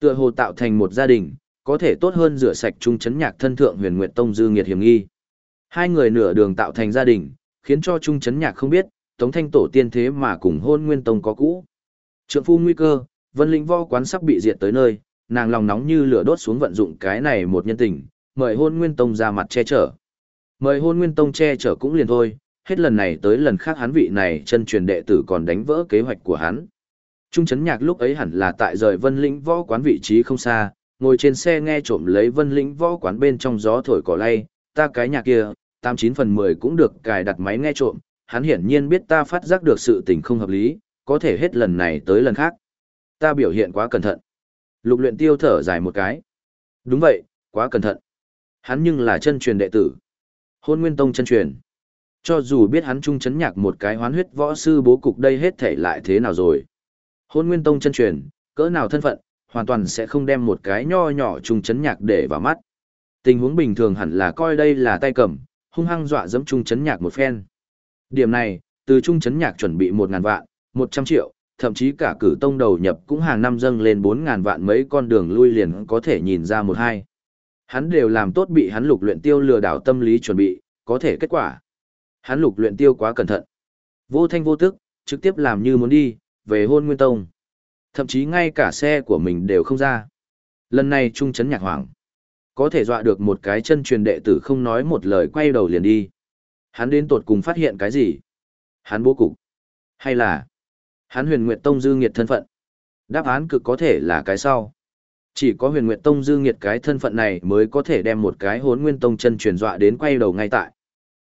Tựa hồ tạo thành một gia đình, có thể tốt hơn rửa sạch trung chấn nhạc thân thượng huyền nguyệt tông dư nghiệt hiểm nghi. Hai người nửa đường tạo thành gia đình, khiến cho trung chấn nhạc không biết, tống thanh tổ tiên thế mà cùng hôn nguyên tông có cũ. Trượng phu nguy cơ, vân lĩnh vo quán sắp bị diệt tới nơi, nàng lòng nóng như lửa đốt xuống vận dụng cái này một nhân tình, mời hôn nguyên tông ra mặt che chở. Mời hôn nguyên tông che chở cũng liền thôi, hết lần này tới lần khác hắn vị này chân truyền đệ tử còn đánh vỡ kế hoạch của hắn. Trung chấn nhạc lúc ấy hẳn là tại rời vân lĩnh võ quán vị trí không xa, ngồi trên xe nghe trộm lấy vân lĩnh võ quán bên trong gió thổi cỏ lay, ta cái nhà kia, 89 phần 10 cũng được cài đặt máy nghe trộm, hắn hiển nhiên biết ta phát giác được sự tình không hợp lý, có thể hết lần này tới lần khác. Ta biểu hiện quá cẩn thận. Lục luyện tiêu thở dài một cái. Đúng vậy, quá cẩn thận. Hắn nhưng là chân truyền đệ tử. Hôn nguyên tông chân truyền. Cho dù biết hắn trung chấn nhạc một cái hoán huyết võ sư bố cục đây hết thể lại thế nào rồi. Hôn nguyên tông chân truyền, cỡ nào thân phận, hoàn toàn sẽ không đem một cái nho nhỏ trung chấn nhạc để vào mắt. Tình huống bình thường hẳn là coi đây là tay cầm, hung hăng dọa dẫm trung chấn nhạc một phen. Điểm này, từ trung chấn nhạc chuẩn bị một ngàn vạn, một trăm triệu, thậm chí cả cử tông đầu nhập cũng hàng năm dâng lên bốn ngàn vạn mấy con đường lui liền có thể nhìn ra một hai. Hắn đều làm tốt bị hắn lục luyện tiêu lừa đảo tâm lý chuẩn bị, có thể kết quả. Hắn lục luyện tiêu quá cẩn thận. Vô thanh vô tức, trực tiếp làm như muốn đi, về hôn nguyên tông. Thậm chí ngay cả xe của mình đều không ra. Lần này trung chấn nhạc hoảng. Có thể dọa được một cái chân truyền đệ tử không nói một lời quay đầu liền đi. Hắn đến tột cùng phát hiện cái gì? Hắn bố cục. Hay là hắn huyền nguyệt tông dư nghiệt thân phận? Đáp án cực có thể là cái sau. Chỉ có huyền nguyệt tông dư nghiệt cái thân phận này mới có thể đem một cái hốn nguyên tông chân truyền dọa đến quay đầu ngay tại.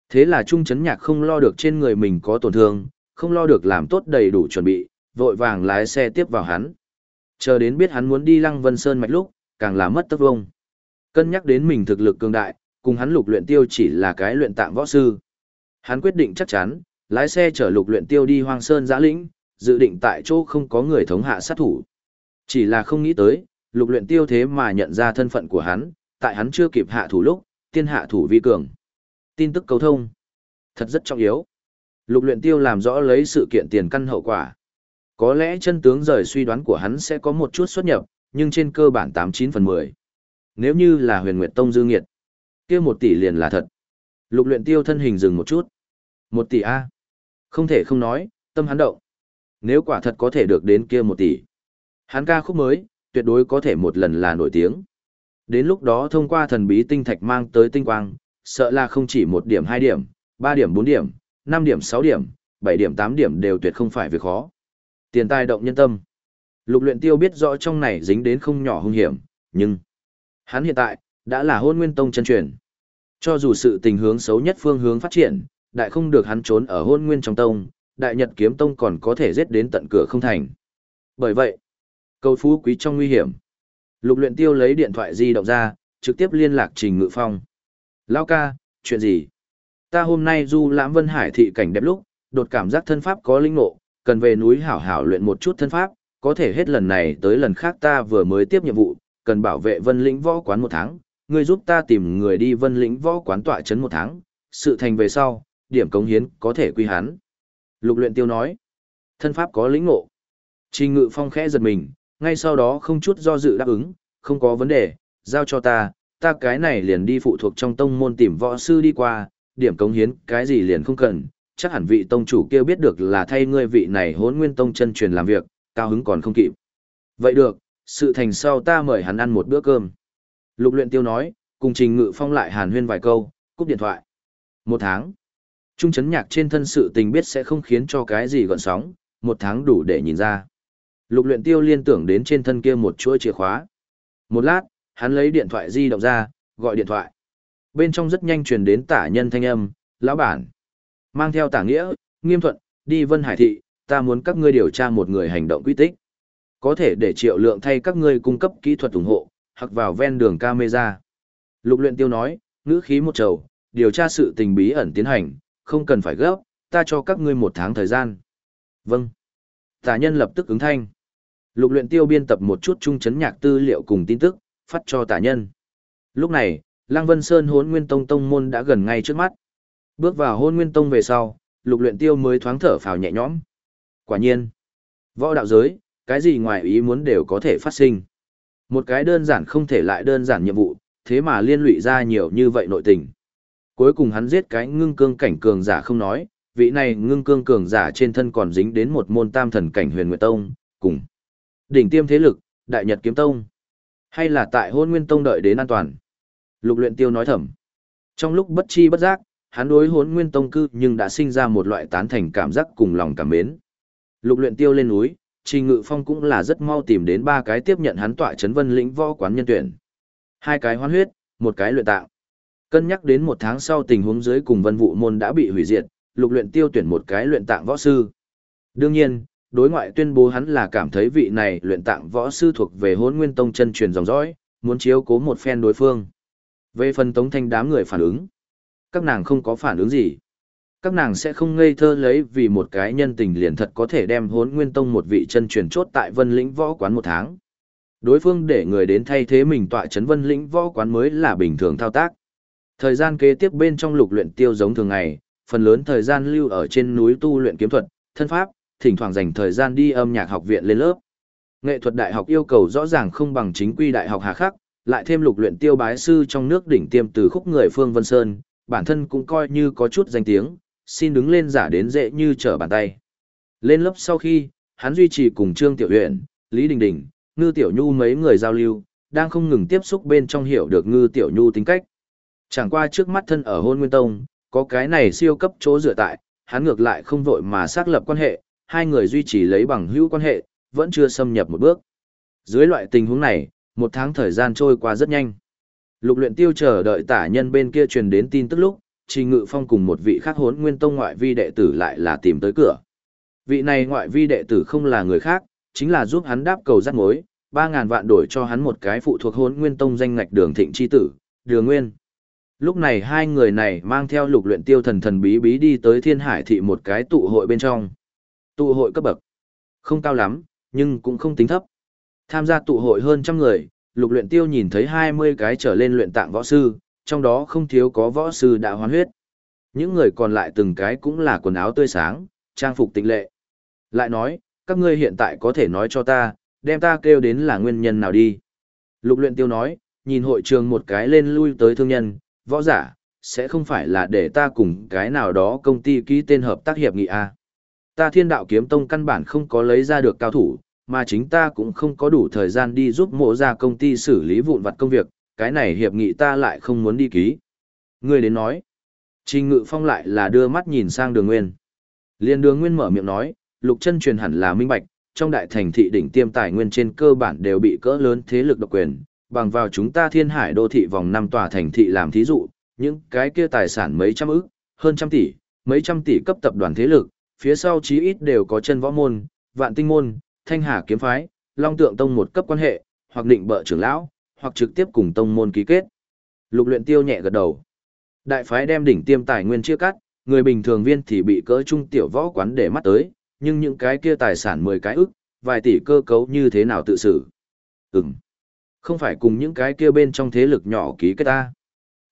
Thế là Trung Chấn Nhạc không lo được trên người mình có tổn thương, không lo được làm tốt đầy đủ chuẩn bị, vội vàng lái xe tiếp vào hắn. Chờ đến biết hắn muốn đi Lăng Vân Sơn mạch lúc, càng là mất tất vông. Cân nhắc đến mình thực lực cường đại, cùng hắn lục luyện tiêu chỉ là cái luyện tạm võ sư. Hắn quyết định chắc chắn, lái xe chở lục luyện tiêu đi Hoang Sơn giã lĩnh, dự định tại chỗ không có người thống hạ sát thủ. Chỉ là không nghĩ tới, lục luyện tiêu thế mà nhận ra thân phận của hắn, tại hắn chưa kịp hạ thủ lúc, tiên hạ thủ vi cường. Tin tức cầu thông. Thật rất trọng yếu. Lục luyện tiêu làm rõ lấy sự kiện tiền căn hậu quả. Có lẽ chân tướng rời suy đoán của hắn sẽ có một chút xuất nhập, nhưng trên cơ bản 89 phần 10. Nếu như là huyền nguyệt tông dư nghiệt, kia một tỷ liền là thật. Lục luyện tiêu thân hình dừng một chút. Một tỷ A. Không thể không nói, tâm hắn động. Nếu quả thật có thể được đến kia một tỷ. Hắn ca khúc mới, tuyệt đối có thể một lần là nổi tiếng. Đến lúc đó thông qua thần bí tinh thạch mang tới tinh quang, sợ là không chỉ một điểm hai điểm, ba điểm bốn điểm, năm điểm sáu điểm, bảy điểm tám điểm đều tuyệt không phải việc khó. Tiền tài động nhân tâm. Lục luyện tiêu biết rõ trong này dính đến không nhỏ hung hiểm, nhưng hắn hiện tại đã là hôn nguyên tông chân truyền. Cho dù sự tình hướng xấu nhất phương hướng phát triển, đại không được hắn trốn ở hôn nguyên trong tông, đại nhật kiếm tông còn có thể giết đến tận cửa không thành. Bởi vậy, cầu phú quý trong nguy hiểm. Lục luyện tiêu lấy điện thoại di động ra, trực tiếp liên lạc Trình Ngự Phong. Lao ca, chuyện gì? Ta hôm nay du lãm vân hải thị cảnh đẹp lúc, đột cảm giác thân pháp có linh ngộ, cần về núi hảo hảo luyện một chút thân pháp, có thể hết lần này tới lần khác ta vừa mới tiếp nhiệm vụ, cần bảo vệ vân lĩnh võ quán một tháng, ngươi giúp ta tìm người đi vân lĩnh võ quán tọa chấn một tháng, sự thành về sau, điểm cống hiến có thể quy hắn. Lục luyện tiêu nói, thân pháp có lĩnh ngộ. Trình ngự phong khẽ giật mình, ngay sau đó không chút do dự đáp ứng, không có vấn đề, giao cho ta, ta cái này liền đi phụ thuộc trong tông môn tìm võ sư đi qua, điểm cống hiến cái gì liền không cần, chắc hẳn vị tông chủ kia biết được là thay ngươi vị này hốn nguyên tông chân truyền làm việc, cao hứng còn không kịp. Vậy được, sự thành sau ta mời hắn ăn một bữa cơm. Lục luyện tiêu nói, cùng trình ngự phong lại hàn huyên vài câu, cúp điện thoại. Một tháng. Trung chấn nhạc trên thân sự tình biết sẽ không khiến cho cái gì gọn sóng, một tháng đủ để nhìn ra. Lục luyện tiêu liên tưởng đến trên thân kia một chuỗi chìa khóa. Một lát, hắn lấy điện thoại di động ra, gọi điện thoại. Bên trong rất nhanh truyền đến tả nhân thanh âm, lão bản. Mang theo tả nghĩa, nghiêm thuận, đi Vân Hải Thị, ta muốn các ngươi điều tra một người hành động quy tích. Có thể để triệu lượng thay các ngươi cung cấp kỹ thuật ủng hộ, hoặc vào ven đường camera. Lục luyện tiêu nói, ngữ khí một trầu, điều tra sự tình bí ẩn tiến hành, không cần phải gấp, ta cho các ngươi một tháng thời gian. Vâng. Tả nhân lập tức ứng thanh. Lục luyện tiêu biên tập một chút trung chấn nhạc tư liệu cùng tin tức, phát cho tả nhân. Lúc này, Lăng Vân Sơn hốn nguyên tông tông môn đã gần ngay trước mắt. Bước vào hôn nguyên tông về sau, lục luyện tiêu mới thoáng thở phào nhẹ nhõm. Quả nhiên, võ đạo giới, cái gì ngoài ý muốn đều có thể phát sinh. Một cái đơn giản không thể lại đơn giản nhiệm vụ, thế mà liên lụy ra nhiều như vậy nội tình. Cuối cùng hắn giết cái ngưng cương cảnh cường giả không nói, vị này ngưng cương cường giả trên thân còn dính đến một môn tam thần cảnh huyền nguyệt tông, cùng đỉnh tiêm thế lực, đại nhật kiếm tông. Hay là tại hôn nguyên tông đợi đến an toàn. Lục luyện tiêu nói thầm. Trong lúc bất chi bất giác, hắn đối hốn nguyên tông cư nhưng đã sinh ra một loại tán thành cảm giác cùng lòng cảm mến. Lục luyện tiêu lên núi, Trình Ngự Phong cũng là rất mau tìm đến ba cái tiếp nhận hắn tọa chấn vân lĩnh võ quán nhân tuyển. Hai cái hoán huyết, một cái luyện tạng. Cân nhắc đến một tháng sau tình huống dưới cùng vân vụ môn đã bị hủy diệt, lục luyện tiêu tuyển một cái luyện tạng võ sư. Đương nhiên, đối ngoại tuyên bố hắn là cảm thấy vị này luyện tạng võ sư thuộc về hốn nguyên tông chân truyền dòng dõi, muốn chiếu cố một phen đối phương. Về phần tống thanh đám người phản ứng, các nàng không có phản ứng gì. Các nàng sẽ không ngây thơ lấy vì một cái nhân tình liền thật có thể đem hốn nguyên tông một vị chân truyền chốt tại vân lĩnh võ quán một tháng. Đối phương để người đến thay thế mình tọa chấn vân lĩnh võ quán mới là bình thường thao tác. Thời gian kế tiếp bên trong lục luyện tiêu giống thường ngày, phần lớn thời gian lưu ở trên núi tu luyện kiếm thuật, thân pháp, thỉnh thoảng dành thời gian đi âm nhạc học viện lên lớp. Nghệ thuật đại học yêu cầu rõ ràng không bằng chính quy đại học hà khắc, lại thêm lục luyện tiêu bái sư trong nước đỉnh tiêm từ khúc người Phương Vân Sơn, bản thân cũng coi như có chút danh tiếng, xin đứng lên giả đến dễ như trở bàn tay. Lên lớp sau khi, hắn duy trì cùng Trương Tiểu uyển, Lý Đình Đình, Ngư Tiểu Nhu mấy người giao lưu, đang không ngừng tiếp xúc bên trong hiểu được Ngư Tiểu Nhu tính cách. Chẳng qua trước mắt thân ở hôn nguyên tông, có cái này siêu cấp chỗ dựa tại, hắn ngược lại không vội mà xác lập quan hệ, hai người duy trì lấy bằng hữu quan hệ, vẫn chưa xâm nhập một bước. Dưới loại tình huống này, một tháng thời gian trôi qua rất nhanh. Lục luyện tiêu chờ đợi tả nhân bên kia truyền đến tin tức lúc, Trình Ngự Phong cùng một vị khác hốn nguyên tông ngoại vi đệ tử lại là tìm tới cửa. Vị này ngoại vi đệ tử không là người khác, chính là giúp hắn đáp cầu rắc mối, 3.000 vạn đổi cho hắn một cái phụ thuộc hốn nguyên tông danh ngạch đường thịnh chi tử, đường nguyên. Lúc này hai người này mang theo lục luyện tiêu thần thần bí bí đi tới thiên hải thị một cái tụ hội bên trong. Tụ hội cấp bậc. Không cao lắm, nhưng cũng không tính thấp. Tham gia tụ hội hơn trăm người, lục luyện tiêu nhìn thấy 20 cái trở lên luyện tạng võ sư, trong đó không thiếu có võ sư đã hoán huyết. Những người còn lại từng cái cũng là quần áo tươi sáng, trang phục tịnh lệ. Lại nói, các ngươi hiện tại có thể nói cho ta, đem ta kêu đến là nguyên nhân nào đi. Lục luyện tiêu nói, nhìn hội trường một cái lên lui tới thương nhân, võ giả, sẽ không phải là để ta cùng cái nào đó công ty ký tên hợp tác hiệp nghị A. À. Ta thiên đạo kiếm tông căn bản không có lấy ra được cao thủ, mà chính ta cũng không có đủ thời gian đi giúp mộ ra công ty xử lý vụn vặt công việc, cái này hiệp nghị ta lại không muốn đi ký. Người đến nói, Trình Ngự Phong lại là đưa mắt nhìn sang đường nguyên. Liên đường nguyên mở miệng nói, lục chân truyền hẳn là minh bạch, trong đại thành thị đỉnh tiêm tài nguyên trên cơ bản đều bị cỡ lớn thế lực độc quyền, bằng vào chúng ta thiên hải đô thị vòng năm tòa thành thị làm thí dụ, những cái kia tài sản mấy trăm ức, hơn trăm tỷ, mấy trăm tỷ cấp tập đoàn thế lực, phía sau chí ít đều có chân võ môn, vạn tinh môn, thanh hà kiếm phái, long tượng tông một cấp quan hệ, hoặc định bợ trưởng lão, hoặc trực tiếp cùng tông môn ký kết. Lục luyện tiêu nhẹ gật đầu. Đại phái đem đỉnh tiêm tài nguyên chia cắt, người bình thường viên thì bị cỡ trung tiểu võ quán để mắt tới, nhưng những cái kia tài sản 10 cái ức, vài tỷ cơ cấu như thế nào tự xử. Ừm. Không phải cùng những cái kia bên trong thế lực nhỏ ký kết ta.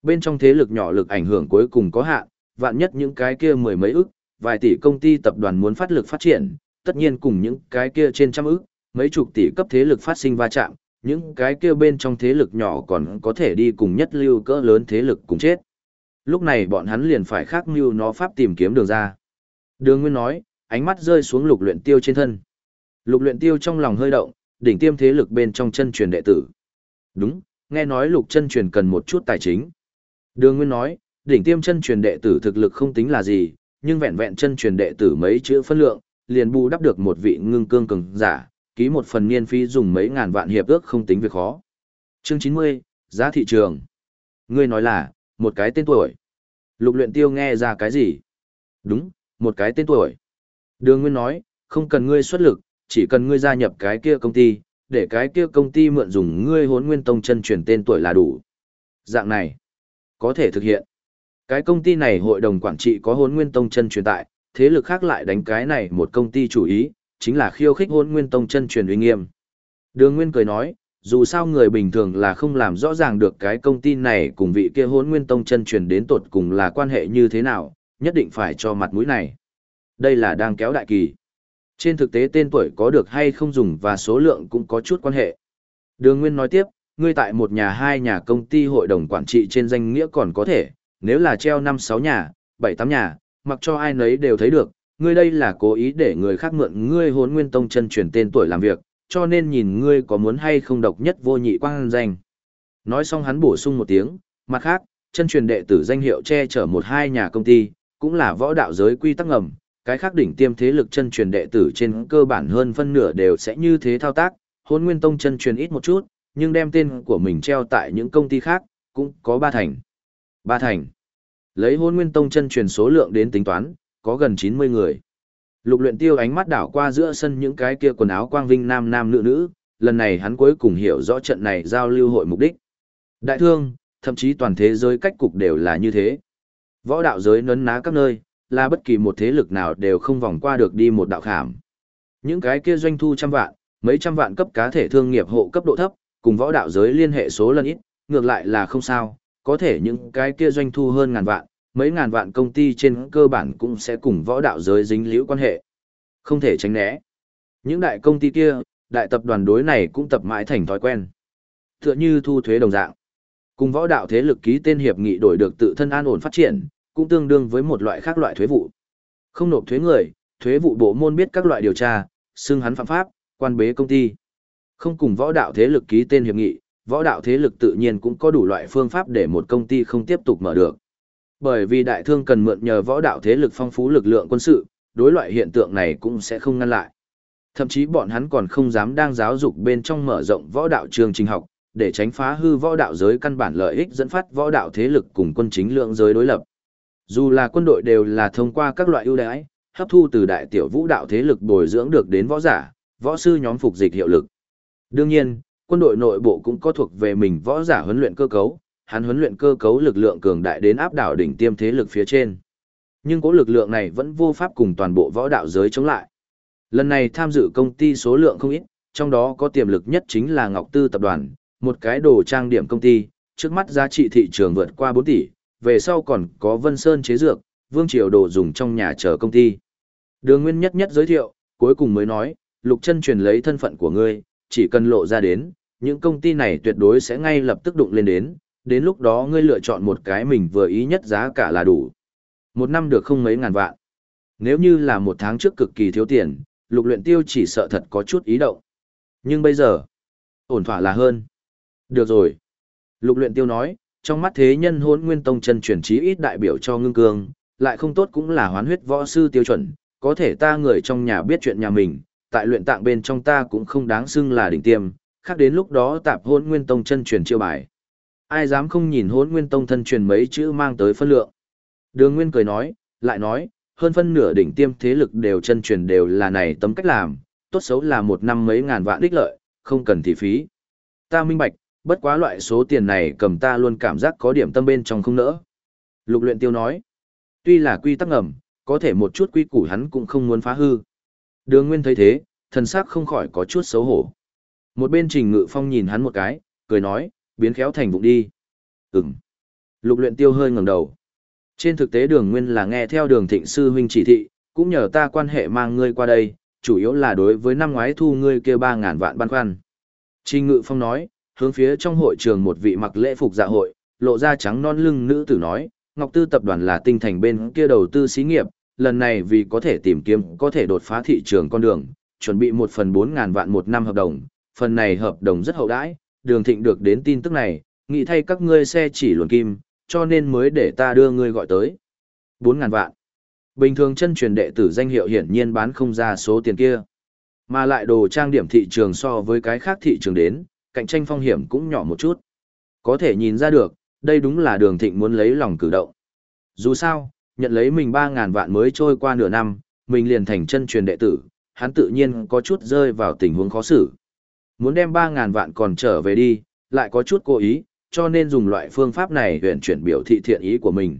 Bên trong thế lực nhỏ lực ảnh hưởng cuối cùng có hạn, vạn nhất những cái kia mười mấy ức, vài tỷ công ty tập đoàn muốn phát lực phát triển, tất nhiên cùng những cái kia trên trăm ức, mấy chục tỷ cấp thế lực phát sinh va chạm, những cái kia bên trong thế lực nhỏ còn có thể đi cùng nhất lưu cỡ lớn thế lực cùng chết. Lúc này bọn hắn liền phải khác mưu nó pháp tìm kiếm đường ra. Đường Nguyên nói, ánh mắt rơi xuống lục luyện tiêu trên thân. Lục luyện tiêu trong lòng hơi động, đỉnh tiêm thế lực bên trong chân truyền đệ tử. Đúng, nghe nói lục chân truyền cần một chút tài chính. Đường Nguyên nói, đỉnh tiêm chân truyền đệ tử thực lực không tính là gì, nhưng vẹn vẹn chân truyền đệ tử mấy chữ phân lượng, liền bù đắp được một vị ngưng cương cường giả, ký một phần niên phí dùng mấy ngàn vạn hiệp ước không tính việc khó. Chương 90, giá thị trường. Ngươi nói là, một cái tên tuổi. Lục luyện tiêu nghe ra cái gì? Đúng, một cái tên tuổi. Đường Nguyên nói, không cần ngươi xuất lực, chỉ cần ngươi gia nhập cái kia công ty, để cái kia công ty mượn dùng ngươi hốn nguyên tông chân truyền tên tuổi là đủ. Dạng này, có thể thực hiện. Cái công ty này hội đồng quản trị có hốn nguyên tông chân truyền tại, thế lực khác lại đánh cái này một công ty chủ ý, chính là khiêu khích hôn nguyên tông chân truyền uy nghiêm. Đường Nguyên cười nói, dù sao người bình thường là không làm rõ ràng được cái công ty này cùng vị kia hôn nguyên tông chân truyền đến tột cùng là quan hệ như thế nào, nhất định phải cho mặt mũi này. Đây là đang kéo đại kỳ. Trên thực tế tên tuổi có được hay không dùng và số lượng cũng có chút quan hệ. Đường Nguyên nói tiếp, ngươi tại một nhà hai nhà công ty hội đồng quản trị trên danh nghĩa còn có thể, nếu là treo năm sáu nhà, bảy tám nhà, mặc cho ai nấy đều thấy được, ngươi đây là cố ý để người khác mượn ngươi hốn nguyên tông chân truyền tên tuổi làm việc, cho nên nhìn ngươi có muốn hay không độc nhất vô nhị quang danh. Nói xong hắn bổ sung một tiếng, mặt khác, chân truyền đệ tử danh hiệu che chở một hai nhà công ty, cũng là võ đạo giới quy tắc ngầm, cái khác đỉnh tiêm thế lực chân truyền đệ tử trên cơ bản hơn phân nửa đều sẽ như thế thao tác, hôn nguyên tông chân truyền ít một chút, nhưng đem tên của mình treo tại những công ty khác, cũng có ba thành. Ba thành. Lấy hôn nguyên tông chân truyền số lượng đến tính toán, có gần 90 người. Lục luyện tiêu ánh mắt đảo qua giữa sân những cái kia quần áo quang vinh nam nam nữ nữ, lần này hắn cuối cùng hiểu rõ trận này giao lưu hội mục đích. Đại thương, thậm chí toàn thế giới cách cục đều là như thế. Võ đạo giới nấn ná các nơi, là bất kỳ một thế lực nào đều không vòng qua được đi một đạo khảm. Những cái kia doanh thu trăm vạn, mấy trăm vạn cấp cá thể thương nghiệp hộ cấp độ thấp, cùng võ đạo giới liên hệ số lần ít, ngược lại là không sao, có thể những cái kia doanh thu hơn ngàn vạn, mấy ngàn vạn công ty trên cơ bản cũng sẽ cùng võ đạo giới dính liễu quan hệ. Không thể tránh né. Những đại công ty kia, đại tập đoàn đối này cũng tập mãi thành thói quen. Tựa như thu thuế đồng dạng. Cùng võ đạo thế lực ký tên hiệp nghị đổi được tự thân an ổn phát triển, cũng tương đương với một loại khác loại thuế vụ. Không nộp thuế người, thuế vụ bộ môn biết các loại điều tra, xưng hắn phạm pháp, quan bế công ty. Không cùng võ đạo thế lực ký tên hiệp nghị, võ đạo thế lực tự nhiên cũng có đủ loại phương pháp để một công ty không tiếp tục mở được. Bởi vì đại thương cần mượn nhờ võ đạo thế lực phong phú lực lượng quân sự, đối loại hiện tượng này cũng sẽ không ngăn lại. Thậm chí bọn hắn còn không dám đang giáo dục bên trong mở rộng võ đạo trường trình học, để tránh phá hư võ đạo giới căn bản lợi ích dẫn phát võ đạo thế lực cùng quân chính lượng giới đối lập. Dù là quân đội đều là thông qua các loại ưu đãi, hấp thu từ đại tiểu vũ đạo thế lực bồi dưỡng được đến võ giả, võ sư nhóm phục dịch hiệu lực. Đương nhiên, quân đội nội bộ cũng có thuộc về mình võ giả huấn luyện cơ cấu, hắn huấn luyện cơ cấu lực lượng cường đại đến áp đảo đỉnh tiêm thế lực phía trên. Nhưng cố lực lượng này vẫn vô pháp cùng toàn bộ võ đạo giới chống lại. Lần này tham dự công ty số lượng không ít, trong đó có tiềm lực nhất chính là Ngọc Tư tập đoàn, một cái đồ trang điểm công ty, trước mắt giá trị thị trường vượt qua 4 tỷ, về sau còn có Vân Sơn chế dược, Vương Triều đồ dùng trong nhà chờ công ty. Đường Nguyên nhất nhất giới thiệu, cuối cùng mới nói, Lục Chân truyền lấy thân phận của ngươi, chỉ cần lộ ra đến, những công ty này tuyệt đối sẽ ngay lập tức đụng lên đến, đến lúc đó ngươi lựa chọn một cái mình vừa ý nhất giá cả là đủ. Một năm được không mấy ngàn vạn. Nếu như là một tháng trước cực kỳ thiếu tiền, lục luyện tiêu chỉ sợ thật có chút ý động. Nhưng bây giờ, ổn thỏa là hơn. Được rồi. Lục luyện tiêu nói, trong mắt thế nhân hốn nguyên tông chân chuyển trí ít đại biểu cho ngưng cương, lại không tốt cũng là hoán huyết võ sư tiêu chuẩn, có thể ta người trong nhà biết chuyện nhà mình, tại luyện tạng bên trong ta cũng không đáng xưng là đỉnh tiêm, khác đến lúc đó tạp hôn nguyên tông chân truyền chiêu bài. Ai dám không nhìn hôn nguyên tông thân truyền mấy chữ mang tới phân lượng. Đường Nguyên cười nói, lại nói, hơn phân nửa đỉnh tiêm thế lực đều chân truyền đều là này tấm cách làm, tốt xấu là một năm mấy ngàn vạn đích lợi, không cần thị phí. Ta minh bạch, bất quá loại số tiền này cầm ta luôn cảm giác có điểm tâm bên trong không nỡ. Lục luyện tiêu nói, tuy là quy tắc ngầm, có thể một chút quy củ hắn cũng không muốn phá hư. Đường Nguyên thấy thế, thần sắc không khỏi có chút xấu hổ. Một bên Trình Ngự Phong nhìn hắn một cái, cười nói, biến khéo thành vụng đi. Ừm. Lục luyện tiêu hơi ngẩng đầu. Trên thực tế đường nguyên là nghe theo đường thịnh sư huynh chỉ thị, cũng nhờ ta quan hệ mang ngươi qua đây, chủ yếu là đối với năm ngoái thu ngươi kia ba ngàn vạn băn khoăn. Trình Ngự Phong nói, hướng phía trong hội trường một vị mặc lễ phục dạ hội, lộ ra trắng non lưng nữ tử nói, Ngọc Tư tập đoàn là tinh thành bên kia đầu tư xí nghiệp, lần này vì có thể tìm kiếm có thể đột phá thị trường con đường, chuẩn bị một phần bốn ngàn vạn một năm hợp đồng, phần này hợp đồng rất hậu đãi, đường thịnh được đến tin tức này, nghĩ thay các ngươi xe chỉ luồn kim, cho nên mới để ta đưa ngươi gọi tới. bốn ngàn vạn. Bình thường chân truyền đệ tử danh hiệu hiển nhiên bán không ra số tiền kia. Mà lại đồ trang điểm thị trường so với cái khác thị trường đến, cạnh tranh phong hiểm cũng nhỏ một chút. Có thể nhìn ra được, đây đúng là đường thịnh muốn lấy lòng cử động. Dù sao, nhận lấy mình 3.000 vạn mới trôi qua nửa năm, mình liền thành chân truyền đệ tử, hắn tự nhiên có chút rơi vào tình huống khó xử. Muốn đem 3.000 vạn còn trở về đi, lại có chút cố ý, cho nên dùng loại phương pháp này huyện chuyển biểu thị thiện ý của mình.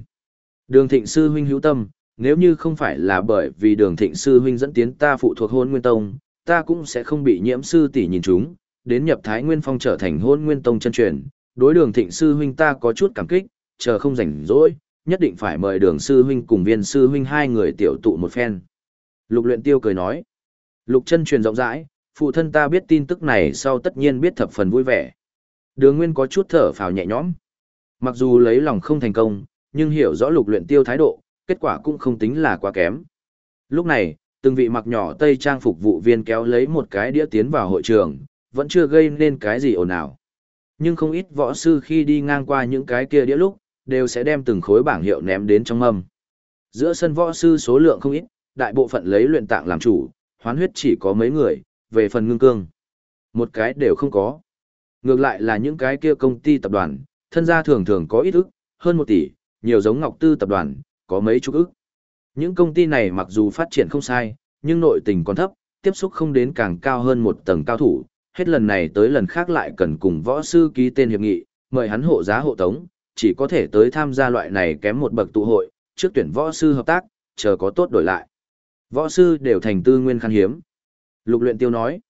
Đường thịnh sư huynh hữu tâm, nếu như không phải là bởi vì đường thịnh sư huynh dẫn tiến ta phụ thuộc hôn nguyên tông, ta cũng sẽ không bị nhiễm sư tỷ nhìn chúng, đến nhập thái nguyên phong trở thành hôn nguyên tông chân truyền. Đối đường thịnh sư huynh ta có chút cảm kích, chờ không rảnh rỗi, nhất định phải mời đường sư huynh cùng viên sư huynh hai người tiểu tụ một phen. Lục luyện tiêu cười nói, lục chân truyền rộng rãi, phụ thân ta biết tin tức này sau tất nhiên biết thập phần vui vẻ. Đường Nguyên có chút thở phào nhẹ nhõm. Mặc dù lấy lòng không thành công, nhưng hiểu rõ lục luyện tiêu thái độ, kết quả cũng không tính là quá kém. Lúc này, từng vị mặc nhỏ tây trang phục vụ viên kéo lấy một cái đĩa tiến vào hội trường, vẫn chưa gây nên cái gì ồn ào. Nhưng không ít võ sư khi đi ngang qua những cái kia đĩa lúc, đều sẽ đem từng khối bảng hiệu ném đến trong mâm. Giữa sân võ sư số lượng không ít, đại bộ phận lấy luyện tạng làm chủ, hoán huyết chỉ có mấy người, về phần ngưng cương. Một cái đều không có. Ngược lại là những cái kia công ty tập đoàn, thân gia thường thường có ít ức, hơn một tỷ, nhiều giống Ngọc Tư tập đoàn, có mấy chục ức. Những công ty này mặc dù phát triển không sai, nhưng nội tình còn thấp, tiếp xúc không đến càng cao hơn một tầng cao thủ, hết lần này tới lần khác lại cần cùng võ sư ký tên hiệp nghị, mời hắn hộ giá hộ tống, chỉ có thể tới tham gia loại này kém một bậc tụ hội, trước tuyển võ sư hợp tác, chờ có tốt đổi lại. Võ sư đều thành tư nguyên khan hiếm. Lục luyện tiêu nói,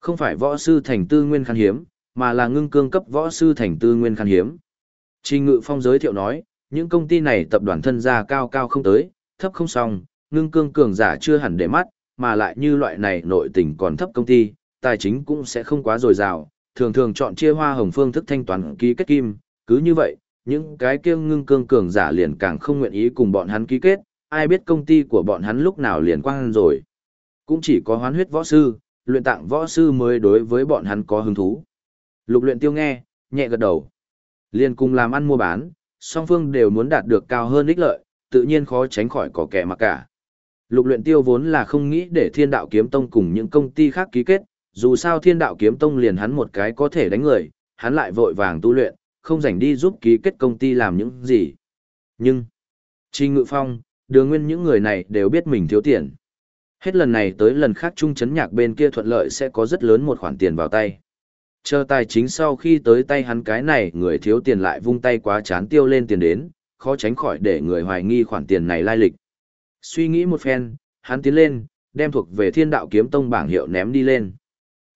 không phải võ sư thành tư nguyên khan hiếm, mà là ngưng cương cấp võ sư thành tư nguyên khan hiếm. Trình Ngự Phong giới thiệu nói, những công ty này tập đoàn thân gia cao cao không tới, thấp không xong, ngưng cương cường giả chưa hẳn để mắt, mà lại như loại này nội tình còn thấp công ty, tài chính cũng sẽ không quá dồi dào, thường thường chọn chia hoa hồng phương thức thanh toán ký kết kim, cứ như vậy, những cái kia ngưng cương cường giả liền càng không nguyện ý cùng bọn hắn ký kết, ai biết công ty của bọn hắn lúc nào liền quang rồi. Cũng chỉ có hoán huyết võ sư, luyện tạng võ sư mới đối với bọn hắn có hứng thú. Lục luyện tiêu nghe, nhẹ gật đầu. Liên cùng làm ăn mua bán, song phương đều muốn đạt được cao hơn ích lợi, tự nhiên khó tránh khỏi có kẻ mà cả. Lục luyện tiêu vốn là không nghĩ để thiên đạo kiếm tông cùng những công ty khác ký kết, dù sao thiên đạo kiếm tông liền hắn một cái có thể đánh người, hắn lại vội vàng tu luyện, không rảnh đi giúp ký kết công ty làm những gì. Nhưng, Trình Ngự Phong, đường nguyên những người này đều biết mình thiếu tiền. Hết lần này tới lần khác trung chấn nhạc bên kia thuận lợi sẽ có rất lớn một khoản tiền vào tay. Chờ tài chính sau khi tới tay hắn cái này người thiếu tiền lại vung tay quá chán tiêu lên tiền đến, khó tránh khỏi để người hoài nghi khoản tiền này lai lịch. Suy nghĩ một phen, hắn tiến lên, đem thuộc về thiên đạo kiếm tông bảng hiệu ném đi lên.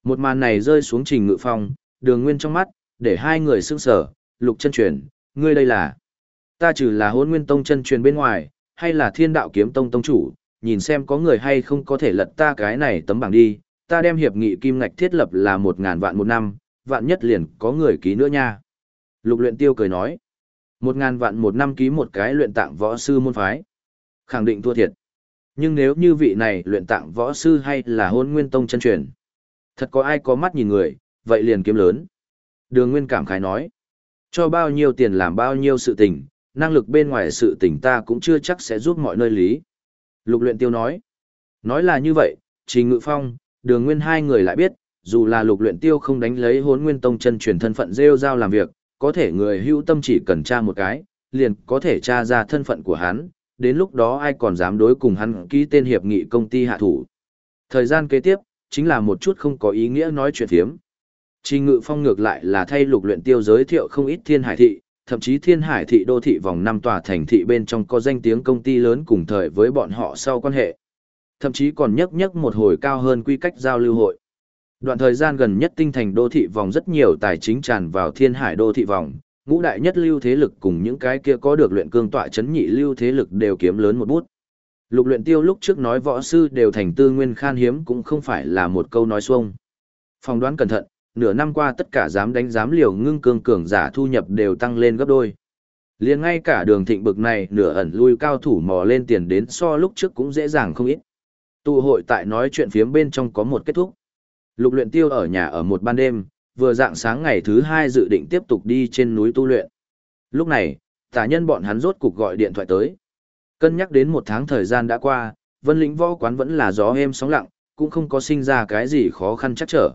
Một màn này rơi xuống trình ngự phong, đường nguyên trong mắt, để hai người sững sở, lục chân truyền, ngươi đây là. Ta trừ là hôn nguyên tông chân truyền bên ngoài, hay là thiên đạo kiếm tông tông chủ, nhìn xem có người hay không có thể lật ta cái này tấm bảng đi, ta đem hiệp nghị kim ngạch thiết lập là một ngàn vạn một năm, vạn nhất liền có người ký nữa nha. Lục luyện tiêu cười nói, một ngàn vạn một năm ký một cái luyện tạng võ sư môn phái. Khẳng định thua thiệt. Nhưng nếu như vị này luyện tạng võ sư hay là hôn nguyên tông chân truyền, thật có ai có mắt nhìn người, vậy liền kiếm lớn. Đường Nguyên cảm khái nói, cho bao nhiêu tiền làm bao nhiêu sự tình, năng lực bên ngoài sự tình ta cũng chưa chắc sẽ giúp mọi nơi lý. Lục luyện tiêu nói, nói là như vậy, Trình Ngự Phong, Đường Nguyên hai người lại biết, dù là lục luyện tiêu không đánh lấy hốn nguyên tông chân truyền thân phận rêu rao làm việc, có thể người hữu tâm chỉ cần tra một cái, liền có thể tra ra thân phận của hắn, đến lúc đó ai còn dám đối cùng hắn ký tên hiệp nghị công ty hạ thủ. Thời gian kế tiếp, chính là một chút không có ý nghĩa nói chuyện thiếm. Trình ngự phong ngược lại là thay lục luyện tiêu giới thiệu không ít thiên hải thị, thậm chí thiên hải thị đô thị vòng năm tòa thành thị bên trong có danh tiếng công ty lớn cùng thời với bọn họ sau quan hệ. Thậm chí còn nhắc nhấc một hồi cao hơn quy cách giao lưu hội. Đoạn thời gian gần nhất tinh thành đô thị vòng rất nhiều tài chính tràn vào thiên hải đô thị vòng, ngũ đại nhất lưu thế lực cùng những cái kia có được luyện cương tọa chấn nhị lưu thế lực đều kiếm lớn một bút. Lục luyện tiêu lúc trước nói võ sư đều thành tư nguyên khan hiếm cũng không phải là một câu nói xuông. Phòng đoán cẩn thận, nửa năm qua tất cả dám đánh dám liều ngưng cương cường giả thu nhập đều tăng lên gấp đôi. Liền ngay cả đường thịnh bực này nửa ẩn lui cao thủ mò lên tiền đến so lúc trước cũng dễ dàng không ít. Tụ hội tại nói chuyện phiếm bên trong có một kết thúc. Lục luyện tiêu ở nhà ở một ban đêm, vừa dạng sáng ngày thứ hai dự định tiếp tục đi trên núi tu luyện. Lúc này, tả nhân bọn hắn rốt cục gọi điện thoại tới. Cân nhắc đến một tháng thời gian đã qua, vân lĩnh võ quán vẫn là gió êm sóng lặng, cũng không có sinh ra cái gì khó khăn chắc trở.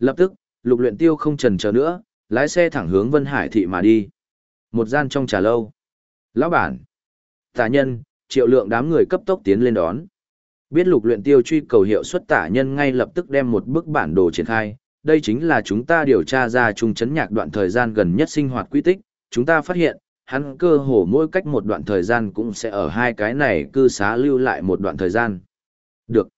Lập tức, lục luyện tiêu không chần chờ nữa, lái xe thẳng hướng Vân Hải thị mà đi. Một gian trong trà lâu. Lão bản. Tả nhân, triệu lượng đám người cấp tốc tiến lên đón. Biết lục luyện tiêu truy cầu hiệu suất tả nhân ngay lập tức đem một bức bản đồ triển khai. Đây chính là chúng ta điều tra ra trung chấn nhạc đoạn thời gian gần nhất sinh hoạt quy tích. Chúng ta phát hiện, hắn cơ hồ mỗi cách một đoạn thời gian cũng sẽ ở hai cái này cư xá lưu lại một đoạn thời gian. Được.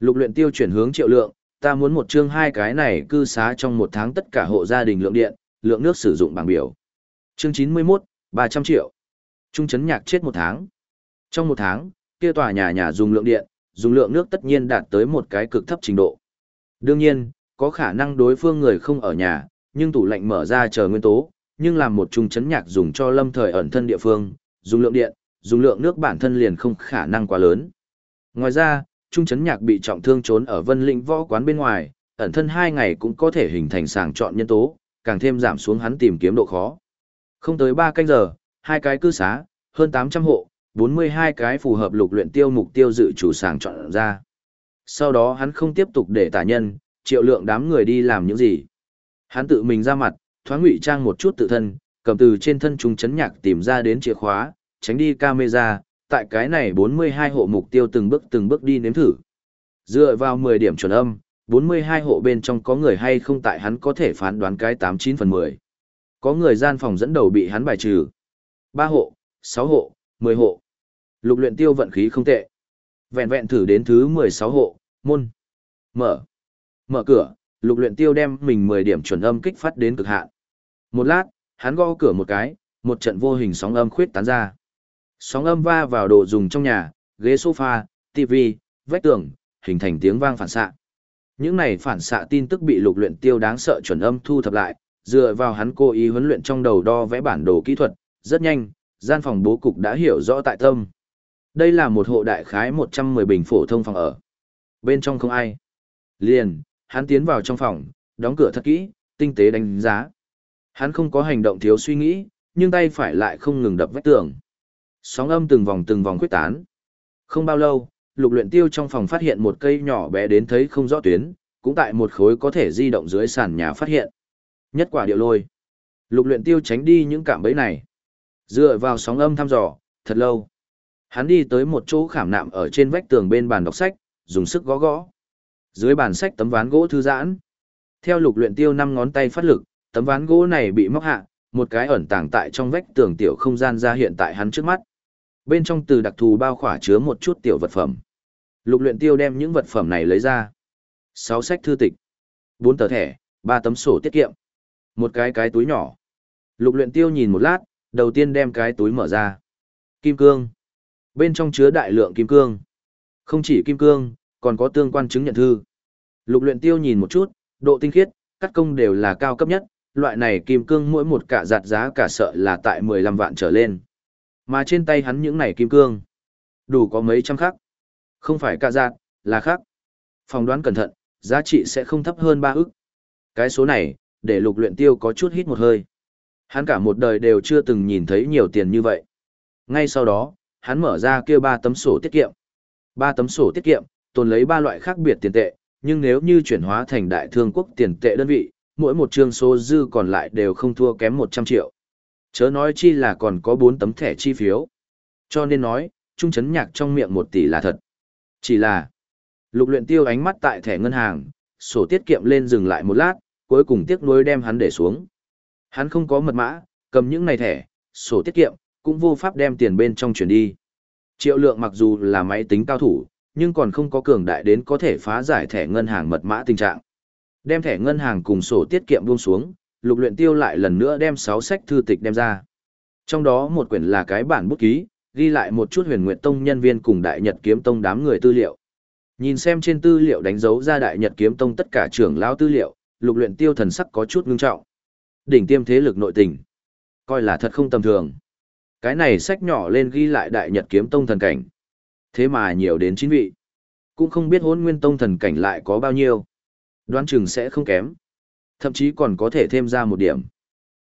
Lục luyện tiêu chuyển hướng triệu lượng, ta muốn một chương hai cái này cư xá trong một tháng tất cả hộ gia đình lượng điện, lượng nước sử dụng bảng biểu. Chương 91, 300 triệu. Trung chấn nhạc chết một tháng. Trong một tháng, kia tòa nhà nhà dùng lượng điện, dùng lượng nước tất nhiên đạt tới một cái cực thấp trình độ. Đương nhiên, có khả năng đối phương người không ở nhà, nhưng tủ lạnh mở ra chờ nguyên tố, nhưng làm một trung chấn nhạc dùng cho lâm thời ẩn thân địa phương, dùng lượng điện, dùng lượng nước bản thân liền không khả năng quá lớn. Ngoài ra, trung Trấn nhạc bị trọng thương trốn ở vân lĩnh võ quán bên ngoài, ẩn thân hai ngày cũng có thể hình thành sàng chọn nhân tố, càng thêm giảm xuống hắn tìm kiếm độ khó. Không tới 3 canh giờ, hai cái cư xá, hơn 800 hộ, 42 cái phù hợp lục luyện tiêu mục tiêu dự chủ sàng chọn ra. Sau đó hắn không tiếp tục để tả nhân, triệu lượng đám người đi làm những gì. Hắn tự mình ra mặt, thoáng ngụy trang một chút tự thân, cầm từ trên thân trung chấn nhạc tìm ra đến chìa khóa, tránh đi camera, tại cái này 42 hộ mục tiêu từng bước từng bước đi nếm thử. Dựa vào 10 điểm chuẩn âm, 42 hộ bên trong có người hay không tại hắn có thể phán đoán cái 89 phần 10. Có người gian phòng dẫn đầu bị hắn bài trừ. 3 hộ, 6 hộ, 10 hộ. Lục luyện tiêu vận khí không tệ. Vẹn vẹn thử đến thứ 16 hộ, môn. Mở. Mở cửa, lục luyện tiêu đem mình 10 điểm chuẩn âm kích phát đến cực hạn. Một lát, hắn gõ cửa một cái, một trận vô hình sóng âm khuyết tán ra. Sóng âm va vào đồ dùng trong nhà, ghế sofa, TV, vách tường, hình thành tiếng vang phản xạ. Những này phản xạ tin tức bị lục luyện tiêu đáng sợ chuẩn âm thu thập lại, dựa vào hắn cố ý huấn luyện trong đầu đo vẽ bản đồ kỹ thuật, rất nhanh, gian phòng bố cục đã hiểu rõ tại tâm. Đây là một hộ đại khái 110 bình phổ thông phòng ở. Bên trong không ai. Liền, hắn tiến vào trong phòng, đóng cửa thật kỹ, tinh tế đánh giá. Hắn không có hành động thiếu suy nghĩ, nhưng tay phải lại không ngừng đập vách tường. Sóng âm từng vòng từng vòng quyết tán. Không bao lâu, lục luyện tiêu trong phòng phát hiện một cây nhỏ bé đến thấy không rõ tuyến, cũng tại một khối có thể di động dưới sàn nhà phát hiện. Nhất quả điệu lôi. Lục luyện tiêu tránh đi những cảm bẫy này. Dựa vào sóng âm thăm dò, thật lâu. Hắn đi tới một chỗ khảm nạm ở trên vách tường bên bàn đọc sách, dùng sức gõ gõ. Dưới bàn sách tấm ván gỗ thư giãn. Theo lục luyện tiêu năm ngón tay phát lực, tấm ván gỗ này bị móc hạ, một cái ẩn tàng tại trong vách tường tiểu không gian ra hiện tại hắn trước mắt. Bên trong từ đặc thù bao khỏa chứa một chút tiểu vật phẩm. Lục luyện tiêu đem những vật phẩm này lấy ra. sáu sách thư tịch, bốn tờ thẻ, ba tấm sổ tiết kiệm, một cái cái túi nhỏ. Lục luyện tiêu nhìn một lát, đầu tiên đem cái túi mở ra. Kim cương. Bên trong chứa đại lượng kim cương. Không chỉ kim cương, còn có tương quan chứng nhận thư. Lục luyện tiêu nhìn một chút, độ tinh khiết, cắt công đều là cao cấp nhất, loại này kim cương mỗi một cả giặt giá cả sợ là tại 15 vạn trở lên. Mà trên tay hắn những này kim cương, đủ có mấy trăm khắc. Không phải cả dạng, là khắc. Phòng đoán cẩn thận, giá trị sẽ không thấp hơn 3 ức. Cái số này, để lục luyện tiêu có chút hít một hơi. Hắn cả một đời đều chưa từng nhìn thấy nhiều tiền như vậy. Ngay sau đó, hắn mở ra kia ba tấm sổ tiết kiệm. Ba tấm sổ tiết kiệm, tồn lấy ba loại khác biệt tiền tệ, nhưng nếu như chuyển hóa thành đại thương quốc tiền tệ đơn vị, mỗi một chương số dư còn lại đều không thua kém 100 triệu. Chớ nói chi là còn có 4 tấm thẻ chi phiếu. Cho nên nói, trung chấn nhạc trong miệng 1 tỷ là thật. Chỉ là, lục luyện tiêu ánh mắt tại thẻ ngân hàng, sổ tiết kiệm lên dừng lại một lát, cuối cùng tiếc nuối đem hắn để xuống. Hắn không có mật mã, cầm những này thẻ, sổ tiết kiệm, cũng vô pháp đem tiền bên trong chuyển đi. Triệu lượng mặc dù là máy tính cao thủ, nhưng còn không có cường đại đến có thể phá giải thẻ ngân hàng mật mã tình trạng. Đem thẻ ngân hàng cùng sổ tiết kiệm buông xuống, lục luyện tiêu lại lần nữa đem 6 sách thư tịch đem ra. Trong đó một quyển là cái bản bút ký, ghi lại một chút huyền nguyện tông nhân viên cùng đại nhật kiếm tông đám người tư liệu. Nhìn xem trên tư liệu đánh dấu ra đại nhật kiếm tông tất cả trưởng lão tư liệu, lục luyện tiêu thần sắc có chút ngưng trọng. Đỉnh tiêm thế lực nội tình. Coi là thật không tầm thường. Cái này sách nhỏ lên ghi lại đại nhật kiếm tông thần cảnh. Thế mà nhiều đến chín vị. Cũng không biết hôn nguyên tông thần cảnh lại có bao nhiêu. Đoán chừng sẽ không kém. Thậm chí còn có thể thêm ra một điểm.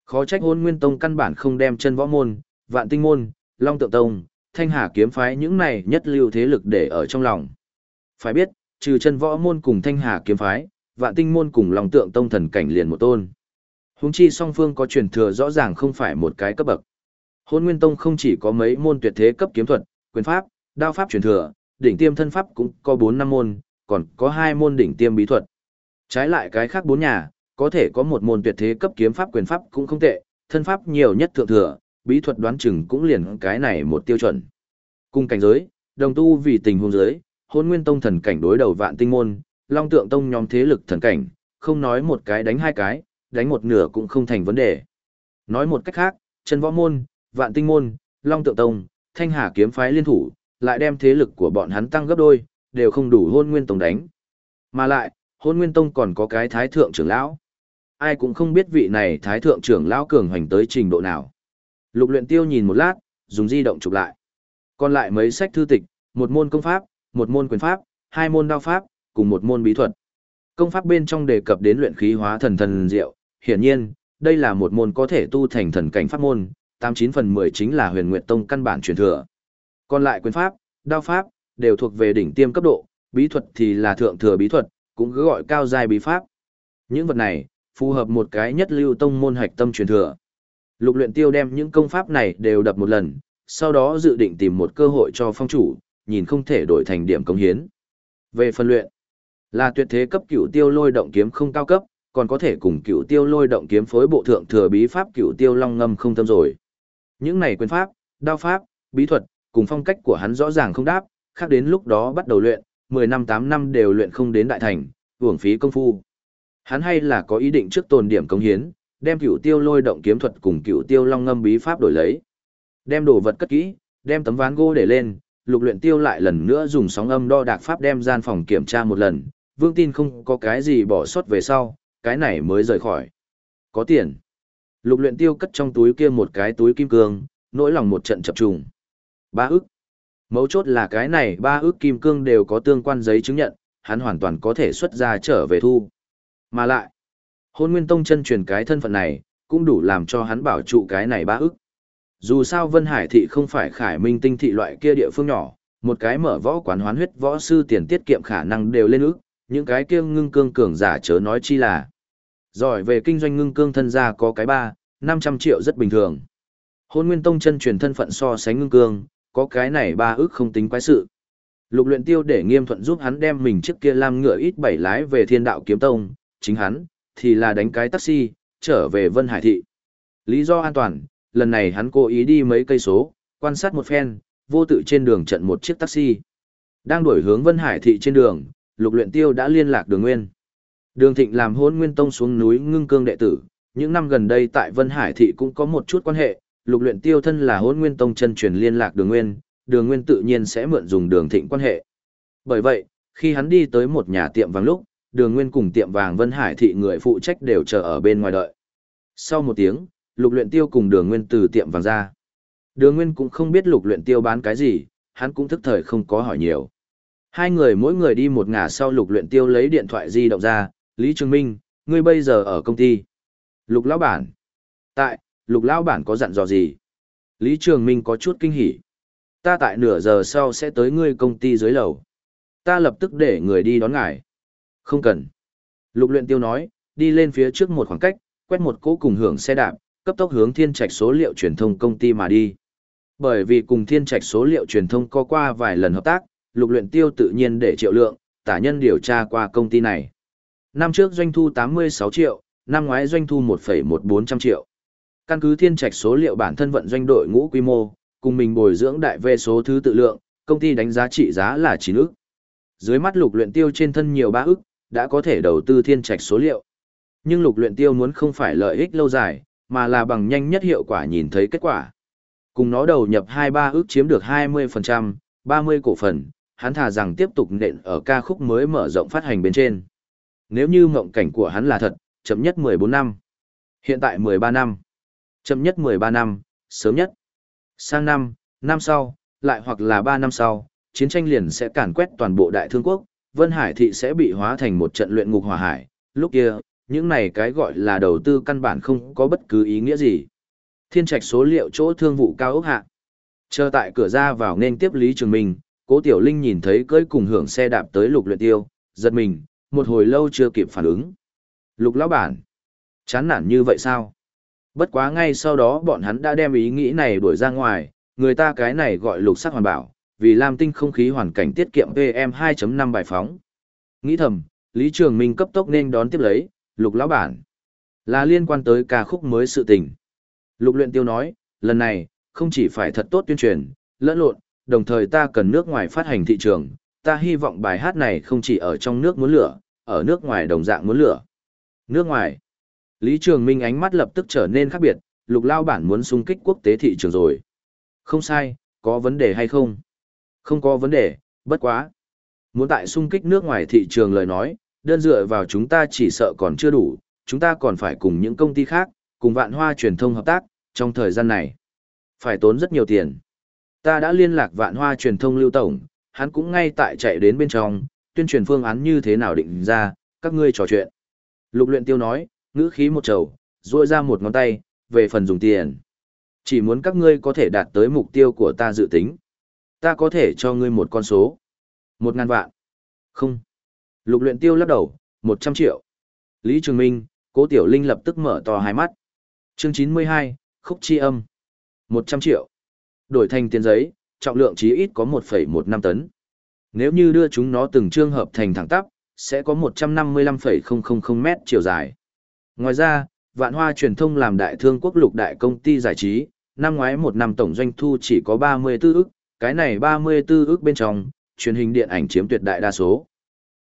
Khó trách hôn nguyên tông căn bản không đem chân võ môn, vạn tinh môn, long tượng tông, thanh hà kiếm phái những này nhất lưu thế lực để ở trong lòng. Phải biết, trừ chân võ môn cùng thanh hà kiếm phái, vạn tinh môn cùng long tượng tông thần cảnh liền một tôn. Húng chi song phương có truyền thừa rõ ràng không phải một cái cấp bậc. Hôn Nguyên Tông không chỉ có mấy môn tuyệt thế cấp kiếm thuật, quyền pháp, đao pháp truyền thừa, đỉnh tiêm thân pháp cũng có 4 năm môn, còn có 2 môn đỉnh tiêm bí thuật. Trái lại cái khác bốn nhà, có thể có một môn tuyệt thế cấp kiếm pháp quyền pháp cũng không tệ, thân pháp nhiều nhất thượng thừa, bí thuật đoán chừng cũng liền cái này một tiêu chuẩn. Cùng cảnh giới, đồng tu vì tình huống giới, Hôn Nguyên Tông thần cảnh đối đầu Vạn Tinh môn, Long Tượng Tông nhóm thế lực thần cảnh, không nói một cái đánh hai cái, đánh một nửa cũng không thành vấn đề. Nói một cách khác, chân võ môn, vạn tinh môn, long tượng tông, thanh hà kiếm phái liên thủ, lại đem thế lực của bọn hắn tăng gấp đôi, đều không đủ hôn nguyên tông đánh. Mà lại, hôn nguyên tông còn có cái thái thượng trưởng lão. Ai cũng không biết vị này thái thượng trưởng lão cường hoành tới trình độ nào. Lục luyện tiêu nhìn một lát, dùng di động chụp lại. Còn lại mấy sách thư tịch, một môn công pháp, một môn quyền pháp, hai môn đao pháp, cùng một môn bí thuật. Công pháp bên trong đề cập đến luyện khí hóa thần thần diệu, hiển nhiên, đây là một môn có thể tu thành thần cảnh pháp môn, 89 phần 10 chính là huyền nguyệt tông căn bản truyền thừa. Còn lại quyền pháp, đao pháp, đều thuộc về đỉnh tiêm cấp độ, bí thuật thì là thượng thừa bí thuật, cũng cứ gọi cao giai bí pháp. Những vật này, phù hợp một cái nhất lưu tông môn hạch tâm truyền thừa. Lục luyện tiêu đem những công pháp này đều đập một lần, sau đó dự định tìm một cơ hội cho phong chủ, nhìn không thể đổi thành điểm công hiến. Về phân luyện, là tuyệt thế cấp cửu tiêu lôi động kiếm không cao cấp, còn có thể cùng cửu tiêu lôi động kiếm phối bộ thượng thừa bí pháp cửu tiêu long ngâm không tâm rồi. Những này quyền pháp, đao pháp, bí thuật, cùng phong cách của hắn rõ ràng không đáp, khác đến lúc đó bắt đầu luyện, 10 năm 8 năm đều luyện không đến đại thành, uổng phí công phu. Hắn hay là có ý định trước tồn điểm công hiến, đem cửu tiêu lôi động kiếm thuật cùng cửu tiêu long ngâm bí pháp đổi lấy. Đem đồ vật cất kỹ, đem tấm ván gỗ để lên, lục luyện tiêu lại lần nữa dùng sóng âm đo đạc pháp đem gian phòng kiểm tra một lần, vương tin không có cái gì bỏ sót về sau, cái này mới rời khỏi. Có tiền. Lục luyện tiêu cất trong túi kia một cái túi kim cương, nỗi lòng một trận chập trùng. Ba ức. Mấu chốt là cái này ba ước kim cương đều có tương quan giấy chứng nhận, hắn hoàn toàn có thể xuất ra trở về thu. Mà lại, hôn nguyên tông chân truyền cái thân phận này, cũng đủ làm cho hắn bảo trụ cái này ba ước. Dù sao Vân Hải thị không phải khải minh tinh thị loại kia địa phương nhỏ, một cái mở võ quán hoán huyết võ sư tiền tiết kiệm khả năng đều lên ước, những cái kia ngưng cương cường giả chớ nói chi là. Giỏi về kinh doanh ngưng cương thân gia có cái ba, 500 triệu rất bình thường. Hôn Nguyên Tông chân truyền thân phận so sánh ngưng cương, có cái này ba ước không tính quái sự. Lục luyện tiêu để nghiêm thuận giúp hắn đem mình trước kia làm ngựa ít bảy lái về thiên đạo kiếm tông, chính hắn, thì là đánh cái taxi, trở về Vân Hải Thị. Lý do an toàn, lần này hắn cố ý đi mấy cây số, quan sát một phen, vô tự trên đường trận một chiếc taxi. Đang đuổi hướng Vân Hải Thị trên đường, lục luyện tiêu đã liên lạc đường nguyên. Đường thịnh làm hôn nguyên tông xuống núi ngưng cương đệ tử, những năm gần đây tại Vân Hải Thị cũng có một chút quan hệ, lục luyện tiêu thân là hôn nguyên tông chân truyền liên lạc đường nguyên, đường nguyên tự nhiên sẽ mượn dùng đường thịnh quan hệ. Bởi vậy, khi hắn đi tới một nhà tiệm vàng lúc, đường nguyên cùng tiệm vàng Vân Hải Thị người phụ trách đều chờ ở bên ngoài đợi. Sau một tiếng, lục luyện tiêu cùng đường nguyên từ tiệm vàng ra. Đường nguyên cũng không biết lục luyện tiêu bán cái gì, hắn cũng thức thời không có hỏi nhiều. Hai người mỗi người đi một ngả sau lục luyện tiêu lấy điện thoại di động ra, Lý Trường Minh, ngươi bây giờ ở công ty. Lục lão bản. Tại, lục lão bản có dặn dò gì? Lý Trường Minh có chút kinh hỉ. Ta tại nửa giờ sau sẽ tới ngươi công ty dưới lầu. Ta lập tức để người đi đón ngài. Không cần. Lục luyện tiêu nói, đi lên phía trước một khoảng cách, quét một cỗ cùng hưởng xe đạp, cấp tốc hướng thiên trạch số liệu truyền thông công ty mà đi. Bởi vì cùng thiên trạch số liệu truyền thông có qua vài lần hợp tác, lục luyện tiêu tự nhiên để triệu lượng, tả nhân điều tra qua công ty này. Năm trước doanh thu 86 triệu, năm ngoái doanh thu 1,1400 triệu. Căn cứ thiên trạch số liệu bản thân vận doanh đội ngũ quy mô, cùng mình bồi dưỡng đại về số thứ tự lượng, công ty đánh giá trị giá là 9 ức. Dưới mắt lục luyện tiêu trên thân nhiều 3 ức, đã có thể đầu tư thiên trạch số liệu. Nhưng lục luyện tiêu muốn không phải lợi ích lâu dài, mà là bằng nhanh nhất hiệu quả nhìn thấy kết quả. Cùng nó đầu nhập 2-3 ức chiếm được 20%, 30 cổ phần, hắn thà rằng tiếp tục nện ở ca khúc mới mở rộng phát hành bên trên. Nếu như mộng cảnh của hắn là thật, chậm nhất 14 năm. Hiện tại 13 năm. Chậm nhất 13 năm, sớm nhất. Sang năm, năm sau, lại hoặc là 3 năm sau, chiến tranh liền sẽ càn quét toàn bộ đại thương quốc, Vân Hải thị sẽ bị hóa thành một trận luyện ngục hỏa hải. Lúc kia, những này cái gọi là đầu tư căn bản không có bất cứ ý nghĩa gì. Thiên trạch số liệu chỗ thương vụ cao ốc hạ. Chờ tại cửa ra vào nên tiếp Lý Trường Minh, Cố Tiểu Linh nhìn thấy cưỡi cùng hưởng xe đạp tới lục luyện tiêu, giật mình, một hồi lâu chưa kịp phản ứng. Lục lão bản, chán nản như vậy sao? Bất quá ngay sau đó bọn hắn đã đem ý nghĩ này đuổi ra ngoài, người ta cái này gọi lục sắc hoàn bảo, vì làm tinh không khí hoàn cảnh tiết kiệm PM 2.5 bài phóng. Nghĩ thầm, Lý Trường Minh cấp tốc nên đón tiếp lấy, lục lão bản. Là liên quan tới ca khúc mới sự tình. Lục luyện tiêu nói, lần này, không chỉ phải thật tốt tuyên truyền, lẫn lộn, đồng thời ta cần nước ngoài phát hành thị trường, ta hy vọng bài hát này không chỉ ở trong nước muốn lửa, ở nước ngoài đồng dạng muốn lửa. Nước ngoài. Lý Trường Minh ánh mắt lập tức trở nên khác biệt, lục lao bản muốn xung kích quốc tế thị trường rồi. Không sai, có vấn đề hay không? Không có vấn đề, bất quá. Muốn tại xung kích nước ngoài thị trường lời nói, đơn dựa vào chúng ta chỉ sợ còn chưa đủ, chúng ta còn phải cùng những công ty khác, cùng vạn hoa truyền thông hợp tác, trong thời gian này. Phải tốn rất nhiều tiền. Ta đã liên lạc vạn hoa truyền thông lưu tổng, hắn cũng ngay tại chạy đến bên trong, tuyên truyền phương án như thế nào định ra, các ngươi trò chuyện. Lục luyện tiêu nói, ngữ khí một trầu, duỗi ra một ngón tay, về phần dùng tiền. Chỉ muốn các ngươi có thể đạt tới mục tiêu của ta dự tính. Ta có thể cho ngươi một con số. Một ngàn vạn. Không. Lục luyện tiêu lắc đầu, một trăm triệu. Lý Trường Minh, Cố Tiểu Linh lập tức mở to hai mắt. Chương chín mươi hai, khúc chi âm. Một trăm triệu. Đổi thành tiền giấy, trọng lượng chí ít có một phẩy một năm tấn. Nếu như đưa chúng nó từng trường hợp thành thẳng tắp, sẽ có một trăm năm mươi lăm phẩy không không không mét chiều dài. Ngoài ra, Vạn Hoa truyền thông làm đại thương quốc lục đại công ty giải trí, năm ngoái một năm tổng doanh thu chỉ có ba mươi 34 ức, cái này ba mươi 34 ức bên trong, truyền hình điện ảnh chiếm tuyệt đại đa số.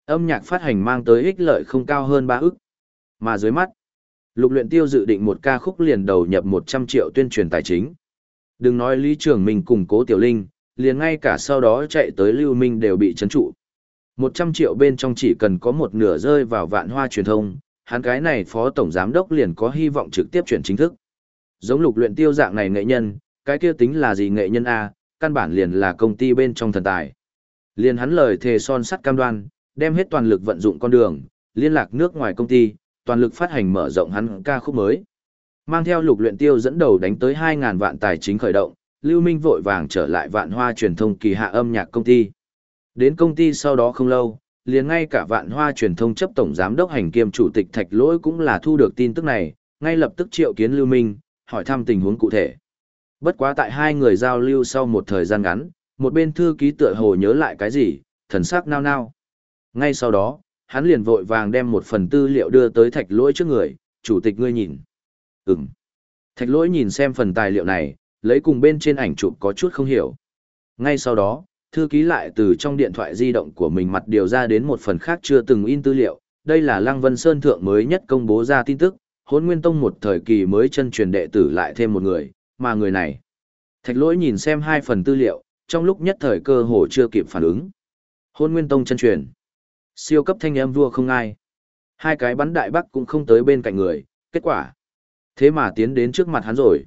Âm nhạc phát hành mang tới ích lợi không cao hơn ba ức. Mà dưới mắt, Lục Luyện Tiêu dự định một ca khúc liền đầu nhập một trăm triệu tuyên truyền tài chính. Đừng nói Lý Trường Minh cùng Cố Tiểu Linh, liền ngay cả sau đó chạy tới Lưu Minh đều bị chấn trụ. Một trăm triệu bên trong chỉ cần có một nửa rơi vào vạn hoa truyền thông, hắn cái này phó tổng giám đốc liền có hy vọng trực tiếp chuyển chính thức. Giống lục luyện tiêu dạng này nghệ nhân, cái kia tính là gì nghệ nhân A, căn bản liền là công ty bên trong thần tài. Liền hắn lời thề son sắt cam đoan, đem hết toàn lực vận dụng con đường, liên lạc nước ngoài công ty, toàn lực phát hành mở rộng hắn ca khúc mới. Mang theo lục luyện tiêu dẫn đầu đánh tới 2.000 vạn tài chính khởi động, Lưu Minh vội vàng trở lại vạn hoa truyền thông kỳ hạ âm nhạc công ty. Đến công ty sau đó không lâu, liền ngay cả vạn hoa truyền thông chấp tổng giám đốc hành kiêm chủ tịch thạch lỗi cũng là thu được tin tức này, ngay lập tức triệu kiến Lưu Minh, hỏi thăm tình huống cụ thể. Bất quá tại hai người giao lưu sau một thời gian ngắn, một bên thư ký tựa hồ nhớ lại cái gì, thần sắc nao nao. Ngay sau đó, hắn liền vội vàng đem một phần tư liệu đưa tới thạch lỗi trước người, chủ tịch ngươi nhìn. Ừm. Thạch lỗi nhìn xem phần tài liệu này, lấy cùng bên trên ảnh chụp có chút không hiểu. Ngay sau đó, thư ký lại từ trong điện thoại di động của mình mặt điều ra đến một phần khác chưa từng in tư liệu. Đây là Lăng Vân Sơn Thượng mới nhất công bố ra tin tức, hôn nguyên tông một thời kỳ mới chân truyền đệ tử lại thêm một người, mà người này. Thạch lỗi nhìn xem hai phần tư liệu, trong lúc nhất thời cơ hồ chưa kịp phản ứng. Hôn nguyên tông chân truyền. Siêu cấp thanh âm vua không ai. Hai cái bắn đại bắc cũng không tới bên cạnh người, kết quả. Thế mà tiến đến trước mặt hắn rồi.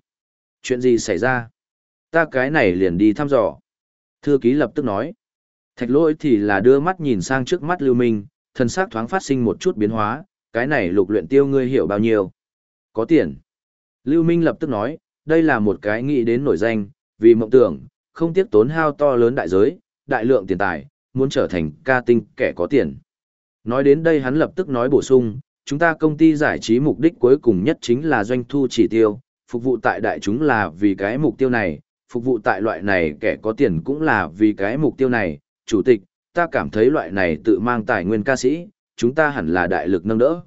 Chuyện gì xảy ra? Ta cái này liền đi thăm dò. Thư ký lập tức nói. Thạch lỗi thì là đưa mắt nhìn sang trước mắt Lưu Minh, thân xác thoáng phát sinh một chút biến hóa, cái này lục luyện tiêu ngươi hiểu bao nhiêu. Có tiền. Lưu Minh lập tức nói, đây là một cái nghĩ đến nổi danh, vì mộng tưởng, không tiếc tốn hao to lớn đại giới, đại lượng tiền tài, muốn trở thành ca tinh kẻ có tiền. Nói đến đây hắn lập tức nói bổ sung, chúng ta công ty giải trí mục đích cuối cùng nhất chính là doanh thu chỉ tiêu, phục vụ tại đại chúng là vì cái mục tiêu này, phục vụ tại loại này kẻ có tiền cũng là vì cái mục tiêu này, chủ tịch, ta cảm thấy loại này tự mang tài nguyên ca sĩ, chúng ta hẳn là đại lực nâng đỡ.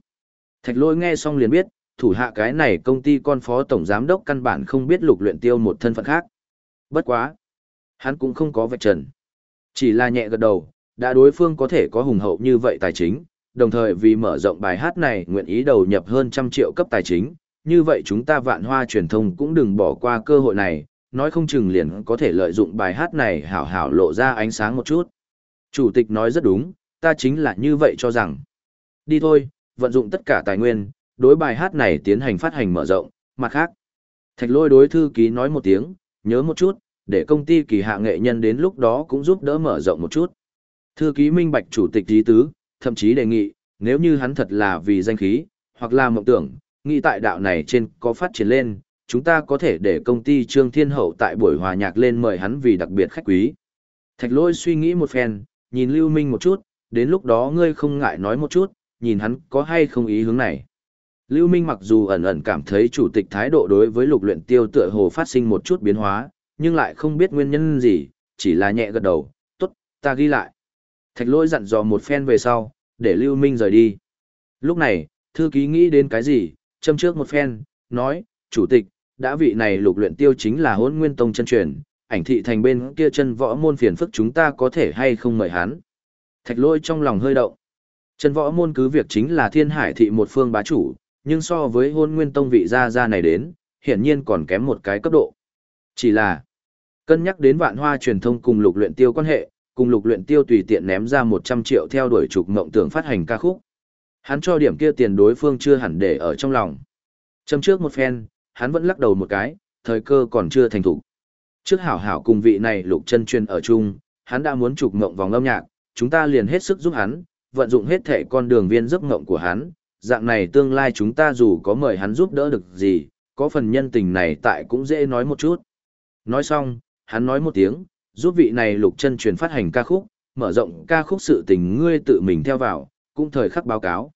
Thạch lôi nghe xong liền biết, thủ hạ cái này công ty con phó tổng giám đốc căn bản không biết lục luyện tiêu một thân phận khác. Bất quá. Hắn cũng không có vạch trần. Chỉ là nhẹ gật đầu, đã đối phương có thể có hùng hậu như vậy tài chính, đồng thời vì mở rộng bài hát này nguyện ý đầu nhập hơn trăm triệu cấp tài chính, như vậy chúng ta vạn hoa truyền thông cũng đừng bỏ qua cơ hội này, nói không chừng liền có thể lợi dụng bài hát này hảo hảo lộ ra ánh sáng một chút. Chủ tịch nói rất đúng, ta chính là như vậy cho rằng. Đi thôi, vận dụng tất cả tài nguyên, đối bài hát này tiến hành phát hành mở rộng, mặt khác. Thạch lôi đối thư ký nói một tiếng, nhớ một chút, để công ty kỳ hạ nghệ nhân đến lúc đó cũng giúp đỡ mở rộng một chút. Thư ký minh bạch chủ tịch ý tứ, thậm chí đề nghị, nếu như hắn thật là vì danh khí, hoặc là mộng tưởng, nghĩ tại đạo này trên có phát triển lên, chúng ta có thể để công ty Trương Thiên Hậu tại buổi hòa nhạc lên mời hắn vì đặc biệt khách quý. Thạch lôi suy nghĩ một phen, nhìn Lưu Minh một chút, đến lúc đó ngươi không ngại nói một chút, nhìn hắn có hay không ý hướng này. Lưu Minh mặc dù ẩn ẩn cảm thấy chủ tịch thái độ đối với lục luyện tiêu tựa hồ phát sinh một chút biến hóa, nhưng lại không biết nguyên nhân gì, chỉ là nhẹ gật đầu, tốt, ta ghi lại. Thạch lôi dặn dò một phen về sau, để Lưu Minh rời đi. Lúc này, thư ký nghĩ đến cái gì, châm trước một phen, nói, chủ tịch, đã vị này lục luyện tiêu chính là hỗn nguyên tông chân truyền, ảnh thị thành bên kia chân võ môn phiền phức chúng ta có thể hay không mời hắn. Thạch lôi trong lòng hơi động. Chân võ môn cứ việc chính là thiên hải thị một phương bá chủ, nhưng so với hôn nguyên tông vị gia gia này đến, hiển nhiên còn kém một cái cấp độ. Chỉ là, cân nhắc đến vạn hoa truyền thông cùng lục luyện tiêu quan hệ, cùng lục luyện tiêu tùy tiện ném ra 100 triệu theo đuổi trục mộng tưởng phát hành ca khúc, Hắn cho điểm kia tiền đối phương chưa hẳn để ở trong lòng. Châm trước một phen, hắn vẫn lắc đầu một cái, thời cơ còn chưa thành thủ. Trước hảo hảo cùng vị này lục chân truyền ở chung, hắn đã muốn trục ngộng vòng âm nhạc, chúng ta liền hết sức giúp hắn, vận dụng hết thể con đường viên giấc ngộng của hắn, dạng này tương lai chúng ta dù có mời hắn giúp đỡ được gì, có phần nhân tình này tại cũng dễ nói một chút. Nói xong, hắn nói một tiếng, giúp vị này lục chân truyền phát hành ca khúc, mở rộng ca khúc sự tình ngươi tự mình theo vào, cũng thời khắc báo cáo.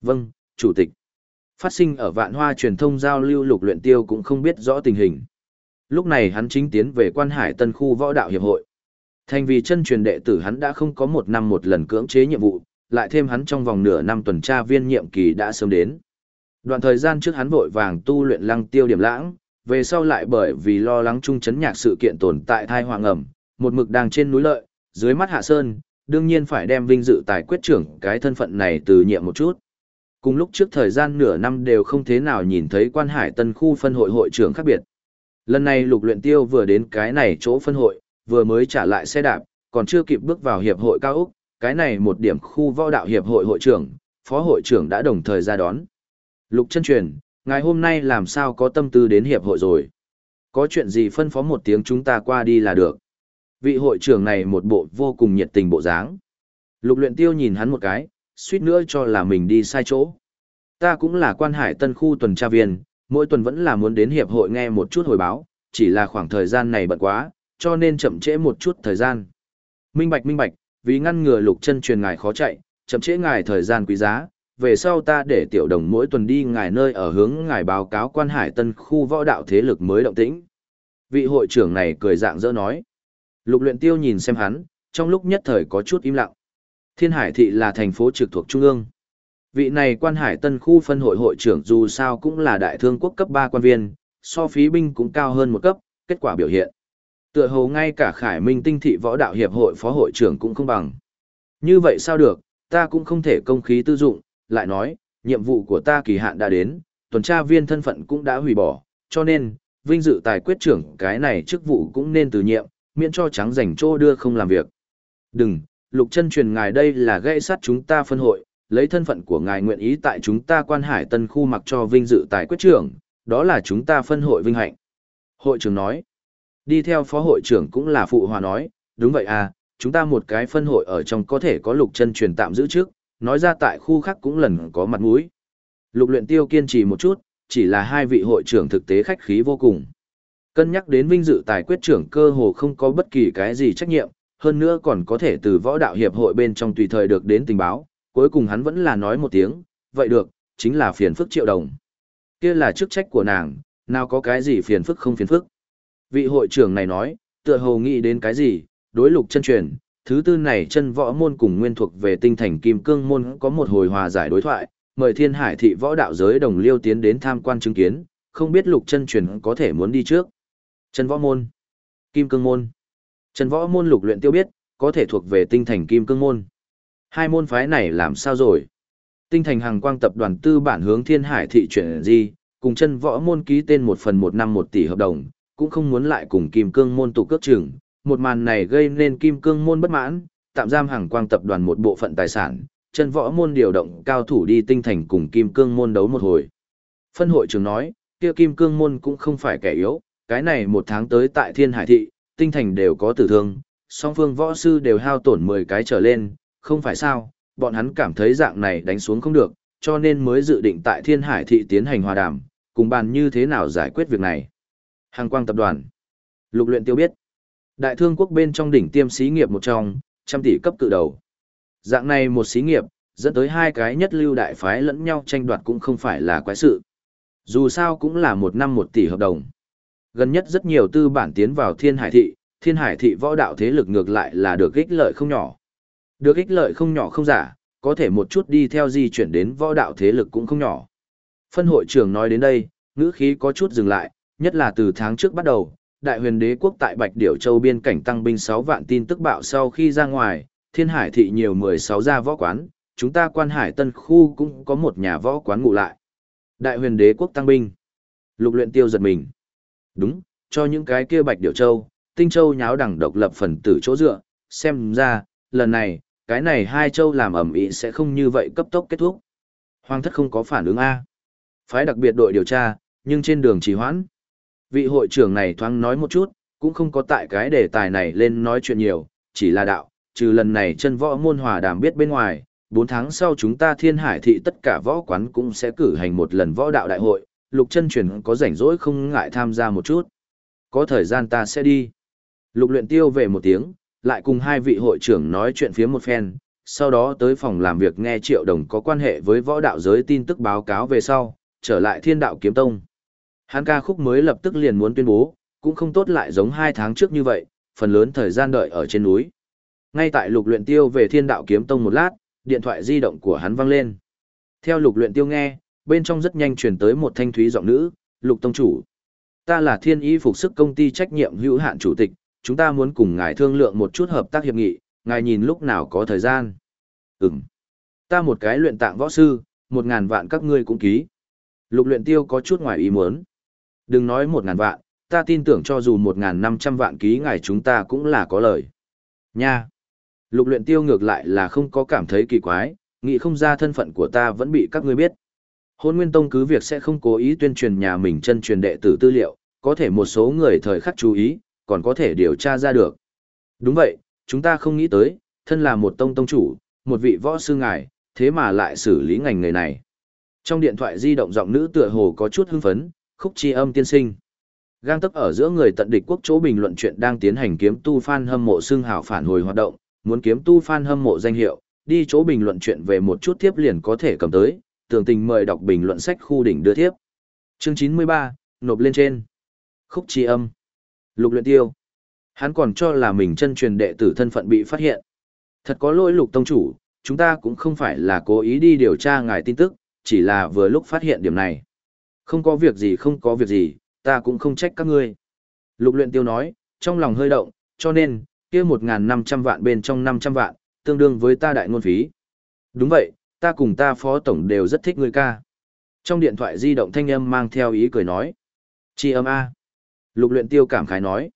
Vâng, Chủ tịch. Phát sinh ở vạn hoa truyền thông giao lưu lục luyện tiêu cũng không biết rõ tình hình. Lúc này hắn chính tiến về quan hải tân khu võ đạo hiệp hội. Thành vì chân truyền đệ tử hắn đã không có một năm một lần cưỡng chế nhiệm vụ, lại thêm hắn trong vòng nửa năm tuần tra viên nhiệm kỳ đã sớm đến. Đoạn thời gian trước hắn vội vàng tu luyện lăng tiêu điểm lãng, về sau lại bởi vì lo lắng trung chấn nhạc sự kiện tồn tại thai hoàng ẩm, một mực đang trên núi lợi, dưới mắt hạ sơn, đương nhiên phải đem vinh dự tài quyết trưởng cái thân phận này từ nhiệm một chút. Cùng lúc trước thời gian nửa năm đều không thế nào nhìn thấy quan hải tân khu phân hội hội trưởng khác biệt. Lần này lục luyện tiêu vừa đến cái này chỗ phân hội, vừa mới trả lại xe đạp, còn chưa kịp bước vào hiệp hội cao Úc, cái này một điểm khu võ đạo hiệp hội hội trưởng, phó hội trưởng đã đồng thời ra đón. Lục chân truyền, ngày hôm nay làm sao có tâm tư đến hiệp hội rồi? Có chuyện gì phân phó một tiếng chúng ta qua đi là được. Vị hội trưởng này một bộ vô cùng nhiệt tình bộ dáng. Lục luyện tiêu nhìn hắn một cái, suýt nữa cho là mình đi sai chỗ. Ta cũng là quan hải tân khu tuần tra viên, mỗi tuần vẫn là muốn đến hiệp hội nghe một chút hồi báo, chỉ là khoảng thời gian này bận quá, cho nên chậm trễ một chút thời gian. Minh bạch minh bạch, vì ngăn ngừa lục chân truyền ngài khó chạy, chậm trễ ngài thời gian quý giá, về sau ta để tiểu đồng mỗi tuần đi ngài nơi ở hướng ngài báo cáo quan hải tân khu võ đạo thế lực mới động tĩnh. Vị hội trưởng này cười dạng dỡ nói. Lục luyện tiêu nhìn xem hắn, trong lúc nhất thời có chút im lặng. Thiên Hải thị là thành phố trực thuộc trung ương. Vị này quan hải tân khu phân hội hội trưởng dù sao cũng là đại thương quốc cấp 3 quan viên, so phí binh cũng cao hơn một cấp, kết quả biểu hiện. Tựa hồ ngay cả Khải Minh Tinh thị võ đạo hiệp hội phó hội trưởng cũng không bằng. Như vậy sao được, ta cũng không thể công khí tư dụng, lại nói, nhiệm vụ của ta kỳ hạn đã đến, tuần tra viên thân phận cũng đã hủy bỏ, cho nên, vinh dự tài quyết trưởng cái này chức vụ cũng nên từ nhiệm, miễn cho trắng rảnh chỗ đưa không làm việc. Đừng, lục chân truyền ngài đây là gây sát chúng ta phân hội, lấy thân phận của ngài nguyện ý tại chúng ta quan hải tân khu mặc cho vinh dự tài quyết trưởng, đó là chúng ta phân hội vinh hạnh. Hội trưởng nói, đi theo phó hội trưởng cũng là phụ hòa nói, đúng vậy à, chúng ta một cái phân hội ở trong có thể có lục chân truyền tạm giữ trước, nói ra tại khu khác cũng lần có mặt mũi. Lục luyện tiêu kiên trì một chút, chỉ là hai vị hội trưởng thực tế khách khí vô cùng. Cân nhắc đến vinh dự tài quyết trưởng cơ hồ không có bất kỳ cái gì trách nhiệm, hơn nữa còn có thể từ võ đạo hiệp hội bên trong tùy thời được đến tình báo, cuối cùng hắn vẫn là nói một tiếng, vậy được, chính là phiền phức triệu đồng. Kia là chức trách của nàng, nào có cái gì phiền phức không phiền phức. Vị hội trưởng này nói, tựa hồ nghĩ đến cái gì, đối lục chân truyền, thứ tư này chân võ môn cùng nguyên thuộc về tinh thành kim cương môn có một hồi hòa giải đối thoại, mời thiên hải thị võ đạo giới đồng liêu tiến đến tham quan chứng kiến, không biết lục chân truyền có thể muốn đi trước. Chân võ môn, kim cương môn, chân võ môn lục luyện tiêu biết, có thể thuộc về tinh thành kim cương môn. Hai môn phái này làm sao rồi? Tinh thành hàng quang tập đoàn tư bản hướng thiên hải thị chuyển gì, cùng chân võ môn ký tên một phần một năm một tỷ hợp đồng, cũng không muốn lại cùng kim cương môn tụ cước trưởng. Một màn này gây nên kim cương môn bất mãn, tạm giam hàng quang tập đoàn một bộ phận tài sản, chân võ môn điều động cao thủ đi tinh thành cùng kim cương môn đấu một hồi. Phân hội trưởng nói, kia kim cương môn cũng không phải kẻ yếu, cái này một tháng tới tại thiên hải thị, tinh thành đều có tử thương, song phương võ sư đều hao tổn 10 cái trở lên, không phải sao, bọn hắn cảm thấy dạng này đánh xuống không được, cho nên mới dự định tại thiên hải thị tiến hành hòa đàm, cùng bàn như thế nào giải quyết việc này. Hàng quang tập đoàn. Lục luyện tiêu biết. Đại thương quốc bên trong đỉnh tiêm xí nghiệp một trong, trăm tỷ cấp cự đầu. Dạng này một xí nghiệp, dẫn tới hai cái nhất lưu đại phái lẫn nhau tranh đoạt cũng không phải là quái sự. Dù sao cũng là một năm một tỷ hợp đồng. Gần nhất rất nhiều tư bản tiến vào thiên hải thị, thiên hải thị võ đạo thế lực ngược lại là được ích lợi không nhỏ. Được ích lợi không nhỏ không giả, có thể một chút đi theo di chuyển đến võ đạo thế lực cũng không nhỏ. Phân hội trưởng nói đến đây, ngữ khí có chút dừng lại, nhất là từ tháng trước bắt đầu, đại huyền đế quốc tại Bạch Điểu Châu biên cảnh tăng binh 6 vạn tin tức bạo sau khi ra ngoài, thiên hải thị nhiều 16 gia võ quán, chúng ta quan hải tân khu cũng có một nhà võ quán ngủ lại. Đại huyền đế quốc tăng binh. Lục luyện tiêu giật mình. Đúng, cho những cái kia Bạch Điểu Châu, Tinh Châu nháo đẳng độc lập phần tử chỗ dựa, xem ra, lần này, cái này hai châu làm ẩm ý sẽ không như vậy cấp tốc kết thúc. Hoàng thất không có phản ứng A. Phái đặc biệt đội điều tra, nhưng trên đường trì hoãn. Vị hội trưởng này thoáng nói một chút, cũng không có tại cái đề tài này lên nói chuyện nhiều, chỉ là đạo, trừ lần này chân võ môn hòa đàm biết bên ngoài, 4 tháng sau chúng ta thiên hải thị tất cả võ quán cũng sẽ cử hành một lần võ đạo đại hội, lục chân truyền có rảnh rỗi không ngại tham gia một chút. Có thời gian ta sẽ đi. Lục luyện tiêu về một tiếng, lại cùng hai vị hội trưởng nói chuyện phía một phen, sau đó tới phòng làm việc nghe triệu đồng có quan hệ với võ đạo giới tin tức báo cáo về sau, trở lại thiên đạo kiếm tông. Hắn ca khúc mới lập tức liền muốn tuyên bố, cũng không tốt lại giống hai tháng trước như vậy, phần lớn thời gian đợi ở trên núi. Ngay tại lục luyện tiêu về thiên đạo kiếm tông một lát, điện thoại di động của hắn vang lên. Theo lục luyện tiêu nghe, bên trong rất nhanh truyền tới một thanh thúy giọng nữ, lục tông chủ. Ta là thiên y phục sức công ty trách nhiệm hữu hạn chủ tịch, chúng ta muốn cùng ngài thương lượng một chút hợp tác hiệp nghị, ngài nhìn lúc nào có thời gian. Ừm. Ta một cái luyện tạng võ sư, một ngàn vạn các ngươi cũng ký. Lục luyện tiêu có chút ngoài ý muốn. Đừng nói một ngàn vạn, ta tin tưởng cho dù một ngàn năm trăm vạn ký ngài chúng ta cũng là có lời. Nha. Lục luyện tiêu ngược lại là không có cảm thấy kỳ quái, nghĩ không ra thân phận của ta vẫn bị các ngươi biết. Hôn Nguyên Tông cứ việc sẽ không cố ý tuyên truyền nhà mình chân truyền đệ tử tư liệu, có thể một số người thời khắc chú ý, còn có thể điều tra ra được. Đúng vậy, chúng ta không nghĩ tới, thân là một tông tông chủ, một vị võ sư ngài, thế mà lại xử lý ngành nghề này. Trong điện thoại di động giọng nữ tựa hồ có chút hưng phấn, khúc chi âm tiên sinh. Gang tấc ở giữa người tận địch quốc chỗ bình luận chuyện đang tiến hành kiếm tu fan hâm mộ xương hào phản hồi hoạt động, muốn kiếm tu fan hâm mộ danh hiệu, đi chỗ bình luận chuyện về một chút tiếp liền có thể cầm tới, tưởng tình mời đọc bình luận sách khu đỉnh đưa tiếp. Chương 93, nộp lên trên. Khúc chi âm. Lục luyện tiêu. Hắn còn cho là mình chân truyền đệ tử thân phận bị phát hiện. Thật có lỗi lục tông chủ, chúng ta cũng không phải là cố ý đi điều tra ngài tin tức, chỉ là vừa lúc phát hiện điểm này. Không có việc gì không có việc gì, ta cũng không trách các ngươi. Lục luyện tiêu nói, trong lòng hơi động, cho nên, kia 1.500 vạn bên trong 500 vạn, tương đương với ta đại ngôn phí. Đúng vậy, ta cùng ta phó tổng đều rất thích ngươi ca. Trong điện thoại di động thanh âm mang theo ý cười nói. Chi âm A. Lục luyện tiêu cảm khái nói.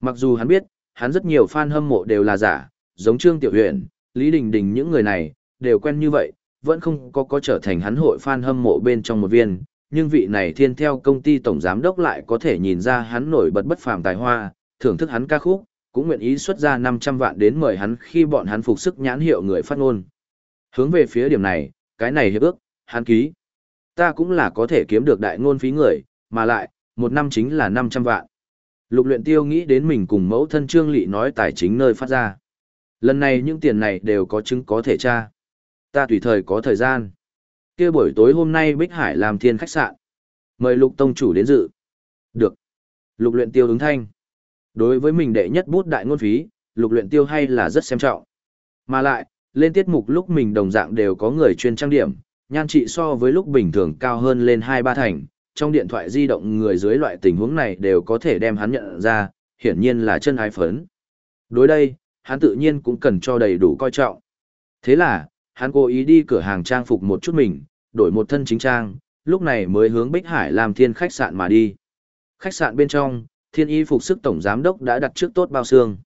Mặc dù hắn biết, hắn rất nhiều fan hâm mộ đều là giả, giống Trương Tiểu Huyền, Lý Đình Đình những người này, đều quen như vậy, vẫn không có có trở thành hắn hội fan hâm mộ bên trong một viên, nhưng vị này thiên theo công ty tổng giám đốc lại có thể nhìn ra hắn nổi bật bất phàm tài hoa, thưởng thức hắn ca khúc, cũng nguyện ý xuất ra 500 vạn đến mời hắn khi bọn hắn phục sức nhãn hiệu người phát ngôn. Hướng về phía điểm này, cái này hiệp ước, hắn ký. Ta cũng là có thể kiếm được đại ngôn phí người, mà lại, một năm chính là 500 vạn. Lục luyện tiêu nghĩ đến mình cùng mẫu thân Trương Lị nói tài chính nơi phát ra. Lần này những tiền này đều có chứng có thể tra. Ta tùy thời có thời gian. kia buổi tối hôm nay Bích Hải làm thiên khách sạn. Mời lục tông chủ đến dự. Được. Lục luyện tiêu ứng thanh. Đối với mình đệ nhất bút đại ngôn phí, lục luyện tiêu hay là rất xem trọng. Mà lại, lên tiết mục lúc mình đồng dạng đều có người chuyên trang điểm, nhan trị so với lúc bình thường cao hơn lên 2-3 thành, trong điện thoại di động người dưới loại tình huống này đều có thể đem hắn nhận ra, hiển nhiên là chân ái phấn. Đối đây, hắn tự nhiên cũng cần cho đầy đủ coi trọng. Thế là, hắn cố ý đi cửa hàng trang phục một chút mình, đổi một thân chính trang, lúc này mới hướng Bích Hải làm thiên khách sạn mà đi. Khách sạn bên trong, thiên y phục sức tổng giám đốc đã đặt trước tốt bao xương.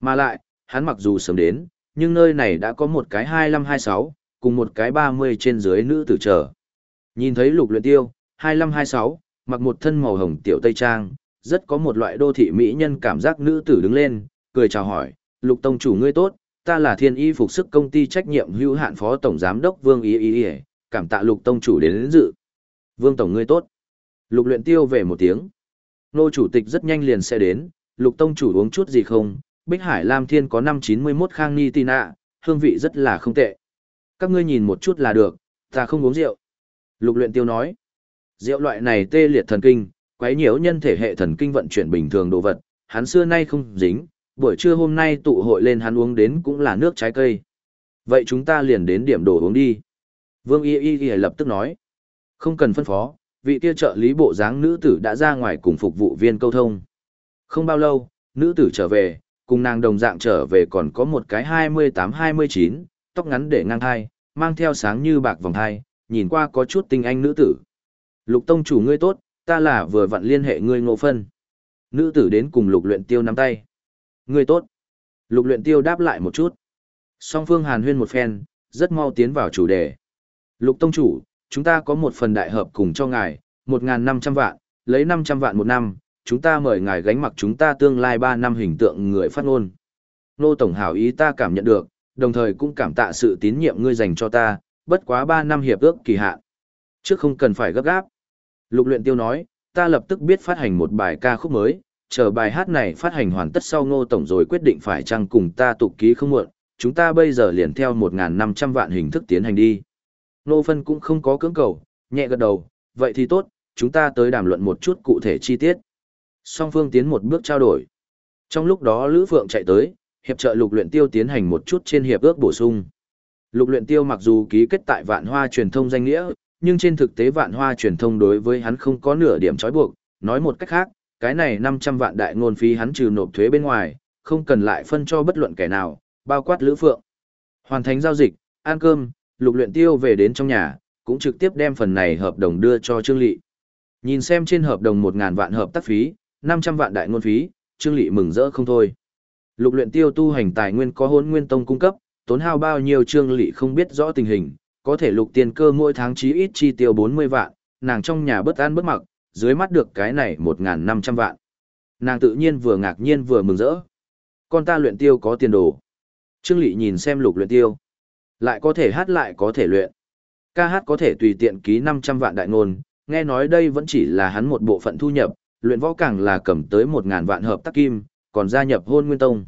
Mà lại, hắn mặc dù sớm đến, nhưng nơi này đã có một cái 2526, cùng một cái 30 trên dưới nữ tử trở. Nhìn thấy lục luyện tiêu, 2526, mặc một thân màu hồng tiểu tây trang, rất có một loại đô thị mỹ nhân cảm giác nữ tử đứng lên, cười chào hỏi, lục tông chủ ngươi tốt, ta là thiên y phục sức công ty trách nhiệm hữu hạn phó tổng giám đốc Vương Y Y Y, cảm tạ lục tông chủ đến, đến dự. Vương tổng ngươi tốt. Lục luyện tiêu về một tiếng. Nô chủ tịch rất nhanh liền sẽ đến, lục tông chủ uống chút gì không, Bích Hải Lam Thiên có 591 khang ni tina, hương vị rất là không tệ. Các ngươi nhìn một chút là được, ta không uống rượu. Lục luyện tiêu nói, rượu loại này tê liệt thần kinh, quấy nhiễu nhân thể hệ thần kinh vận chuyển bình thường đồ vật, hắn xưa nay không dính, buổi trưa hôm nay tụ hội lên hắn uống đến cũng là nước trái cây. Vậy chúng ta liền đến điểm đồ uống đi. Vương Y Y Y lập tức nói, không cần phân phó, vị kia trợ lý bộ dáng nữ tử đã ra ngoài cùng phục vụ viên câu thông. Không bao lâu, nữ tử trở về, cùng nàng đồng dạng trở về còn có một cái 28-29, tóc ngắn để ngang thai, mang theo sáng như bạc vòng thai, nhìn qua có chút tinh anh nữ tử. Lục tông chủ ngươi tốt, ta là vừa vặn liên hệ ngươi ngộ phân. Nữ tử đến cùng lục luyện tiêu nắm tay. Ngươi tốt. Lục luyện tiêu đáp lại một chút. Song phương hàn huyên một phen, rất mau tiến vào chủ đề. Lục Tông Chủ, chúng ta có một phần đại hợp cùng cho ngài, 1.500 vạn, lấy 500 vạn một năm, chúng ta mời ngài gánh mặc chúng ta tương lai 3 năm hình tượng người phát ngôn. Nô Tổng hảo ý ta cảm nhận được, đồng thời cũng cảm tạ sự tín nhiệm ngươi dành cho ta, bất quá 3 năm hiệp ước kỳ hạn. Trước không cần phải gấp gáp. Lục luyện tiêu nói, ta lập tức biết phát hành một bài ca khúc mới, chờ bài hát này phát hành hoàn tất sau ngô tổng rồi quyết định phải chăng cùng ta tục ký không muộn, chúng ta bây giờ liền theo 1.500 vạn hình thức tiến hành đi. Nô phân cũng không có cưỡng cầu, nhẹ gật đầu, vậy thì tốt, chúng ta tới đàm luận một chút cụ thể chi tiết. Song phương tiến một bước trao đổi. Trong lúc đó Lữ Phượng chạy tới, hiệp trợ lục luyện tiêu tiến hành một chút trên hiệp ước bổ sung. Lục luyện tiêu mặc dù ký kết tại vạn hoa truyền thông danh nghĩa, nhưng trên thực tế vạn hoa truyền thông đối với hắn không có nửa điểm trói buộc, nói một cách khác, cái này 500 vạn đại ngôn phí hắn trừ nộp thuế bên ngoài, không cần lại phân cho bất luận kẻ nào, bao quát Lữ Phượng. Hoàn thành giao dịch, ăn cơm, lục luyện tiêu về đến trong nhà, cũng trực tiếp đem phần này hợp đồng đưa cho Trương Lệ. Nhìn xem trên hợp đồng 1000 vạn hợp tác phí, 500 vạn đại ngôn phí, Trương Lị mừng rỡ không thôi. Lục luyện tiêu tu hành tài nguyên có hỗn nguyên tông cung cấp, tốn hao bao nhiêu Trương Lị không biết rõ tình hình, có thể lục tiền cơ mỗi tháng chí ít chi tiêu 40 vạn, nàng trong nhà bất an bất mặc, dưới mắt được cái này 1.500 vạn. Nàng tự nhiên vừa ngạc nhiên vừa mừng rỡ. Con ta luyện tiêu có tiền đồ. Trương Lị nhìn xem lục luyện tiêu. Lại có thể hát lại có thể luyện. Ca hát có thể tùy tiện ký 500 vạn đại ngôn, nghe nói đây vẫn chỉ là hắn một bộ phận thu nhập, luyện võ càng là cầm tới một ngàn vạn hợp tác kim, còn gia nhập hôn nguyên tông.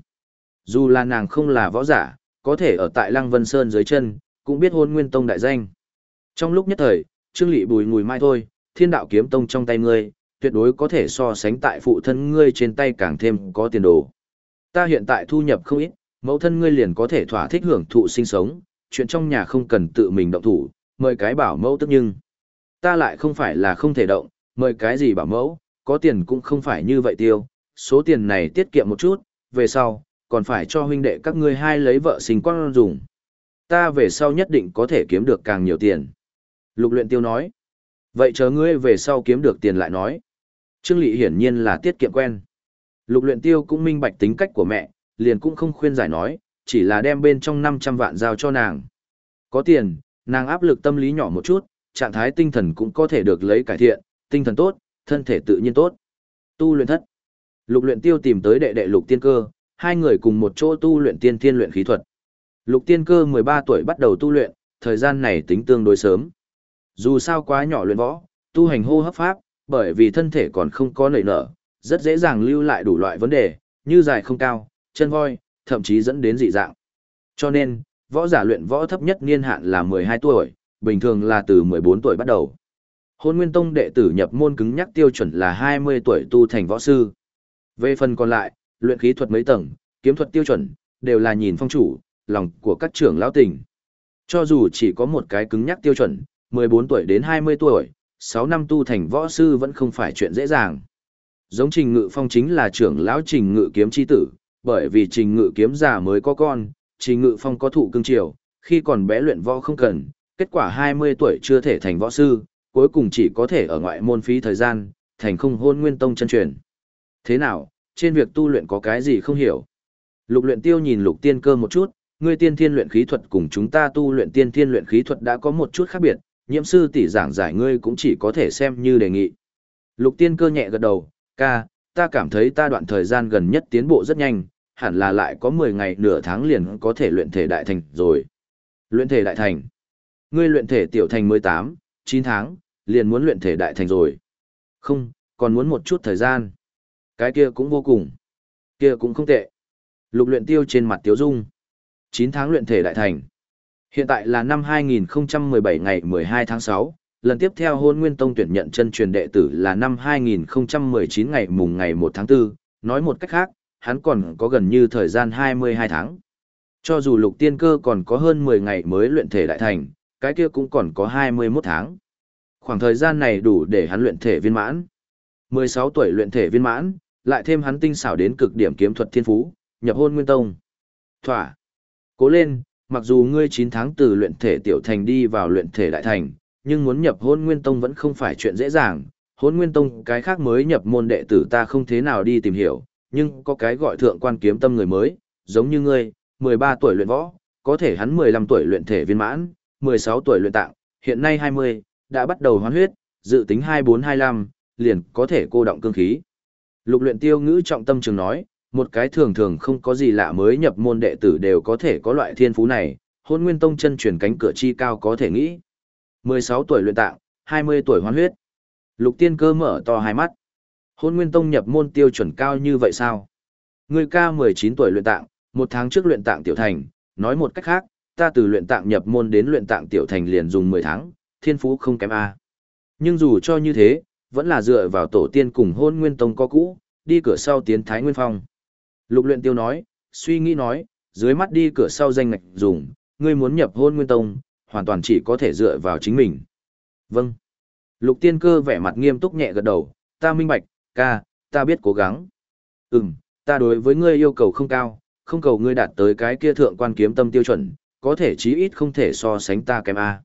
Dù là nàng không là võ giả, có thể ở tại Lăng Vân Sơn dưới chân, cũng biết hôn nguyên tông đại danh. Trong lúc nhất thời, Trương Lị bùi ngùi mai thôi, thiên đạo kiếm tông trong tay ngươi, tuyệt đối có thể so sánh tại phụ thân ngươi trên tay càng thêm có tiền đồ. Ta hiện tại thu nhập không ít, mẫu thân ngươi liền có thể thỏa thích hưởng thụ sinh sống, chuyện trong nhà không cần tự mình động thủ, mời cái bảo mẫu tức nhưng. Ta lại không phải là không thể động, mời cái gì bảo mẫu, có tiền cũng không phải như vậy tiêu, số tiền này tiết kiệm một chút, về sau, còn phải cho huynh đệ các ngươi hai lấy vợ sinh con dùng. Ta về sau nhất định có thể kiếm được càng nhiều tiền. Lục luyện tiêu nói. Vậy chờ ngươi về sau kiếm được tiền lại nói. Trương Lị hiển nhiên là tiết kiệm quen. Lục luyện tiêu cũng minh bạch tính cách của mẹ, liền cũng không khuyên giải nói, chỉ là đem bên trong 500 vạn giao cho nàng. Có tiền, nàng áp lực tâm lý nhỏ một chút, trạng thái tinh thần cũng có thể được lấy cải thiện, tinh thần tốt, thân thể tự nhiên tốt. Tu luyện thất. Lục luyện tiêu tìm tới đệ đệ lục tiên cơ, hai người cùng một chỗ tu luyện tiên thiên luyện khí thuật. Lục tiên cơ 13 tuổi bắt đầu tu luyện, thời gian này tính tương đối sớm. Dù sao quá nhỏ luyện võ, tu hành hô hấp pháp, bởi vì thân thể còn không có nảy nở, rất dễ dàng lưu lại đủ loại vấn đề, như dài không cao, chân voi, thậm chí dẫn đến dị dạng. Cho nên, võ giả luyện võ thấp nhất niên hạn là 12 tuổi, bình thường là từ 14 tuổi bắt đầu. Hôn Nguyên Tông đệ tử nhập môn cứng nhắc tiêu chuẩn là 20 tuổi tu thành võ sư. Về phần còn lại, luyện khí thuật mấy tầng, kiếm thuật tiêu chuẩn, đều là nhìn phong chủ, lòng của các trưởng lão tỉnh. Cho dù chỉ có một cái cứng nhắc tiêu chuẩn, 14 tuổi đến 20 tuổi, 6 năm tu thành võ sư vẫn không phải chuyện dễ dàng. Giống Trình Ngự Phong chính là trưởng lão Trình Ngự kiếm chi tử, bởi vì Trình Ngự kiếm già mới có con, Trình Ngự Phong có thụ cương triều, khi còn bé luyện võ không cần, kết quả 20 tuổi chưa thể thành võ sư, cuối cùng chỉ có thể ở ngoại môn phí thời gian, thành không hôn nguyên tông chân truyền. Thế nào, trên việc tu luyện có cái gì không hiểu? Lục luyện tiêu nhìn lục tiên cơ một chút, ngươi tiên thiên luyện khí thuật cùng chúng ta tu luyện tiên thiên luyện khí thuật đã có một chút khác biệt, nhiễm sư tỷ giảng giải ngươi cũng chỉ có thể xem như đề nghị. Lục tiên cơ nhẹ gật đầu, ca, ta cảm thấy ta đoạn thời gian gần nhất tiến bộ rất nhanh, hẳn là lại có 10 ngày nửa tháng liền có thể luyện thể đại thành rồi. Luyện thể đại thành. Ngươi luyện thể tiểu thành 18, 9 tháng, liền muốn luyện thể đại thành rồi. Không, còn muốn một chút thời gian. Cái kia cũng vô cùng. Kia cũng không tệ. Lục luyện tiêu trên mặt tiếu dung. 9 tháng luyện thể đại thành. Hiện tại là năm 2017 ngày 12 tháng 6, lần tiếp theo hôn nguyên tông tuyển nhận chân truyền đệ tử là năm 2019 ngày mùng ngày 1 tháng 4, nói một cách khác, hắn còn có gần như thời gian 22 tháng. Cho dù lục tiên cơ còn có hơn 10 ngày mới luyện thể đại thành, cái kia cũng còn có 21 tháng. Khoảng thời gian này đủ để hắn luyện thể viên mãn. 16 tuổi luyện thể viên mãn, lại thêm hắn tinh xảo đến cực điểm kiếm thuật thiên phú, nhập hôn nguyên tông. Thỏa. Cố lên, mặc dù ngươi 9 tháng từ luyện thể tiểu thành đi vào luyện thể đại thành, nhưng muốn nhập hôn nguyên tông vẫn không phải chuyện dễ dàng. Hôn nguyên tông cái khác mới nhập môn đệ tử ta không thế nào đi tìm hiểu, nhưng có cái gọi thượng quan kiếm tâm người mới, giống như ngươi, 13 tuổi luyện võ, có thể hắn 15 tuổi luyện thể viên mãn, 16 tuổi luyện tạng, hiện nay 20, đã bắt đầu hoán huyết, dự tính 24-25, liền có thể cô động cương khí. Lục luyện tiêu ngữ trọng tâm trường nói, một cái thường thường không có gì lạ mới nhập môn đệ tử đều có thể có loại thiên phú này, hôn nguyên tông chân chuyển cánh cửa chi cao có thể nghĩ. 16 tuổi luyện tạng, 20 tuổi hoán huyết. Lục tiên cơ mở to hai mắt. Hôn nguyên tông nhập môn tiêu chuẩn cao như vậy sao? Người ca 19 tuổi luyện tạng, một tháng trước luyện tạng tiểu thành, nói một cách khác, ta từ luyện tạng nhập môn đến luyện tạng tiểu thành liền dùng 10 tháng, thiên phú không kém A. Nhưng dù cho như thế, vẫn là dựa vào tổ tiên cùng hôn nguyên tông có cũ, đi cửa sau tiến thái nguyên phong. Lục luyện tiêu nói, suy nghĩ nói, dưới mắt đi cửa sau danh ngạch dùng, ngươi muốn nhập hôn nguyên tông, hoàn toàn chỉ có thể dựa vào chính mình. Vâng. Lục tiên cơ vẻ mặt nghiêm túc nhẹ gật đầu, ta minh bạch, ca, ta biết cố gắng. Ừm, ta đối với ngươi yêu cầu không cao, không cầu ngươi đạt tới cái kia thượng quan kiếm tâm tiêu chuẩn, có thể chí ít không thể so sánh ta kém A.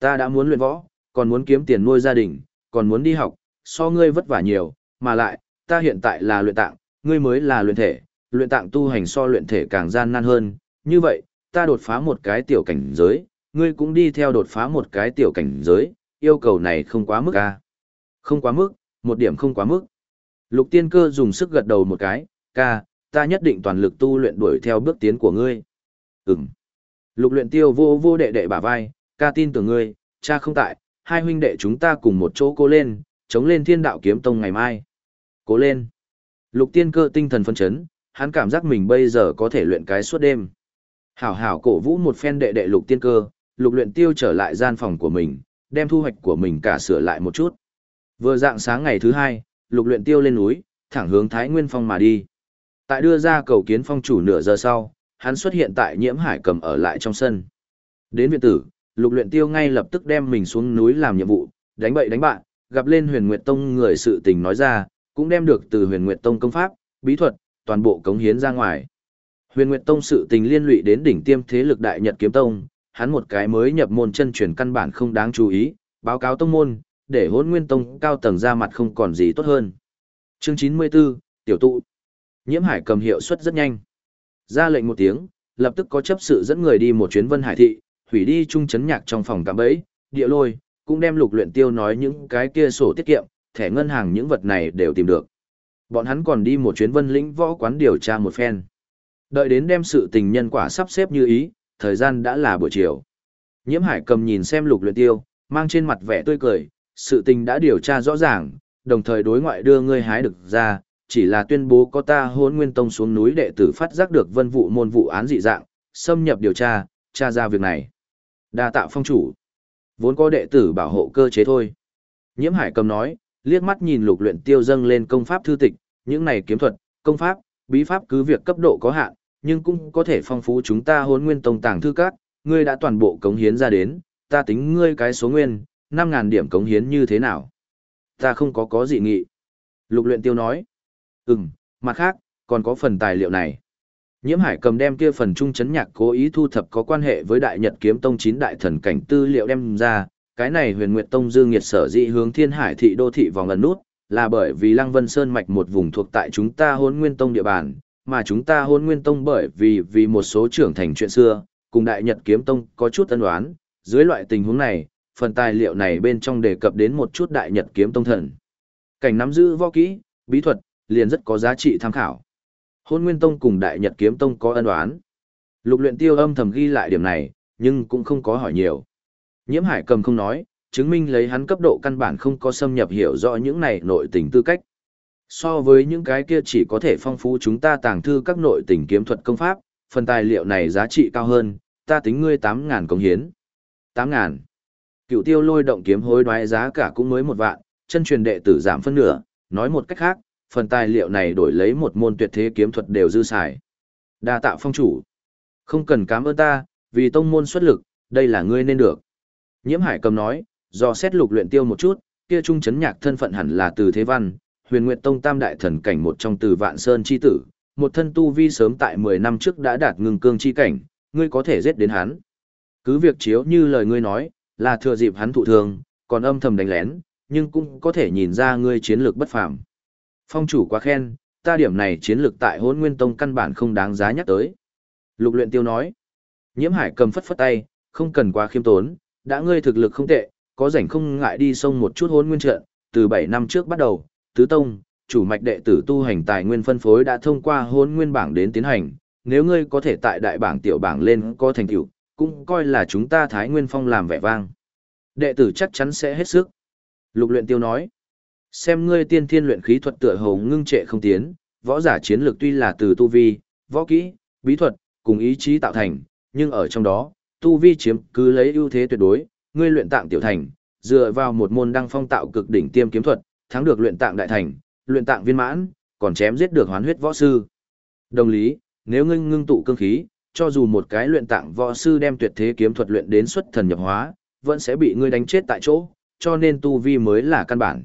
Ta đã muốn luyện võ, còn muốn kiếm tiền nuôi gia đình, còn muốn đi học, so ngươi vất vả nhiều, mà lại, ta hiện tại là luyện tạng, ngươi mới là luyện thể, luyện tạng tu hành so luyện thể càng gian nan hơn, như vậy, ta đột phá một cái tiểu cảnh giới, ngươi cũng đi theo đột phá một cái tiểu cảnh giới, yêu cầu này không quá mức a. Không quá mức, một điểm không quá mức. Lục tiên cơ dùng sức gật đầu một cái, ca, ta nhất định toàn lực tu luyện đuổi theo bước tiến của ngươi. Ừm. Lục luyện tiêu vô vô đệ đệ bả vai, ca tin tưởng ngươi, cha không tại, hai huynh đệ chúng ta cùng một chỗ cố lên, chống lên thiên đạo kiếm tông ngày mai. Cố lên. Lục tiên cơ tinh thần phân chấn, hắn cảm giác mình bây giờ có thể luyện cái suốt đêm. Hảo hảo cổ vũ một phen đệ đệ lục tiên cơ, lục luyện tiêu trở lại gian phòng của mình, đem thu hoạch của mình cả sửa lại một chút. Vừa dạng sáng ngày thứ hai, lục luyện tiêu lên núi, thẳng hướng Thái Nguyên Phong mà đi. Tại đưa ra cầu kiến phong chủ nửa giờ sau, hắn xuất hiện tại nhiễm hải cầm ở lại trong sân. Đến viện tử, lục luyện tiêu ngay lập tức đem mình xuống núi làm nhiệm vụ, đánh bậy đánh bạn, gặp lên huyền nguyệt tông người sự tình nói ra, cũng đem được từ huyền nguyệt tông công pháp, bí thuật, toàn bộ cống hiến ra ngoài. Huyền Nguyệt Tông sự tình liên lụy đến đỉnh tiêm thế lực Đại Nhật Kiếm Tông, hắn một cái mới nhập môn chân truyền căn bản không đáng chú ý, báo cáo tông môn, để Hỗn Nguyên Tông cao tầng ra mặt không còn gì tốt hơn. Chương 94, tiểu tụ. Nhiễm Hải cầm hiệu suất rất nhanh. Ra lệnh một tiếng, lập tức có chấp sự dẫn người đi một chuyến Vân Hải thị, hủy đi trung chấn nhạc trong phòng cạm bẫy, địa lôi, cũng đem Lục Luyện Tiêu nói những cái kia sổ tiết kiệm, thẻ ngân hàng những vật này đều tìm được. Bọn hắn còn đi một chuyến Vân Lĩnh võ quán điều tra một phen. Đợi đến đem sự tình nhân quả sắp xếp như ý, thời gian đã là buổi chiều. Nhiễm Hải cầm nhìn xem lục luyện tiêu, mang trên mặt vẻ tươi cười, sự tình đã điều tra rõ ràng, đồng thời đối ngoại đưa ngươi hái được ra, chỉ là tuyên bố có ta hôn nguyên tông xuống núi đệ tử phát giác được vân vụ môn vụ án dị dạng, xâm nhập điều tra, tra ra việc này. Đa tạo phong chủ. Vốn có đệ tử bảo hộ cơ chế thôi. Nhiễm Hải cầm nói, liếc mắt nhìn lục luyện tiêu dâng lên công pháp thư tịch, những này kiếm thuật, công pháp, bí pháp cứ việc cấp độ có hạn, nhưng cũng có thể phong phú chúng ta hôn nguyên tông tàng thư các, ngươi đã toàn bộ cống hiến ra đến, ta tính ngươi cái số nguyên, 5.000 điểm cống hiến như thế nào? Ta không có có dị nghị. Lục luyện tiêu nói. Ừm, mặt khác, còn có phần tài liệu này. Nhiễm hải cầm đem kia phần trung chấn nhạc cố ý thu thập có quan hệ với đại nhật kiếm tông chín đại thần cảnh tư liệu đem ra, cái này huyền nguyệt tông dương nghiệt sở dị hướng thiên hải thị đô thị vòng lần nút, là bởi vì Lăng Vân Sơn mạch một vùng thuộc tại chúng ta hôn nguyên tông địa bàn, mà chúng ta hôn nguyên tông bởi vì vì một số trưởng thành chuyện xưa, cùng đại nhật kiếm tông có chút ân đoán, dưới loại tình huống này, phần tài liệu này bên trong đề cập đến một chút đại nhật kiếm tông thần. Cảnh nắm giữ võ kỹ, bí thuật, liền rất có giá trị tham khảo. Hôn nguyên tông cùng đại nhật kiếm tông có ân đoán. Lục luyện tiêu âm thầm ghi lại điểm này, nhưng cũng không có hỏi nhiều. Nhiễm hải cầm không nói, chứng minh lấy hắn cấp độ căn bản không có xâm nhập hiểu rõ những này nội tình tư cách. So với những cái kia chỉ có thể phong phú chúng ta tàng thư các nội tình kiếm thuật công pháp, phần tài liệu này giá trị cao hơn, ta tính ngươi 8.000 công hiến. 8.000. Cựu tiêu lôi động kiếm hối đoái giá cả cũng mới một vạn, chân truyền đệ tử giảm phân nửa, nói một cách khác, phần tài liệu này đổi lấy một môn tuyệt thế kiếm thuật đều dư xài. Đa tạo phong chủ. Không cần cảm ơn ta, vì tông môn xuất lực, đây là ngươi nên được. Nhiễm hải cầm nói, do xét lục luyện tiêu một chút, kia trung chấn nhạc thân phận hẳn là từ thế văn, huyền nguyệt tông tam đại thần cảnh một trong từ vạn sơn chi tử, một thân tu vi sớm tại 10 năm trước đã đạt ngưng cương chi cảnh, ngươi có thể giết đến hắn. Cứ việc chiếu như lời ngươi nói, là thừa dịp hắn thụ thương, còn âm thầm đánh lén, nhưng cũng có thể nhìn ra ngươi chiến lược bất phàm. Phong chủ quá khen, ta điểm này chiến lược tại hôn nguyên tông căn bản không đáng giá nhắc tới. Lục luyện tiêu nói. Nhiễm hải cầm phất phất tay, không cần quá khiêm tốn, Đã ngươi thực lực không tệ, có rảnh không ngại đi sông một chút hôn nguyên trận, từ 7 năm trước bắt đầu, tứ tông, chủ mạch đệ tử tu hành tài nguyên phân phối đã thông qua hôn nguyên bảng đến tiến hành, nếu ngươi có thể tại đại bảng tiểu bảng lên có thành tựu, cũng coi là chúng ta Thái Nguyên Phong làm vẻ vang. Đệ tử chắc chắn sẽ hết sức. Lục luyện tiêu nói, xem ngươi tiên thiên luyện khí thuật tựa hồ ngưng trệ không tiến, võ giả chiến lược tuy là từ tu vi, võ kỹ, bí thuật, cùng ý chí tạo thành, nhưng ở trong đó, tu vi chiếm cứ lấy ưu thế tuyệt đối, ngươi luyện tạng tiểu thành, dựa vào một môn đăng phong tạo cực đỉnh tiêm kiếm thuật, thắng được luyện tạng đại thành, luyện tạng viên mãn, còn chém giết được hoán huyết võ sư. Đồng lý, nếu ngươi ngưng tụ cương khí, cho dù một cái luyện tạng võ sư đem tuyệt thế kiếm thuật luyện đến xuất thần nhập hóa, vẫn sẽ bị ngươi đánh chết tại chỗ, cho nên tu vi mới là căn bản.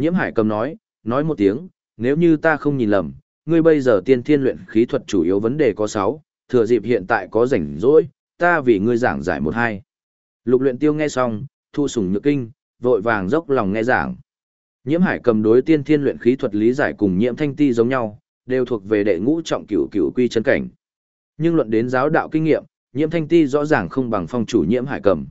Nhiễm Hải cầm nói, nói một tiếng, nếu như ta không nhìn lầm, ngươi bây giờ tiên thiên luyện khí thuật chủ yếu vấn đề có 6, thừa dịp hiện tại có rảnh rỗi, ta vì ngươi giảng giải một hai. Lục luyện tiêu nghe xong, thu sủng nhược kinh, vội vàng dốc lòng nghe giảng. Nhiễm Hải cầm đối tiên thiên luyện khí thuật lý giải cùng Nhiễm Thanh Ti giống nhau, đều thuộc về đệ ngũ trọng cửu cửu quy chân cảnh. Nhưng luận đến giáo đạo kinh nghiệm, Nhiễm Thanh Ti rõ ràng không bằng phong chủ Nhiễm Hải cầm.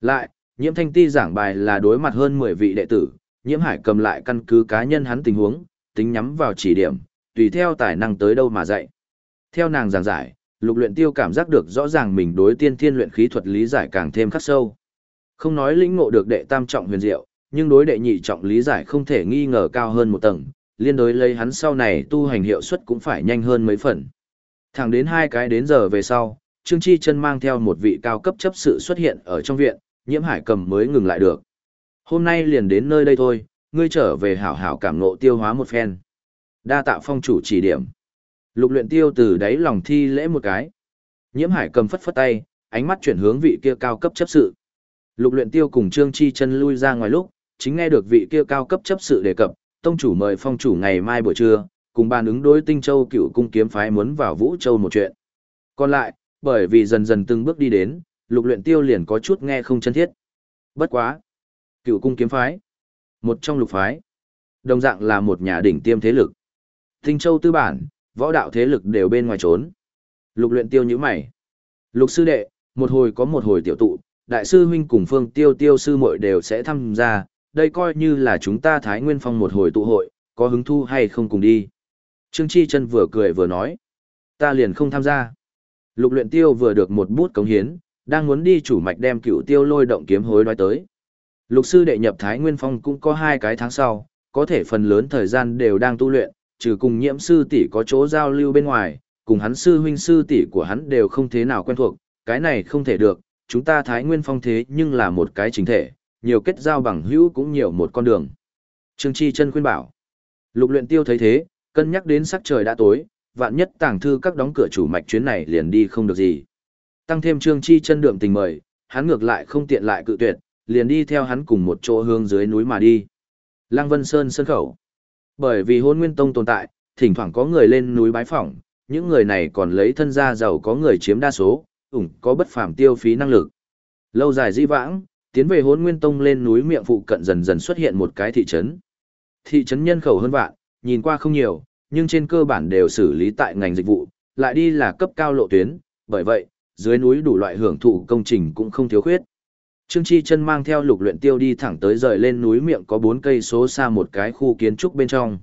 Lại, Nhiễm Thanh Ti giảng bài là đối mặt hơn 10 vị đệ tử, Nhiễm Hải cầm lại căn cứ cá nhân hắn tình huống, tính nhắm vào chỉ điểm, tùy theo tài năng tới đâu mà dạy. Theo nàng giảng giải, Lục Luyện Tiêu cảm giác được rõ ràng mình đối tiên thiên luyện khí thuật lý giải càng thêm khắc sâu. Không nói lĩnh ngộ được đệ tam trọng huyền diệu, nhưng đối đệ nhị trọng lý giải không thể nghi ngờ cao hơn một tầng, liên đối lấy hắn sau này tu hành hiệu suất cũng phải nhanh hơn mấy phần. Thẳng đến hai cái đến giờ về sau, Trương Chi chân mang theo một vị cao cấp chấp sự xuất hiện ở trong viện, nhiễm hải cầm mới ngừng lại được. Hôm nay liền đến nơi đây thôi, ngươi trở về hảo hảo cảm ngộ tiêu hóa một phen. Đa tạ phong chủ chỉ điểm. Lục luyện tiêu từ đáy lòng thi lễ một cái. Nhiễm hải cầm phất phất tay, ánh mắt chuyển hướng vị kia cao cấp chấp sự. Lục luyện tiêu cùng Trương Chi chân lui ra ngoài lúc, chính nghe được vị kia cao cấp chấp sự đề cập, tông chủ mời phong chủ ngày mai buổi trưa, cùng bàn ứng đối tinh châu cựu cung kiếm phái muốn vào vũ châu một chuyện. Còn lại, bởi vì dần dần từng bước đi đến, lục luyện tiêu liền có chút nghe không chân thiết. Bất quá. Cựu cung kiếm phái. Một trong lục phái. Đồng dạng là một nhà đỉnh tiêm thế lực. Tinh châu tư bản, võ đạo thế lực đều bên ngoài trốn. Lục luyện tiêu như mày. Lục sư đệ, một hồi có một hồi tiểu tụ, đại sư huynh cùng phương tiêu tiêu sư muội đều sẽ tham gia, đây coi như là chúng ta Thái Nguyên Phong một hồi tụ hội, có hứng thu hay không cùng đi. Trương Chi chân vừa cười vừa nói, ta liền không tham gia. Lục luyện tiêu vừa được một bút cống hiến, đang muốn đi chủ mạch đem cựu tiêu lôi động kiếm hối nói tới. Lục sư đệ nhập Thái Nguyên Phong cũng có hai cái tháng sau, có thể phần lớn thời gian đều đang tu luyện, trừ cùng nhiễm sư tỷ có chỗ giao lưu bên ngoài, cùng hắn sư huynh sư tỷ của hắn đều không thế nào quen thuộc, cái này không thể được, chúng ta Thái Nguyên Phong thế nhưng là một cái chính thể, nhiều kết giao bằng hữu cũng nhiều một con đường. Trương Chi chân khuyên bảo. Lục luyện tiêu thấy thế, cân nhắc đến sắc trời đã tối, vạn nhất tàng thư các đóng cửa chủ mạch chuyến này liền đi không được gì. Tăng thêm Trương Chi chân đượm tình mời, hắn ngược lại không tiện lại cự tuyệt, liền đi theo hắn cùng một chỗ hướng dưới núi mà đi. Lăng Vân Sơn sân khẩu. Bởi vì hôn nguyên tông tồn tại, thỉnh thoảng có người lên núi bái phỏng, những người này còn lấy thân gia giàu có người chiếm đa số, ủng có bất phàm tiêu phí năng lực. Lâu dài di vãng, tiến về hôn nguyên tông lên núi miệng phụ cận dần dần xuất hiện một cái thị trấn. Thị trấn nhân khẩu hơn vạn, nhìn qua không nhiều, nhưng trên cơ bản đều xử lý tại ngành dịch vụ, lại đi là cấp cao lộ tuyến, bởi vậy, dưới núi đủ loại hưởng thụ công trình cũng không thiếu khuyết. Trương Chi chân mang theo lục luyện tiêu đi thẳng tới rời lên núi miệng có 4 cây số xa một cái khu kiến trúc bên trong.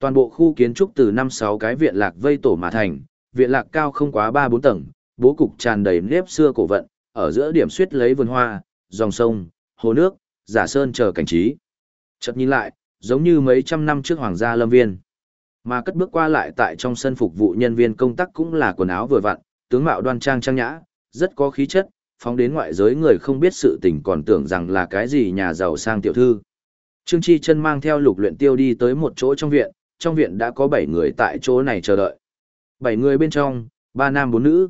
Toàn bộ khu kiến trúc từ 5-6 cái viện lạc vây tổ mà thành, viện lạc cao không quá 3-4 tầng, bố cục tràn đầy nếp xưa cổ vận, ở giữa điểm suyết lấy vườn hoa, dòng sông, hồ nước, giả sơn chờ cảnh trí. Chợt nhìn lại, giống như mấy trăm năm trước hoàng gia lâm viên. Mà cất bước qua lại tại trong sân phục vụ nhân viên công tác cũng là quần áo vừa vặn, tướng mạo đoan trang trang nhã, rất có khí chất, phóng đến ngoại giới người không biết sự tình còn tưởng rằng là cái gì nhà giàu sang tiểu thư. Trương Chi chân mang theo lục luyện tiêu đi tới một chỗ trong viện, trong viện đã có 7 người tại chỗ này chờ đợi. 7 người bên trong, 3 nam 4 nữ.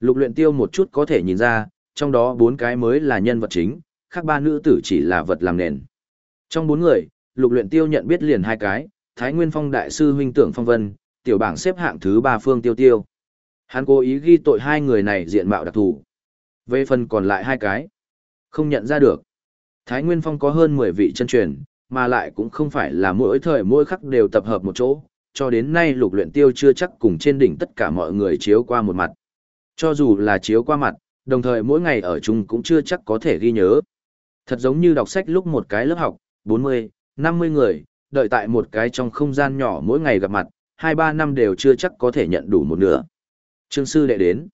Lục luyện tiêu một chút có thể nhìn ra, trong đó 4 cái mới là nhân vật chính, khác ba nữ tử chỉ là vật làm nền. Trong 4 người, lục luyện tiêu nhận biết liền hai cái, Thái Nguyên Phong đại sư huynh tưởng phong vân, tiểu bảng xếp hạng thứ 3 phương tiêu tiêu. Hắn cố ý ghi tội hai người này diện mạo đặc thù. Về phần còn lại hai cái, không nhận ra được. Thái Nguyên Phong có hơn 10 vị chân truyền, mà lại cũng không phải là mỗi thời mỗi khắc đều tập hợp một chỗ, cho đến nay lục luyện tiêu chưa chắc cùng trên đỉnh tất cả mọi người chiếu qua một mặt. Cho dù là chiếu qua mặt, đồng thời mỗi ngày ở chung cũng chưa chắc có thể ghi nhớ. Thật giống như đọc sách lúc một cái lớp học, 40, 50 người, đợi tại một cái trong không gian nhỏ mỗi ngày gặp mặt, 2-3 năm đều chưa chắc có thể nhận đủ một nửa. Trương sư đệ đến.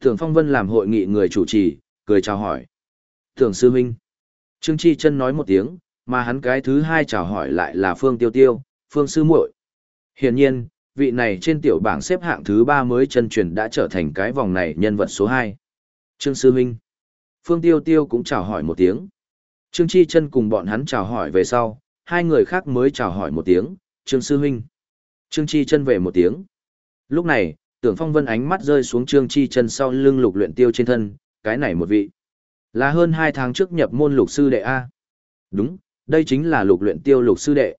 Tưởng Phong Vân làm hội nghị người chủ trì, cười chào hỏi. Tưởng sư Minh, Trương Chi chân nói một tiếng, mà hắn cái thứ hai chào hỏi lại là Phương Tiêu Tiêu, Phương sư muội. Hiển nhiên, vị này trên tiểu bảng xếp hạng thứ ba mới chân truyền đã trở thành cái vòng này nhân vật số 2. Trương sư Minh, Phương Tiêu Tiêu cũng chào hỏi một tiếng. Trương Chi chân cùng bọn hắn chào hỏi về sau, hai người khác mới chào hỏi một tiếng, Trương sư Minh, Trương Chi chân về một tiếng. Lúc này, tưởng phong vân ánh mắt rơi xuống Trương Chi chân sau lưng lục luyện tiêu trên thân, cái này một vị. Là hơn hai tháng trước nhập môn lục sư đệ A. Đúng, đây chính là lục luyện tiêu lục sư đệ.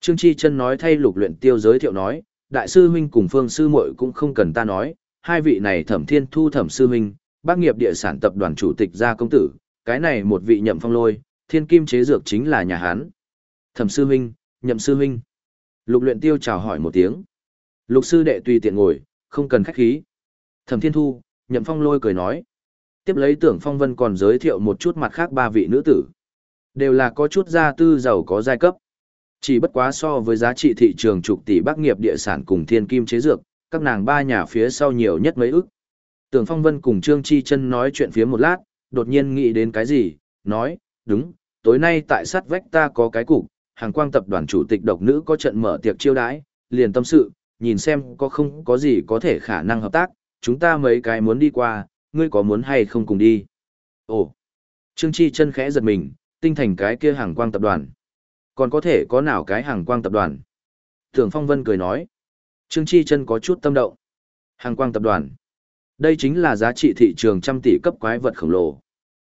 Trương Chi chân nói thay lục luyện tiêu giới thiệu nói, đại sư huynh cùng phương sư muội cũng không cần ta nói, hai vị này thẩm thiên thu thẩm sư huynh, bác nghiệp địa sản tập đoàn chủ tịch gia công tử, cái này một vị nhậm phong lôi, thiên kim chế dược chính là nhà hán. Thẩm sư huynh, nhậm sư huynh. Lục luyện tiêu chào hỏi một tiếng. Lục sư đệ tùy tiện ngồi, không cần khách khí. Thẩm thiên thu, nhậm phong lôi cười nói. Tiếp lấy tưởng phong vân còn giới thiệu một chút mặt khác ba vị nữ tử. Đều là có chút gia tư giàu có giai cấp. Chỉ bất quá so với giá trị thị trường chục tỷ bác nghiệp địa sản cùng thiên kim chế dược, các nàng ba nhà phía sau nhiều nhất mấy ức. Tưởng Phong Vân cùng Trương Chi Chân nói chuyện phía một lát, đột nhiên nghĩ đến cái gì, nói, đúng, tối nay tại sát vách ta có cái cục, hàng quang tập đoàn chủ tịch độc nữ có trận mở tiệc chiêu đãi, liền tâm sự, nhìn xem có không có gì có thể khả năng hợp tác, chúng ta mấy cái muốn đi qua, ngươi có muốn hay không cùng đi. Ồ, Trương Chi Chân khẽ giật mình, tinh thành cái kia hàng quang tập đoàn. Còn có thể có nào cái hàng quang tập đoàn? Tưởng Phong Vân cười nói. Trương Chi Chân có chút tâm động. Hàng quang tập đoàn. Đây chính là giá trị thị trường trăm tỷ cấp quái vật khổng lồ.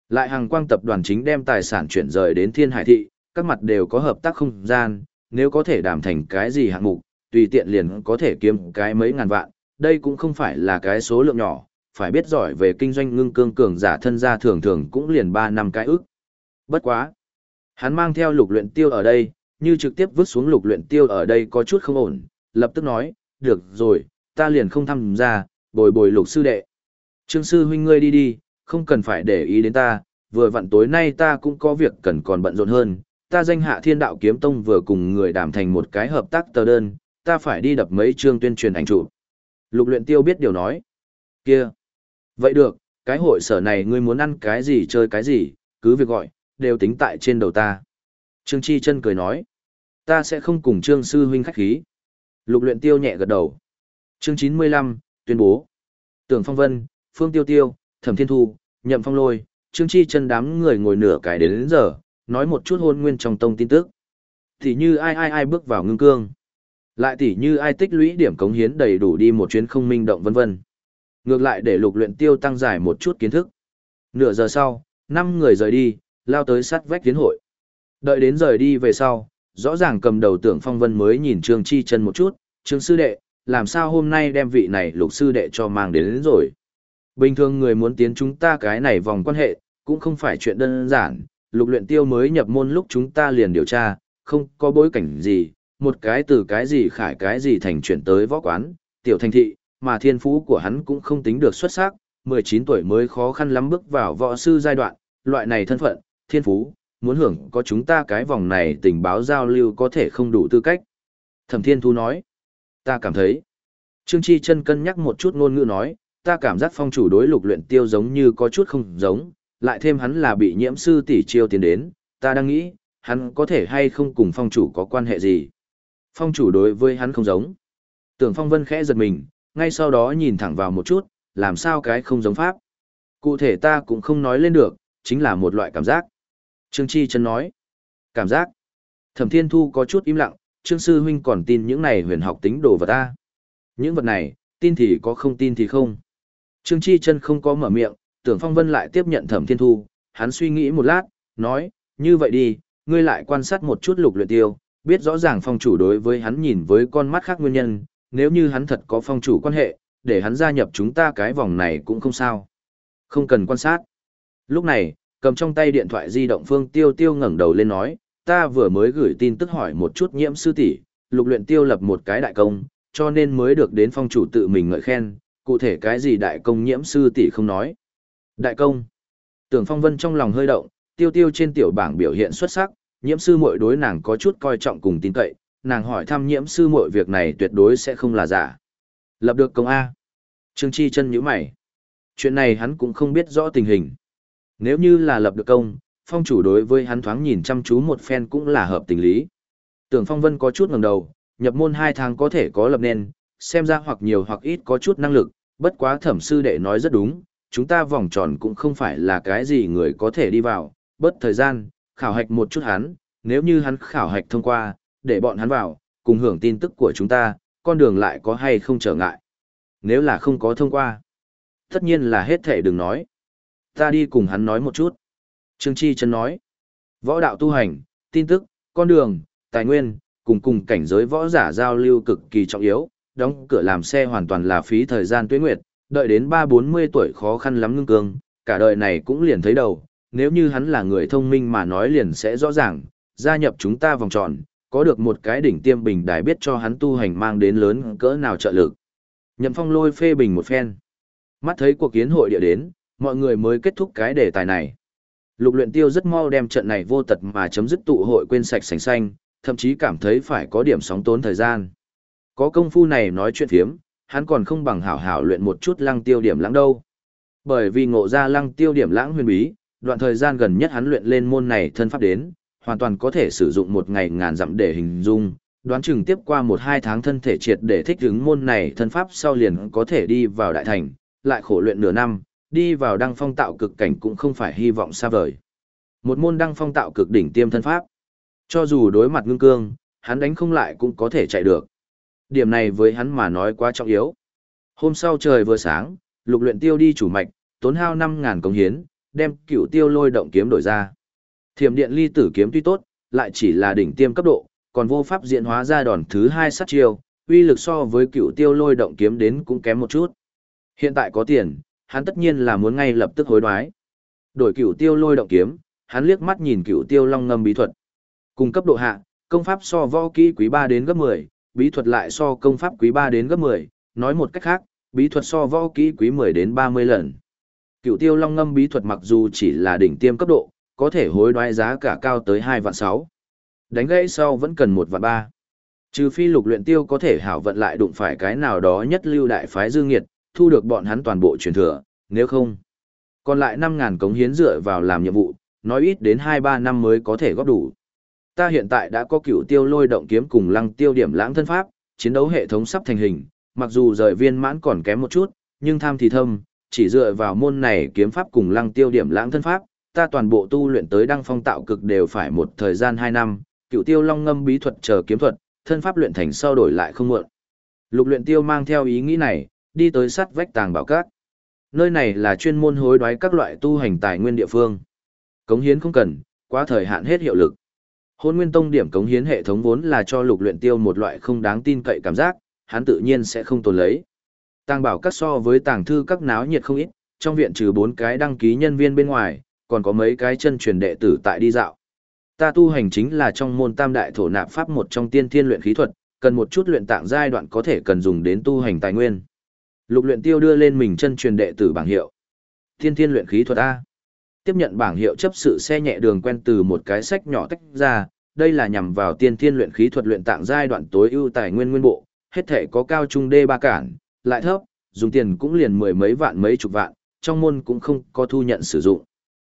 Lại hàng quang tập đoàn chính đem tài sản chuyển rời đến thiên hải thị, các mặt đều có hợp tác không gian, nếu có thể đảm thành cái gì hạng mục, tùy tiện liền có thể kiếm cái mấy ngàn vạn, đây cũng không phải là cái số lượng nhỏ, phải biết giỏi về kinh doanh ngưng cương cường giả thân gia thường thường cũng liền 3 năm cái ức. Bất quá. Hắn mang theo lục luyện tiêu ở đây, như trực tiếp vứt xuống lục luyện tiêu ở đây có chút không ổn, lập tức nói, được rồi, ta liền không tham gia, bồi bồi lục sư đệ. Trương sư huynh ngươi đi đi, không cần phải để ý đến ta, vừa vặn tối nay ta cũng có việc cần còn bận rộn hơn, ta danh hạ thiên đạo kiếm tông vừa cùng người đàm thành một cái hợp tác tờ đơn, ta phải đi đập mấy chương tuyên truyền ảnh chụp. Lục luyện tiêu biết điều nói. Kia. Vậy được, cái hội sở này ngươi muốn ăn cái gì chơi cái gì, cứ việc gọi, đều tính tại trên đầu ta. Trương Chi chân cười nói. Ta sẽ không cùng Trương sư huynh khách khí. Lục luyện tiêu nhẹ gật đầu. Chương 95, tuyên bố. Tưởng Phong Vân, Phương Tiêu Tiêu, Thẩm Thiên Thu, Nhậm Phong Lôi, Trương Chi chân đám người ngồi nửa cái đến, đến giờ, nói một chút hôn nguyên trong tông tin tức. Thì như ai ai ai bước vào ngưng cương. Lại tỉ như ai tích lũy điểm cống hiến đầy đủ đi một chuyến không minh động vân vân. Ngược lại để lục luyện tiêu tăng giải một chút kiến thức. Nửa giờ sau, năm người rời đi, lao tới sát vách tiến hội. Đợi đến rời đi về sau, rõ ràng cầm đầu tưởng phong vân mới nhìn Trương Chi chân một chút, Trương sư đệ, làm sao hôm nay đem vị này lục sư đệ cho mang đến, đến rồi. Bình thường người muốn tiến chúng ta cái này vòng quan hệ, cũng không phải chuyện đơn giản, lục luyện tiêu mới nhập môn lúc chúng ta liền điều tra, không có bối cảnh gì, một cái từ cái gì khải cái gì thành chuyển tới võ quán, tiểu thành thị, mà thiên phú của hắn cũng không tính được xuất sắc, 19 tuổi mới khó khăn lắm bước vào võ sư giai đoạn, loại này thân phận, thiên phú, muốn hưởng có chúng ta cái vòng này tình báo giao lưu có thể không đủ tư cách. Thẩm Thiên Thu nói, ta cảm thấy. Trương Chi chân cân nhắc một chút ngôn ngữ nói, ta cảm giác phong chủ đối lục luyện tiêu giống như có chút không giống, lại thêm hắn là bị nhiễm sư tỷ chiêu tiến đến, ta đang nghĩ, hắn có thể hay không cùng phong chủ có quan hệ gì. Phong chủ đối với hắn không giống. Tưởng phong vân khẽ giật mình, ngay sau đó nhìn thẳng vào một chút, làm sao cái không giống pháp. Cụ thể ta cũng không nói lên được, chính là một loại cảm giác. Trương Chi chân nói, cảm giác. Thẩm Thiên Thu có chút im lặng, Trương Sư Huynh còn tin những này huyền học tính đồ vật ta. Những vật này, tin thì có không tin thì không. Trương Chi chân không có mở miệng, tưởng Phong Vân lại tiếp nhận Thẩm Thiên Thu, hắn suy nghĩ một lát, nói, như vậy đi, ngươi lại quan sát một chút lục luyện tiêu, biết rõ ràng phong chủ đối với hắn nhìn với con mắt khác nguyên nhân, nếu như hắn thật có phong chủ quan hệ, để hắn gia nhập chúng ta cái vòng này cũng không sao. Không cần quan sát. Lúc này, cầm trong tay điện thoại di động Phương Tiêu Tiêu ngẩng đầu lên nói, ta vừa mới gửi tin tức hỏi một chút nhiễm sư tỷ, lục luyện tiêu lập một cái đại công, cho nên mới được đến phong chủ tự mình ngợi khen, cụ thể cái gì đại công nhiễm sư tỷ không nói. Đại công. Tưởng Phong Vân trong lòng hơi động, tiêu tiêu trên tiểu bảng biểu hiện xuất sắc, nhiễm sư muội đối nàng có chút coi trọng cùng tin cậy, nàng hỏi thăm nhiễm sư muội việc này tuyệt đối sẽ không là giả. Lập được công A. Trương Chi chân nhíu mày. Chuyện này hắn cũng không biết rõ tình hình. Nếu như là lập được công, phong chủ đối với hắn thoáng nhìn chăm chú một phen cũng là hợp tình lý. Tưởng Phong Vân có chút ngẩng đầu, nhập môn hai tháng có thể có lập nên, xem ra hoặc nhiều hoặc ít có chút năng lực, bất quá thẩm sư đệ nói rất đúng, chúng ta vòng tròn cũng không phải là cái gì người có thể đi vào, bất thời gian, khảo hạch một chút hắn, nếu như hắn khảo hạch thông qua, để bọn hắn vào, cùng hưởng tin tức của chúng ta, con đường lại có hay không trở ngại. Nếu là không có thông qua, tất nhiên là hết thể đừng nói. Ta đi cùng hắn nói một chút. Trương Chi Trân nói, võ đạo tu hành, tin tức, con đường, tài nguyên, cùng cùng cảnh giới võ giả giao lưu cực kỳ trọng yếu, đóng cửa làm xe hoàn toàn là phí thời gian tuyết nguyệt, đợi đến ba bốn mươi tuổi khó khăn lắm ngưng cương, cả đời này cũng liền thấy đầu, nếu như hắn là người thông minh mà nói liền sẽ rõ ràng, gia nhập chúng ta vòng tròn, có được một cái đỉnh tiêm bình đài biết cho hắn tu hành mang đến lớn cỡ nào trợ lực. Nhậm Phong lôi phê bình một phen. Mắt thấy cuộc kiến hội địa đến, mọi người mới kết thúc cái đề tài này. Lục luyện tiêu rất mau đem trận này vô tật mà chấm dứt tụ hội quên sạch sành xanh, thậm chí cảm thấy phải có điểm sóng tốn thời gian. Có công phu này nói chuyện phiếm, hắn còn không bằng hảo hảo luyện một chút lăng tiêu điểm lãng đâu. Bởi vì ngộ ra lăng tiêu điểm lãng huyền bí, đoạn thời gian gần nhất hắn luyện lên môn này thân pháp đến, hoàn toàn có thể sử dụng một ngày ngàn dặm để hình dung, đoán chừng tiếp qua một hai tháng thân thể triệt để thích ứng môn này thân pháp sau liền có thể đi vào đại thành, lại khổ luyện nửa năm, đi vào đăng phong tạo cực cảnh cũng không phải hy vọng xa vời. Một môn đăng phong tạo cực đỉnh tiêm thân pháp. Cho dù đối mặt ngưng cương, hắn đánh không lại cũng có thể chạy được. Điểm này với hắn mà nói quá trọng yếu. Hôm sau trời vừa sáng, lục luyện tiêu đi chủ mạch, tốn hao 5.000 công hiến, đem cựu tiêu lôi động kiếm đổi ra. Thiểm điện ly tử kiếm tuy tốt, lại chỉ là đỉnh tiêm cấp độ, còn vô pháp diễn hóa ra đòn thứ hai sát chiêu, uy lực so với cựu tiêu lôi động kiếm đến cũng kém một chút. Hiện tại có tiền, hắn tất nhiên là muốn ngay lập tức hối đoái. Đổi cựu tiêu lôi động kiếm, hắn liếc mắt nhìn cựu tiêu long ngâm bí thuật. Cùng cấp độ hạ, công pháp so võ kỹ quý 3 đến gấp 10, bí thuật lại so công pháp quý 3 đến gấp 10, nói một cách khác, bí thuật so võ kỹ quý 10 đến 30 lần. Cựu tiêu long ngâm bí thuật mặc dù chỉ là đỉnh tiêm cấp độ, có thể hối đoái giá cả cao tới hai vạn sáu, Đánh gãy sau vẫn cần một vạn ba. Trừ phi lục luyện tiêu có thể hảo vận lại đụng phải cái nào đó nhất lưu đại phái dương nghiệt, thu được bọn hắn toàn bộ truyền thừa, nếu không. Còn lại năm ngàn cống hiến dựa vào làm nhiệm vụ, nói ít đến 2-3 năm mới có thể góp đủ. Ta hiện tại đã có cựu tiêu lôi động kiếm cùng lăng tiêu điểm lãng thân pháp, chiến đấu hệ thống sắp thành hình, mặc dù rời viên mãn còn kém một chút, nhưng tham thì thâm, chỉ dựa vào môn này kiếm pháp cùng lăng tiêu điểm lãng thân pháp, ta toàn bộ tu luyện tới đăng phong tạo cực đều phải một thời gian 2 năm, cựu tiêu long ngâm bí thuật chờ kiếm thuật, thân pháp luyện thành sau đổi lại không muộn. Lục luyện tiêu mang theo ý nghĩ này, đi tới sát vách tàng bảo cát. Nơi này là chuyên môn hối đoái các loại tu hành tài nguyên địa phương. Cống hiến không cần, quá thời hạn hết hiệu lực. Hôn Nguyên Tông điểm cống hiến hệ thống vốn là cho lục luyện tiêu một loại không đáng tin cậy cảm giác, hắn tự nhiên sẽ không tồn lấy. Tàng bảo các so với tàng thư các náo nhiệt không ít, trong viện trừ bốn cái đăng ký nhân viên bên ngoài, còn có mấy cái chân truyền đệ tử tại đi dạo. Ta tu hành chính là trong môn tam đại thổ nạp pháp một trong tiên thiên luyện khí thuật, cần một chút luyện tạng giai đoạn có thể cần dùng đến tu hành tài nguyên. Lục luyện tiêu đưa lên mình chân truyền đệ tử bảng hiệu. Tiên thiên luyện khí thuật A. Tiếp nhận bảng hiệu chấp sự xe nhẹ đường quen từ một cái sách nhỏ tách ra, đây là nhằm vào tiên thiên luyện khí thuật luyện tạng giai đoạn tối ưu tài nguyên nguyên bộ, hết thể có cao trung đê ba cản, lại thấp, dùng tiền cũng liền mười mấy vạn mấy chục vạn, trong môn cũng không có thu nhận sử dụng.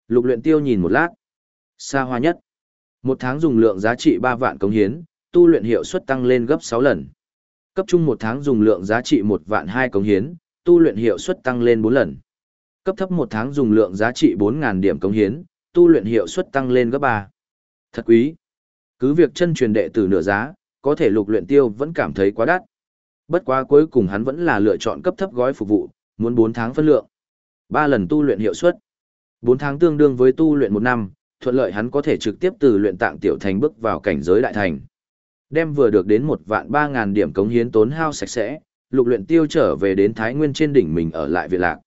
Lục luyện tiêu nhìn một lát. Xa hoa nhất. Một tháng dùng lượng giá trị 3 vạn công hiến, tu luyện hiệu suất tăng lên gấp 6 lần. Cấp trung một tháng dùng lượng giá trị 1 vạn 2 công hiến, tu luyện hiệu suất tăng lên 4 lần. Cấp thấp một tháng dùng lượng giá trị 4.000 điểm công hiến, tu luyện hiệu suất tăng lên gấp 3. Thật quý. Cứ việc chân truyền đệ tử nửa giá, có thể lục luyện tiêu vẫn cảm thấy quá đắt. Bất quá cuối cùng hắn vẫn là lựa chọn cấp thấp gói phục vụ, muốn 4 tháng phân lượng. 3 lần tu luyện hiệu suất. 4 tháng tương đương với tu luyện 1 năm, thuận lợi hắn có thể trực tiếp từ luyện tạng tiểu thành bước vào cảnh giới đại thành. Đem vừa được đến một vạn ba ngàn điểm cống hiến tốn hao sạch sẽ, lục luyện tiêu trở về đến Thái Nguyên trên đỉnh mình ở lại viện lạc.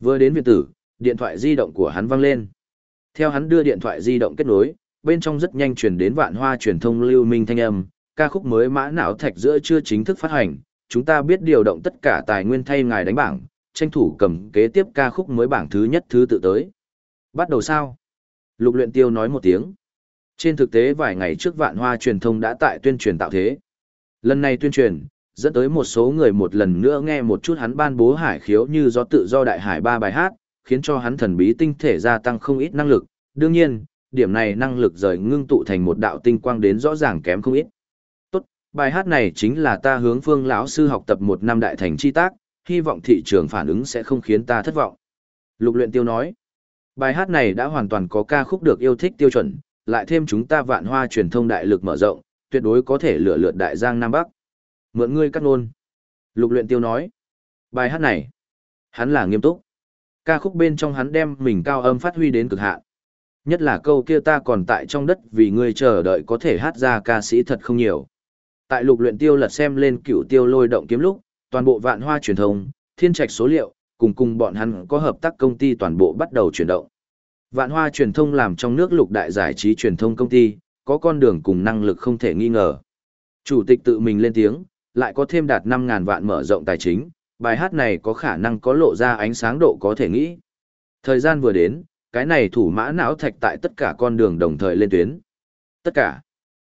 Vừa đến viện tử, điện thoại di động của hắn vang lên. Theo hắn đưa điện thoại di động kết nối, bên trong rất nhanh truyền đến vạn hoa truyền thông lưu minh thanh âm, ca khúc mới mã não thạch giữa chưa chính thức phát hành, chúng ta biết điều động tất cả tài nguyên thay ngài đánh bảng, tranh thủ cầm kế tiếp ca khúc mới bảng thứ nhất thứ tự tới. Bắt đầu sao? Lục luyện tiêu nói một tiếng. Trên thực tế vài ngày trước vạn hoa truyền thông đã tại tuyên truyền tạo thế. Lần này tuyên truyền, dẫn tới một số người một lần nữa nghe một chút hắn ban bố hải khiếu như do tự do đại hải ba bài hát, khiến cho hắn thần bí tinh thể gia tăng không ít năng lực. Đương nhiên, điểm này năng lực rời ngưng tụ thành một đạo tinh quang đến rõ ràng kém không ít. Bài hát này chính là ta hướng phương lão sư học tập một năm đại thành chi tác, hy vọng thị trường phản ứng sẽ không khiến ta thất vọng. Lục luyện tiêu nói, bài hát này đã hoàn toàn có ca khúc được yêu thích tiêu chuẩn, lại thêm chúng ta vạn hoa truyền thông đại lực mở rộng, tuyệt đối có thể lựa lượt đại giang Nam Bắc. Mượn ngươi cắt ngôn. Lục luyện tiêu nói, bài hát này, hắn là nghiêm túc. Ca khúc bên trong hắn đem mình cao âm phát huy đến cực hạn. Nhất là câu kia ta còn tại trong đất vì ngươi chờ đợi có thể hát ra ca sĩ thật không nhiều. Tại lục luyện tiêu lật xem lên cửu tiêu lôi động kiếm lúc, toàn bộ vạn hoa truyền thông, thiên trạch số liệu, cùng cùng bọn hắn có hợp tác công ty toàn bộ bắt đầu chuyển động. Vạn hoa truyền thông làm trong nước lục đại giải trí truyền thông công ty, có con đường cùng năng lực không thể nghi ngờ. Chủ tịch tự mình lên tiếng, lại có thêm đạt 5.000 vạn mở rộng tài chính, bài hát này có khả năng có lộ ra ánh sáng độ có thể nghĩ. Thời gian vừa đến, cái này thủ mã não thạch tại tất cả con đường đồng thời lên tuyến. Tất cả.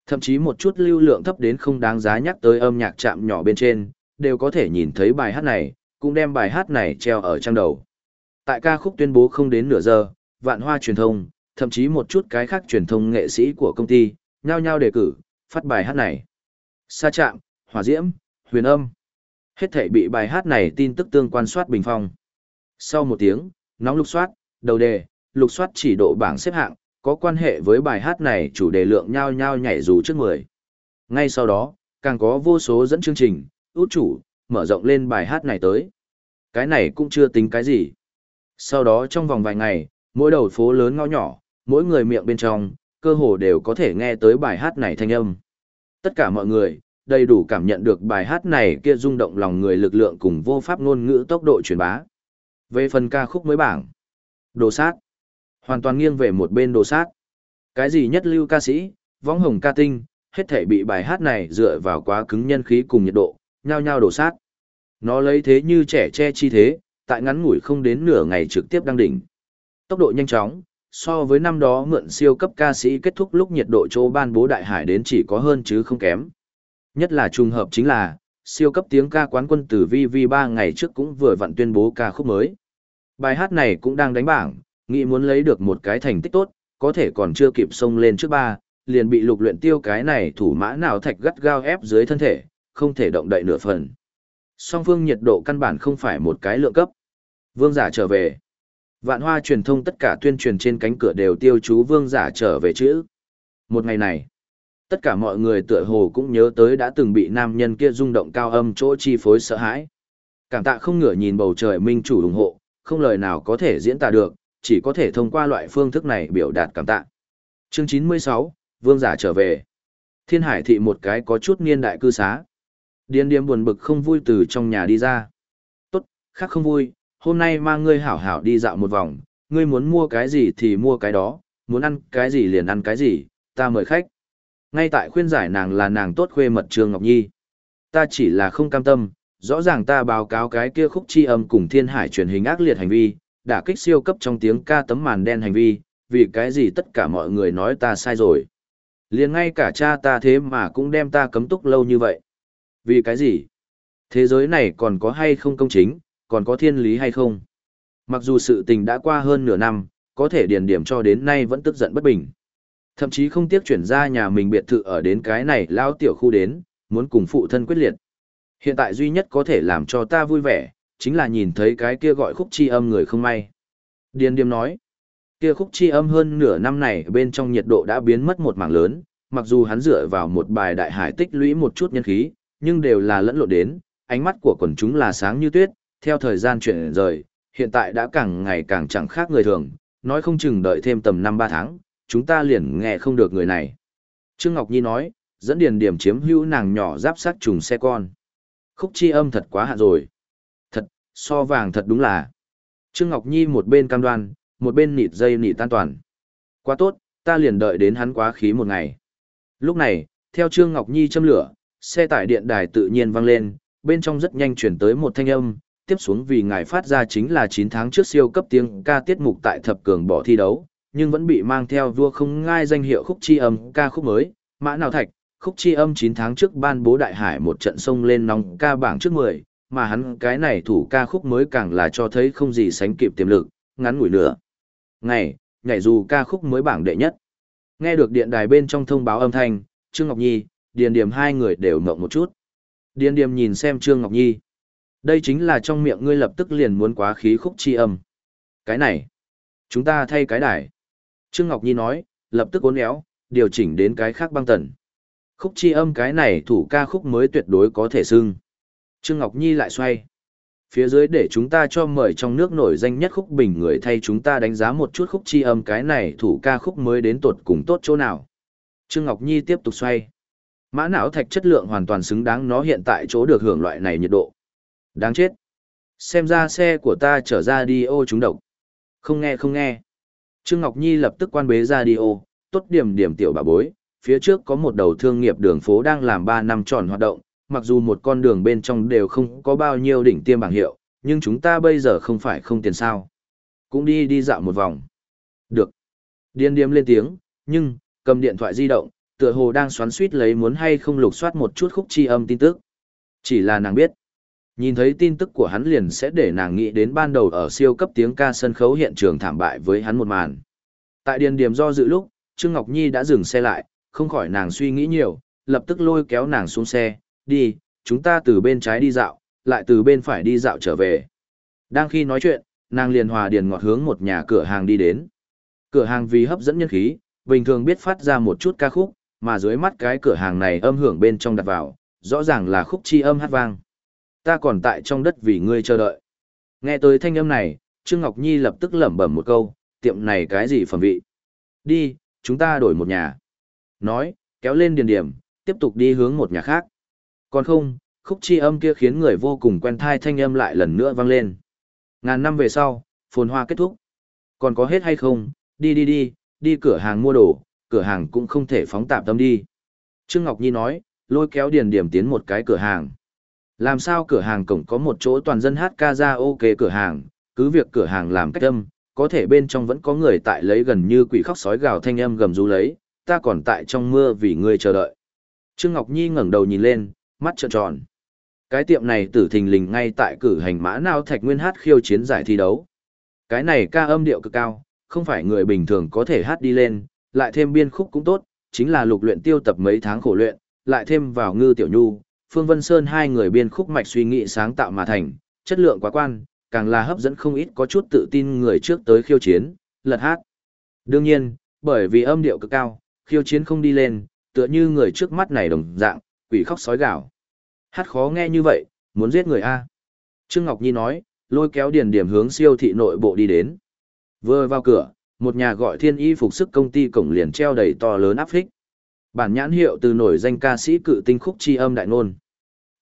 Thậm chí một chút lưu lượng thấp đến không đáng giá nhắc tới âm nhạc chạm nhỏ bên trên, đều có thể nhìn thấy bài hát này, cũng đem bài hát này treo ở trang đầu. Tại ca khúc tuyên bố không đến nửa giờ, vạn hoa truyền thông, thậm chí một chút cái khác truyền thông nghệ sĩ của công ty, nhao nhao đề cử, phát bài hát này. Sa chạm, hỏa diễm, huyền âm. Hết thể bị bài hát này tin tức tương quan soát bình phong. Sau một tiếng, nóng lục soát, đầu đề, lục soát chỉ độ bảng xếp hạng, có quan hệ với bài hát này chủ đề lượng nhao nhao nhảy dù trước 10. Ngay sau đó, càng có vô số dẫn chương trình, út chủ, mở rộng lên bài hát này tới. Cái này cũng chưa tính cái gì. Sau đó trong vòng vài ngày, mỗi đầu phố lớn ngõ nhỏ, mỗi người miệng bên trong, cơ hồ đều có thể nghe tới bài hát này thanh âm. Tất cả mọi người, đầy đủ cảm nhận được bài hát này kia rung động lòng người lực lượng cùng vô pháp ngôn ngữ tốc độ truyền bá. Về phần ca khúc mới bảng, đồ sát, hoàn toàn nghiêng về một bên đồ sát. Cái gì nhất lưu ca sĩ, võng hồng ca tinh, hết thể bị bài hát này dựa vào quá cứng nhân khí cùng nhiệt độ, nhao nhao đổ sát. Nó lấy thế như trẻ che chi thế, tại ngắn ngủi không đến nửa ngày trực tiếp đăng đỉnh. Tốc độ nhanh chóng, so với năm đó mượn siêu cấp ca sĩ kết thúc lúc nhiệt độ chỗ ban bố đại hải đến chỉ có hơn chứ không kém. Nhất là trùng hợp chính là, siêu cấp tiếng ca quán quân từ VV 3 ngày trước cũng vừa vặn tuyên bố ca khúc mới. Bài hát này cũng đang đánh bảng, nghĩ muốn lấy được một cái thành tích tốt, có thể còn chưa kịp xông lên trước ba, liền bị lục luyện tiêu cái này thủ mã nào thạch gắt gao ép dưới thân thể, không thể động đậy nửa phần. Song phương nhiệt độ căn bản không phải một cái lượng cấp. Vương giả trở về. Vạn hoa truyền thông tất cả tuyên truyền trên cánh cửa đều tiêu chú vương giả trở về chữ. Một ngày này, tất cả mọi người tựa hồ cũng nhớ tới đã từng bị nam nhân kia rung động cao âm chỗ chi phối sợ hãi. Cảm tạ không ngửa nhìn bầu trời minh chủ ủng hộ, không lời nào có thể diễn tả được, chỉ có thể thông qua loại phương thức này biểu đạt cảm tạ. Chương 96, Vương giả trở về. Thiên Hải thị một cái có chút niên đại cư xá. Điên điếm buồn bực không vui từ trong nhà đi ra. Tốt, khác không vui, hôm nay mang ngươi hảo hảo đi dạo một vòng, ngươi muốn mua cái gì thì mua cái đó, muốn ăn cái gì liền ăn cái gì, ta mời khách. Ngay tại khuyên giải nàng là nàng tốt khuê mật Trương Ngọc Nhi. Ta chỉ là không cam tâm, rõ ràng ta báo cáo cái kia khúc chi âm cùng thiên hải truyền hình ác liệt hành vi, đả kích siêu cấp trong tiếng ca tấm màn đen hành vi, vì cái gì tất cả mọi người nói ta sai rồi. liền ngay cả cha ta thế mà cũng đem ta cấm túc lâu như vậy. Vì cái gì? Thế giới này còn có hay không công chính, còn có thiên lý hay không? Mặc dù sự tình đã qua hơn nửa năm, có thể điền điểm cho đến nay vẫn tức giận bất bình. Thậm chí không tiếc chuyển ra nhà mình biệt thự ở đến cái này lao tiểu khu đến, muốn cùng phụ thân quyết liệt. Hiện tại duy nhất có thể làm cho ta vui vẻ, chính là nhìn thấy cái kia gọi khúc chi âm người không may. Điền điềm nói, kia khúc chi âm hơn nửa năm này bên trong nhiệt độ đã biến mất một mảng lớn, mặc dù hắn dựa vào một bài đại hải tích lũy một chút nhân khí, nhưng đều là lẫn lộn đến, ánh mắt của quần chúng là sáng như tuyết, theo thời gian chuyển rời, hiện tại đã càng ngày càng chẳng khác người thường, nói không chừng đợi thêm tầm 5-3 tháng, chúng ta liền nghe không được người này. Trương Ngọc Nhi nói, dẫn điền điểm chiếm hữu nàng nhỏ giáp sát trùng xe con. Khúc chi âm thật quá hạn rồi. So vàng thật đúng là. Trương Ngọc Nhi một bên cam đoan, một bên nịt dây nịt tan toàn. Quá tốt, ta liền đợi đến hắn quá khí một ngày. Lúc này, theo Trương Ngọc Nhi châm lửa, xe tải điện đài tự nhiên vang lên, bên trong rất nhanh chuyển tới một thanh âm, tiếp xuống vì ngài phát ra chính là 9 tháng trước siêu cấp tiếng ca tiết mục tại thập cường bỏ thi đấu, nhưng vẫn bị mang theo vua không ngai danh hiệu khúc chi âm ca khúc mới, mã nào thạch, khúc chi âm 9 tháng trước ban bố đại hải một trận sông lên nóng ca bảng trước 10, mà hắn cái này thủ ca khúc mới càng là cho thấy không gì sánh kịp tiềm lực, ngắn ngủi nữa. Ngày, nhảy dù ca khúc mới bảng đệ nhất. Nghe được điện đài bên trong thông báo âm thanh, Trương Ngọc Nhi, Điền Điềm hai người đều ngộng một chút. Điền Điềm nhìn xem Trương Ngọc Nhi. Đây chính là trong miệng ngươi lập tức liền muốn quá khí khúc chi âm. Cái này, chúng ta thay cái đài. Trương Ngọc Nhi nói, lập tức uốn éo, điều chỉnh đến cái khác băng tần. Khúc chi âm cái này thủ ca khúc mới tuyệt đối có thể xưng. Trương Ngọc Nhi lại xoay. Phía dưới để chúng ta cho mời trong nước nổi danh nhất khúc bình người thay chúng ta đánh giá một chút khúc chi âm cái này thủ ca khúc mới đến tột cùng tốt chỗ nào. Trương Ngọc Nhi tiếp tục xoay. Mã não thạch chất lượng hoàn toàn xứng đáng nó hiện tại chỗ được hưởng loại này nhiệt độ. Đáng chết. Xem ra xe của ta trở ra đi ô chúng độc. Không nghe không nghe. Trương Ngọc Nhi lập tức quan bế ra đi ô, tốt điểm điểm tiểu bà bối. Phía trước có một đầu thương nghiệp đường phố đang làm 3 năm tròn hoạt động, mặc dù một con đường bên trong đều không có bao nhiêu đỉnh tiêm bảng hiệu, nhưng chúng ta bây giờ không phải không tiền sao. Cũng đi đi dạo một vòng. Được. Điên điếm lên tiếng, nhưng, cầm điện thoại di động, tựa hồ đang xoắn suýt lấy muốn hay không lục soát một chút khúc chi âm tin tức. Chỉ là nàng biết. Nhìn thấy tin tức của hắn liền sẽ để nàng nghĩ đến ban đầu ở siêu cấp tiếng ca sân khấu hiện trường thảm bại với hắn một màn. Tại điền điểm do dự lúc, Trương Ngọc Nhi đã dừng xe lại, không khỏi nàng suy nghĩ nhiều, lập tức lôi kéo nàng xuống xe, đi, chúng ta từ bên trái đi dạo, lại từ bên phải đi dạo trở về. Đang khi nói chuyện, nàng liền hòa điền ngọt hướng một nhà cửa hàng đi đến. Cửa hàng vì hấp dẫn nhân khí, bình thường biết phát ra một chút ca khúc, mà dưới mắt cái cửa hàng này âm hưởng bên trong đặt vào, rõ ràng là khúc chi âm hát vang. Ta còn tại trong đất vì ngươi chờ đợi. Nghe tới thanh âm này, Trương Ngọc Nhi lập tức lẩm bẩm một câu, tiệm này cái gì phẩm vị. Đi, chúng ta đổi một nhà. Nói, kéo lên điền điểm, tiếp tục đi hướng một nhà khác. Còn không, khúc chi âm kia khiến người vô cùng quen thai thanh âm lại lần nữa vang lên. Ngàn năm về sau, phồn hoa kết thúc. Còn có hết hay không, đi đi đi, đi cửa hàng mua đồ, cửa hàng cũng không thể phóng tạp tâm đi. Trương Ngọc Nhi nói, lôi kéo Điền Điểm tiến một cái cửa hàng. Làm sao cửa hàng cổng có một chỗ toàn dân hát ca ra ok cửa hàng, cứ việc cửa hàng làm cách âm, có thể bên trong vẫn có người tại lấy gần như quỷ khóc sói gào thanh âm gầm rú lấy, ta còn tại trong mưa vì ngươi chờ đợi. Trương Ngọc Nhi ngẩng đầu nhìn lên, mắt trợn tròn. Cái tiệm này tử thình lình ngay tại cử hành mã nào thạch nguyên hát khiêu chiến giải thi đấu. Cái này ca âm điệu cực cao, không phải người bình thường có thể hát đi lên, lại thêm biên khúc cũng tốt, chính là lục luyện tiêu tập mấy tháng khổ luyện, lại thêm vào ngư tiểu nhu, Phương Vân Sơn hai người biên khúc mạch suy nghĩ sáng tạo mà thành, chất lượng quá quan, càng là hấp dẫn không ít có chút tự tin người trước tới khiêu chiến, lật hát. Đương nhiên, bởi vì âm điệu cực cao, khiêu chiến không đi lên, tựa như người trước mắt này đồng dạng, quỷ khóc sói gạo. Hát khó nghe như vậy, muốn giết người A. Trương Ngọc Nhi nói, lôi kéo điền điểm hướng siêu thị nội bộ đi đến. Vừa vào cửa, một nhà gọi thiên y phục sức công ty cổng liền treo đầy to lớn áp phích. Bản nhãn hiệu từ nổi danh ca sĩ cự tinh khúc chi âm đại ngôn.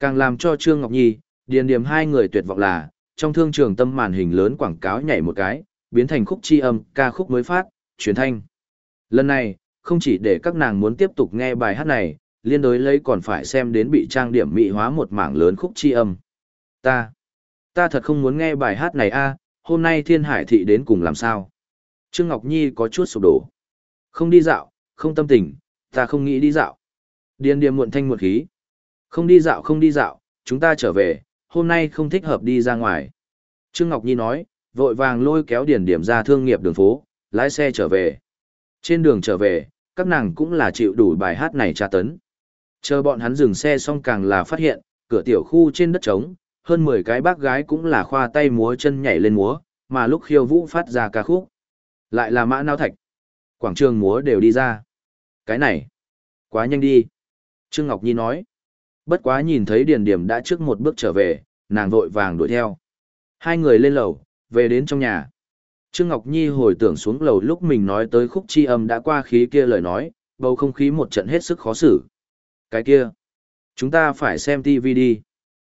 Càng làm cho Trương Ngọc Nhi, điền điểm hai người tuyệt vọng là, trong thương trường tâm màn hình lớn quảng cáo nhảy một cái, biến thành khúc chi âm, ca khúc mới phát, truyền thanh. Lần này, không chỉ để các nàng muốn tiếp tục nghe bài hát này, liên đối lấy còn phải xem đến bị trang điểm mỹ hóa một mảng lớn khúc chi âm. Ta, ta thật không muốn nghe bài hát này a, à, hôm nay thiên hải thị đến cùng làm sao? Trương Ngọc Nhi có chút sụp đổ. Không đi dạo, không tâm tình, ta không nghĩ đi dạo. Điền điềm muộn thanh muộn khí. Không đi dạo không đi dạo, chúng ta trở về, hôm nay không thích hợp đi ra ngoài. Trương Ngọc Nhi nói, vội vàng lôi kéo điền điểm ra thương nghiệp đường phố, lái xe trở về. Trên đường trở về, các nàng cũng là chịu đủ bài hát này tra tấn. Chờ bọn hắn dừng xe xong càng là phát hiện, cửa tiểu khu trên đất trống, hơn 10 cái bác gái cũng là khoa tay múa chân nhảy lên múa, mà lúc khiêu vũ phát ra ca khúc. Lại là mã nao thạch. Quảng trường múa đều đi ra. Cái này, quá nhanh đi. Trương Ngọc Nhi nói. Bất quá nhìn thấy Điền Điểm đã trước một bước trở về, nàng vội vàng đuổi theo. Hai người lên lầu, về đến trong nhà. Trương Ngọc Nhi hồi tưởng xuống lầu lúc mình nói tới khúc chi âm đã qua khí kia lời nói, bầu không khí một trận hết sức khó xử. Cái kia, chúng ta phải xem TV đi.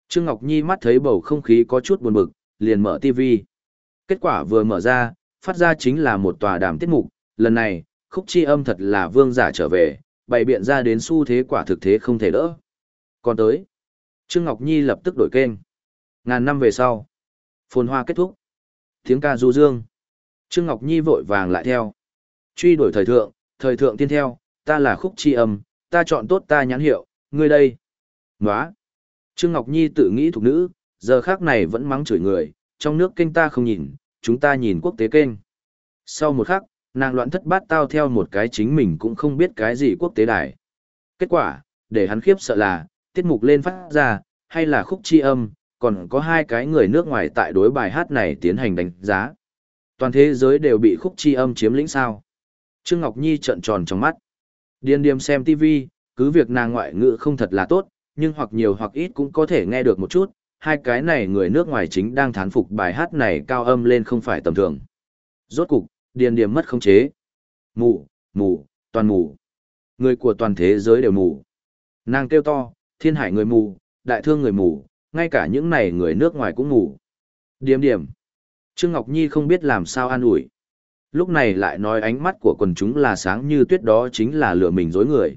Trương Ngọc Nhi mắt thấy bầu không khí có chút buồn bực, liền mở TV. Kết quả vừa mở ra, phát ra chính là một tòa đàm tiết mục, lần này, khúc chi âm thật là vương giả trở về, bày biện ra đến xu thế quả thực thế không thể đỡ. Còn tới, Trương Ngọc Nhi lập tức đổi kênh. Ngàn năm về sau, Phồn hoa kết thúc. Tiếng ca du dương. Trương Ngọc Nhi vội vàng lại theo. Truy đuổi thời thượng, thời thượng tiên theo, ta là khúc chi âm, ta chọn tốt ta nhãn hiệu, ngươi đây. Nóa. Trương Ngọc Nhi tự nghĩ thuộc nữ, giờ khác này vẫn mắng chửi người, trong nước kênh ta không nhìn, chúng ta nhìn quốc tế kênh. Sau một khắc, nàng loạn thất bát tao theo một cái chính mình cũng không biết cái gì quốc tế đài. Kết quả, để hắn khiếp sợ là, tiết mục lên phát ra, hay là khúc chi âm, còn có hai cái người nước ngoài tại đối bài hát này tiến hành đánh giá. Toàn thế giới đều bị khúc chi âm chiếm lĩnh sao. Trương Ngọc Nhi trợn tròn trong mắt. Điên điềm xem TV, cứ việc nàng ngoại ngữ không thật là tốt, nhưng hoặc nhiều hoặc ít cũng có thể nghe được một chút, hai cái này người nước ngoài chính đang thán phục bài hát này cao âm lên không phải tầm thường. Rốt cục, điền điểm mất khống chế. Mù, mù, toàn mù. Người của toàn thế giới đều mù. Nàng kêu to, thiên hải người mù, đại thương người mù, ngay cả những này người nước ngoài cũng mù. Điểm điểm. Trương Ngọc Nhi không biết làm sao an ủi. Lúc này lại nói ánh mắt của quần chúng là sáng như tuyết đó chính là lừa mình dối người.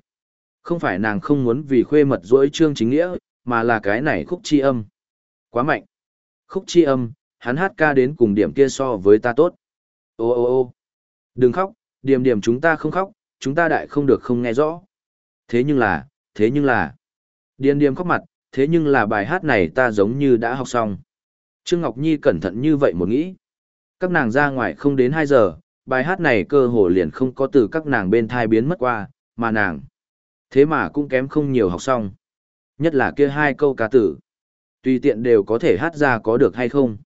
Không phải nàng không muốn vì khuê mật dối trương chính nghĩa, mà là cái này khúc chi âm. Quá mạnh. Khúc chi âm, hắn hát ca đến cùng điểm kia so với ta tốt. Ô ô ô đừng khóc, điểm điểm chúng ta không khóc, chúng ta đại không được không nghe rõ. Thế nhưng là, thế nhưng là, điểm điềm khóc mặt, thế nhưng là bài hát này ta giống như đã học xong. Trương Ngọc Nhi cẩn thận như vậy một nghĩ. Các nàng ra ngoài không đến 2 giờ, bài hát này cơ hồ liền không có từ các nàng bên thai biến mất qua, mà nàng. Thế mà cũng kém không nhiều học xong. Nhất là kia hai câu ca tử. Tùy tiện đều có thể hát ra có được hay không.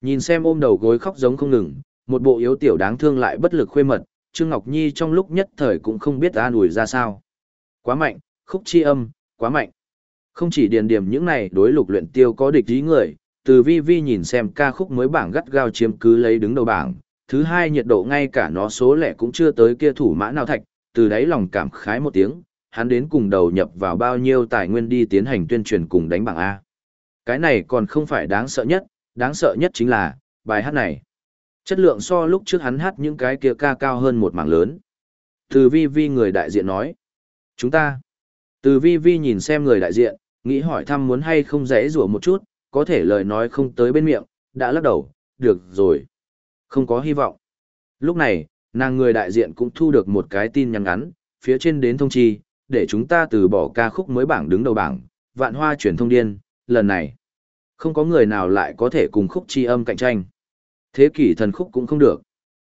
Nhìn xem ôm đầu gối khóc giống không ngừng, một bộ yếu tiểu đáng thương lại bất lực khuê mật, Trương Ngọc Nhi trong lúc nhất thời cũng không biết an ủi ra sao. Quá mạnh, khúc chi âm, quá mạnh. Không chỉ điền điểm những này đối lục luyện tiêu có địch ý người, từ vi vi nhìn xem ca khúc mới bảng gắt gao chiếm cứ lấy đứng đầu bảng. Thứ hai nhiệt độ ngay cả nó số lẻ cũng chưa tới kia thủ mã nào thạch, từ đấy lòng cảm khái một tiếng, hắn đến cùng đầu nhập vào bao nhiêu tài nguyên đi tiến hành tuyên truyền cùng đánh bảng A. Cái này còn không phải đáng sợ nhất, đáng sợ nhất chính là, bài hát này. Chất lượng so lúc trước hắn hát những cái kia ca cao hơn một mảng lớn. Từ vi vi người đại diện nói. Chúng ta. Từ vi vi nhìn xem người đại diện, nghĩ hỏi thăm muốn hay không dễ rủa một chút, có thể lời nói không tới bên miệng, đã lắc đầu, được rồi. Không có hy vọng. Lúc này, nàng người đại diện cũng thu được một cái tin nhắn ngắn, phía trên đến thông chi, để chúng ta từ bỏ ca khúc mới bảng đứng đầu bảng, vạn hoa chuyển thông điên, lần này. Không có người nào lại có thể cùng khúc chi âm cạnh tranh. Thế kỷ thần khúc cũng không được.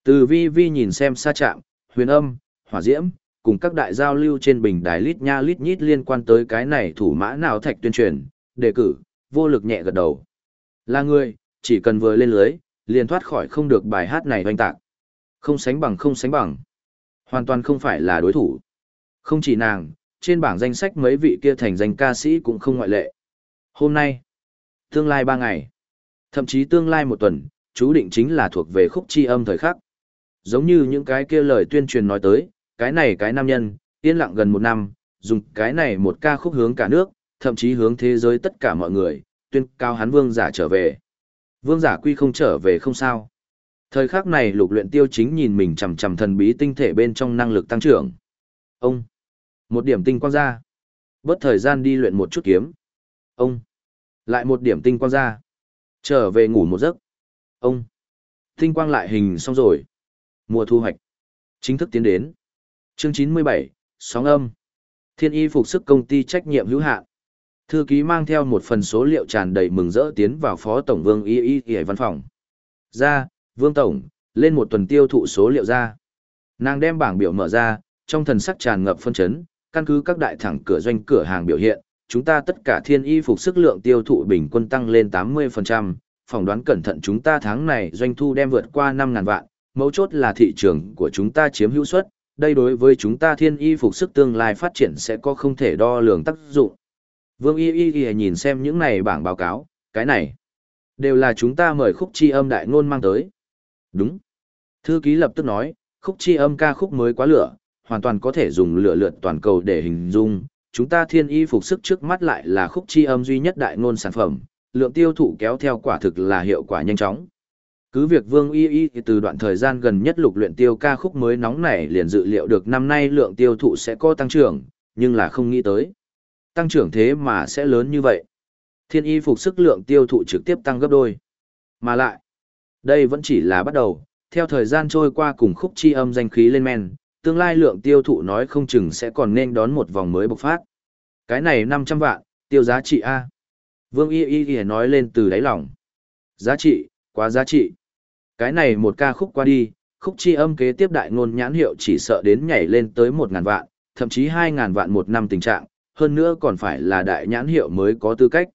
Từ vi vi nhìn xem xa trạm, huyền âm, hỏa diễm, cùng các đại giao lưu trên bình đài lít nha lít nhít liên quan tới cái này thủ mã nào thạch tuyên truyền, đề cử, vô lực nhẹ gật đầu. Là người, chỉ cần vừa lên lưới, liền thoát khỏi không được bài hát này oanh tạc. Không sánh bằng không sánh bằng. Hoàn toàn không phải là đối thủ. Không chỉ nàng, trên bảng danh sách mấy vị kia thành danh ca sĩ cũng không ngoại lệ. Hôm nay, tương lai ba ngày, thậm chí tương lai một tuần, chú định chính là thuộc về khúc chi âm thời khắc. Giống như những cái kia lời tuyên truyền nói tới, cái này cái nam nhân, yên lặng gần một năm, dùng cái này một ca khúc hướng cả nước, thậm chí hướng thế giới tất cả mọi người, tuyên cao hắn vương giả trở về. Vương giả quy không trở về không sao. Thời khắc này lục luyện tiêu chính nhìn mình chầm chầm thần bí tinh thể bên trong năng lực tăng trưởng. Ông! Một điểm tinh quang ra. Bớt thời gian đi luyện một chút kiếm. Ông! Lại một điểm tinh quang ra. Trở về ngủ một giấc. Ông! Tinh quang lại hình xong rồi. Mùa thu hoạch. Chính thức tiến đến. Chương 97, Sóng âm. Thiên y phục sức công ty trách nhiệm hữu hạn. Thư ký mang theo một phần số liệu tràn đầy mừng rỡ tiến vào phó tổng vương y y y văn phòng. Ra, vương tổng, lên một tuần tiêu thụ số liệu ra. Nàng đem bảng biểu mở ra, trong thần sắc tràn ngập phân chấn, căn cứ các đại thẳng cửa doanh cửa hàng biểu hiện, chúng ta tất cả thiên y phục sức lượng tiêu thụ bình quân tăng lên 80%, phỏng đoán cẩn thận chúng ta tháng này doanh thu đem vượt qua 5.000 vạn, mấu chốt là thị trường của chúng ta chiếm hữu suất, đây đối với chúng ta thiên y phục sức tương lai phát triển sẽ có không thể đo lường tác dụng. Vương y y y nhìn xem những này bảng báo cáo, cái này, đều là chúng ta mời khúc chi âm đại ngôn mang tới. Đúng. Thư ký lập tức nói, khúc chi âm ca khúc mới quá lửa, hoàn toàn có thể dùng lửa lượt toàn cầu để hình dung. Chúng ta thiên y phục sức trước mắt lại là khúc chi âm duy nhất đại ngôn sản phẩm, lượng tiêu thụ kéo theo quả thực là hiệu quả nhanh chóng. Cứ việc Vương Y Y từ đoạn thời gian gần nhất lục luyện tiêu ca khúc mới nóng này liền dự liệu được năm nay lượng tiêu thụ sẽ có tăng trưởng, nhưng là không nghĩ tới. Tăng trưởng thế mà sẽ lớn như vậy. Thiên y phục sức lượng tiêu thụ trực tiếp tăng gấp đôi. Mà lại, đây vẫn chỉ là bắt đầu, theo thời gian trôi qua cùng khúc chi âm danh khí lên men, tương lai lượng tiêu thụ nói không chừng sẽ còn nên đón một vòng mới bộc phát. Cái này 500 vạn, tiêu giá trị A. Vương Y Y Y nói lên từ đáy lòng. Giá trị, quá giá trị. Cái này một ca khúc qua đi, khúc chi âm kế tiếp đại ngôn nhãn hiệu chỉ sợ đến nhảy lên tới 1.000 vạn, thậm chí 2.000 vạn một năm tình trạng, hơn nữa còn phải là đại nhãn hiệu mới có tư cách.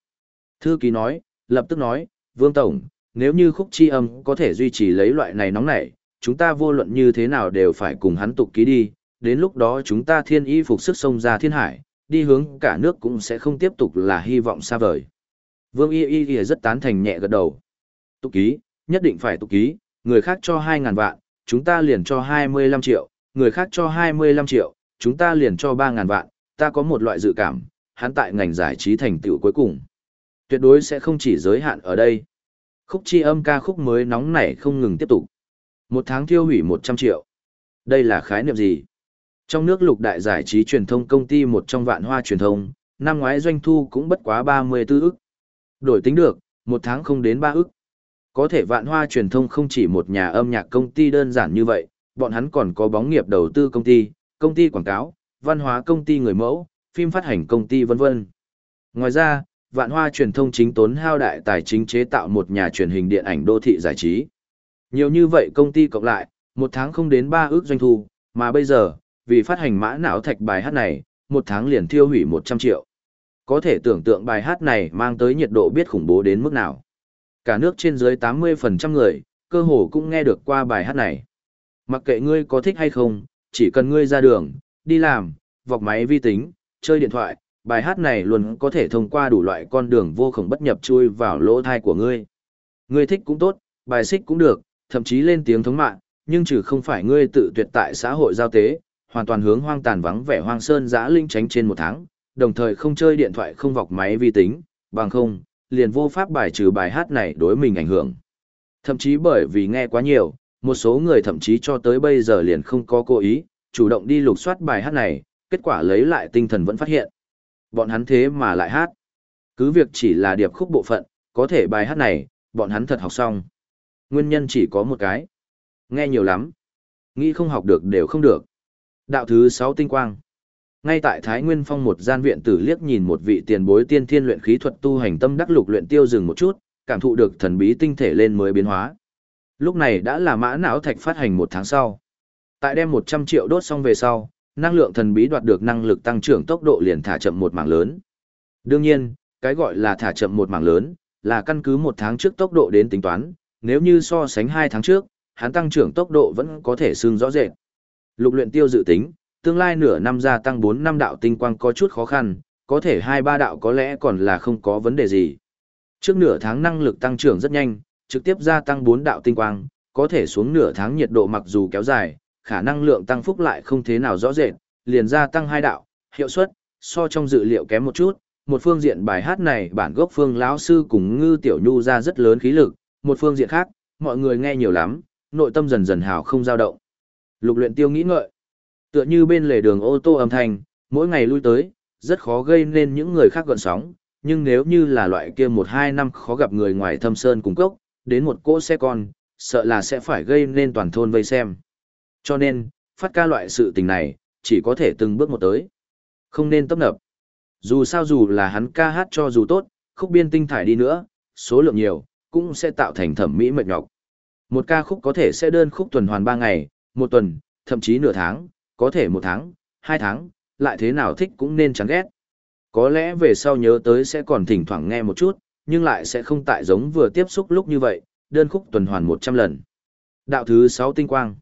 Thư ký nói, lập tức nói, Vương Tổng, nếu như khúc chi âm có thể duy trì lấy loại này nóng nảy, chúng ta vô luận như thế nào đều phải cùng hắn tục ký đi, đến lúc đó chúng ta thiên y phục sức sông ra thiên hải, đi hướng cả nước cũng sẽ không tiếp tục là hy vọng xa vời. Vương Y Y Y rất tán thành nhẹ gật đầu. Tục ký, nhất định phải tục ký, người khác cho 2.000 vạn, chúng ta liền cho 25 triệu, người khác cho 25 triệu, chúng ta liền cho 3.000 vạn, ta có một loại dự cảm, hắn tại ngành giải trí thành tựu cuối cùng. Tuyệt đối sẽ không chỉ giới hạn ở đây. Khúc chi âm ca khúc mới nóng nảy không ngừng tiếp tục. Một tháng tiêu hủy 100 triệu. Đây là khái niệm gì? Trong nước lục đại giải trí truyền thông công ty một trong vạn hoa truyền thông, năm ngoái doanh thu cũng bất quá 34 ức. Đổi tính được, một tháng không đến 3 ức. Có thể vạn hoa truyền thông không chỉ một nhà âm nhạc công ty đơn giản như vậy, bọn hắn còn có bóng nghiệp đầu tư công ty, công ty quảng cáo, văn hóa công ty người mẫu, phim phát hành công ty vân vân. Ngoài ra, vạn hoa truyền thông chính tốn hao đại tài chính chế tạo một nhà truyền hình điện ảnh đô thị giải trí. Nhiều như vậy công ty cộng lại, một tháng không đến 3 ước doanh thu, mà bây giờ, vì phát hành mã não thạch bài hát này, một tháng liền thiêu hủy 100 triệu. Có thể tưởng tượng bài hát này mang tới nhiệt độ biết khủng bố đến mức nào. Cả nước trên dưới 80% người, cơ hồ cũng nghe được qua bài hát này. Mặc kệ ngươi có thích hay không, chỉ cần ngươi ra đường, đi làm, vọc máy vi tính, chơi điện thoại, bài hát này luôn có thể thông qua đủ loại con đường vô khổng bất nhập chui vào lỗ thai của ngươi. Ngươi thích cũng tốt, bài xích cũng được, thậm chí lên tiếng thống mạng, nhưng trừ không phải ngươi tự tuyệt tại xã hội giao tế, hoàn toàn hướng hoang tàn vắng vẻ hoang sơn giã linh tránh trên một tháng, đồng thời không chơi điện thoại không vọc máy vi tính, bằng không, liền vô pháp bài trừ bài hát này đối mình ảnh hưởng. Thậm chí bởi vì nghe quá nhiều, một số người thậm chí cho tới bây giờ liền không có cố ý, chủ động đi lục soát bài hát này, kết quả lấy lại tinh thần vẫn phát hiện. Bọn hắn thế mà lại hát. Cứ việc chỉ là điệp khúc bộ phận, có thể bài hát này, bọn hắn thật học xong. Nguyên nhân chỉ có một cái. Nghe nhiều lắm. Nghĩ không học được đều không được. Đạo thứ 6 tinh quang. Ngay tại Thái Nguyên Phong một gian viện tử liếc nhìn một vị tiền bối tiên thiên luyện khí thuật tu hành tâm đắc lục luyện tiêu dừng một chút, cảm thụ được thần bí tinh thể lên mới biến hóa. Lúc này đã là mã não thạch phát hành một tháng sau. Tại đem 100 triệu đốt xong về sau, năng lượng thần bí đoạt được năng lực tăng trưởng tốc độ liền thả chậm một mảng lớn. Đương nhiên, cái gọi là thả chậm một mảng lớn, là căn cứ một tháng trước tốc độ đến tính toán, nếu như so sánh hai tháng trước, hắn tăng trưởng tốc độ vẫn có thể xương rõ rệt. Lục luyện tiêu dự tính, tương lai nửa năm gia tăng 4 năm đạo tinh quang có chút khó khăn, có thể hai ba đạo có lẽ còn là không có vấn đề gì. Trước nửa tháng năng lực tăng trưởng rất nhanh, trực tiếp gia tăng 4 đạo tinh quang, có thể xuống nửa tháng nhiệt độ mặc dù kéo dài, khả năng lượng tăng phúc lại không thế nào rõ rệt, liền gia tăng hai đạo, hiệu suất, so trong dự liệu kém một chút. Một phương diện bài hát này bản gốc phương lão sư cùng ngư tiểu nhu ra rất lớn khí lực, một phương diện khác, mọi người nghe nhiều lắm, nội tâm dần dần hào không dao động. Lục luyện tiêu nghĩ ngợi, tựa như bên lề đường ô tô âm thanh, mỗi ngày lui tới, rất khó gây nên những người khác gợn sóng, nhưng nếu như là loại kia một hai năm khó gặp người ngoài thâm sơn cùng cốc, đến một cỗ xe con, sợ là sẽ phải gây nên toàn thôn vây xem. Cho nên, phát ca loại sự tình này, chỉ có thể từng bước một tới. Không nên tấp nập. Dù sao dù là hắn ca hát cho dù tốt, khúc biên tinh thải đi nữa, số lượng nhiều, cũng sẽ tạo thành thẩm mỹ mệt nhọc. Một ca khúc có thể sẽ đơn khúc tuần hoàn 3 ngày, một tuần, thậm chí nửa tháng, có thể một tháng, hai tháng, lại thế nào thích cũng nên chán ghét. Có lẽ về sau nhớ tới sẽ còn thỉnh thoảng nghe một chút, nhưng lại sẽ không tại giống vừa tiếp xúc lúc như vậy, đơn khúc tuần hoàn 100 lần. Đạo thứ 6 tinh quang.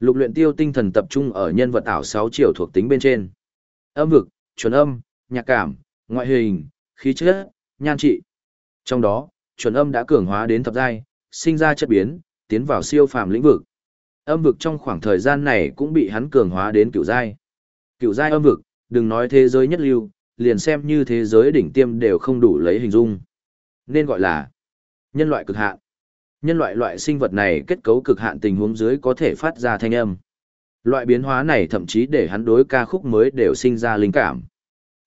Lục luyện tiêu tinh thần tập trung ở nhân vật ảo 6 chiều thuộc tính bên trên. Âm vực, chuẩn âm, nhạc cảm, ngoại hình, khí chất, nhan trị. Trong đó, chuẩn âm đã cường hóa đến thập giai, sinh ra chất biến, tiến vào siêu phàm lĩnh vực. Âm vực trong khoảng thời gian này cũng bị hắn cường hóa đến cửu giai. Cửu giai âm vực, đừng nói thế giới nhất lưu, liền xem như thế giới đỉnh tiêm đều không đủ lấy hình dung. Nên gọi là nhân loại cực hạn. Nhân loại loại sinh vật này kết cấu cực hạn tình huống dưới có thể phát ra thanh âm. Loại biến hóa này thậm chí để hắn đối ca khúc mới đều sinh ra linh cảm.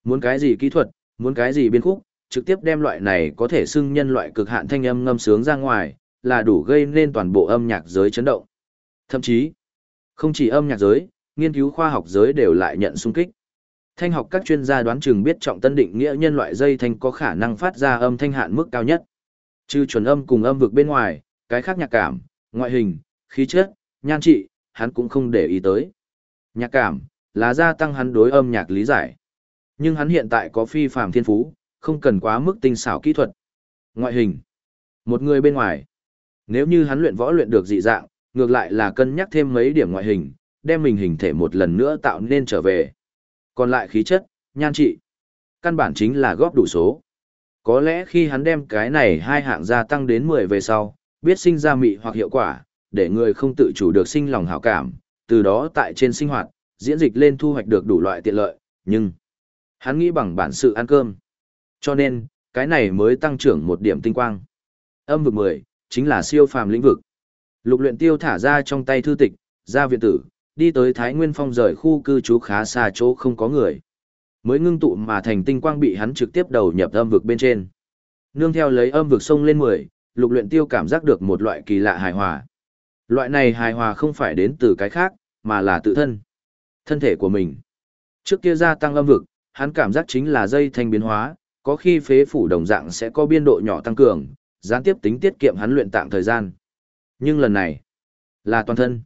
Muốn cái gì kỹ thuật, muốn cái gì biên khúc, trực tiếp đem loại này có thể xưng nhân loại cực hạn thanh âm ngâm sướng ra ngoài, là đủ gây nên toàn bộ âm nhạc giới chấn động. Thậm chí, không chỉ âm nhạc giới, nghiên cứu khoa học giới đều lại nhận xung kích. Thanh học các chuyên gia đoán chừng biết trọng tân định nghĩa nhân loại dây thanh có khả năng phát ra âm thanh hạn mức cao nhất. Trừ chuẩn âm cùng âm vực bên ngoài, cái khác nhạc cảm, ngoại hình, khí chất, nhan trị, hắn cũng không để ý tới. Nhạc cảm, là gia tăng hắn đối âm nhạc lý giải. Nhưng hắn hiện tại có phi phàm thiên phú, không cần quá mức tinh xảo kỹ thuật. Ngoại hình, một người bên ngoài. Nếu như hắn luyện võ luyện được dị dạng, ngược lại là cân nhắc thêm mấy điểm ngoại hình, đem mình hình thể một lần nữa tạo nên trở về. Còn lại khí chất, nhan trị, căn bản chính là góp đủ số. Có lẽ khi hắn đem cái này hai hạng gia tăng đến 10 về sau, biết sinh ra mị hoặc hiệu quả, để người không tự chủ được sinh lòng hảo cảm, từ đó tại trên sinh hoạt, diễn dịch lên thu hoạch được đủ loại tiện lợi, nhưng hắn nghĩ bằng bản sự ăn cơm. Cho nên, cái này mới tăng trưởng một điểm tinh quang. Âm vực 10, chính là siêu phàm lĩnh vực. Lục luyện tiêu thả ra trong tay thư tịch, ra viện tử, đi tới Thái Nguyên Phong rời khu cư trú khá xa chỗ không có người. Mới ngưng tụ mà thành tinh quang bị hắn trực tiếp đầu nhập âm vực bên trên. Nương theo lấy âm vực sông lên 10, lục luyện tiêu cảm giác được một loại kỳ lạ hài hòa. Loại này hài hòa không phải đến từ cái khác, mà là tự thân. Thân thể của mình. Trước kia gia tăng âm vực, hắn cảm giác chính là dây thanh biến hóa, có khi phế phủ đồng dạng sẽ có biên độ nhỏ tăng cường, gián tiếp tính tiết kiệm hắn luyện tạng thời gian. Nhưng lần này, là toàn thân.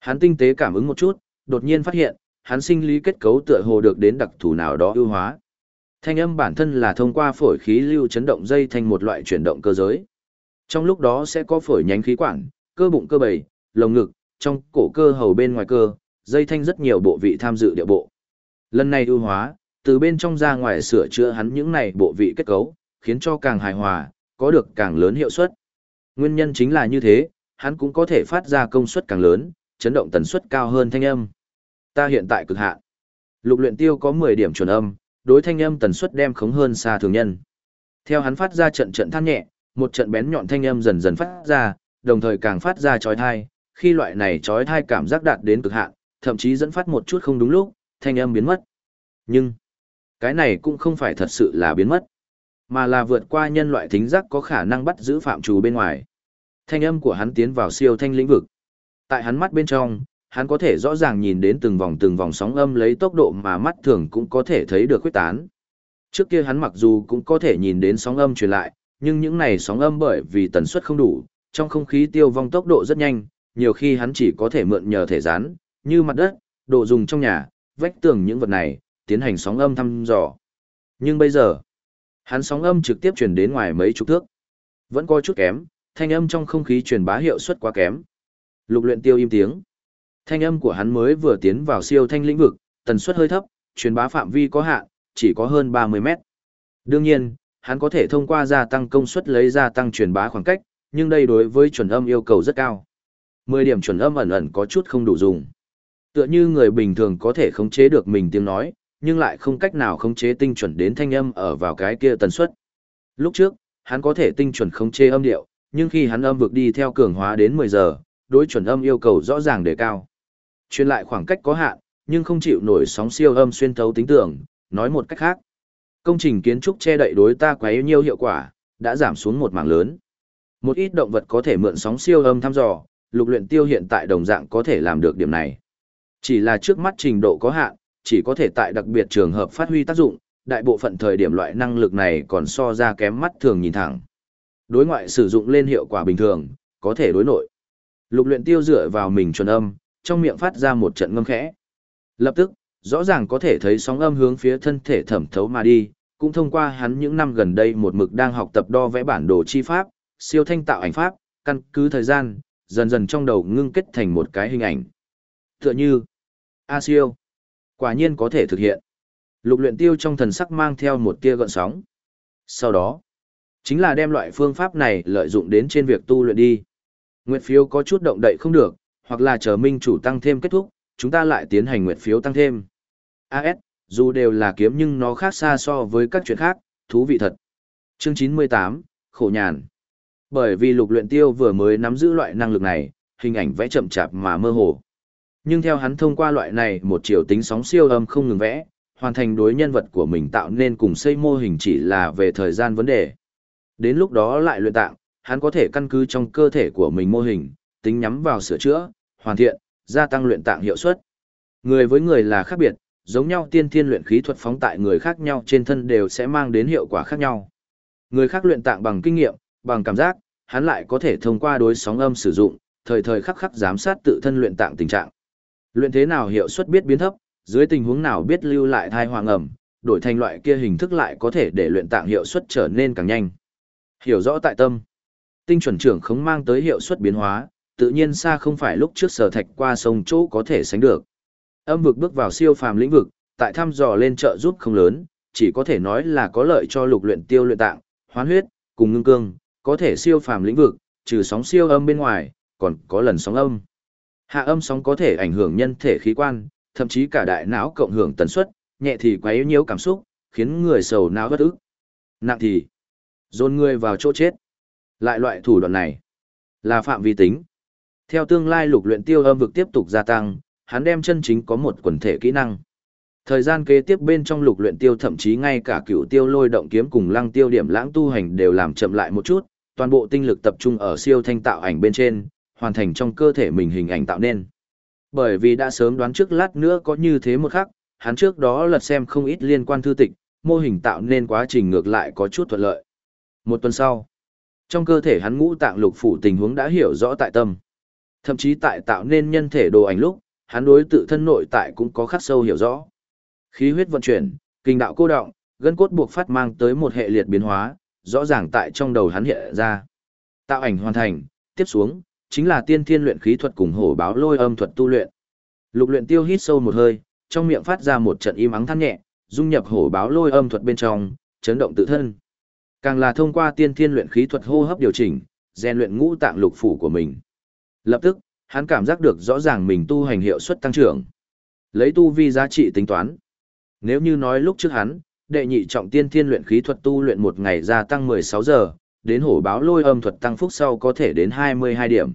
Hắn tinh tế cảm ứng một chút, đột nhiên phát hiện, hắn sinh lý kết cấu tựa hồ được đến đặc thù nào đó ưu hóa. Thanh âm bản thân là thông qua phổi khí lưu chấn động dây thành một loại chuyển động cơ giới. Trong lúc đó sẽ có phổi nhánh khí quản, cơ bụng cơ bầy, lồng ngực, trong cổ cơ hầu bên ngoài cơ, dây thanh rất nhiều bộ vị tham dự địa bộ. Lần này ưu hóa, từ bên trong ra ngoài sửa chữa hắn những này bộ vị kết cấu, khiến cho càng hài hòa, có được càng lớn hiệu suất. Nguyên nhân chính là như thế, hắn cũng có thể phát ra công suất càng lớn, chấn động tần suất cao hơn thanh âm. Ta hiện tại cực hạn. Lục luyện tiêu có 10 điểm chuẩn âm, đối thanh âm tần suất đem khống hơn xa thường nhân. Theo hắn phát ra trận trận than nhẹ, một trận bén nhọn thanh âm dần dần phát ra, đồng thời càng phát ra chói tai, khi loại này chói tai cảm giác đạt đến cực hạn, thậm chí dẫn phát một chút không đúng lúc, thanh âm biến mất. Nhưng, cái này cũng không phải thật sự là biến mất, mà là vượt qua nhân loại thính giác có khả năng bắt giữ phạm trù bên ngoài. Thanh âm của hắn tiến vào siêu thanh lĩnh vực. Tại hắn mắt bên trong, hắn có thể rõ ràng nhìn đến từng vòng từng vòng sóng âm lấy tốc độ mà mắt thường cũng có thể thấy được quyết tán. Trước kia hắn mặc dù cũng có thể nhìn đến sóng âm truyền lại, nhưng những này sóng âm bởi vì tần suất không đủ, trong không khí tiêu vong tốc độ rất nhanh, nhiều khi hắn chỉ có thể mượn nhờ thể rán, như mặt đất, đồ dùng trong nhà, vách tường những vật này, tiến hành sóng âm thăm dò. Nhưng bây giờ, hắn sóng âm trực tiếp truyền đến ngoài mấy chục thước. Vẫn có chút kém, thanh âm trong không khí truyền bá hiệu suất quá kém. Lục luyện tiêu im tiếng. Thanh âm của hắn mới vừa tiến vào siêu thanh lĩnh vực, tần suất hơi thấp, truyền bá phạm vi có hạn, chỉ có hơn 30 mét. Đương nhiên, hắn có thể thông qua gia tăng công suất lấy gia tăng truyền bá khoảng cách, nhưng đây đối với chuẩn âm yêu cầu rất cao. 10 điểm chuẩn âm ẩn ẩn có chút không đủ dùng. Tựa như người bình thường có thể khống chế được mình tiếng nói, nhưng lại không cách nào khống chế tinh chuẩn đến thanh âm ở vào cái kia tần suất. Lúc trước, hắn có thể tinh chuẩn khống chế âm điệu, nhưng khi hắn âm vực đi theo cường hóa đến 10 giờ, đối chuẩn âm yêu cầu rõ ràng đề cao. Truyền lại khoảng cách có hạn, nhưng không chịu nổi sóng siêu âm xuyên thấu tính tưởng, nói một cách khác. Công trình kiến trúc che đậy đối ta quá nhiều hiệu quả, đã giảm xuống một mảng lớn. Một ít động vật có thể mượn sóng siêu âm thăm dò, lục luyện tiêu hiện tại đồng dạng có thể làm được điểm này. Chỉ là trước mắt trình độ có hạn, chỉ có thể tại đặc biệt trường hợp phát huy tác dụng, đại bộ phận thời điểm loại năng lực này còn so ra kém mắt thường nhìn thẳng. Đối ngoại sử dụng lên hiệu quả bình thường, có thể đối nội. Lục luyện tiêu dựa vào mình chuẩn âm, trong miệng phát ra một trận ngâm khẽ. Lập tức, rõ ràng có thể thấy sóng âm hướng phía thân thể thẩm thấu mà đi, cũng thông qua hắn những năm gần đây một mực đang học tập đo vẽ bản đồ chi pháp, siêu thanh tạo ảnh pháp, căn cứ thời gian, dần dần trong đầu ngưng kết thành một cái hình ảnh. Tựa như, A siêu, quả nhiên có thể thực hiện. Lục luyện tiêu trong thần sắc mang theo một tia gợn sóng. Sau đó, chính là đem loại phương pháp này lợi dụng đến trên việc tu luyện đi. Nguyệt phiếu có chút động đậy không được, hoặc là chờ minh chủ tăng thêm kết thúc, chúng ta lại tiến hành nguyệt phiếu tăng thêm. AS, dù đều là kiếm nhưng nó khác xa so với các chuyện khác, thú vị thật. Chương 98, khổ nhàn. Bởi vì lục luyện tiêu vừa mới nắm giữ loại năng lực này, hình ảnh vẽ chậm chạp mà mơ hồ. Nhưng theo hắn thông qua loại này một chiều tính sóng siêu âm không ngừng vẽ, hoàn thành đối nhân vật của mình tạo nên cùng xây mô hình chỉ là về thời gian vấn đề. Đến lúc đó lại luyện tạo, hắn có thể căn cứ trong cơ thể của mình mô hình, tính nhắm vào sửa chữa, hoàn thiện, gia tăng luyện tạng hiệu suất. Người với người là khác biệt, giống nhau tiên thiên luyện khí thuật phóng tại người khác nhau trên thân đều sẽ mang đến hiệu quả khác nhau. Người khác luyện tạng bằng kinh nghiệm, bằng cảm giác, hắn lại có thể thông qua đối sóng âm sử dụng, thời thời khắc khắc giám sát tự thân luyện tạng tình trạng. Luyện thế nào hiệu suất biết biến thấp, dưới tình huống nào biết lưu lại thai hoàng ẩm, đổi thành loại kia hình thức lại có thể để luyện tạng hiệu suất trở nên càng nhanh. Hiểu rõ tại tâm. Tinh chuẩn trưởng không mang tới hiệu suất biến hóa, tự nhiên xa không phải lúc trước sở thạch qua sông chỗ có thể sánh được. Âm vực bước vào siêu phàm lĩnh vực, tại thăm dò lên trợ giúp không lớn, chỉ có thể nói là có lợi cho lục luyện tiêu luyện tạng, hoán huyết, cùng ngưng cương, có thể siêu phàm lĩnh vực, trừ sóng siêu âm bên ngoài, còn có lần sóng âm. Hạ âm sóng có thể ảnh hưởng nhân thể khí quan, thậm chí cả đại não cộng hưởng tần suất, nhẹ thì quấy nhiễu cảm xúc, khiến người sầu não bất ức. Nặng thì dồn người vào chỗ chết. Lại loại thủ đoạn này là phạm vi tính. Theo tương lai lục luyện tiêu âm vực tiếp tục gia tăng, hắn đem chân chính có một quần thể kỹ năng. Thời gian kế tiếp bên trong lục luyện tiêu thậm chí ngay cả cựu tiêu lôi động kiếm cùng lăng tiêu điểm lãng tu hành đều làm chậm lại một chút, toàn bộ tinh lực tập trung ở siêu thanh tạo ảnh bên trên, hoàn thành trong cơ thể mình hình ảnh tạo nên. Bởi vì đã sớm đoán trước lát nữa có như thế một khắc, hắn trước đó lật xem không ít liên quan thư tịch, mô hình tạo nên quá trình ngược lại có chút thuận lợi. Một tuần sau, trong cơ thể hắn ngũ tạng lục phủ tình huống đã hiểu rõ tại tâm. Thậm chí tại tạo nên nhân thể đồ ảnh lúc, hắn đối tự thân nội tại cũng có khắc sâu hiểu rõ. Khí huyết vận chuyển, kinh đạo cô động, gân cốt buộc phát mang tới một hệ liệt biến hóa, rõ ràng tại trong đầu hắn hiện ra. Tạo ảnh hoàn thành, tiếp xuống, chính là tiên thiên luyện khí thuật cùng hổ báo lôi âm thuật tu luyện. Lục luyện tiêu hít sâu một hơi, trong miệng phát ra một trận im ắng than nhẹ, dung nhập hổ báo lôi âm thuật bên trong, chấn động tự thân. Càng là thông qua tiên thiên luyện khí thuật hô hấp điều chỉnh, rèn luyện ngũ tạng lục phủ của mình. Lập tức, hắn cảm giác được rõ ràng mình tu hành hiệu suất tăng trưởng. Lấy tu vi giá trị tính toán. Nếu như nói lúc trước hắn, đệ nhị trọng tiên thiên luyện khí thuật tu luyện một ngày gia tăng 16 giờ, đến hổ báo lôi âm thuật tăng phúc sau có thể đến 22 điểm.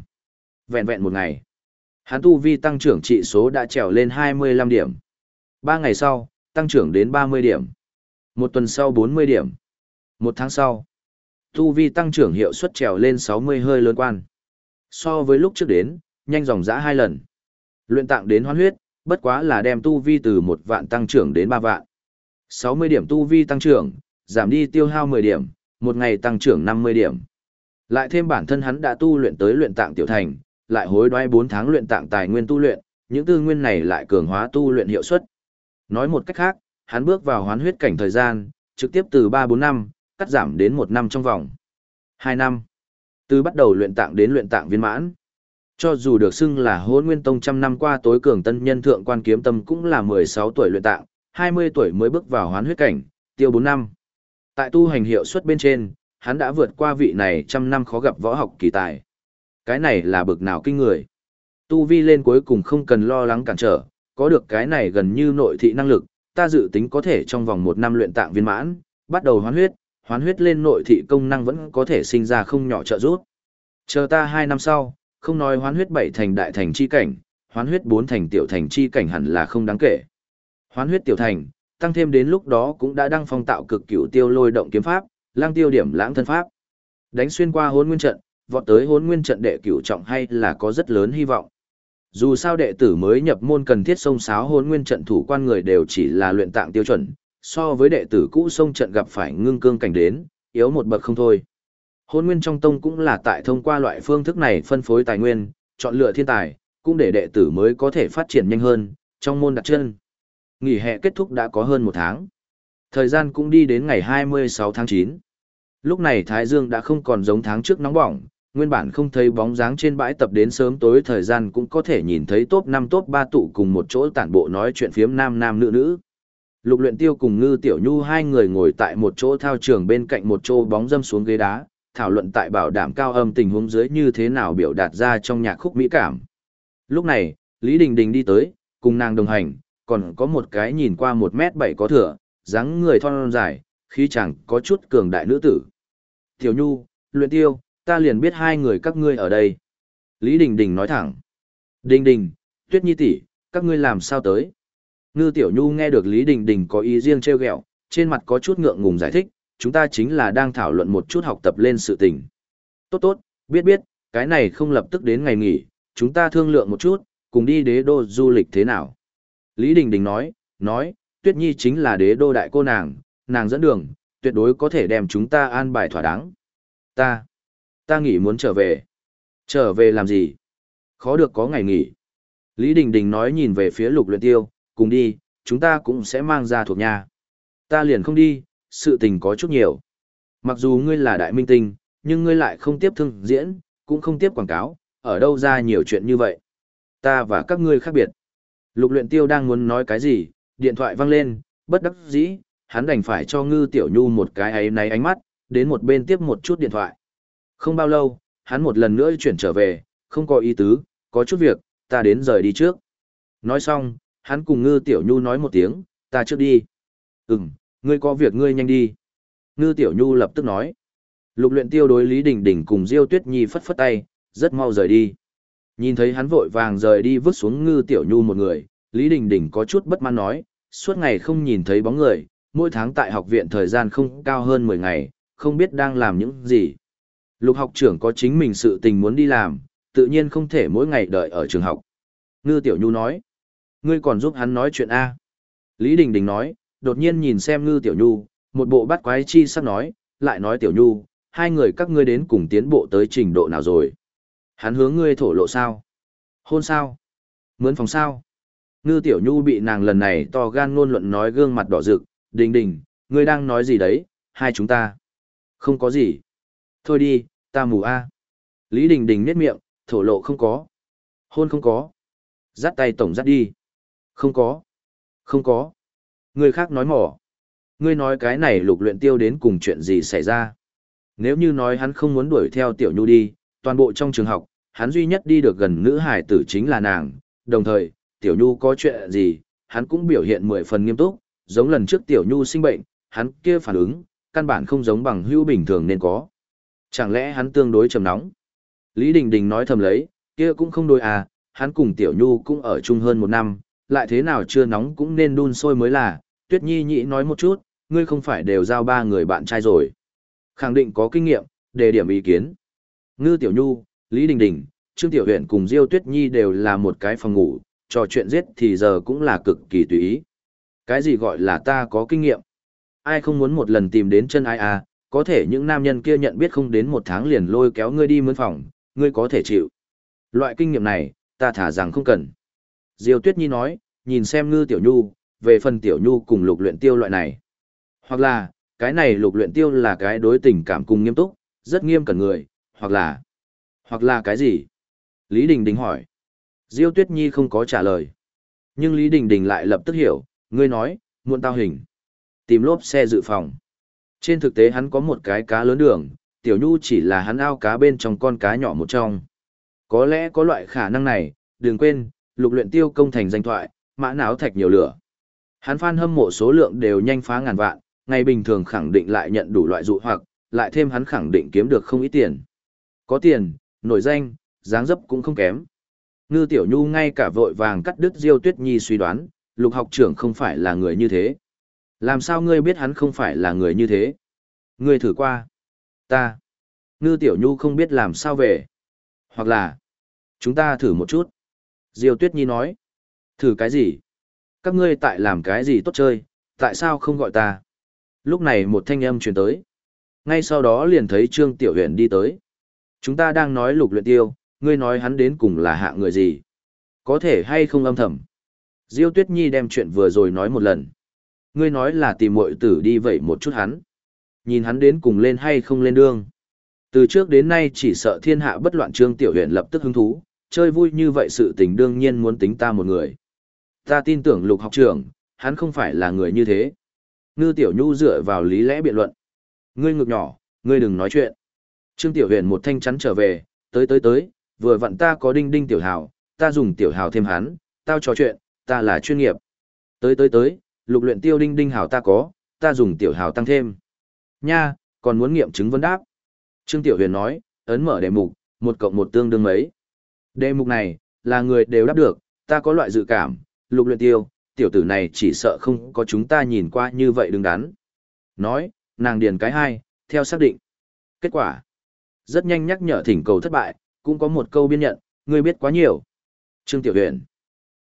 Vẹn vẹn một ngày. Hắn tu vi tăng trưởng trị số đã trèo lên 25 điểm. Ba ngày sau, tăng trưởng đến 30 điểm. Một tuần sau 40 điểm. Một tháng sau, tu vi tăng trưởng hiệu suất trèo lên 60 hơi lớn quan. So với lúc trước đến, nhanh dòng dã hai lần. Luyện tạng đến hoán huyết, bất quá là đem tu vi từ một vạn tăng trưởng đến ba vạn. 60 điểm tu vi tăng trưởng, giảm đi tiêu hao 10 điểm, một ngày tăng trưởng 50 điểm. Lại thêm bản thân hắn đã tu luyện tới luyện tạng tiểu thành, lại hối đoái 4 tháng luyện tạng tài nguyên tu luyện, những tư nguyên này lại cường hóa tu luyện hiệu suất. Nói một cách khác, hắn bước vào hoán huyết cảnh thời gian, trực tiếp từ 3-4 năm, cắt giảm đến 1 năm trong vòng. 2 năm. Từ bắt đầu luyện tạng đến luyện tạng viên mãn. Cho dù được xưng là hôn nguyên tông trăm năm qua tối cường tân nhân thượng quan kiếm tâm cũng là 16 tuổi luyện tạng, 20 tuổi mới bước vào hoán huyết cảnh, tiêu 4 năm. Tại tu hành hiệu suất bên trên, hắn đã vượt qua vị này trăm năm khó gặp võ học kỳ tài. Cái này là bực nào kinh người. Tu vi lên cuối cùng không cần lo lắng cản trở, có được cái này gần như nội thị năng lực, ta dự tính có thể trong vòng một năm luyện tạng viên mãn, bắt đầu hoán huyết, hoán huyết lên nội thị công năng vẫn có thể sinh ra không nhỏ trợ giúp. Chờ ta hai năm sau, không nói hoán huyết bảy thành đại thành chi cảnh, hoán huyết bốn thành tiểu thành chi cảnh hẳn là không đáng kể. Hoán huyết tiểu thành, tăng thêm đến lúc đó cũng đã đăng phong tạo cực cửu tiêu lôi động kiếm pháp, lang tiêu điểm lãng thân pháp. Đánh xuyên qua hôn nguyên trận, vọt tới hôn nguyên trận đệ cửu trọng hay là có rất lớn hy vọng. Dù sao đệ tử mới nhập môn cần thiết sông sáo hôn nguyên trận thủ quan người đều chỉ là luyện tạng tiêu chuẩn, so với đệ tử cũ sông trận gặp phải ngưng cương cảnh đến, yếu một bậc không thôi. Hôn nguyên trong tông cũng là tại thông qua loại phương thức này phân phối tài nguyên, chọn lựa thiên tài, cũng để đệ tử mới có thể phát triển nhanh hơn, trong môn đặt chân. Nghỉ hè kết thúc đã có hơn một tháng. Thời gian cũng đi đến ngày 26 tháng 9. Lúc này Thái Dương đã không còn giống tháng trước nóng bỏng, nguyên bản không thấy bóng dáng trên bãi tập đến sớm tối thời gian cũng có thể nhìn thấy top 5 top 3 tụ cùng một chỗ tản bộ nói chuyện phiếm nam nam nữ nữ. Lục luyện tiêu cùng ngư tiểu nhu hai người ngồi tại một chỗ thao trường bên cạnh một chỗ bóng dâm xuống ghế đá, thảo luận tại bảo đảm cao âm tình huống dưới như thế nào biểu đạt ra trong nhạc khúc mỹ cảm. Lúc này, Lý Đình Đình đi tới, cùng nàng đồng hành, còn có một cái nhìn qua một mét bảy có thừa, dáng người thon dài, khí chẳng có chút cường đại nữ tử. Tiểu Nhu, luyện tiêu, ta liền biết hai người các ngươi ở đây. Lý Đình Đình nói thẳng. Đình Đình, Tuyết Nhi tỷ, các ngươi làm sao tới? Ngư Tiểu Nhu nghe được Lý Đình Đình có ý riêng treo ghẹo, trên mặt có chút ngượng ngùng giải thích, chúng ta chính là đang thảo luận một chút học tập lên sự tình. Tốt tốt, biết biết, cái này không lập tức đến ngày nghỉ, chúng ta thương lượng một chút, cùng đi đế đô du lịch thế nào. Lý Đình Đình nói, nói, Tuyết Nhi chính là đế đô đại cô nàng, nàng dẫn đường, tuyệt đối có thể đem chúng ta an bài thỏa đáng. Ta, ta nghỉ muốn trở về. Trở về làm gì? Khó được có ngày nghỉ. Lý Đình Đình nói nhìn về phía lục luyện tiêu, cùng đi, chúng ta cũng sẽ mang ra thuộc nhà. Ta liền không đi, sự tình có chút nhiều. Mặc dù ngươi là đại minh tinh, nhưng ngươi lại không tiếp thương diễn, cũng không tiếp quảng cáo, ở đâu ra nhiều chuyện như vậy. Ta và các ngươi khác biệt. Lục luyện tiêu đang muốn nói cái gì, điện thoại vang lên, bất đắc dĩ, hắn đành phải cho ngư tiểu nhu một cái ấy náy ánh mắt, đến một bên tiếp một chút điện thoại. Không bao lâu, hắn một lần nữa chuyển trở về, không có ý tứ, có chút việc, ta đến rời đi trước. Nói xong, hắn cùng ngư tiểu nhu nói một tiếng, ta trước đi. Ừm, ngươi có việc ngươi nhanh đi. Ngư tiểu nhu lập tức nói. Lục luyện tiêu đối Lý Đình Đình cùng Diêu Tuyết Nhi phất phất tay, rất mau rời đi. Nhìn thấy hắn vội vàng rời đi vứt xuống ngư tiểu nhu một người, Lý Đình Đình có chút bất mãn nói, suốt ngày không nhìn thấy bóng người, mỗi tháng tại học viện thời gian không cao hơn 10 ngày, không biết đang làm những gì. Lục học trưởng có chính mình sự tình muốn đi làm, tự nhiên không thể mỗi ngày đợi ở trường học. Ngư Tiểu Nhu nói, ngươi còn giúp hắn nói chuyện A. Lý Đình Đình nói, đột nhiên nhìn xem Ngư Tiểu Nhu, một bộ bắt quái chi sắp nói, lại nói Tiểu Nhu, hai người các ngươi đến cùng tiến bộ tới trình độ nào rồi. Hắn hướng ngươi thổ lộ sao? Hôn sao? Mướn phòng sao? Ngư Tiểu Nhu bị nàng lần này to gan ngôn luận nói gương mặt đỏ rực, đình đình, ngươi đang nói gì đấy, hai chúng ta. Không có gì. Thôi đi, ta mù a. Lý Đình Đình nhếch miệng, thổ lộ không có. Hôn không có. Dắt tay tổng dắt đi. Không có. Không có. Người khác nói mỏ. Ngươi nói cái này lục luyện tiêu đến cùng chuyện gì xảy ra. Nếu như nói hắn không muốn đuổi theo tiểu nhu đi, toàn bộ trong trường học, hắn duy nhất đi được gần nữ hải tử chính là nàng. Đồng thời, tiểu nhu có chuyện gì, hắn cũng biểu hiện mười phần nghiêm túc, giống lần trước tiểu nhu sinh bệnh, hắn kia phản ứng, căn bản không giống bằng hữu bình thường nên có. Chẳng lẽ hắn tương đối trầm nóng? Lý Đình Đình nói thầm lấy, kia cũng không đối à, hắn cùng tiểu nhu cũng ở chung hơn một năm, lại thế nào chưa nóng cũng nên đun sôi mới là, tuyết nhi nhị nói một chút, ngươi không phải đều giao ba người bạn trai rồi. Khẳng định có kinh nghiệm, đề điểm ý kiến. Ngư Tiểu Nhu, Lý Đình Đình, Trương Tiểu Huyện cùng Diêu Tuyết Nhi đều là một cái phòng ngủ, trò chuyện giết thì giờ cũng là cực kỳ tùy ý. Cái gì gọi là ta có kinh nghiệm? Ai không muốn một lần tìm đến chân ai à, có thể những nam nhân kia nhận biết không đến một tháng liền lôi kéo ngươi đi mướn phòng, ngươi có thể chịu. Loại kinh nghiệm này, ta thả rằng không cần. Diêu Tuyết Nhi nói, nhìn xem ngư tiểu nhu, về phần tiểu nhu cùng lục luyện tiêu loại này. Hoặc là, cái này lục luyện tiêu là cái đối tình cảm cùng nghiêm túc, rất nghiêm cẩn người, hoặc là, hoặc là cái gì? Lý Đình Đình hỏi. Diêu Tuyết Nhi không có trả lời. Nhưng Lý Đình Đình lại lập tức hiểu, ngươi nói, muộn tao hình. Tìm lốp xe dự phòng. Trên thực tế hắn có một cái cá lớn đường, tiểu nhu chỉ là hắn ao cá bên trong con cá nhỏ một trong. Có lẽ có loại khả năng này, đừng quên, lục luyện tiêu công thành danh thoại, mã não thạch nhiều lửa. Hắn fan hâm mộ số lượng đều nhanh phá ngàn vạn, ngày bình thường khẳng định lại nhận đủ loại dụ hoặc, lại thêm hắn khẳng định kiếm được không ít tiền. Có tiền, nổi danh, dáng dấp cũng không kém. Ngư Tiểu Nhu ngay cả vội vàng cắt đứt Diêu Tuyết Nhi suy đoán, lục học trưởng không phải là người như thế. Làm sao ngươi biết hắn không phải là người như thế? Ngươi thử qua. Ta. Ngư Tiểu Nhu không biết làm sao về. Hoặc là, chúng ta thử một chút. Diêu Tuyết Nhi nói. Thử cái gì? Các ngươi tại làm cái gì tốt chơi, tại sao không gọi ta? Lúc này một thanh âm truyền tới. Ngay sau đó liền thấy Trương Tiểu Huyền đi tới. Chúng ta đang nói lục luyện tiêu, ngươi nói hắn đến cùng là hạ người gì? Có thể hay không âm thầm? Diêu Tuyết Nhi đem chuyện vừa rồi nói một lần. Ngươi nói là tìm muội tử đi vậy một chút hắn. Nhìn hắn đến cùng lên hay không lên đương. Từ trước đến nay chỉ sợ thiên hạ bất loạn trương tiểu Huyền lập tức hứng thú, chơi vui như vậy sự tình đương nhiên muốn tính ta một người. Ta tin tưởng lục học trưởng, hắn không phải là người như thế. Ngư tiểu nhu dựa vào lý lẽ biện luận. Ngươi ngực nhỏ, ngươi đừng nói chuyện. Trương tiểu huyền một thanh chắn trở về, tới tới tới, vừa vặn ta có đinh đinh tiểu hào, ta dùng tiểu hào thêm hắn, tao trò chuyện, ta là chuyên nghiệp. Tới tới tới, lục luyện tiêu đinh đinh hào ta có, ta dùng tiểu hào tăng thêm. Nha, còn muốn nghiệm chứng vấn đáp. Trương Tiểu Huyền nói, ấn mở đề mục, một cộng một tương đương mấy. Đề mục này, là người đều đáp được, ta có loại dự cảm, lục luyện tiêu, tiểu tử này chỉ sợ không có chúng ta nhìn qua như vậy đứng đắn. Nói, nàng điền cái hai, theo xác định. Kết quả. Rất nhanh nhắc nhở thỉnh cầu thất bại, cũng có một câu biên nhận, ngươi biết quá nhiều. Trương Tiểu Huyền.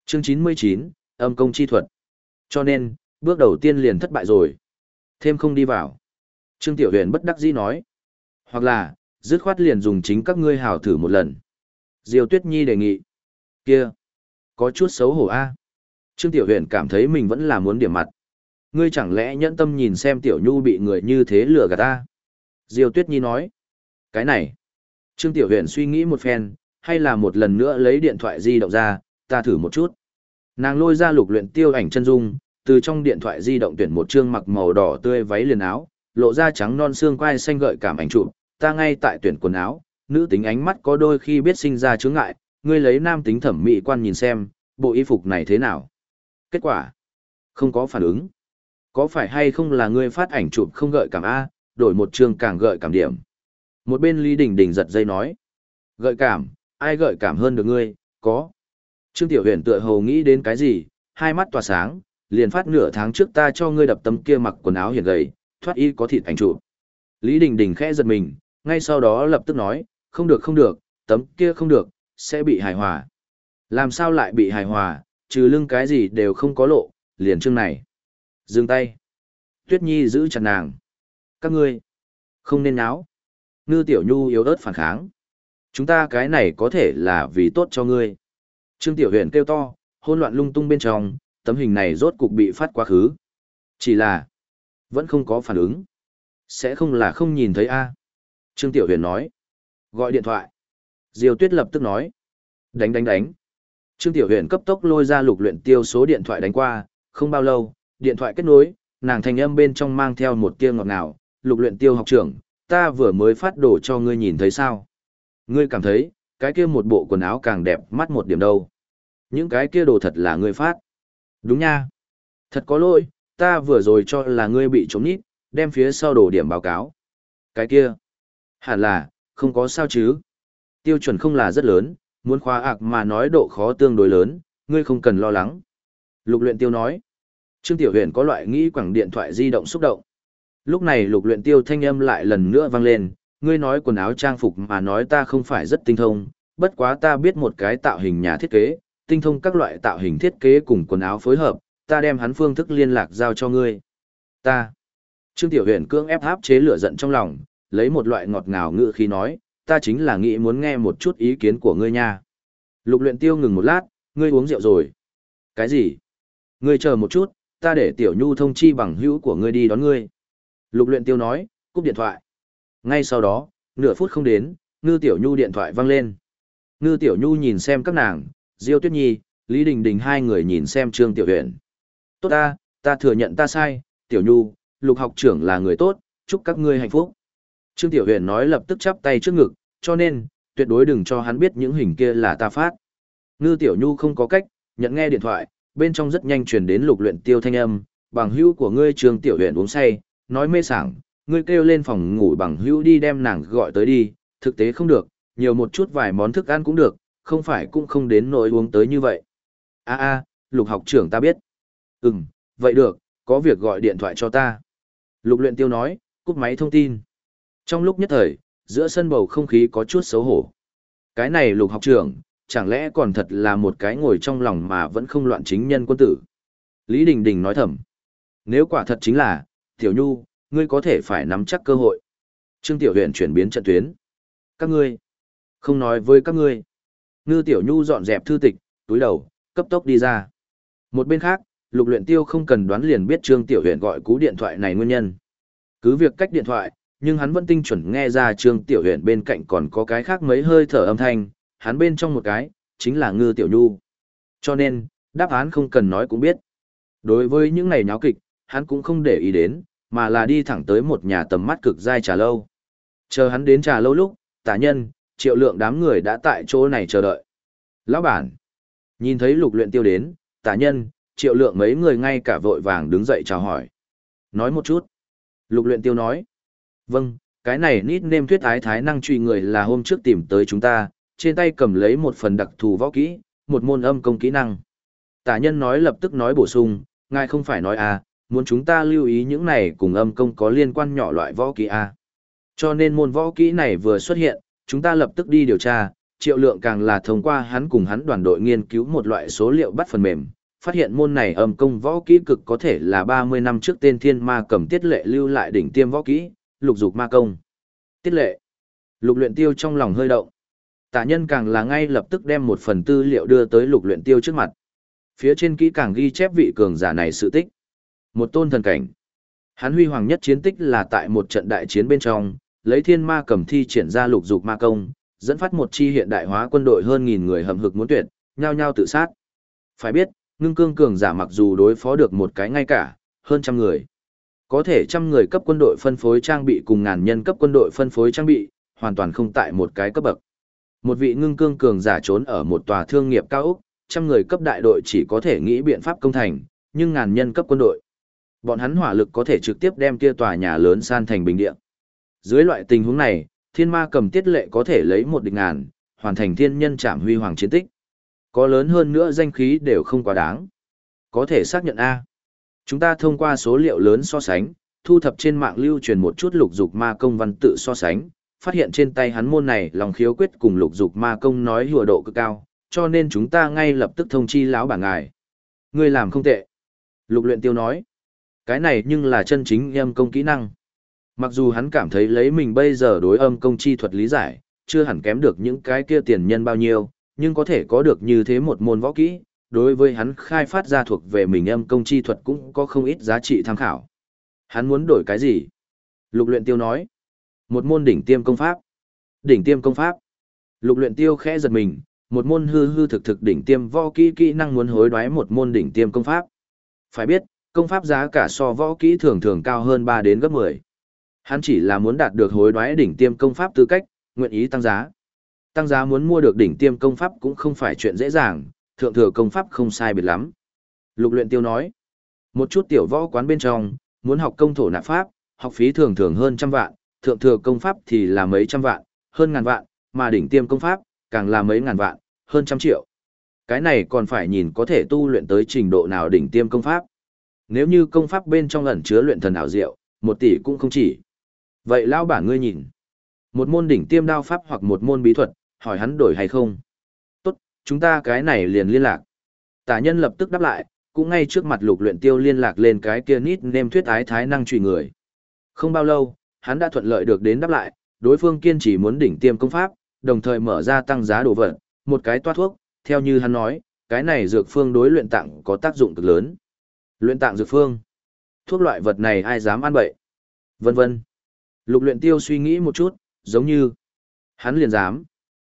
Chương 99, âm công chi thuật. Cho nên, bước đầu tiên liền thất bại rồi. Thêm không đi vào. Trương Tiểu Huyền bất đắc dĩ nói. Hoặc là, dứt khoát liền dùng chính các ngươi hào thử một lần. Diêu Tuyết Nhi đề nghị. Kia, có chút xấu hổ a. Trương Tiểu Huyền cảm thấy mình vẫn là muốn điểm mặt. Ngươi chẳng lẽ nhẫn tâm nhìn xem Tiểu Nhu bị người như thế lừa gạt ta? Diêu Tuyết Nhi nói. Cái này. Trương Tiểu Huyền suy nghĩ một phen, hay là một lần nữa lấy điện thoại di động ra, ta thử một chút. Nàng lôi ra lục luyện tiêu ảnh chân dung, từ trong điện thoại di động tuyển một trương mặc màu đỏ tươi váy liền áo, lộ ra trắng non xương quai xanh gợi cảm ảnh chụp, ta ngay tại tuyển quần áo, nữ tính ánh mắt có đôi khi biết sinh ra chướng ngại, ngươi lấy nam tính thẩm mỹ quan nhìn xem, bộ y phục này thế nào. Kết quả, không có phản ứng. Có phải hay không là ngươi phát ảnh chụp không gợi cảm A, đổi một chương càng gợi cảm điểm. Một bên Lý Đình Đình giật dây nói. Gợi cảm, ai gợi cảm hơn được ngươi, có. Trương Tiểu Huyền tựa hồ nghĩ đến cái gì, hai mắt tỏa sáng, liền phát nửa tháng trước ta cho ngươi đập tấm kia mặc quần áo hiền gầy, thoát y có thịt ảnh chụp. Lý Đình Đình khẽ giật mình, ngay sau đó lập tức nói, không được không được, tấm kia không được, sẽ bị hài hòa. Làm sao lại bị hài hòa, trừ lưng cái gì đều không có lộ, liền chương này. Dừng tay. Tuyết Nhi giữ chặt nàng. Các ngươi, không nên náo. Ngư Tiểu Nhu yếu ớt phản kháng. Chúng ta cái này có thể là vì tốt cho ngươi. Trương Tiểu Huyền kêu to, hỗn loạn lung tung bên trong, tấm hình này rốt cục bị phát quá khứ. Chỉ là, vẫn không có phản ứng. Sẽ không là không nhìn thấy a Trương Tiểu Huyền nói. Gọi điện thoại. Diêu Tuyết lập tức nói. Đánh đánh đánh. Trương Tiểu Huyền cấp tốc lôi ra lục luyện tiêu số điện thoại đánh qua, không bao lâu, điện thoại kết nối, nàng thanh âm bên trong mang theo một tia ngọt ngào, lục luyện tiêu học trưởng, ta vừa mới phát đồ cho ngươi nhìn thấy sao? Ngươi cảm thấy, cái kia một bộ quần áo càng đẹp mắt một điểm đâu. Những cái kia đồ thật là ngươi phát. Đúng nha. Thật có lỗi, ta vừa rồi cho là ngươi bị trống nít, đem phía sau đồ điểm báo cáo. Cái kia. Hẳn là, không có sao chứ. Tiêu chuẩn không là rất lớn, muốn khóa ạc mà nói độ khó tương đối lớn, ngươi không cần lo lắng. Lục luyện tiêu nói. Trương Tiểu Huyền có loại nghĩ quẳng điện thoại di động xúc động. Lúc này lục luyện tiêu thanh âm lại lần nữa vang lên, ngươi nói quần áo trang phục mà nói ta không phải rất tinh thông, bất quá ta biết một cái tạo hình nhà thiết kế, tinh thông các loại tạo hình thiết kế cùng quần áo phối hợp, ta đem hắn phương thức liên lạc giao cho ngươi. Ta. Trương Tiểu Huyền cưỡng ép áp chế lửa giận trong lòng, lấy một loại ngọt ngào ngự khi nói, ta chính là nghĩ muốn nghe một chút ý kiến của ngươi nha. Lục luyện tiêu ngừng một lát, ngươi uống rượu rồi. Cái gì? Ngươi chờ một chút, ta để Tiểu Nhu thông chi bằng hữu của ngươi đi đón ngươi. Lục luyện tiêu nói, cúp điện thoại. Ngay sau đó, nửa phút không đến, ngư Tiểu Nhu điện thoại vang lên. Ngư Tiểu Nhu nhìn xem các nàng, Diêu Tuyết Nhi, Lý Đình Đình hai người nhìn xem Trương Tiểu Huyền. Tốt ta, ta thừa nhận ta sai, Tiểu Nhu, lục học trưởng là người tốt, chúc các ngươi hạnh phúc. Trương Tiểu Huyền nói lập tức chắp tay trước ngực, cho nên, tuyệt đối đừng cho hắn biết những hình kia là ta phát. Ngư Tiểu Nhu không có cách, nhận nghe điện thoại, bên trong rất nhanh truyền đến lục luyện tiêu thanh âm, bằng hữu của ngươi Trương Tiểu Huyền uống say, nói mê sảng, ngươi kêu lên phòng ngủ bằng hữu đi đem nàng gọi tới đi, thực tế không được, nhiều một chút vài món thức ăn cũng được, không phải cũng không đến nỗi uống tới như vậy. A a, lục học trưởng ta biết. Ừm, vậy được, có việc gọi điện thoại cho ta. Lục luyện tiêu nói, cúp máy thông tin. Trong lúc nhất thời, giữa sân bầu không khí có chút xấu hổ. Cái này lục học trưởng, chẳng lẽ còn thật là một cái ngồi trong lòng mà vẫn không loạn chính nhân quân tử. Lý Đình Đình nói thầm. Nếu quả thật chính là, Tiểu Nhu, ngươi có thể phải nắm chắc cơ hội. Trương Tiểu Huyền chuyển biến trận tuyến. Các ngươi, không nói với các ngươi. Ngư Tiểu Nhu dọn dẹp thư tịch, túi đầu, cấp tốc đi ra. Một bên khác, lục luyện tiêu không cần đoán liền biết Trương Tiểu Huyền gọi cú điện thoại này nguyên nhân. Cứ việc cách điện thoại, nhưng hắn vẫn tinh chuẩn nghe ra Trương Tiểu Huyền bên cạnh còn có cái khác mấy hơi thở âm thanh, hắn bên trong một cái, chính là Ngư Tiểu Nhu. Cho nên, đáp án không cần nói cũng biết. Đối với những ngày nháo kịch, hắn cũng không để ý đến, mà là đi thẳng tới một nhà tầm mắt cực dai trà lâu. Chờ hắn đến trà lâu lúc, tả nhân, triệu lượng đám người đã tại chỗ này chờ đợi. Lão bản, nhìn thấy lục luyện tiêu đến, tả nhân, triệu lượng mấy người ngay cả vội vàng đứng dậy chào hỏi. Nói một chút. Lục luyện tiêu nói. Vâng, cái này nít nêm thuyết ái thái năng truy người là hôm trước tìm tới chúng ta, trên tay cầm lấy một phần đặc thù võ kỹ, một môn âm công kỹ năng. Tả nhân nói lập tức nói bổ sung, ngài không phải nói à, muốn chúng ta lưu ý những này cùng âm công có liên quan nhỏ loại võ kỹ à. Cho nên môn võ kỹ này vừa xuất hiện, chúng ta lập tức đi điều tra, triệu lượng càng là thông qua hắn cùng hắn đoàn đội nghiên cứu một loại số liệu bắt phần mềm, phát hiện môn này âm công võ kỹ cực có thể là 30 năm trước tên thiên ma cầm tiết lệ lưu lại đỉnh tiêm võ kỹ, lục dục ma công. Tiết lệ. Lục luyện tiêu trong lòng hơi động. Tả nhân càng là ngay lập tức đem một phần tư liệu đưa tới lục luyện tiêu trước mặt. Phía trên kỹ càng ghi chép vị cường giả này sự tích. Một tôn thần cảnh. Hắn huy hoàng nhất chiến tích là tại một trận đại chiến bên trong, lấy thiên ma cầm thi triển ra lục dục ma công, dẫn phát một chi hiện đại hóa quân đội hơn nghìn người hầm hực muốn tuyệt, nhao nhao tự sát. Phải biết, ngưng cương cường giả mặc dù đối phó được một cái ngay cả, hơn trăm người. Có thể trăm người cấp quân đội phân phối trang bị cùng ngàn nhân cấp quân đội phân phối trang bị, hoàn toàn không tại một cái cấp bậc. Một vị ngưng cương cường giả trốn ở một tòa thương nghiệp cao ốc, trăm người cấp đại đội chỉ có thể nghĩ biện pháp công thành, nhưng ngàn nhân cấp quân đội. Bọn hắn hỏa lực có thể trực tiếp đem kia tòa nhà lớn san thành bình địa. Dưới loại tình huống này, thiên ma cầm tiết lệ có thể lấy một địch ngàn, hoàn thành thiên nhân trảm huy hoàng chiến tích. Có lớn hơn nữa danh khí đều không quá đáng. Có thể xác nhận A. Chúng ta thông qua số liệu lớn so sánh, thu thập trên mạng lưu truyền một chút lục dục ma công văn tự so sánh, phát hiện trên tay hắn môn này lòng khiếu quyết cùng lục dục ma công nói hùa độ cực cao, cho nên chúng ta ngay lập tức thông chi lão bảng ngài. Ngươi làm không tệ. Lục luyện tiêu nói. Cái này nhưng là chân chính âm công kỹ năng. Mặc dù hắn cảm thấy lấy mình bây giờ đối âm công chi thuật lý giải, chưa hẳn kém được những cái kia tiền nhân bao nhiêu, nhưng có thể có được như thế một môn võ kỹ, đối với hắn khai phát ra thuộc về mình âm công chi thuật cũng có không ít giá trị tham khảo. Hắn muốn đổi cái gì? Lục luyện tiêu nói. Một môn đỉnh tiêm công pháp. Đỉnh tiêm công pháp. Lục luyện tiêu khẽ giật mình, một môn hư hư thực thực đỉnh tiêm võ kỹ kỹ năng muốn hối đoái một môn đỉnh tiêm công pháp. Phải biết, công pháp giá cả so võ kỹ thường thường cao hơn 3 đến gấp 10. Hắn chỉ là muốn đạt được hối đoái đỉnh tiêm công pháp tư cách, nguyện ý tăng giá. Tăng giá muốn mua được đỉnh tiêm công pháp cũng không phải chuyện dễ dàng, thượng thừa công pháp không sai biệt lắm. Lục luyện tiêu nói, một chút tiểu võ quán bên trong, muốn học công thổ nạp pháp, học phí thường thường hơn trăm vạn, thượng thừa công pháp thì là mấy trăm vạn, hơn ngàn vạn, mà đỉnh tiêm công pháp, càng là mấy ngàn vạn, hơn trăm triệu. Cái này còn phải nhìn có thể tu luyện tới trình độ nào đỉnh tiêm công pháp. Nếu như công pháp bên trong ẩn chứa luyện thần ảo diệu, một tỷ cũng không chỉ. Vậy lão bản ngươi nhìn, một môn đỉnh tiêm đao pháp hoặc một môn bí thuật, hỏi hắn đổi hay không? Chúng ta cái này liền liên lạc. Tả nhân lập tức đáp lại, cũng ngay trước mặt lục luyện tiêu liên lạc lên cái kia nít nêm thuyết ái thái năng trùy người. Không bao lâu, hắn đã thuận lợi được đến đáp lại, đối phương kiên trì muốn đỉnh tiêm công pháp, đồng thời mở ra tăng giá đồ vật, một cái toa thuốc, theo như hắn nói, cái này dược phương đối luyện tạng có tác dụng cực lớn. Luyện tạng dược phương. Thuốc loại vật này ai dám ăn bậy? Vân vân. Lục luyện tiêu suy nghĩ một chút, giống như hắn liền dám.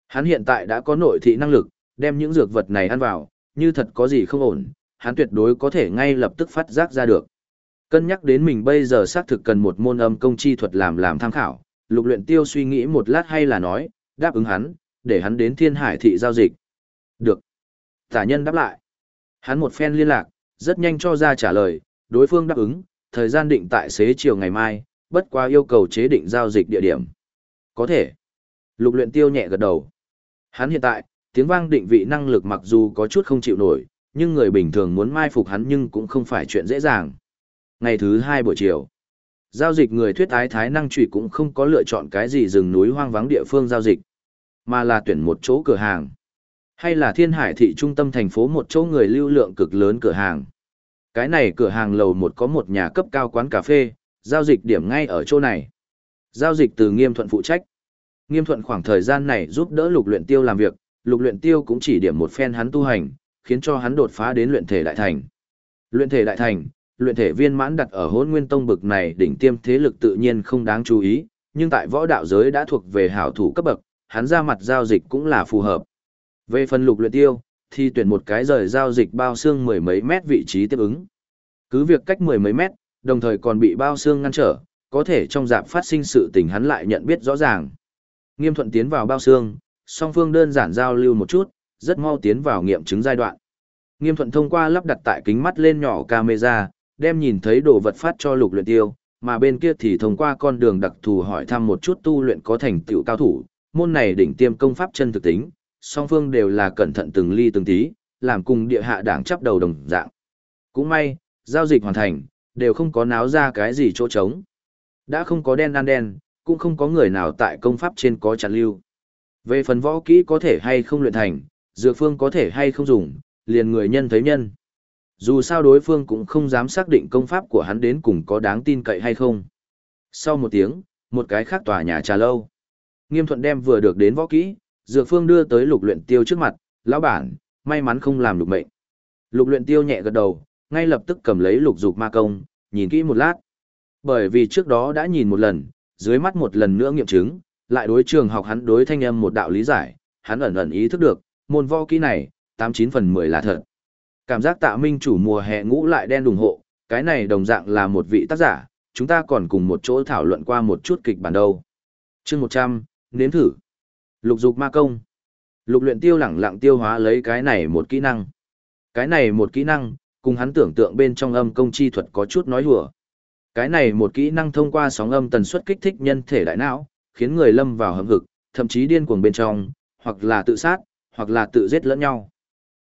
Hắn hiện tại đã có nội thị năng lực, đem những dược vật này ăn vào, như thật có gì không ổn, hắn tuyệt đối có thể ngay lập tức phát giác ra được. Cân nhắc đến mình bây giờ xác thực cần một môn âm công chi thuật làm làm tham khảo, lục luyện tiêu suy nghĩ một lát hay là nói, đáp ứng hắn, để hắn đến thiên hải thị giao dịch. Được. Tả nhân đáp lại. Hắn một phen liên lạc, rất nhanh cho ra trả lời, đối phương đáp ứng, thời gian định tại xế chiều ngày mai, bất quá yêu cầu chế định giao dịch địa điểm. Có thể. Lục luyện tiêu nhẹ gật đầu. Hắn hiện tại, tiếng vang định vị năng lực mặc dù có chút không chịu nổi, nhưng người bình thường muốn mai phục hắn nhưng cũng không phải chuyện dễ dàng. Ngày thứ hai buổi chiều, giao dịch người thuyết ái thái năng trụy cũng không có lựa chọn cái gì rừng núi hoang vắng địa phương giao dịch, mà là tuyển một chỗ cửa hàng. Hay là thiên hải thị trung tâm thành phố một chỗ người lưu lượng cực lớn cửa hàng. Cái này cửa hàng lầu một có một nhà cấp cao quán cà phê, giao dịch điểm ngay ở chỗ này. Giao dịch từ nghiêm thuận phụ trách. Nghiêm thuận khoảng thời gian này giúp đỡ lục luyện tiêu làm việc, lục luyện tiêu cũng chỉ điểm một phen hắn tu hành, khiến cho hắn đột phá đến luyện thể đại thành. Luyện thể đại thành, luyện thể viên mãn đặt ở hôn nguyên tông bực này đỉnh tiêm thế lực tự nhiên không đáng chú ý, nhưng tại võ đạo giới đã thuộc về hảo thủ cấp bậc, hắn ra mặt giao dịch cũng là phù hợp. Về phần lục luyện tiêu, thì tuyển một cái rời giao dịch bao xương mười mấy mét vị trí tiếp ứng. Cứ việc cách mười mấy mét, đồng thời còn bị bao xương ngăn trở, có thể trong dạp phát sinh sự tình hắn lại nhận biết rõ ràng. Nghiêm thuận tiến vào bao xương, song phương đơn giản giao lưu một chút, rất mau tiến vào nghiệm chứng giai đoạn. Nghiêm thuận thông qua lắp đặt tại kính mắt lên nhỏ camera, đem nhìn thấy đồ vật phát cho lục luyện tiêu, mà bên kia thì thông qua con đường đặc thù hỏi thăm một chút tu luyện có thành tựu cao thủ, môn này đỉnh tiêm công pháp chân thực tính, song phương đều là cẩn thận từng ly từng tí, làm cùng địa hạ đảng chấp đầu đồng dạng. Cũng may, giao dịch hoàn thành, đều không có náo ra cái gì chỗ trống. Đã không có đen ăn đen, cũng không có người nào tại công pháp trên có chặt lưu. Về phần võ kỹ có thể hay không luyện thành, dược phương có thể hay không dùng, liền người nhân thấy nhân. Dù sao đối phương cũng không dám xác định công pháp của hắn đến cùng có đáng tin cậy hay không. Sau một tiếng, một cái khác tòa nhà trà lâu. Nghiêm thuận đem vừa được đến võ kỹ, dược phương đưa tới lục luyện tiêu trước mặt, lão bản, may mắn không làm lục mệnh. Lục luyện tiêu nhẹ gật đầu, ngay lập tức cầm lấy lục dục ma công, nhìn kỹ một lát. Bởi vì trước đó đã nhìn một lần, dưới mắt một lần nữa nghiệm chứng, lại đối trường học hắn đối thanh âm một đạo lý giải, hắn ẩn ẩn ý thức được, môn võ kỹ này, 89 phần 10 là thật. Cảm giác tạ minh chủ mùa hè ngũ lại đen ủng hộ, cái này đồng dạng là một vị tác giả, chúng ta còn cùng một chỗ thảo luận qua một chút kịch bản đâu. chương 100, nếm thử. Lục dục ma công. Lục luyện tiêu lẳng lặng tiêu hóa lấy cái này một kỹ năng. Cái này một kỹ năng, cùng hắn tưởng tượng bên trong âm công chi thuật có chút nói hùa. Cái này một kỹ năng thông qua sóng âm tần suất kích thích nhân thể đại não, khiến người lâm vào hầm hực, thậm chí điên cuồng bên trong, hoặc là tự sát, hoặc là tự giết lẫn nhau.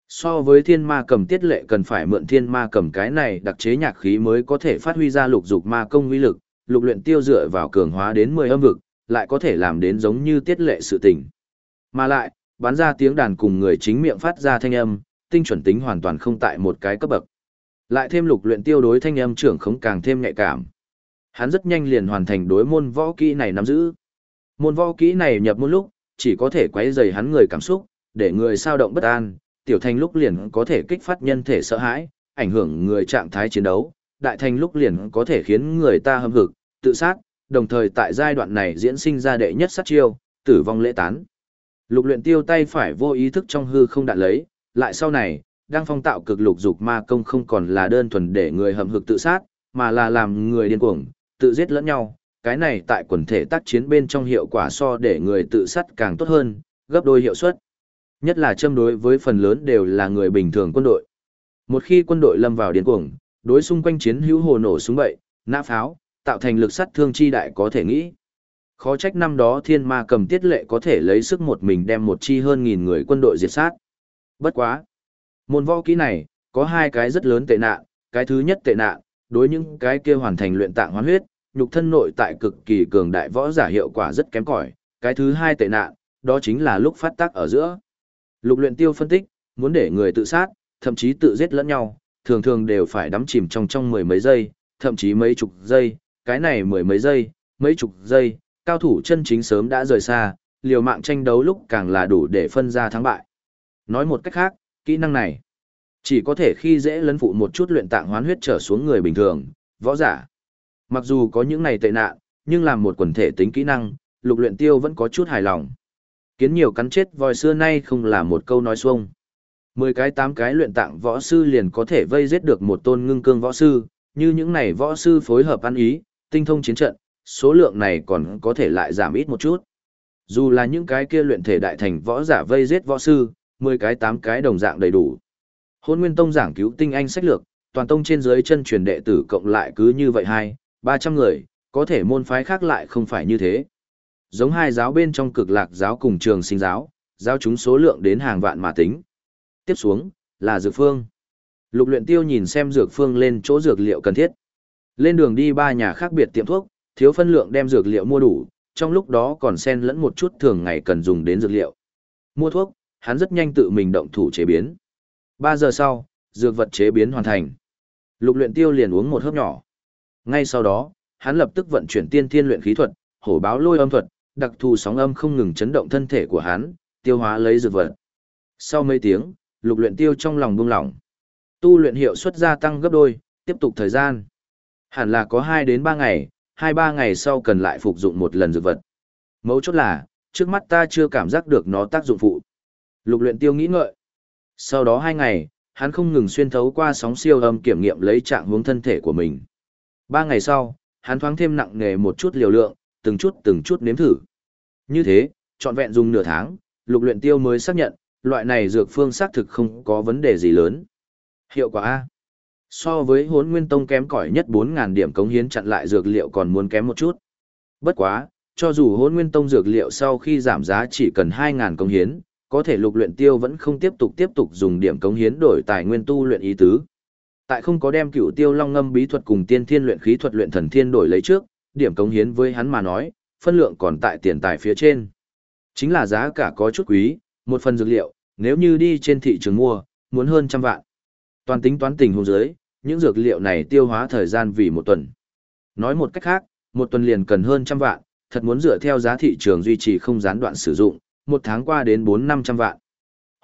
So với thiên ma cầm tiết lệ cần phải mượn thiên ma cầm cái này đặc chế nhạc khí mới có thể phát huy ra lục dục ma công uy lực, lục luyện tiêu dựa vào cường hóa đến 10 âm vực, lại có thể làm đến giống như tiết lệ sự tình. Mà lại, bắn ra tiếng đàn cùng người chính miệng phát ra thanh âm, tinh chuẩn tính hoàn toàn không tại một cái cấp bậc. Lại thêm lục luyện tiêu đối thanh âm trưởng không càng thêm nhạy cảm. Hắn rất nhanh liền hoàn thành đối môn võ kỹ này nắm giữ. Môn võ kỹ này nhập môn lúc, chỉ có thể quấy rầy hắn người cảm xúc, để người sao động bất an, tiểu thành lúc liền có thể kích phát nhân thể sợ hãi, ảnh hưởng người trạng thái chiến đấu, đại thành lúc liền có thể khiến người ta hâm hực, tự sát, đồng thời tại giai đoạn này diễn sinh ra đệ nhất sát chiêu, tử vong lễ tán. Lục luyện tiêu tay phải vô ý thức trong hư không đạn lấy, lại sau này, đang phong tạo cực lục dục ma công không còn là đơn thuần để người hầm hực tự sát, mà là làm người điên cuồng, tự giết lẫn nhau. Cái này tại quần thể tác chiến bên trong hiệu quả so để người tự sát càng tốt hơn, gấp đôi hiệu suất. Nhất là châm đối với phần lớn đều là người bình thường quân đội. Một khi quân đội lâm vào điên cuồng, đối xung quanh chiến hữu hồ nổ súng bậy, nã pháo, tạo thành lực sát thương chi đại có thể nghĩ. Khó trách năm đó thiên ma cầm tiết lệ có thể lấy sức một mình đem một chi hơn nghìn người quân đội diệt sát. Bất quá. Môn võ kỹ này, có hai cái rất lớn tệ nạn, cái thứ nhất tệ nạn, đối những cái kia hoàn thành luyện tạng hoán huyết, nhục thân nội tại cực kỳ cường đại võ giả hiệu quả rất kém cỏi. Cái thứ hai tệ nạn, đó chính là lúc phát tác ở giữa. Lục luyện tiêu phân tích, muốn để người tự sát, thậm chí tự giết lẫn nhau, thường thường đều phải đắm chìm trong trong mười mấy giây, thậm chí mấy chục giây, cái này mười mấy giây, mấy chục giây, cao thủ chân chính sớm đã rời xa, liều mạng tranh đấu lúc càng là đủ để phân ra thắng bại. Nói một cách khác, kỹ năng này chỉ có thể khi dễ lấn phụ một chút luyện tạng hoán huyết trở xuống người bình thường, võ giả. Mặc dù có những này tệ nạn, nhưng làm một quần thể tính kỹ năng, lục luyện tiêu vẫn có chút hài lòng. Kiến nhiều cắn chết voi xưa nay không là một câu nói xuông. Mười cái tám cái luyện tạng võ sư liền có thể vây giết được một tôn ngưng cương võ sư, như những này võ sư phối hợp ăn ý, tinh thông chiến trận, số lượng này còn có thể lại giảm ít một chút. Dù là những cái kia luyện thể đại thành võ giả vây giết võ sư, 10 cái 8 cái đồng dạng đầy đủ. Hôn Nguyên Tông giảng cứu tinh anh sách lược, toàn tông trên dưới chân truyền đệ tử cộng lại cứ như vậy hai, 300 người, có thể môn phái khác lại không phải như thế. Giống hai giáo bên trong cực lạc giáo cùng trường sinh giáo, giáo chúng số lượng đến hàng vạn mà tính. Tiếp xuống, là dược phương. Lục luyện tiêu nhìn xem dược phương lên chỗ dược liệu cần thiết. Lên đường đi ba nhà khác biệt tiệm thuốc, thiếu phân lượng đem dược liệu mua đủ, trong lúc đó còn xen lẫn một chút thường ngày cần dùng đến dược liệu. Mua thuốc, hắn rất nhanh tự mình động thủ chế biến. 3 giờ sau, dược vật chế biến hoàn thành. Lục luyện tiêu liền uống một hớp nhỏ. Ngay sau đó, hắn lập tức vận chuyển tiên thiên luyện khí thuật, hổ báo lôi âm thuật, đặc thù sóng âm không ngừng chấn động thân thể của hắn, tiêu hóa lấy dược vật. Sau mấy tiếng, lục luyện tiêu trong lòng buông lỏng. Tu luyện hiệu suất gia tăng gấp đôi, tiếp tục thời gian. Hẳn là có 2 đến 3 ngày, 2-3 ngày sau cần lại phục dụng một lần dược vật. Mấu chốt là, trước mắt ta chưa cảm giác được nó tác dụng phụ. Lục luyện tiêu nghĩ ngợi. Sau đó 2 ngày, hắn không ngừng xuyên thấu qua sóng siêu âm kiểm nghiệm lấy trạng hướng thân thể của mình. Ba ngày sau, hắn thoáng thêm nặng nghề một chút liều lượng, từng chút từng chút nếm thử. Như thế, trọn vẹn dùng nửa tháng, lục luyện tiêu mới xác nhận, loại này dược phương xác thực không có vấn đề gì lớn. Hiệu quả A. So với hốn nguyên tông kém cỏi nhất 4.000 điểm cống hiến chặn lại dược liệu còn muốn kém một chút. Bất quá, cho dù hốn nguyên tông dược liệu sau khi giảm giá chỉ cần 2.000 cống hiến, có thể lục luyện tiêu vẫn không tiếp tục tiếp tục dùng điểm cống hiến đổi tài nguyên tu luyện ý tứ. Tại không có đem cửu tiêu long ngâm bí thuật cùng tiên thiên luyện khí thuật luyện thần thiên đổi lấy trước, điểm cống hiến với hắn mà nói, phân lượng còn tại tiền tài phía trên. Chính là giá cả có chút quý, một phần dược liệu, nếu như đi trên thị trường mua, muốn hơn trăm vạn. Toàn tính toán tình huống dưới, những dược liệu này tiêu hóa thời gian vì một tuần. Nói một cách khác, một tuần liền cần hơn trăm vạn, thật muốn dựa theo giá thị trường duy trì không gián đoạn sử dụng, một tháng qua đến 4-500 vạn.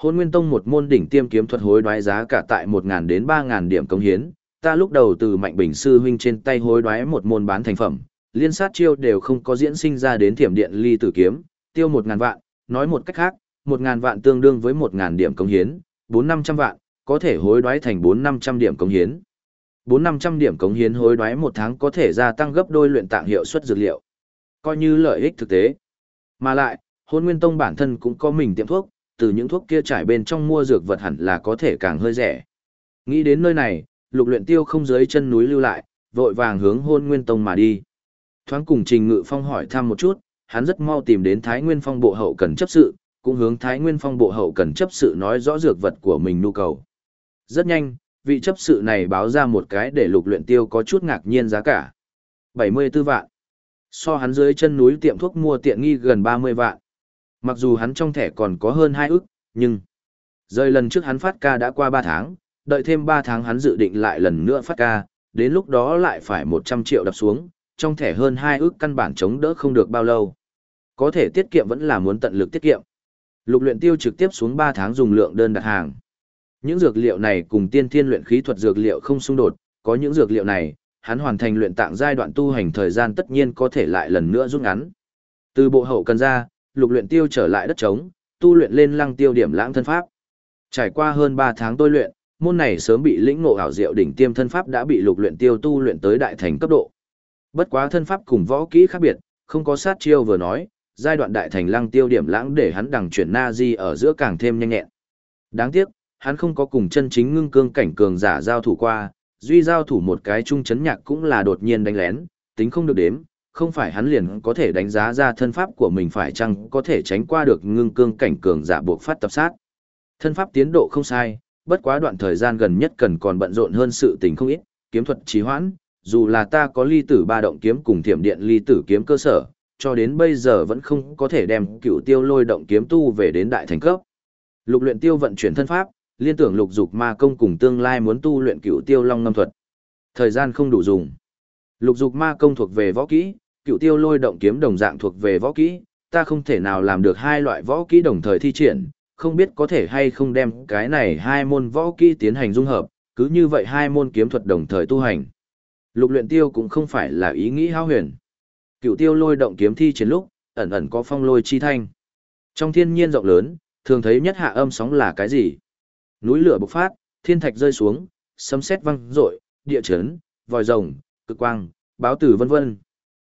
Hôn Nguyên Tông một môn đỉnh tiêm kiếm thuật hối đoái giá cả tại 1.000 đến 3.000 điểm công hiến, ta lúc đầu từ Mạnh Bình Sư huynh trên tay hối đoái một môn bán thành phẩm, liên sát chiêu đều không có diễn sinh ra đến thiểm điện ly tử kiếm, tiêu 1.000 vạn, nói một cách khác, 1.000 vạn tương đương với 1.000 điểm công hiến, 4-500 vạn, có thể hối đoái thành 4-500 điểm công hiến. 4-500 điểm cống hiến hối đoái một tháng có thể gia tăng gấp đôi luyện tạng hiệu suất dược liệu. Coi như lợi ích thực tế. Mà lại, hôn nguyên tông bản thân cũng có mình tiệm thuốc, từ những thuốc kia trải bên trong mua dược vật hẳn là có thể càng hơi rẻ. Nghĩ đến nơi này, lục luyện tiêu không dưới chân núi lưu lại, vội vàng hướng hôn nguyên tông mà đi. Thoáng cùng trình ngự phong hỏi thăm một chút, hắn rất mau tìm đến Thái Nguyên Phong bộ hậu cần chấp sự, cũng hướng Thái Nguyên Phong bộ hậu cần chấp sự nói rõ dược vật của mình nhu cầu. Rất nhanh, vị chấp sự này báo ra một cái để lục luyện tiêu có chút ngạc nhiên giá cả. 74 vạn. So hắn dưới chân núi tiệm thuốc mua tiện nghi gần 30 vạn. Mặc dù hắn trong thẻ còn có hơn 2 ức, nhưng... Rời lần trước hắn phát ca đã qua 3 tháng, đợi thêm 3 tháng hắn dự định lại lần nữa phát ca, đến lúc đó lại phải 100 triệu đập xuống, trong thẻ hơn 2 ức căn bản chống đỡ không được bao lâu. Có thể tiết kiệm vẫn là muốn tận lực tiết kiệm. Lục luyện tiêu trực tiếp xuống 3 tháng dùng lượng đơn đặt hàng. Những dược liệu này cùng tiên thiên luyện khí thuật dược liệu không xung đột, có những dược liệu này, hắn hoàn thành luyện tạng giai đoạn tu hành thời gian tất nhiên có thể lại lần nữa rút ngắn. Từ bộ hậu cần ra, lục luyện tiêu trở lại đất trống, tu luyện lên lăng tiêu điểm lãng thân pháp. Trải qua hơn 3 tháng tôi luyện, môn này sớm bị lĩnh ngộ ảo diệu đỉnh tiêm thân pháp đã bị lục luyện tiêu tu luyện tới đại thành cấp độ. Bất quá thân pháp cùng võ kỹ khác biệt, không có sát chiêu vừa nói, giai đoạn đại thành lăng tiêu điểm lãng để hắn đằng chuyển na di ở giữa càng thêm nhanh nhẹn. Đáng tiếc, hắn không có cùng chân chính ngưng cương cảnh cường giả giao thủ qua, duy giao thủ một cái trung chấn nhạc cũng là đột nhiên đánh lén, tính không được đếm, không phải hắn liền có thể đánh giá ra thân pháp của mình phải chăng có thể tránh qua được ngưng cương cảnh cường giả buộc phát tập sát. Thân pháp tiến độ không sai, bất quá đoạn thời gian gần nhất cần còn bận rộn hơn sự tình không ít, kiếm thuật trì hoãn, dù là ta có ly tử ba động kiếm cùng thiểm điện ly tử kiếm cơ sở, cho đến bây giờ vẫn không có thể đem cựu tiêu lôi động kiếm tu về đến đại thành cấp. Lục luyện tiêu vận chuyển thân pháp, liên tưởng lục dục ma công cùng tương lai muốn tu luyện cựu tiêu long ngâm thuật. Thời gian không đủ dùng. Lục dục ma công thuộc về võ kỹ, cựu tiêu lôi động kiếm đồng dạng thuộc về võ kỹ, ta không thể nào làm được hai loại võ kỹ đồng thời thi triển, không biết có thể hay không đem cái này hai môn võ kỹ tiến hành dung hợp, cứ như vậy hai môn kiếm thuật đồng thời tu hành. Lục luyện tiêu cũng không phải là ý nghĩ hao huyền. Cựu tiêu lôi động kiếm thi triển lúc, ẩn ẩn có phong lôi chi thanh. Trong thiên nhiên rộng lớn, thường thấy nhất hạ âm sóng là cái gì? Núi lửa bộc phát, thiên thạch rơi xuống, sấm sét vang rội, địa chấn, vòi rồng, cực quang, báo tử vân vân.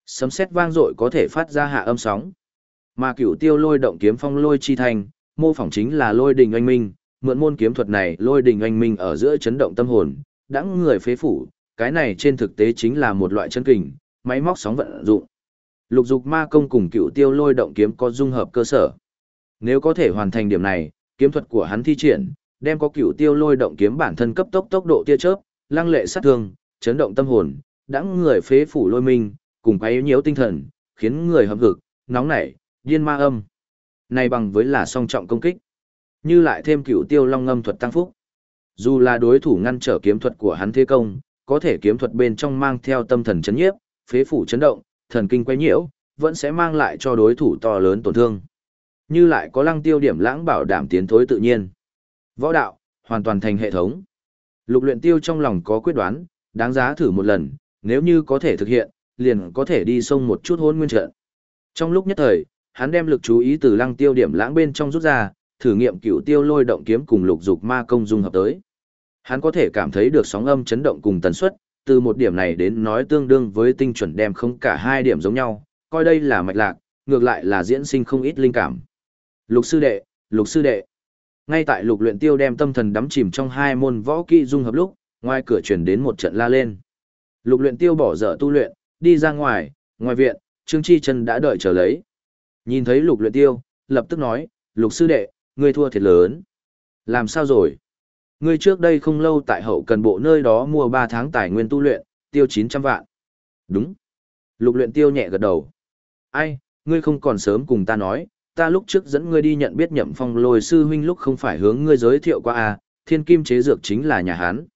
Sấm sét vang dội có thể phát ra hạ âm sóng. Mà cửu tiêu lôi động kiếm phong lôi chi thành, mô phỏng chính là lôi đình oanh minh, mượn môn kiếm thuật này lôi đình oanh minh ở giữa chấn động tâm hồn, đãng người phế phủ, cái này trên thực tế chính là một loại chân kình, máy móc sóng vận dụng. Lục dục ma công cùng cựu tiêu lôi động kiếm có dung hợp cơ sở. Nếu có thể hoàn thành điểm này, kiếm thuật của hắn thi triển, đem có cựu tiêu lôi động kiếm bản thân cấp tốc tốc độ tia chớp, lăng lệ sát thương, chấn động tâm hồn, đãng người phế phủ lôi minh, cùng quấy nhiễu tinh thần, khiến người hâm hực, nóng nảy, điên ma âm. Này bằng với là song trọng công kích. Như lại thêm cửu tiêu long ngâm thuật tăng phúc. Dù là đối thủ ngăn trở kiếm thuật của hắn thế công, có thể kiếm thuật bên trong mang theo tâm thần chấn nhiếp, phế phủ chấn động, thần kinh quấy nhiễu, vẫn sẽ mang lại cho đối thủ to lớn tổn thương. Như lại có lăng tiêu điểm lãng bảo đảm tiến thối tự nhiên. Võ đạo, hoàn toàn thành hệ thống. Lục luyện tiêu trong lòng có quyết đoán, đáng giá thử một lần, nếu như có thể thực hiện, liền có thể đi sông một chút hôn nguyên trận. Trong lúc nhất thời, hắn đem lực chú ý từ lăng tiêu điểm lãng bên trong rút ra, thử nghiệm cửu tiêu lôi động kiếm cùng lục dục ma công dung hợp tới. Hắn có thể cảm thấy được sóng âm chấn động cùng tần suất, từ một điểm này đến nói tương đương với tinh chuẩn đem không cả hai điểm giống nhau, coi đây là mạch lạc, ngược lại là diễn sinh không ít linh cảm. Lục sư đệ, lục sư đệ. Ngay tại lục luyện tiêu đem tâm thần đắm chìm trong hai môn võ kỹ dung hợp lúc, ngoài cửa truyền đến một trận la lên. Lục luyện tiêu bỏ dở tu luyện, đi ra ngoài, ngoài viện, Trương Chi Chân đã đợi chờ lấy. Nhìn thấy lục luyện tiêu, lập tức nói, lục sư đệ, ngươi thua thiệt lớn. Làm sao rồi? Ngươi trước đây không lâu tại hậu cần bộ nơi đó mua 3 tháng tài nguyên tu luyện, tiêu 900 vạn. Đúng. Lục luyện tiêu nhẹ gật đầu. Ai, ngươi không còn sớm cùng ta nói, ta lúc trước dẫn ngươi đi nhận biết nhậm phong lôi sư huynh lúc không phải hướng ngươi giới thiệu qua à, thiên kim chế dược chính là nhà hắn.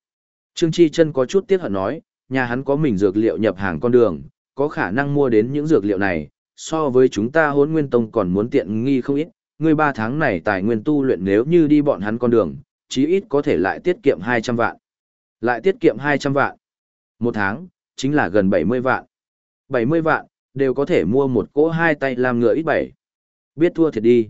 Trương Chi chân có chút tiếc hận nói, nhà hắn có mình dược liệu nhập hàng con đường, có khả năng mua đến những dược liệu này, so với chúng ta hốn nguyên tông còn muốn tiện nghi không ít, ngươi ba tháng này tài nguyên tu luyện nếu như đi bọn hắn con đường, chí ít có thể lại tiết kiệm 200 vạn. Lại tiết kiệm 200 vạn. Một tháng, chính là gần 70 vạn. 70 vạn, đều có thể mua một cỗ hai tay làm ngựa ít bảy. Biết thua thiệt đi.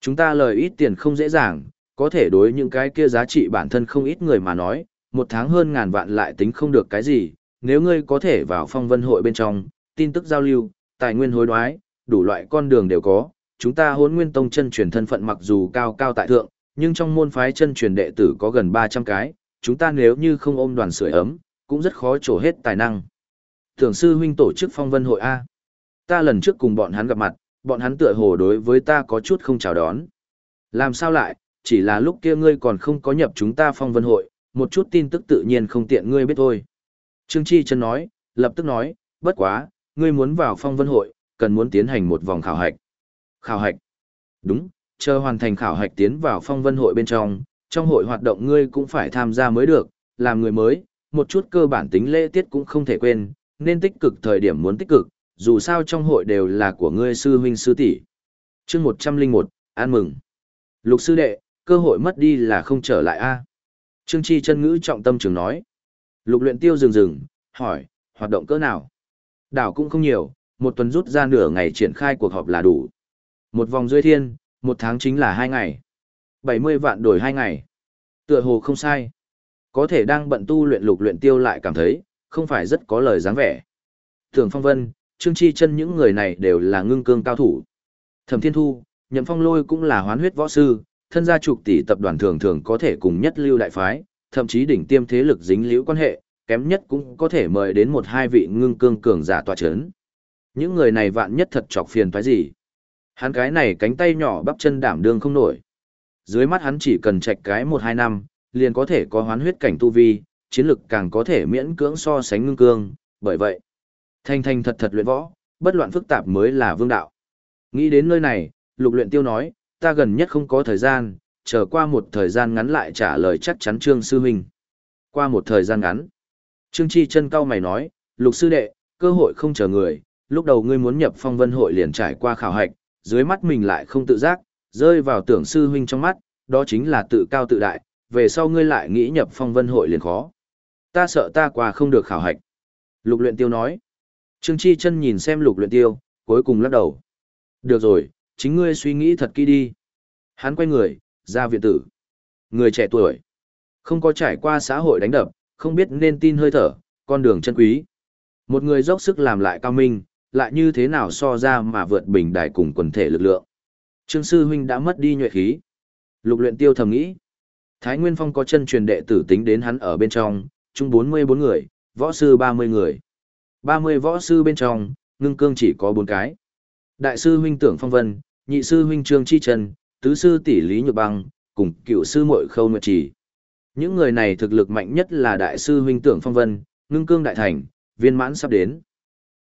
Chúng ta lời ít tiền không dễ dàng, có thể đối những cái kia giá trị bản thân không ít người mà nói, một tháng hơn ngàn vạn lại tính không được cái gì, nếu ngươi có thể vào phong vân hội bên trong, tin tức giao lưu, tài nguyên hối đoái, đủ loại con đường đều có, chúng ta hốn nguyên tông chân truyền thân phận mặc dù cao cao tại thượng, nhưng trong môn phái chân truyền đệ tử có gần 300 cái, chúng ta nếu như không ôm đoàn sưởi ấm, cũng rất khó trổ hết tài năng. Tưởng sư huynh tổ chức phong vân hội A. Ta lần trước cùng bọn hắn gặp mặt, bọn hắn tựa hồ đối với ta có chút không chào đón. Làm sao lại, chỉ là lúc kia ngươi còn không có nhập chúng ta phong vân hội, một chút tin tức tự nhiên không tiện ngươi biết thôi. Trương Chi chân nói, lập tức nói, bất quá, ngươi muốn vào phong vân hội, cần muốn tiến hành một vòng khảo hạch. Khảo hạch. Đúng, chờ hoàn thành khảo hạch tiến vào phong vân hội bên trong, trong hội hoạt động ngươi cũng phải tham gia mới được, làm người mới, một chút cơ bản tính lễ tiết cũng không thể quên, nên tích cực thời điểm muốn tích cực, dù sao trong hội đều là của ngươi sư huynh sư tỷ. Chương 101, an mừng. Lục sư đệ, cơ hội mất đi là không trở lại a. Trương Chi chân ngữ trọng tâm trường nói. Lục luyện tiêu dừng dừng, hỏi, hoạt động cỡ nào? Đảo cũng không nhiều, một tuần rút ra nửa ngày triển khai cuộc họp là đủ. Một vòng dưới thiên, một tháng chính là hai ngày. 70 vạn đổi hai ngày. Tựa hồ không sai. Có thể đang bận tu luyện lục luyện tiêu lại cảm thấy, không phải rất có lời dáng vẻ. Thường Phong Vân, Trương Chi chân những người này đều là ngưng cương cao thủ. Thẩm Thiên Thu, Nhậm Phong Lôi cũng là hoán huyết võ sư, thân gia trục tỷ tập đoàn thường thường có thể cùng nhất lưu đại phái, thậm chí đỉnh tiêm thế lực dính liễu quan hệ, kém nhất cũng có thể mời đến một hai vị ngưng cương cường giả tọa chấn. Những người này vạn nhất thật chọc phiền toái gì. Hắn cái này cánh tay nhỏ bắp chân đảm đương không nổi. Dưới mắt hắn chỉ cần chạch cái một hai năm, liền có thể có hoán huyết cảnh tu vi, chiến lực càng có thể miễn cưỡng so sánh ngưng cương, bởi vậy, thanh thanh thật thật luyện võ, bất loạn phức tạp mới là vương đạo. Nghĩ đến nơi này, lục luyện tiêu nói, ta gần nhất không có thời gian, chờ qua một thời gian ngắn lại trả lời chắc chắn Trương Sư Huynh. Qua một thời gian ngắn, Trương Chi chân cao mày nói, lục sư đệ, cơ hội không chờ người, lúc đầu ngươi muốn nhập phong vân hội liền trải qua khảo hạch, dưới mắt mình lại không tự giác, rơi vào tưởng sư huynh trong mắt, đó chính là tự cao tự đại, về sau ngươi lại nghĩ nhập phong vân hội liền khó. Ta sợ ta qua không được khảo hạch. Lục luyện tiêu nói. Trương Chi chân nhìn xem lục luyện tiêu, cuối cùng lắc đầu. Được rồi, chính ngươi suy nghĩ thật kỹ đi. Hắn quay người, ra viện tử. Người trẻ tuổi. Không có trải qua xã hội đánh đập, không biết nên tin hơi thở, con đường chân quý. Một người dốc sức làm lại cao minh, lại như thế nào so ra mà vượt bình đài cùng quần thể lực lượng. Trương sư huynh đã mất đi nhuệ khí. Lục luyện tiêu thầm nghĩ. Thái Nguyên Phong có chân truyền đệ tử tính đến hắn ở bên trong, chung 44 người, võ sư 30 người. 30 võ sư bên trong, ngưng cương chỉ có 4 cái. Đại sư huynh tưởng phong vân, nhị sư huynh trương chi trần, tứ sư tỷ lý nhược băng, cùng cựu sư muội khâu nguyệt trì. Những người này thực lực mạnh nhất là đại sư huynh tưởng phong vân, ngưng cương đại thành, viên mãn sắp đến.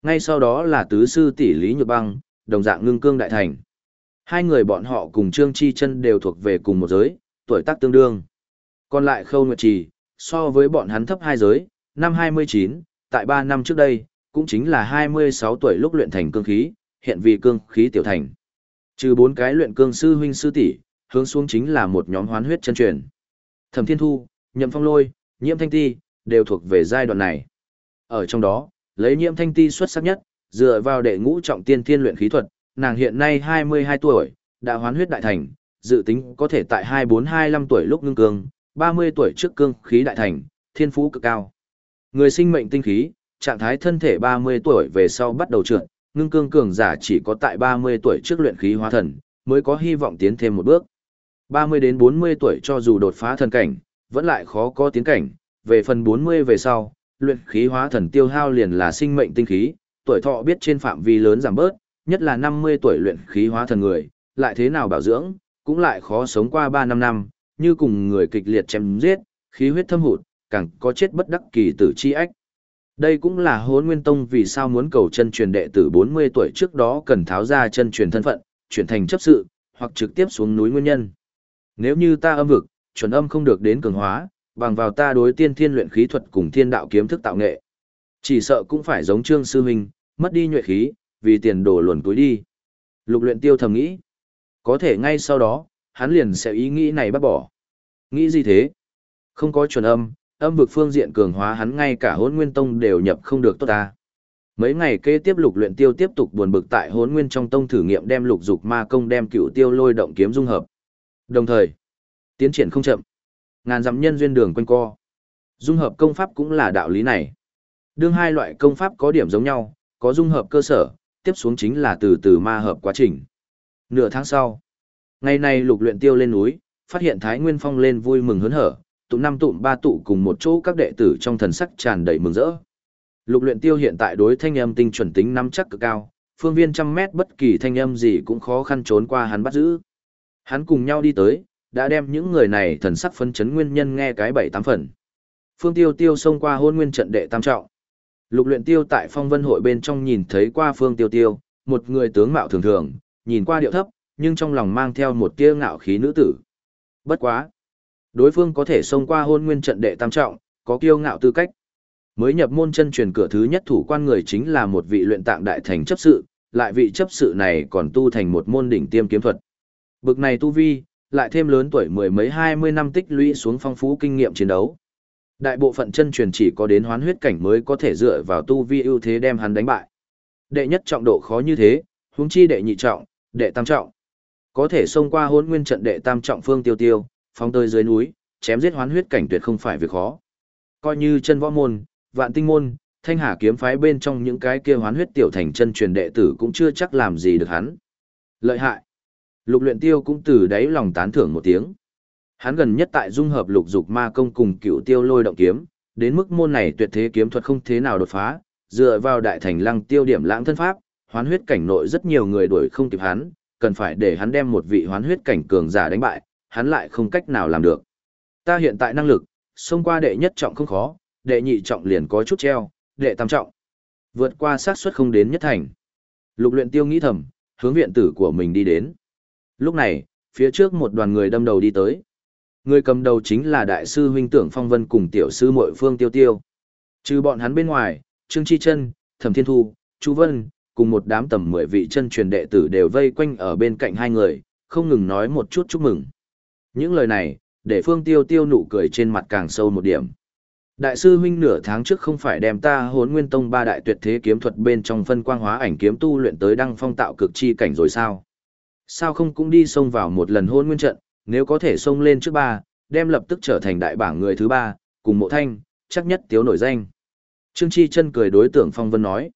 Ngay sau đó là tứ sư tỷ lý nhược băng, đồng dạng ngưng cương đại thành. Hai người bọn họ cùng Trương Chi chân đều thuộc về cùng một giới, tuổi tác tương đương. Còn lại Khâu Nguyệt Trì, so với bọn hắn thấp hai giới, năm 29, tại 3 năm trước đây, cũng chính là 26 tuổi lúc luyện thành cương khí, hiện vì cương khí tiểu thành. Trừ bốn cái luyện cương sư huynh sư tỷ, hướng xuống chính là một nhóm hoán huyết chân truyền. Thẩm Thiên Thu, Nhậm Phong Lôi, Nhiễm Thanh Ti, đều thuộc về giai đoạn này. Ở trong đó, lấy Nhiễm Thanh Ti xuất sắc nhất, dựa vào đệ ngũ trọng tiên thiên luyện khí thuật, nàng hiện nay 22 tuổi, đã hoán huyết đại thành, dự tính có thể tại 24-25 tuổi lúc ngưng cương, 30 tuổi trước cương khí đại thành, thiên phú cực cao. Người sinh mệnh tinh khí, trạng thái thân thể 30 tuổi về sau bắt đầu trượt, ngưng cương cường giả chỉ có tại 30 tuổi trước luyện khí hóa thần, mới có hy vọng tiến thêm một bước. 30 đến 40 tuổi cho dù đột phá thần cảnh, vẫn lại khó có tiến cảnh, về phần 40 về sau, luyện khí hóa thần tiêu hao liền là sinh mệnh tinh khí, tuổi thọ biết trên phạm vi lớn giảm bớt, nhất là 50 tuổi luyện khí hóa thần người, lại thế nào bảo dưỡng, cũng lại khó sống qua 3 năm năm, như cùng người kịch liệt chém giết, khí huyết thâm hụt, càng có chết bất đắc kỳ tử chi ách. Đây cũng là hốn nguyên tông vì sao muốn cầu chân truyền đệ tử 40 tuổi trước đó cần tháo ra chân truyền thân phận, chuyển thành chấp sự, hoặc trực tiếp xuống núi nguyên nhân. Nếu như ta âm vực, chuẩn âm không được đến cường hóa, bằng vào ta đối tiên thiên luyện khí thuật cùng thiên đạo kiếm thức tạo nghệ. Chỉ sợ cũng phải giống trương sư huynh, mất đi nhuệ khí, vì tiền đổ luồn túi đi. Lục luyện tiêu thầm nghĩ. Có thể ngay sau đó, hắn liền sẽ ý nghĩ này bắt bỏ. Nghĩ gì thế? Không có chuẩn âm, âm vực phương diện cường hóa hắn ngay cả hốn nguyên tông đều nhập không được tốt ta. Mấy ngày kế tiếp lục luyện tiêu tiếp tục buồn bực tại hốn nguyên trong tông thử nghiệm đem lục dục ma công đem cựu tiêu lôi động kiếm dung hợp. Đồng thời, tiến triển không chậm. Ngàn dặm nhân duyên đường quanh co. Dung hợp công pháp cũng là đạo lý này. Đương hai loại công pháp có điểm giống nhau, có dung hợp cơ sở, tiếp xuống chính là từ từ ma hợp quá trình. Nửa tháng sau, ngày này lục luyện tiêu lên núi, phát hiện Thái Nguyên Phong lên vui mừng hớn hở, tụ năm tụm ba tụ cùng một chỗ các đệ tử trong thần sắc tràn đầy mừng rỡ. Lục luyện tiêu hiện tại đối thanh âm tinh chuẩn tính nắm chắc cực cao, phương viên trăm mét bất kỳ thanh âm gì cũng khó khăn trốn qua hắn bắt giữ. Hắn cùng nhau đi tới, đã đem những người này thần sắc phân chấn nguyên nhân nghe cái bảy tám phần. Phương Tiêu Tiêu xông qua hôn nguyên trận đệ tam trọng. Lục luyện tiêu tại phong vân hội bên trong nhìn thấy qua Phương Tiêu Tiêu, một người tướng mạo thường thường, nhìn qua điệu thấp, nhưng trong lòng mang theo một tia ngạo khí nữ tử. Bất quá. Đối phương có thể xông qua hôn nguyên trận đệ tam trọng, có kiêu ngạo tư cách. Mới nhập môn chân truyền cửa thứ nhất thủ quan người chính là một vị luyện tạng đại thành chấp sự, lại vị chấp sự này còn tu thành một môn đỉnh tiêm kiếm thuật. Bực này tu vi, lại thêm lớn tuổi mười mấy hai mươi năm tích lũy xuống phong phú kinh nghiệm chiến đấu. Đại bộ phận chân truyền chỉ có đến hoán huyết cảnh mới có thể dựa vào tu vi ưu thế đem hắn đánh bại. Đệ nhất trọng độ khó như thế, huống chi đệ nhị trọng, đệ tam trọng. Có thể xông qua hôn nguyên trận đệ tam trọng phương tiêu tiêu, phóng tơi dưới núi, chém giết hoán huyết cảnh tuyệt không phải việc khó. Coi như chân võ môn, vạn tinh môn, thanh hà kiếm phái bên trong những cái kia hoán huyết tiểu thành chân truyền đệ tử cũng chưa chắc làm gì được hắn. Lợi hại. Lục luyện tiêu cũng từ đáy lòng tán thưởng một tiếng. Hắn gần nhất tại dung hợp lục dục ma công cùng cựu tiêu lôi động kiếm, đến mức môn này tuyệt thế kiếm thuật không thế nào đột phá, dựa vào đại thành lăng tiêu điểm lãng thân pháp, hoán huyết cảnh nội rất nhiều người đuổi không kịp hắn, cần phải để hắn đem một vị hoán huyết cảnh cường giả đánh bại, hắn lại không cách nào làm được. Ta hiện tại năng lực, xông qua đệ nhất trọng không khó, đệ nhị trọng liền có chút treo, đệ tam trọng. Vượt qua xác suất không đến nhất thành. Lục luyện tiêu nghĩ thầm, hướng viện tử của mình đi đến. Lúc này, phía trước một đoàn người đâm đầu đi tới. Người cầm đầu chính là đại sư huynh tưởng phong vân cùng tiểu sư muội phương tiêu tiêu. Trừ bọn hắn bên ngoài, Trương Chi Trân, Thẩm Thiên Thu, Chu Vân, cùng một đám tầm mười vị chân truyền đệ tử đều vây quanh ở bên cạnh hai người, không ngừng nói một chút chúc mừng. Những lời này, để phương tiêu tiêu nụ cười trên mặt càng sâu một điểm. Đại sư huynh nửa tháng trước không phải đem ta hốn nguyên tông ba đại tuyệt thế kiếm thuật bên trong phân quang hóa ảnh kiếm tu luyện tới đăng phong tạo cực chi cảnh rồi sao? Sao không cũng đi xông vào một lần hôn nguyên trận, nếu có thể xông lên trước ba, đem lập tức trở thành đại bảng người thứ ba, cùng mộ thanh, chắc nhất tiếu nổi danh. Trương Chi chân cười đối tượng Phong Vân nói.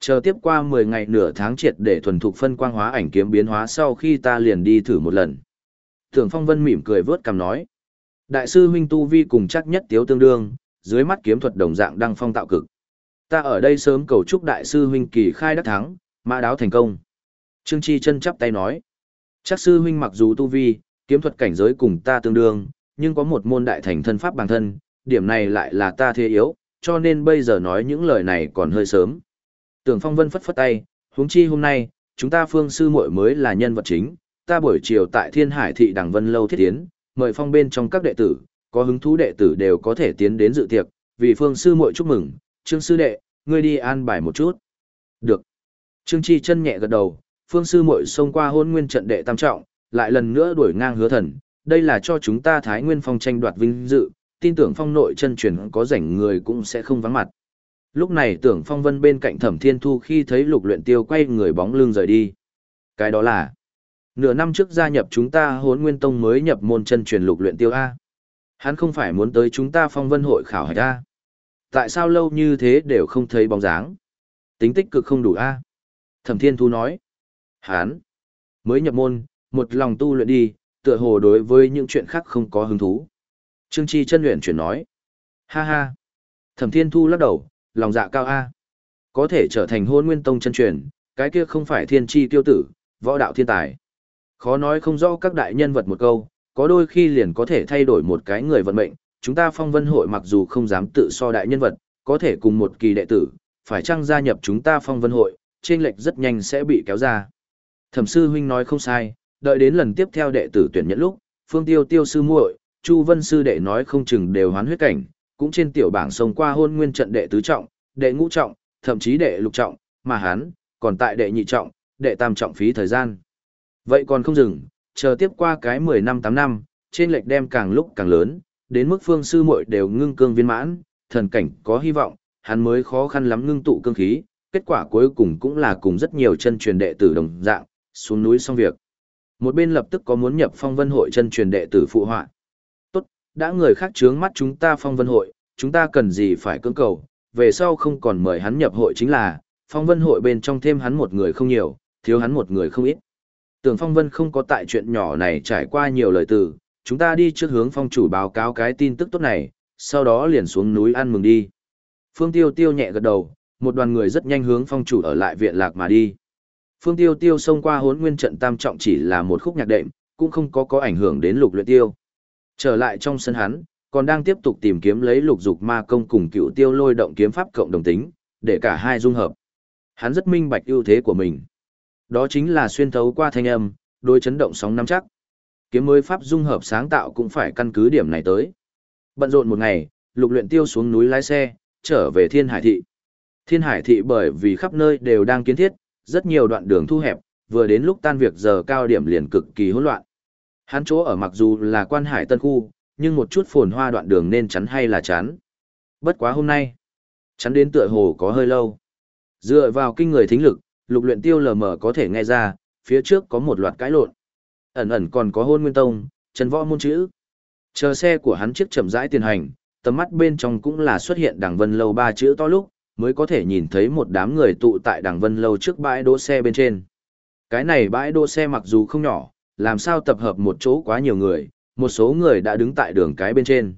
Chờ tiếp qua 10 ngày nửa tháng triệt để thuần thục phân quang hóa ảnh kiếm biến hóa sau khi ta liền đi thử một lần. Tưởng Phong Vân mỉm cười vớt cằm nói. Đại sư huynh Tu Vi cùng chắc nhất tiếu tương đương, dưới mắt kiếm thuật đồng dạng đăng phong tạo cực. Ta ở đây sớm cầu chúc đại sư huynh kỳ khai đắc thắng, mã đáo thành công. Trương Chi chân chắp tay nói. Chắc sư huynh mặc dù tu vi, kiếm thuật cảnh giới cùng ta tương đương, nhưng có một môn đại thành thân pháp bằng thân, điểm này lại là ta thế yếu, cho nên bây giờ nói những lời này còn hơi sớm. Tưởng Phong Vân phất phất tay, huống chi hôm nay, chúng ta phương sư muội mới là nhân vật chính, ta buổi chiều tại Thiên Hải thị Đằng Vân lâu thiết tiến, mời phong bên trong các đệ tử, có hứng thú đệ tử đều có thể tiến đến dự tiệc, vì phương sư muội chúc mừng, Trương sư đệ, ngươi đi an bài một chút. Được. Trương Chi chân nhẹ gật đầu, phương sư muội xông qua hôn nguyên trận đệ tam trọng, lại lần nữa đuổi ngang hứa thần, đây là cho chúng ta Thái Nguyên Phong tranh đoạt vinh dự, tin tưởng phong nội chân truyền có rảnh người cũng sẽ không vắng mặt. Lúc này tưởng phong vân bên cạnh thẩm thiên thu khi thấy lục luyện tiêu quay người bóng lưng rời đi. Cái đó là, nửa năm trước gia nhập chúng ta hốn nguyên tông mới nhập môn chân truyền lục luyện tiêu A. Hắn không phải muốn tới chúng ta phong vân hội khảo hạch A. Tại sao lâu như thế đều không thấy bóng dáng? Tính tích cực không đủ A. Thẩm thiên thu nói, hắn, mới nhập môn, một lòng tu luyện đi, tựa hồ đối với những chuyện khác không có hứng thú. Trương Chi chân luyện chuyển nói. Ha ha. Thẩm Thiên Thu lắc đầu, lòng dạ cao A. Có thể trở thành hôn nguyên tông chân truyền, cái kia không phải thiên chi tiêu tử, võ đạo thiên tài. Khó nói không rõ các đại nhân vật một câu, có đôi khi liền có thể thay đổi một cái người vận mệnh. Chúng ta phong vân hội mặc dù không dám tự so đại nhân vật, có thể cùng một kỳ đệ tử, phải chăng gia nhập chúng ta phong vân hội, trên lệch rất nhanh sẽ bị kéo ra. Thẩm sư huynh nói không sai, đợi đến lần tiếp theo đệ tử tuyển nhận lúc, phương tiêu tiêu sư muội, Chu Vân sư đệ nói không chừng đều hoán huyết cảnh, cũng trên tiểu bảng sông qua hôn nguyên trận đệ tứ trọng, đệ ngũ trọng, thậm chí đệ lục trọng, mà hắn, còn tại đệ nhị trọng, đệ tam trọng phí thời gian. Vậy còn không dừng, chờ tiếp qua cái 10 năm 8 năm, trên lệch đem càng lúc càng lớn, đến mức phương sư muội đều ngưng cương viên mãn, thần cảnh có hy vọng, hắn mới khó khăn lắm ngưng tụ cương khí, kết quả cuối cùng cũng là cùng rất nhiều chân truyền đệ tử đồng dạng, xuống núi xong việc. Một bên lập tức có muốn nhập phong vân hội chân truyền đệ tử phụ họa. Tốt, đã người khác chướng mắt chúng ta phong vân hội, chúng ta cần gì phải cưỡng cầu, về sau không còn mời hắn nhập hội chính là, phong vân hội bên trong thêm hắn một người không nhiều, thiếu hắn một người không ít. Tưởng phong vân không có tại chuyện nhỏ này trải qua nhiều lời từ, chúng ta đi trước hướng phong chủ báo cáo cái tin tức tốt này, sau đó liền xuống núi ăn mừng đi. Phương Tiêu Tiêu nhẹ gật đầu, một đoàn người rất nhanh hướng phong chủ ở lại viện lạc mà đi. Phương Tiêu Tiêu xông qua hốn nguyên trận tam trọng chỉ là một khúc nhạc đệm, cũng không có có ảnh hưởng đến lục luyện tiêu. Trở lại trong sân hắn, còn đang tiếp tục tìm kiếm lấy lục dục ma công cùng cựu tiêu lôi động kiếm pháp cộng đồng tính, để cả hai dung hợp. Hắn rất minh bạch ưu thế của mình. Đó chính là xuyên thấu qua thanh âm, đôi chấn động sóng nắm chắc. Kiếm mới pháp dung hợp sáng tạo cũng phải căn cứ điểm này tới. Bận rộn một ngày, lục luyện tiêu xuống núi lái xe, trở về thiên hải thị. Thiên hải thị bởi vì khắp nơi đều đang kiến thiết, rất nhiều đoạn đường thu hẹp, vừa đến lúc tan việc giờ cao điểm liền cực kỳ hỗn loạn. Hắn chỗ ở mặc dù là quan hải tân khu, nhưng một chút phồn hoa đoạn đường nên chắn hay là chắn. Bất quá hôm nay, chắn đến tựa hồ có hơi lâu. Dựa vào kinh người thính lực, lục luyện tiêu lờ mờ có thể nghe ra, phía trước có một loạt cãi lộn. Ẩn ẩn còn có hôn nguyên tông, chân võ môn chữ. Chờ xe của hắn chiếc chậm rãi tiền hành, tầm mắt bên trong cũng là xuất hiện đằng vân lâu ba chữ to lúc, mới có thể nhìn thấy một đám người tụ tại đằng vân lâu trước bãi đỗ xe bên trên. Cái này bãi đỗ xe mặc dù không nhỏ, làm sao tập hợp một chỗ quá nhiều người, một số người đã đứng tại đường cái bên trên.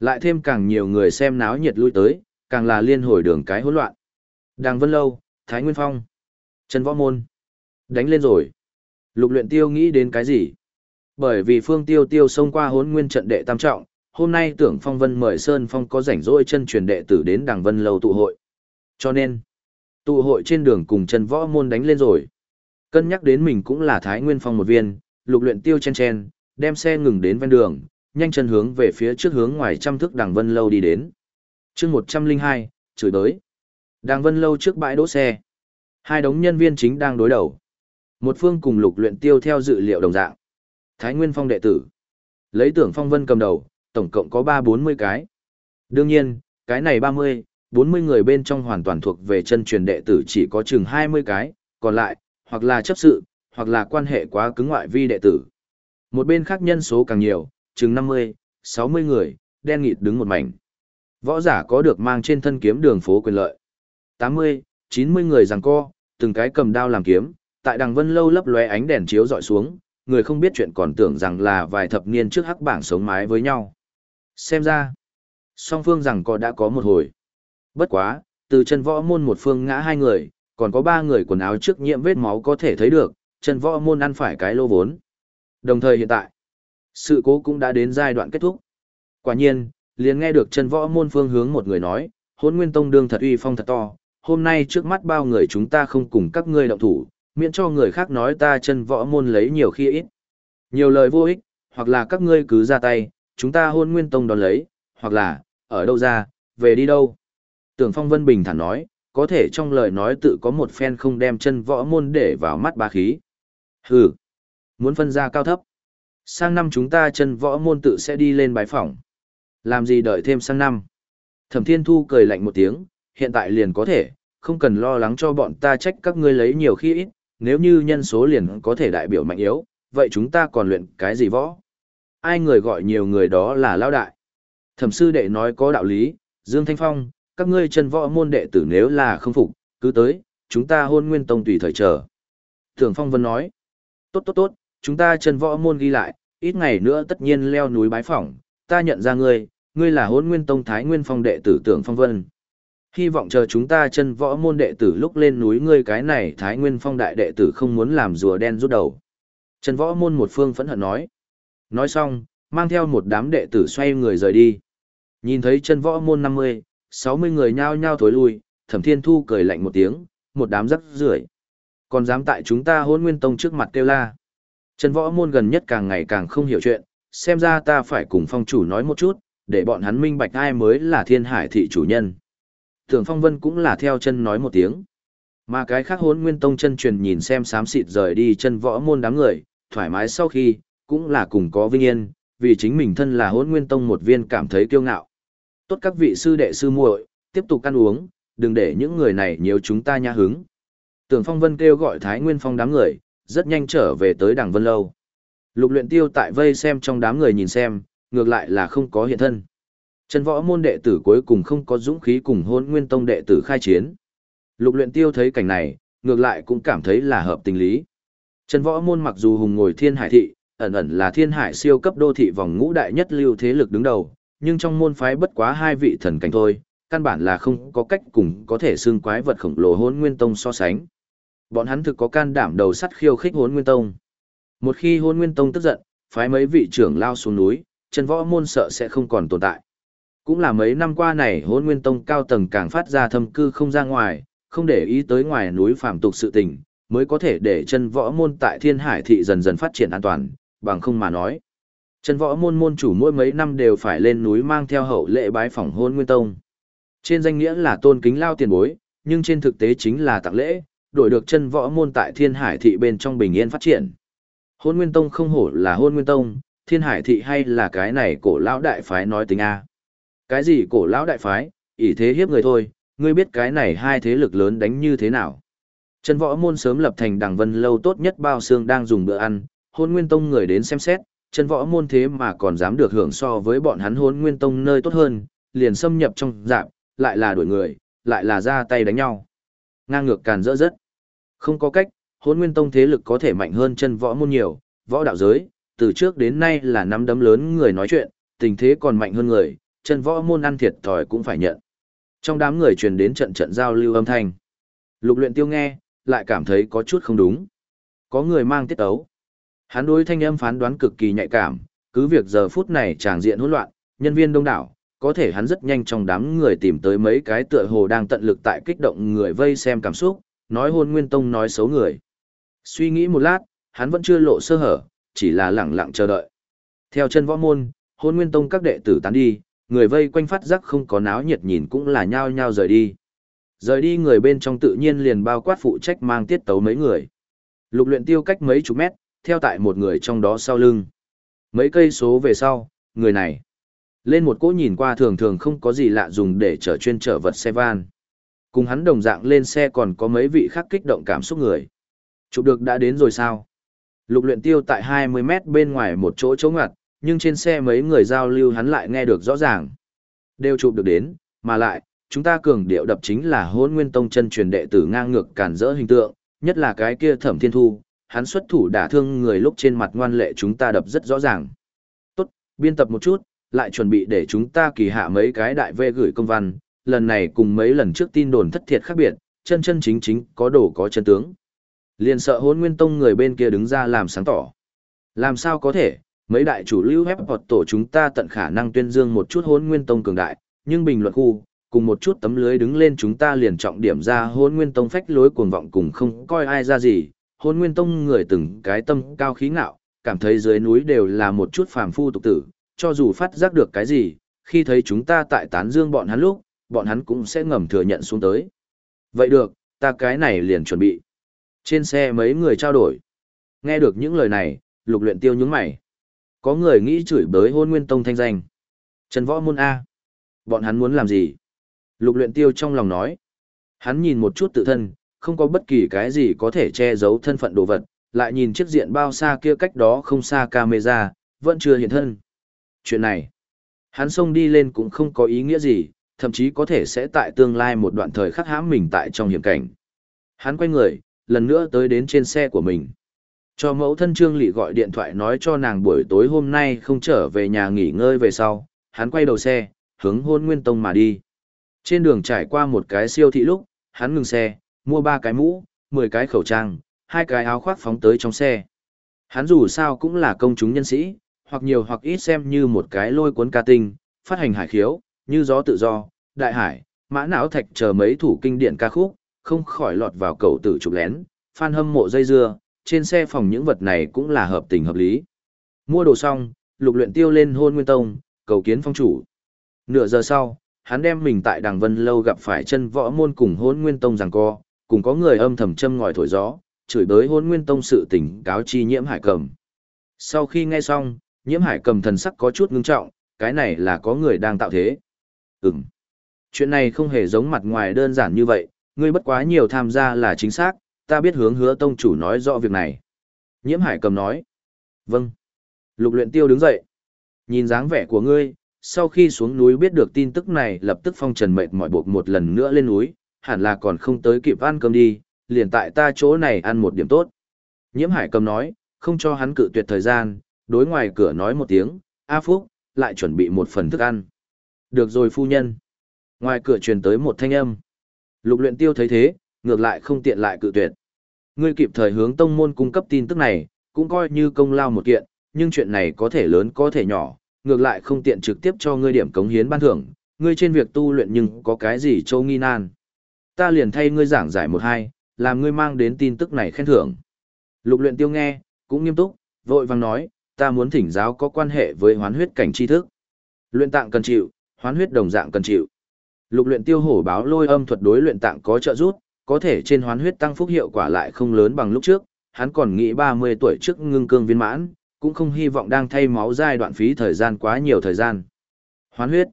Lại thêm càng nhiều người xem náo nhiệt lui tới, càng là liên hồi đường cái hỗn loạn. Đằng vân lâu, Thái Nguyên Phong, Trần Võ Môn. Đánh lên rồi. Lục luyện tiêu nghĩ đến cái gì? Bởi vì phương tiêu tiêu xông qua hốn nguyên trận đệ tam trọng, hôm nay tưởng phong vân mời Sơn Phong có rảnh rỗi chân truyền đệ tử đến đằng vân lâu tụ hội. Cho nên, tụ hội trên đường cùng Trần Võ Môn đánh lên rồi. Cân nhắc đến mình cũng là Thái Nguyên Phong một viên, lục luyện tiêu chen chen, đem xe ngừng đến ven đường, nhanh chân hướng về phía trước hướng ngoài trăm thước đằng vân lâu đi đến. chương 102, chửi đới. Đằng vân lâu trước bãi đỗ xe. Hai đống nhân viên chính đang đối đầu. Một phương cùng lục luyện tiêu theo dự liệu đồng dạng. Thái Nguyên Phong đệ tử. Lấy tưởng phong vân cầm đầu, tổng cộng có ba bốn mươi cái. Đương nhiên, cái này ba mươi, bốn mươi người bên trong hoàn toàn thuộc về chân truyền đệ tử chỉ có chừng hai mươi cái, còn lại, hoặc là chấp sự, hoặc là quan hệ quá cứng ngoại vi đệ tử. Một bên khác nhân số càng nhiều, chừng năm mươi, sáu mươi người, đen nghịt đứng một mảnh. Võ giả có được mang trên thân kiếm đường phố quyền lợi. tám mươi, chín mươi người giằng co, từng cái cầm đao làm kiếm, tại đằng vân lâu lấp lóe ánh đèn chiếu dọi xuống, người không biết chuyện còn tưởng rằng là vài thập niên trước hắc bảng sống mái với nhau. Xem ra, song phương rằng có đã có một hồi. Bất quá, từ chân võ môn một phương ngã hai người, còn có ba người quần áo trước nhiễm vết máu có thể thấy được, chân võ môn ăn phải cái lô vốn. Đồng thời hiện tại, sự cố cũng đã đến giai đoạn kết thúc. Quả nhiên, liền nghe được chân võ môn phương hướng một người nói, hôn nguyên tông đương thật uy phong thật to, hôm nay trước mắt bao người chúng ta không cùng các ngươi động thủ, miễn cho người khác nói ta chân võ môn lấy nhiều khi ít. Nhiều lời vô ích, hoặc là các ngươi cứ ra tay, chúng ta hôn nguyên tông đón lấy, hoặc là, ở đâu ra, về đi đâu. Tưởng Phong Vân bình thản nói, có thể trong lời nói tự có một phen không đem chân võ môn để vào mắt ba khí. Hừ, muốn phân ra cao thấp. Sang năm chúng ta chân võ môn tự sẽ đi lên bái phỏng. Làm gì đợi thêm sang năm. Thẩm Thiên Thu cười lạnh một tiếng, hiện tại liền có thể, không cần lo lắng cho bọn ta trách các ngươi lấy nhiều khi ít, nếu như nhân số liền có thể đại biểu mạnh yếu, vậy chúng ta còn luyện cái gì võ? Ai người gọi nhiều người đó là lao đại. Thẩm sư đệ nói có đạo lý, Dương Thanh Phong, các ngươi chân võ môn đệ tử nếu là không phục, cứ tới, chúng ta hôn nguyên tông tùy thời chờ. Thường Phong Vân nói, tốt tốt tốt, chúng ta chân võ môn ghi lại, ít ngày nữa tất nhiên leo núi bái phỏng, ta nhận ra ngươi, ngươi là hôn nguyên tông thái nguyên phong đệ tử tưởng phong vân hy vọng chờ chúng ta chân võ môn đệ tử lúc lên núi ngươi cái này thái nguyên phong đại đệ tử không muốn làm rùa đen rút đầu chân võ môn một phương phẫn hận nói nói xong mang theo một đám đệ tử xoay người rời đi nhìn thấy chân võ môn năm mươi 60 người nhao nhao thối lui, Thẩm Thiên Thu cười lạnh một tiếng, một đám rắc rưởi. Còn dám tại chúng ta hôn Nguyên Tông trước mặt kêu la. chân Võ Môn gần nhất càng ngày càng không hiểu chuyện, xem ra ta phải cùng phong chủ nói một chút, để bọn hắn minh bạch ai mới là Thiên Hải thị chủ nhân. Tưởng Phong Vân cũng là theo chân nói một tiếng. Mà cái khác Hỗn Nguyên Tông chân truyền nhìn xem sám xịt rời đi chân võ môn đám người, thoải mái sau khi, cũng là cùng có vinh yên, vì chính mình thân là Hỗn Nguyên Tông một viên cảm thấy kiêu ngạo. Tốt các vị sư đệ sư muội, tiếp tục ăn uống, đừng để những người này nhiều chúng ta nhã hứng. Tưởng Phong Vân kêu gọi Thái Nguyên Phong đám người, rất nhanh trở về tới Đằng Vân Lâu. Lục luyện tiêu tại vây xem trong đám người nhìn xem, ngược lại là không có hiện thân. Chân võ môn đệ tử cuối cùng không có dũng khí cùng hôn nguyên tông đệ tử khai chiến. Lục luyện tiêu thấy cảnh này, ngược lại cũng cảm thấy là hợp tình lý. Chân võ môn mặc dù hùng ngồi thiên hải thị, ẩn ẩn là thiên hải siêu cấp đô thị vòng ngũ đại nhất lưu thế lực đứng đầu, nhưng trong môn phái bất quá hai vị thần cảnh thôi, căn bản là không có cách cùng có thể xương quái vật khổng lồ hôn nguyên tông so sánh. Bọn hắn thực có can đảm đầu sắt khiêu khích hôn nguyên tông. Một khi hôn nguyên tông tức giận, phái mấy vị trưởng lao xuống núi, chân võ môn sợ sẽ không còn tồn tại. Cũng là mấy năm qua này hôn nguyên tông cao tầng càng phát ra thâm cư không ra ngoài, không để ý tới ngoài núi phàm tục sự tình, mới có thể để chân võ môn tại thiên hải thị dần dần phát triển an toàn, bằng không mà nói. Chân võ môn môn chủ mỗi mấy năm đều phải lên núi mang theo hậu lệ bái phỏng hôn nguyên tông. Trên danh nghĩa là tôn kính lao tiền bối, nhưng trên thực tế chính là tặng lễ, đổi được chân võ môn tại thiên hải thị bên trong bình yên phát triển. Hôn nguyên tông không hổ là hôn nguyên tông, thiên hải thị hay là cái này cổ lão đại phái nói tính A. Cái gì cổ lão đại phái, ỷ thế hiếp người thôi, ngươi biết cái này hai thế lực lớn đánh như thế nào. Chân võ môn sớm lập thành đảng vân lâu tốt nhất bao xương đang dùng bữa ăn, hôn nguyên tông người đến xem xét, chân võ môn thế mà còn dám được hưởng so với bọn hắn hôn nguyên tông nơi tốt hơn, liền xâm nhập trong dạng, lại là đuổi người, lại là ra tay đánh nhau. Ngang ngược càn rỡ rất. Không có cách, hôn nguyên tông thế lực có thể mạnh hơn chân võ môn nhiều, võ đạo giới, từ trước đến nay là năm đấm lớn người nói chuyện, tình thế còn mạnh hơn người, chân võ môn ăn thiệt thòi cũng phải nhận. Trong đám người truyền đến trận trận giao lưu âm thanh. Lục luyện tiêu nghe, lại cảm thấy có chút không đúng. Có người mang tiết ấu. Hắn đối thanh âm phán đoán cực kỳ nhạy cảm, cứ việc giờ phút này tràng diện hỗn loạn, nhân viên đông đảo, có thể hắn rất nhanh trong đám người tìm tới mấy cái tựa hồ đang tận lực tại kích động người vây xem cảm xúc, nói hôn nguyên tông nói xấu người. Suy nghĩ một lát, hắn vẫn chưa lộ sơ hở, chỉ là lẳng lặng chờ đợi. Theo chân võ môn, hôn nguyên tông các đệ tử tán đi, người vây quanh phát giác không có náo nhiệt nhìn cũng là nhao nhao rời đi. Rời đi người bên trong tự nhiên liền bao quát phụ trách mang tiết tấu mấy người. Lục luyện tiêu cách mấy chục mét, theo tại một người trong đó sau lưng. Mấy cây số về sau, người này lên một cỗ nhìn qua thường thường không có gì lạ dùng để chở chuyên chở vật xe van. Cùng hắn đồng dạng lên xe còn có mấy vị khác kích động cảm xúc người. Chụp được đã đến rồi sao? Lục luyện tiêu tại 20 mét bên ngoài một chỗ chỗ ngặt, nhưng trên xe mấy người giao lưu hắn lại nghe được rõ ràng. Đều chụp được đến, mà lại, chúng ta cường điệu đập chính là hôn nguyên tông chân truyền đệ tử ngang ngược cản rỡ hình tượng, nhất là cái kia thẩm thiên thu, hắn xuất thủ đả thương người lúc trên mặt ngoan lệ chúng ta đập rất rõ ràng. Tốt, biên tập một chút, lại chuẩn bị để chúng ta kỳ hạ mấy cái đại vê gửi công văn, lần này cùng mấy lần trước tin đồn thất thiệt khác biệt, chân chân chính chính có đồ có chân tướng. Liền sợ hôn nguyên tông người bên kia đứng ra làm sáng tỏ. Làm sao có thể, mấy đại chủ lưu hép hoặc tổ chúng ta tận khả năng tuyên dương một chút hôn nguyên tông cường đại, nhưng bình luận khu, cùng một chút tấm lưới đứng lên chúng ta liền trọng điểm ra hôn nguyên tông phách lối cuồng vọng cùng không coi ai ra gì, hôn nguyên tông người từng cái tâm cao khí ngạo, cảm thấy dưới núi đều là một chút phàm phu tục tử, cho dù phát giác được cái gì, khi thấy chúng ta tại tán dương bọn hắn lúc, bọn hắn cũng sẽ ngầm thừa nhận xuống tới. Vậy được, ta cái này liền chuẩn bị. Trên xe mấy người trao đổi. Nghe được những lời này, lục luyện tiêu nhướng mày. Có người nghĩ chửi bới hôn nguyên tông thanh danh. Trần võ môn A. Bọn hắn muốn làm gì? Lục luyện tiêu trong lòng nói. Hắn nhìn một chút tự thân, không có bất kỳ cái gì có thể che giấu thân phận đồ vật, lại nhìn chiếc diện bao xa kia cách đó không xa camera, vẫn chưa hiện thân. Chuyện này, hắn xông đi lên cũng không có ý nghĩa gì, thậm chí có thể sẽ tại tương lai một đoạn thời khắc hãm mình tại trong hiểm cảnh. Hắn quay người, lần nữa tới đến trên xe của mình. Cho mẫu thân Trương Lị gọi điện thoại nói cho nàng buổi tối hôm nay không trở về nhà nghỉ ngơi về sau, hắn quay đầu xe, hướng hôn nguyên tông mà đi. Trên đường trải qua một cái siêu thị lúc, hắn ngừng xe, mua ba cái mũ, mười cái khẩu trang, hai cái áo khoác phóng tới trong xe. Hắn dù sao cũng là công chúng nhân sĩ, hoặc nhiều hoặc ít xem như một cái lôi cuốn ca tinh, phát hành hải khiếu, như gió tự do, đại hải, mã não thạch chờ mấy thủ kinh điển ca khúc, không khỏi lọt vào cầu tử chụp lén, fan hâm mộ dây dưa, trên xe phòng những vật này cũng là hợp tình hợp lý. Mua đồ xong, lục luyện tiêu lên hôn nguyên tông, cầu kiến phong chủ. Nửa giờ sau, hắn đem mình tại đằng vân lâu gặp phải chân võ môn cùng hôn nguyên tông rằng co, cùng có người âm thầm châm ngòi thổi gió, chửi bới hôn nguyên tông sự tình cáo chi nhiễm hải cầm. Sau khi nghe xong, nhiễm hải cầm thần sắc có chút ngưng trọng, cái này là có người đang tạo thế. Ừm. Chuyện này không hề giống mặt ngoài đơn giản như vậy, ngươi bất quá nhiều tham gia là chính xác, ta biết hướng hứa tông chủ nói rõ việc này. Nhiễm hải cầm nói. Vâng. Lục luyện tiêu đứng dậy. Nhìn dáng vẻ của ngươi, sau khi xuống núi biết được tin tức này lập tức phong trần mệt mỏi buộc một lần nữa lên núi, hẳn là còn không tới kịp ăn cơm đi, liền tại ta chỗ này ăn một điểm tốt. Nhiễm hải cầm nói, không cho hắn cự tuyệt thời gian, đối ngoài cửa nói một tiếng, A Phúc, lại chuẩn bị một phần thức ăn. Được rồi phu nhân. Ngoài cửa truyền tới một thanh âm. Lục luyện tiêu thấy thế, ngược lại không tiện lại cự tuyệt. Ngươi kịp thời hướng tông môn cung cấp tin tức này, cũng coi như công lao một kiện, nhưng chuyện này có thể lớn có thể nhỏ, ngược lại không tiện trực tiếp cho ngươi điểm cống hiến ban thưởng, ngươi trên việc tu luyện nhưng có cái gì châu nghi nan. Ta liền thay ngươi giảng giải một hai, làm ngươi mang đến tin tức này khen thưởng. Lục luyện tiêu nghe, cũng nghiêm túc, vội vàng nói, ta muốn thỉnh giáo có quan hệ với hoán huyết cảnh tri thức. Luyện tạng cần chịu, hoán huyết đồng dạng cần chịu. Lục luyện tiêu hổ báo lôi âm thuật đối luyện tạng có trợ giúp, có thể trên hoán huyết tăng phúc hiệu quả lại không lớn bằng lúc trước, hắn còn nghĩ 30 tuổi trước ngưng cương viên mãn, cũng không hy vọng đang thay máu giai đoạn phí thời gian quá nhiều thời gian. Hoán huyết.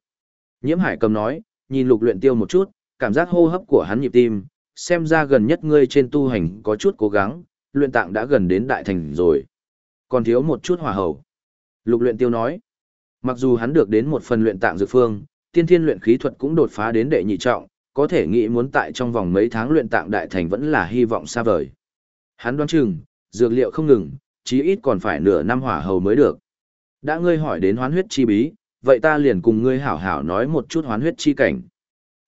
Nhiễm Hải cầm nói, nhìn lục luyện tiêu một chút, cảm giác hô hấp của hắn nhịp tim, xem ra gần nhất ngươi trên tu hành có chút cố gắng, luyện tạng đã gần đến đại thành rồi. Còn thiếu một chút hỏa hầu. Lục luyện tiêu nói, mặc dù hắn được đến một phần luyện tạng dược phương, tiên thiên luyện khí thuật cũng đột phá đến đệ nhị trọng, có thể nghĩ muốn tại trong vòng mấy tháng luyện tạng đại thành vẫn là hy vọng xa vời. Hắn đoán chừng, dược liệu không ngừng, chí ít còn phải nửa năm hỏa hầu mới được. Đã ngươi hỏi đến hoán huyết chi bí, vậy ta liền cùng ngươi hảo hảo nói một chút hoán huyết chi cảnh.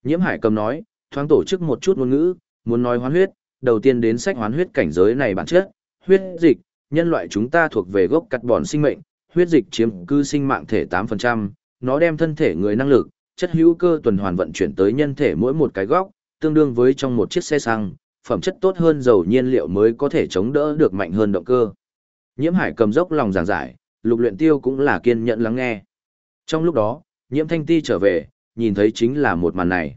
Nhiễm Hải cầm nói, thoáng tổ chức một chút ngôn ngữ, muốn nói hoán huyết, đầu tiên đến sách hoán huyết cảnh giới này bản chất, huyết dịch, nhân loại chúng ta thuộc về gốc cắt bòn sinh mệnh, huyết dịch chiếm cư sinh mạng thể 8%, nó đem thân thể người năng lực, chất hữu cơ tuần hoàn vận chuyển tới nhân thể mỗi một cái góc, tương đương với trong một chiếc xe xăng, phẩm chất tốt hơn dầu nhiên liệu mới có thể chống đỡ được mạnh hơn động cơ. Nhiễm Hải cầm dốc lòng giảng giải, Lục Luyện Tiêu cũng là kiên nhẫn lắng nghe. Trong lúc đó, Nhiễm Thanh Ti trở về, nhìn thấy chính là một màn này.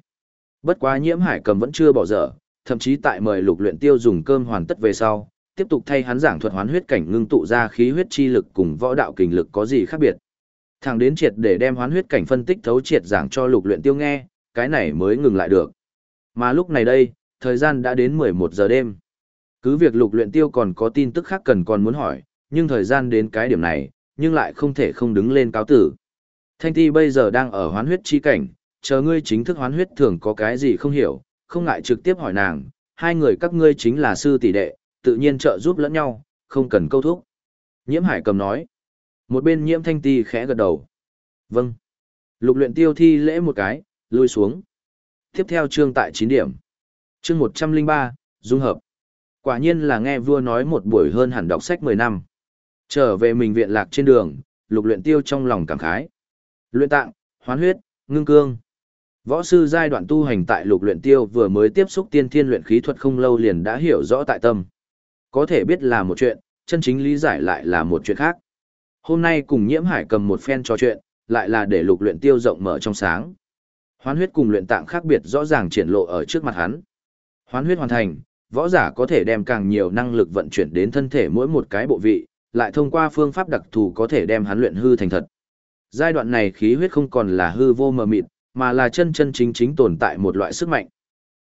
Bất quá Nhiễm Hải cầm vẫn chưa bỏ dở, thậm chí tại mời Lục Luyện Tiêu dùng cơm hoàn tất về sau, tiếp tục thay hắn giảng thuật hoán huyết cảnh ngưng tụ ra khí huyết chi lực cùng võ đạo kình lực có gì khác biệt. Thằng đến triệt để đem hoán huyết cảnh phân tích thấu triệt giảng cho Lục Luyện Tiêu nghe, cái này mới ngừng lại được. Mà lúc này đây, thời gian đã đến 11 giờ đêm. Cứ việc Lục Luyện Tiêu còn có tin tức khác cần còn muốn hỏi, nhưng thời gian đến cái điểm này, nhưng lại không thể không đứng lên cáo tử. Thanh Ti bây giờ đang ở hoán huyết chi cảnh, chờ ngươi chính thức hoán huyết thường có cái gì không hiểu, không ngại trực tiếp hỏi nàng, hai người các ngươi chính là sư tỷ đệ, tự nhiên trợ giúp lẫn nhau, không cần câu thúc. Nhiễm Hải cầm nói. Một bên nhiễm thanh ti khẽ gật đầu. Vâng. Lục luyện tiêu thi lễ một cái, lui xuống. Tiếp theo chương tại 9 điểm. Chương 103, dung hợp. Quả nhiên là nghe vua nói một buổi hơn hẳn đọc sách 10 năm. Trở về mình viện lạc trên đường, lục luyện tiêu trong lòng cảm khái. Luyện tạng, hoán huyết, ngưng cương. Võ sư giai đoạn tu hành tại lục luyện tiêu vừa mới tiếp xúc tiên thiên luyện khí thuật không lâu liền đã hiểu rõ tại tâm. Có thể biết là một chuyện, chân chính lý giải lại là một chuyện khác. Hôm nay cùng nhiễm hải cầm một phen trò chuyện, lại là để lục luyện tiêu rộng mở trong sáng. Hoán huyết cùng luyện tạng khác biệt rõ ràng triển lộ ở trước mặt hắn. Hoán huyết hoàn thành, võ giả có thể đem càng nhiều năng lực vận chuyển đến thân thể mỗi một cái bộ vị, lại thông qua phương pháp đặc thù có thể đem hắn luyện hư thành thật. Giai đoạn này khí huyết không còn là hư vô mờ mịt, mà là chân chân chính chính tồn tại một loại sức mạnh.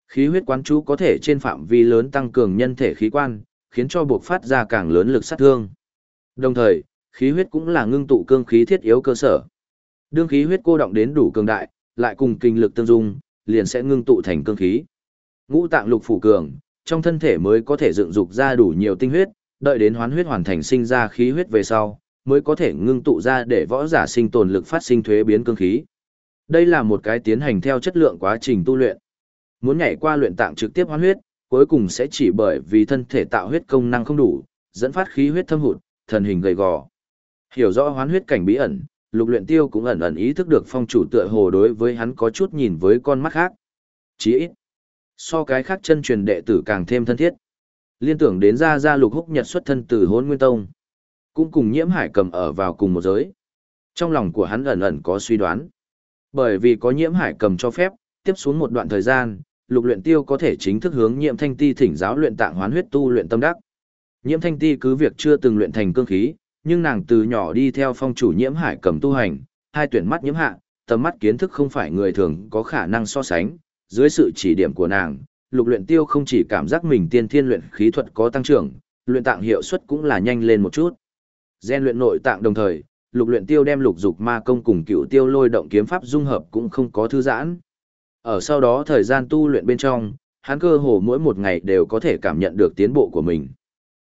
Khí huyết quán chú có thể trên phạm vi lớn tăng cường nhân thể khí quan, khiến cho buộc phát ra càng lớn lực sát thương. Đồng thời, khí huyết cũng là ngưng tụ cương khí thiết yếu cơ sở. Đương khí huyết cô động đến đủ cường đại, lại cùng kinh lực tương dung, liền sẽ ngưng tụ thành cương khí. Ngũ tạng lục phủ cường, trong thân thể mới có thể dựng dục ra đủ nhiều tinh huyết, đợi đến hoán huyết hoàn thành sinh ra khí huyết về sau, mới có thể ngưng tụ ra để võ giả sinh tồn lực phát sinh thuế biến cương khí. Đây là một cái tiến hành theo chất lượng quá trình tu luyện. Muốn nhảy qua luyện tạng trực tiếp hoán huyết, cuối cùng sẽ chỉ bởi vì thân thể tạo huyết công năng không đủ, dẫn phát khí huyết thâm hụt, thần hình gầy gò. Hiểu rõ hoán huyết cảnh bí ẩn, lục luyện tiêu cũng ẩn ẩn ý thức được phong chủ tựa hồ đối với hắn có chút nhìn với con mắt khác. Chỉ ít, so cái khác chân truyền đệ tử càng thêm thân thiết. Liên tưởng đến ra ra lục húc nhật xuất thân từ hôn nguyên tông. Cũng cùng nhiễm hải cầm ở vào cùng một giới. Trong lòng của hắn ẩn ẩn có suy đoán. Bởi vì có nhiễm hải cầm cho phép, tiếp xuống một đoạn thời gian, lục luyện tiêu có thể chính thức hướng nhiễm thanh ti thỉnh giáo luyện tạng hoán huyết tu luyện tâm đắc. Nhiễm thanh ti cứ việc chưa từng luyện thành cương khí, nhưng nàng từ nhỏ đi theo phong chủ nhiễm hải cầm tu hành, hai tuyển mắt nhiễm hạ, tầm mắt kiến thức không phải người thường có khả năng so sánh, dưới sự chỉ điểm của nàng, lục luyện tiêu không chỉ cảm giác mình tiên thiên luyện khí thuật có tăng trưởng, luyện tạng hiệu suất cũng là nhanh lên một chút. Gen luyện nội tạng đồng thời, lục luyện tiêu đem lục dục ma công cùng cựu tiêu lôi động kiếm pháp dung hợp cũng không có thư giãn. Ở sau đó thời gian tu luyện bên trong, hắn cơ hồ mỗi một ngày đều có thể cảm nhận được tiến bộ của mình.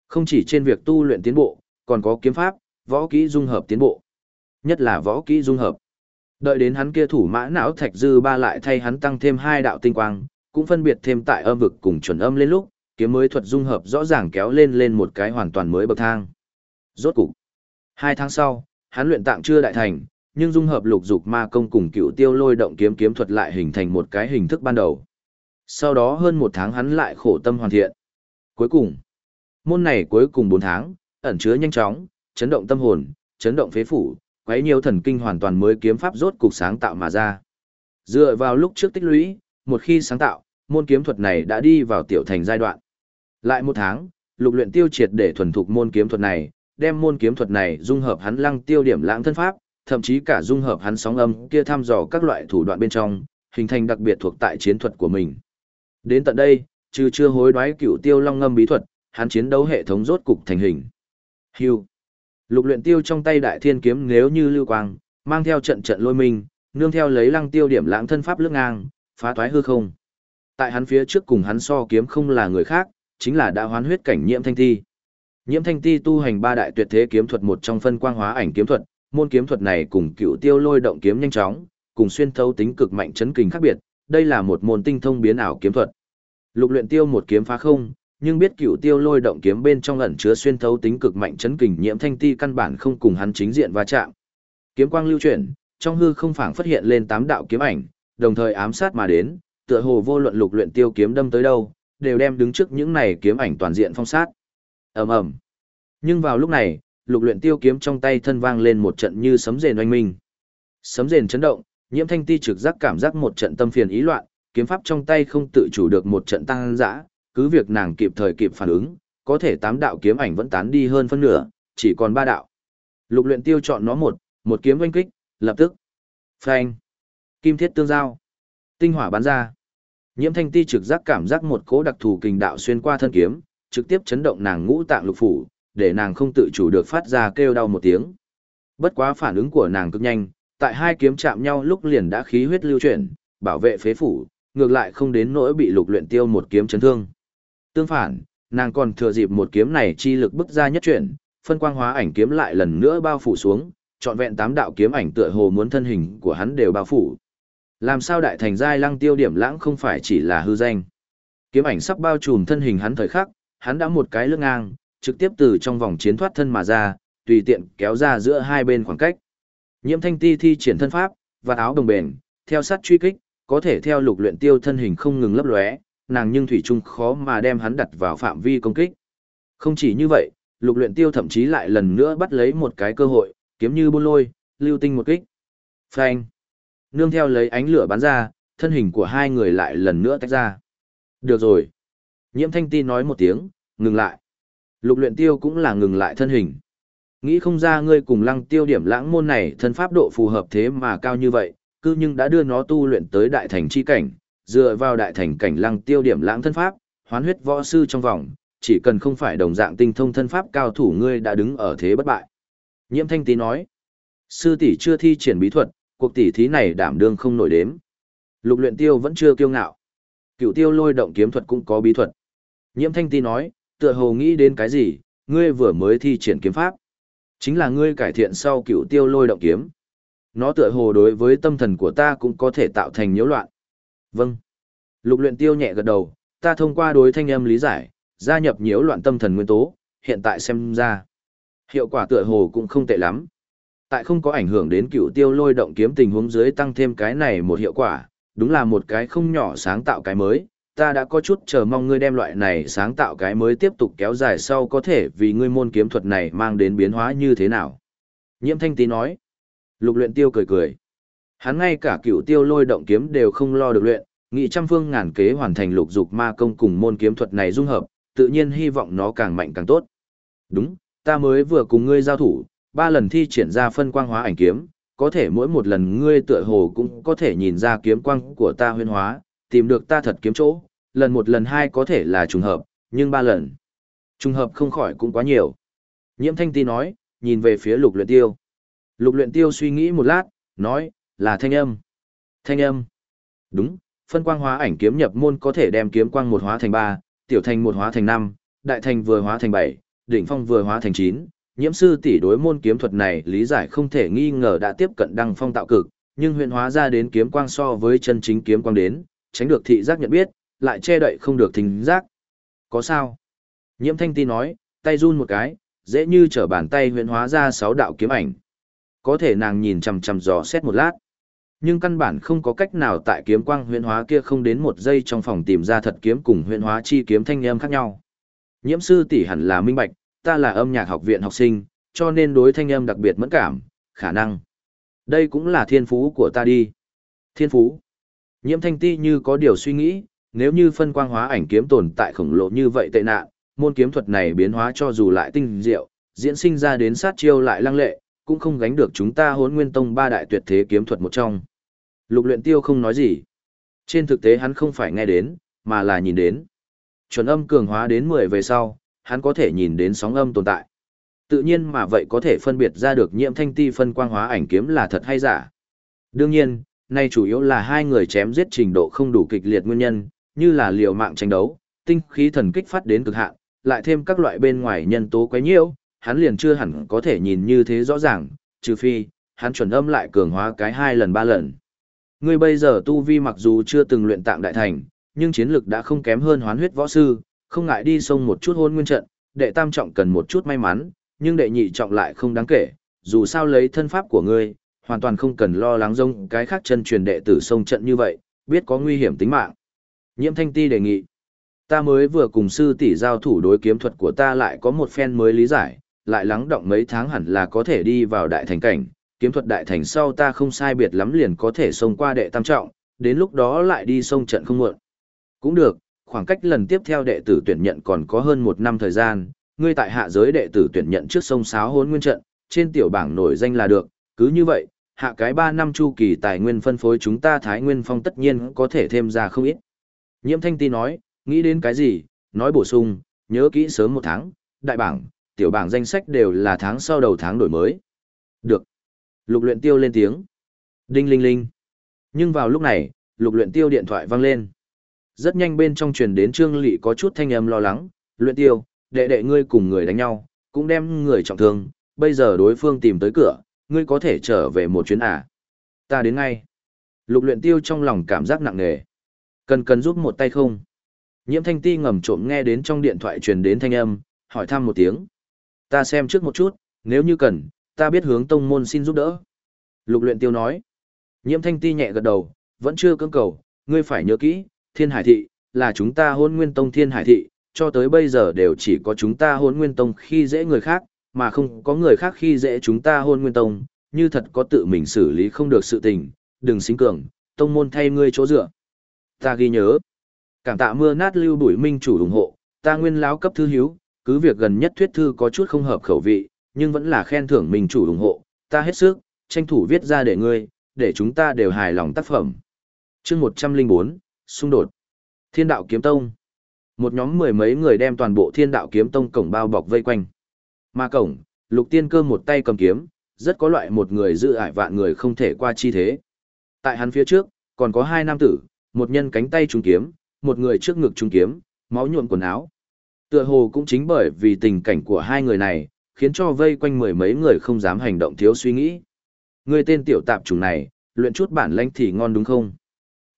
Không chỉ trên việc tu luyện tiến bộ, còn có kiếm pháp, võ kỹ dung hợp tiến bộ. Nhất là võ kỹ dung hợp. Đợi đến hắn kia thủ mã não thạch dư ba lại thay hắn tăng thêm hai đạo tinh quang, cũng phân biệt thêm tại âm vực cùng chuẩn âm lên lúc, kiếm mới thuật dung hợp rõ ràng kéo lên lên một cái hoàn toàn mới bậc thang. Rốt cục, hai tháng sau, hắn luyện tạng chưa đại thành, nhưng dung hợp lục dục ma công cùng cựu tiêu lôi động kiếm kiếm thuật lại hình thành một cái hình thức ban đầu. Sau đó hơn một tháng hắn lại khổ tâm hoàn thiện. Cuối cùng, môn này cuối cùng bốn tháng, ẩn chứa nhanh chóng, chấn động tâm hồn, chấn động phế phủ, quấy nhiều thần kinh hoàn toàn mới kiếm pháp rốt cục sáng tạo mà ra. Dựa vào lúc trước tích lũy, một khi sáng tạo, môn kiếm thuật này đã đi vào tiểu thành giai đoạn. Lại một tháng, lục luyện tiêu triệt để thuần thục môn kiếm thuật này, đem môn kiếm thuật này dung hợp hắn lăng tiêu điểm lãng thân pháp, thậm chí cả dung hợp hắn sóng âm kia thăm dò các loại thủ đoạn bên trong, hình thành đặc biệt thuộc tại chiến thuật của mình. Đến tận đây, trừ chưa hối đoái cựu tiêu long ngâm bí thuật, hắn chiến đấu hệ thống rốt cục thành hình. Hưu. Lục luyện tiêu trong tay đại thiên kiếm nếu như lưu quang, mang theo trận trận lôi minh, nương theo lấy lăng tiêu điểm lãng thân pháp lướt ngang, phá thoái hư không. Tại hắn phía trước cùng hắn so kiếm không là người khác, chính là đã hoán huyết cảnh nhiễm thanh thi. Nhiễm thanh ti tu hành ba đại tuyệt thế kiếm thuật một trong phân quang hóa ảnh kiếm thuật, môn kiếm thuật này cùng cựu tiêu lôi động kiếm nhanh chóng, cùng xuyên thấu tính cực mạnh chấn kình khác biệt, đây là một môn tinh thông biến ảo kiếm thuật. Lục luyện tiêu một kiếm phá không, nhưng biết cựu tiêu lôi động kiếm bên trong ẩn chứa xuyên thấu tính cực mạnh chấn kình nhiễm thanh ti căn bản không cùng hắn chính diện va chạm. Kiếm quang lưu chuyển, trong hư không phảng phát hiện lên tám đạo kiếm ảnh, đồng thời ám sát mà đến, tựa hồ vô luận lục luyện tiêu kiếm đâm tới đâu, đều đem đứng trước những này kiếm ảnh toàn diện phong sát. Ầm ầm. Nhưng vào lúc này lục luyện tiêu kiếm trong tay thân vang lên một trận như sấm rền oanh minh. Sấm rền chấn động nhiễm thanh ti trực giác cảm giác một trận tâm phiền ý loạn kiếm pháp trong tay không tự chủ được một trận tăng dã cứ việc nàng kịp thời kịp phản ứng có thể tám đạo kiếm ảnh vẫn tán đi hơn phân nửa chỉ còn ba đạo. Lục luyện tiêu chọn nó một một kiếm oanh kích lập tức. Phanh. Kim thiết tương giao. Tinh hỏa bắn ra. Nhiễm thanh ti trực giác cảm giác một cỗ đặc thù kình đạo xuyên qua thân kiếm trực tiếp chấn động nàng ngũ tạng lục phủ, để nàng không tự chủ được phát ra kêu đau một tiếng. Bất quá phản ứng của nàng cực nhanh, tại hai kiếm chạm nhau lúc liền đã khí huyết lưu chuyển, bảo vệ phế phủ, ngược lại không đến nỗi bị lục luyện tiêu một kiếm chấn thương. Tương phản, nàng còn thừa dịp một kiếm này chi lực bức ra nhất chuyển, phân quang hóa ảnh kiếm lại lần nữa bao phủ xuống, trọn vẹn tám đạo kiếm ảnh tựa hồ muốn thân hình của hắn đều bao phủ. Làm sao đại thành giai lăng tiêu điểm lãng không phải chỉ là hư danh. Kiếm ảnh sắp bao trùm thân hình hắn thời khắc, hắn đã một cái lưng ngang, trực tiếp từ trong vòng chiến thoát thân mà ra, tùy tiện kéo ra giữa hai bên khoảng cách. Nhiễm thanh ti thi triển thân pháp, và áo đồng bền, theo sát truy kích, có thể theo lục luyện tiêu thân hình không ngừng lấp lóe, nàng nhưng thủy chung khó mà đem hắn đặt vào phạm vi công kích. Không chỉ như vậy, lục luyện tiêu thậm chí lại lần nữa bắt lấy một cái cơ hội, kiếm như buôn lôi, lưu tinh một kích. Phanh! Nương theo lấy ánh lửa bắn ra, thân hình của hai người lại lần nữa tách ra. Được rồi. Nhiễm thanh ti nói một tiếng, ngừng lại. Lục luyện tiêu cũng là ngừng lại thân hình. Nghĩ không ra ngươi cùng lăng tiêu điểm lãng môn này thân pháp độ phù hợp thế mà cao như vậy, cư nhưng đã đưa nó tu luyện tới đại thành chi cảnh, dựa vào đại thành cảnh lăng tiêu điểm lãng thân pháp, hoán huyết võ sư trong vòng, chỉ cần không phải đồng dạng tinh thông thân pháp cao thủ ngươi đã đứng ở thế bất bại. Nhiễm thanh tí nói, sư tỷ chưa thi triển bí thuật, cuộc tỷ thí này đảm đương không nổi đếm. Lục luyện tiêu vẫn chưa kiêu ngạo. Cựu tiêu lôi động kiếm thuật cũng có bí thuật. Nhiễm thanh ti nói, tựa hồ nghĩ đến cái gì, ngươi vừa mới thi triển kiếm pháp. Chính là ngươi cải thiện sau cựu tiêu lôi động kiếm. Nó tựa hồ đối với tâm thần của ta cũng có thể tạo thành nhiễu loạn. Vâng. Lục luyện tiêu nhẹ gật đầu, ta thông qua đối thanh âm lý giải, gia nhập nhiễu loạn tâm thần nguyên tố, hiện tại xem ra. Hiệu quả tựa hồ cũng không tệ lắm. Tại không có ảnh hưởng đến cựu tiêu lôi động kiếm tình huống dưới tăng thêm cái này một hiệu quả, đúng là một cái không nhỏ sáng tạo cái mới. Ta đã có chút chờ mong ngươi đem loại này sáng tạo cái mới tiếp tục kéo dài sau có thể vì ngươi môn kiếm thuật này mang đến biến hóa như thế nào. Nhiễm thanh tí nói. Lục luyện tiêu cười cười. Hắn ngay cả cựu tiêu lôi động kiếm đều không lo được luyện, nghị trăm phương ngàn kế hoàn thành lục dục ma công cùng môn kiếm thuật này dung hợp, tự nhiên hy vọng nó càng mạnh càng tốt. Đúng, ta mới vừa cùng ngươi giao thủ, ba lần thi triển ra phân quang hóa ảnh kiếm, có thể mỗi một lần ngươi tựa hồ cũng có thể nhìn ra kiếm quang của ta huyên hóa, tìm được ta thật kiếm chỗ, lần một lần hai có thể là trùng hợp, nhưng ba lần. Trùng hợp không khỏi cũng quá nhiều. Nhiễm thanh ti nói, nhìn về phía lục luyện tiêu. Lục luyện tiêu suy nghĩ một lát, nói, là thanh âm. Thanh âm. Đúng, phân quang hóa ảnh kiếm nhập môn có thể đem kiếm quang một hóa thành ba, tiểu thành một hóa thành năm, đại thành vừa hóa thành bảy, đỉnh phong vừa hóa thành chín. Nhiễm sư tỷ đối môn kiếm thuật này lý giải không thể nghi ngờ đã tiếp cận đăng phong tạo cực, nhưng huyện hóa ra đến kiếm quang so với chân chính kiếm quang đến, tránh được thị giác nhận biết, lại che đậy không được thính giác. Có sao? Nhiễm thanh ti nói, tay run một cái, dễ như trở bàn tay huyện hóa ra sáu đạo kiếm ảnh. Có thể nàng nhìn chằm chằm dò xét một lát. Nhưng căn bản không có cách nào tại kiếm quang huyễn hóa kia không đến một giây trong phòng tìm ra thật kiếm cùng huyễn hóa chi kiếm thanh âm khác nhau. Nhiễm sư tỷ hẳn là minh bạch, ta là âm nhạc học viện học sinh, cho nên đối thanh âm đặc biệt mẫn cảm, khả năng. Đây cũng là thiên phú của ta đi. Thiên phú. Nhiễm thanh ti như có điều suy nghĩ, nếu như phân quang hóa ảnh kiếm tồn tại khổng lồ như vậy tệ nạn, môn kiếm thuật này biến hóa cho dù lại tinh diệu, diễn sinh ra đến sát chiêu lại lăng lệ, cũng không gánh được chúng ta hốn nguyên tông ba đại tuyệt thế kiếm thuật một trong. Lục luyện tiêu không nói gì. Trên thực tế hắn không phải nghe đến, mà là nhìn đến. Chuẩn âm cường hóa đến 10 về sau, hắn có thể nhìn đến sóng âm tồn tại. Tự nhiên mà vậy có thể phân biệt ra được nhiễm thanh ti phân quang hóa ảnh kiếm là thật hay giả. Đương nhiên, nay chủ yếu là hai người chém giết trình độ không đủ kịch liệt nguyên nhân, như là liều mạng tranh đấu, tinh khí thần kích phát đến cực hạn, lại thêm các loại bên ngoài nhân tố quấy nhiễu, hắn liền chưa hẳn có thể nhìn như thế rõ ràng, trừ phi, hắn chuẩn âm lại cường hóa cái hai lần ba lần. Ngươi bây giờ tu vi mặc dù chưa từng luyện tạng đại thành, nhưng chiến lực đã không kém hơn hoán huyết võ sư, không ngại đi sông một chút hôn nguyên trận, đệ tam trọng cần một chút may mắn, nhưng đệ nhị trọng lại không đáng kể, dù sao lấy thân pháp của ngươi, hoàn toàn không cần lo lắng rông cái khác chân truyền đệ tử sông trận như vậy, biết có nguy hiểm tính mạng. Nhiễm thanh ti đề nghị, ta mới vừa cùng sư tỷ giao thủ đối kiếm thuật của ta lại có một phen mới lý giải, lại lắng động mấy tháng hẳn là có thể đi vào đại thành cảnh, kiếm thuật đại thành sau ta không sai biệt lắm liền có thể xông qua đệ tam trọng, đến lúc đó lại đi sông trận không muộn. Cũng được, khoảng cách lần tiếp theo đệ tử tuyển nhận còn có hơn một năm thời gian, ngươi tại hạ giới đệ tử tuyển nhận trước sông sáo hôn nguyên trận, trên tiểu bảng nổi danh là được, cứ như vậy, hạ cái 3 năm chu kỳ tài nguyên phân phối chúng ta Thái Nguyên Phong tất nhiên có thể thêm ra không ít. Nhiễm Thanh Ti nói, nghĩ đến cái gì, nói bổ sung, nhớ kỹ sớm một tháng, đại bảng, tiểu bảng danh sách đều là tháng sau đầu tháng đổi mới. Được. Lục luyện tiêu lên tiếng. Đinh linh linh. Nhưng vào lúc này, lục luyện tiêu điện thoại vang lên. Rất nhanh bên trong truyền đến trương lỵ có chút thanh âm lo lắng, luyện tiêu, đệ đệ ngươi cùng người đánh nhau, cũng đem người trọng thương, bây giờ đối phương tìm tới cửa, ngươi có thể trở về một chuyến à. Ta đến ngay. Lục luyện tiêu trong lòng cảm giác nặng nề. Cần cần giúp một tay không? Nhiễm thanh ti ngầm trộm nghe đến trong điện thoại truyền đến thanh âm, hỏi thăm một tiếng. Ta xem trước một chút, nếu như cần, ta biết hướng tông môn xin giúp đỡ. Lục luyện tiêu nói. Nhiễm thanh ti nhẹ gật đầu, vẫn chưa cưỡng cầu, ngươi phải nhớ kỹ, thiên hải thị, là chúng ta hôn nguyên tông thiên hải thị, cho tới bây giờ đều chỉ có chúng ta hôn nguyên tông khi dễ người khác, mà không có người khác khi dễ chúng ta hôn nguyên tông, như thật có tự mình xử lý không được sự tình, đừng xính cường, tông môn thay ngươi chỗ dựa. Ta ghi nhớ. Cảm tạ mưa nát lưu bụi minh chủ ủng hộ, ta nguyên láo cấp thư hiếu, cứ việc gần nhất thuyết thư có chút không hợp khẩu vị, nhưng vẫn là khen thưởng mình chủ ủng hộ, ta hết sức, tranh thủ viết ra để ngươi, để chúng ta đều hài lòng tác phẩm. chương 104, xung đột. Thiên đạo kiếm tông. Một nhóm mười mấy người đem toàn bộ thiên đạo kiếm tông cổng bao bọc vây quanh. Mà cổng, lục tiên cơ một tay cầm kiếm, rất có loại một người giữ ải vạn người không thể qua chi thế. Tại hắn phía trước, còn có hai nam tử, một nhân cánh tay trung kiếm, một người trước ngực trung kiếm, máu nhuộn quần áo. Tựa hồ cũng chính bởi vì tình cảnh của hai người này, khiến cho vây quanh mười mấy người không dám hành động thiếu suy nghĩ. Người tên tiểu tạp chủng này, luyện chút bản lãnh thì ngon đúng không?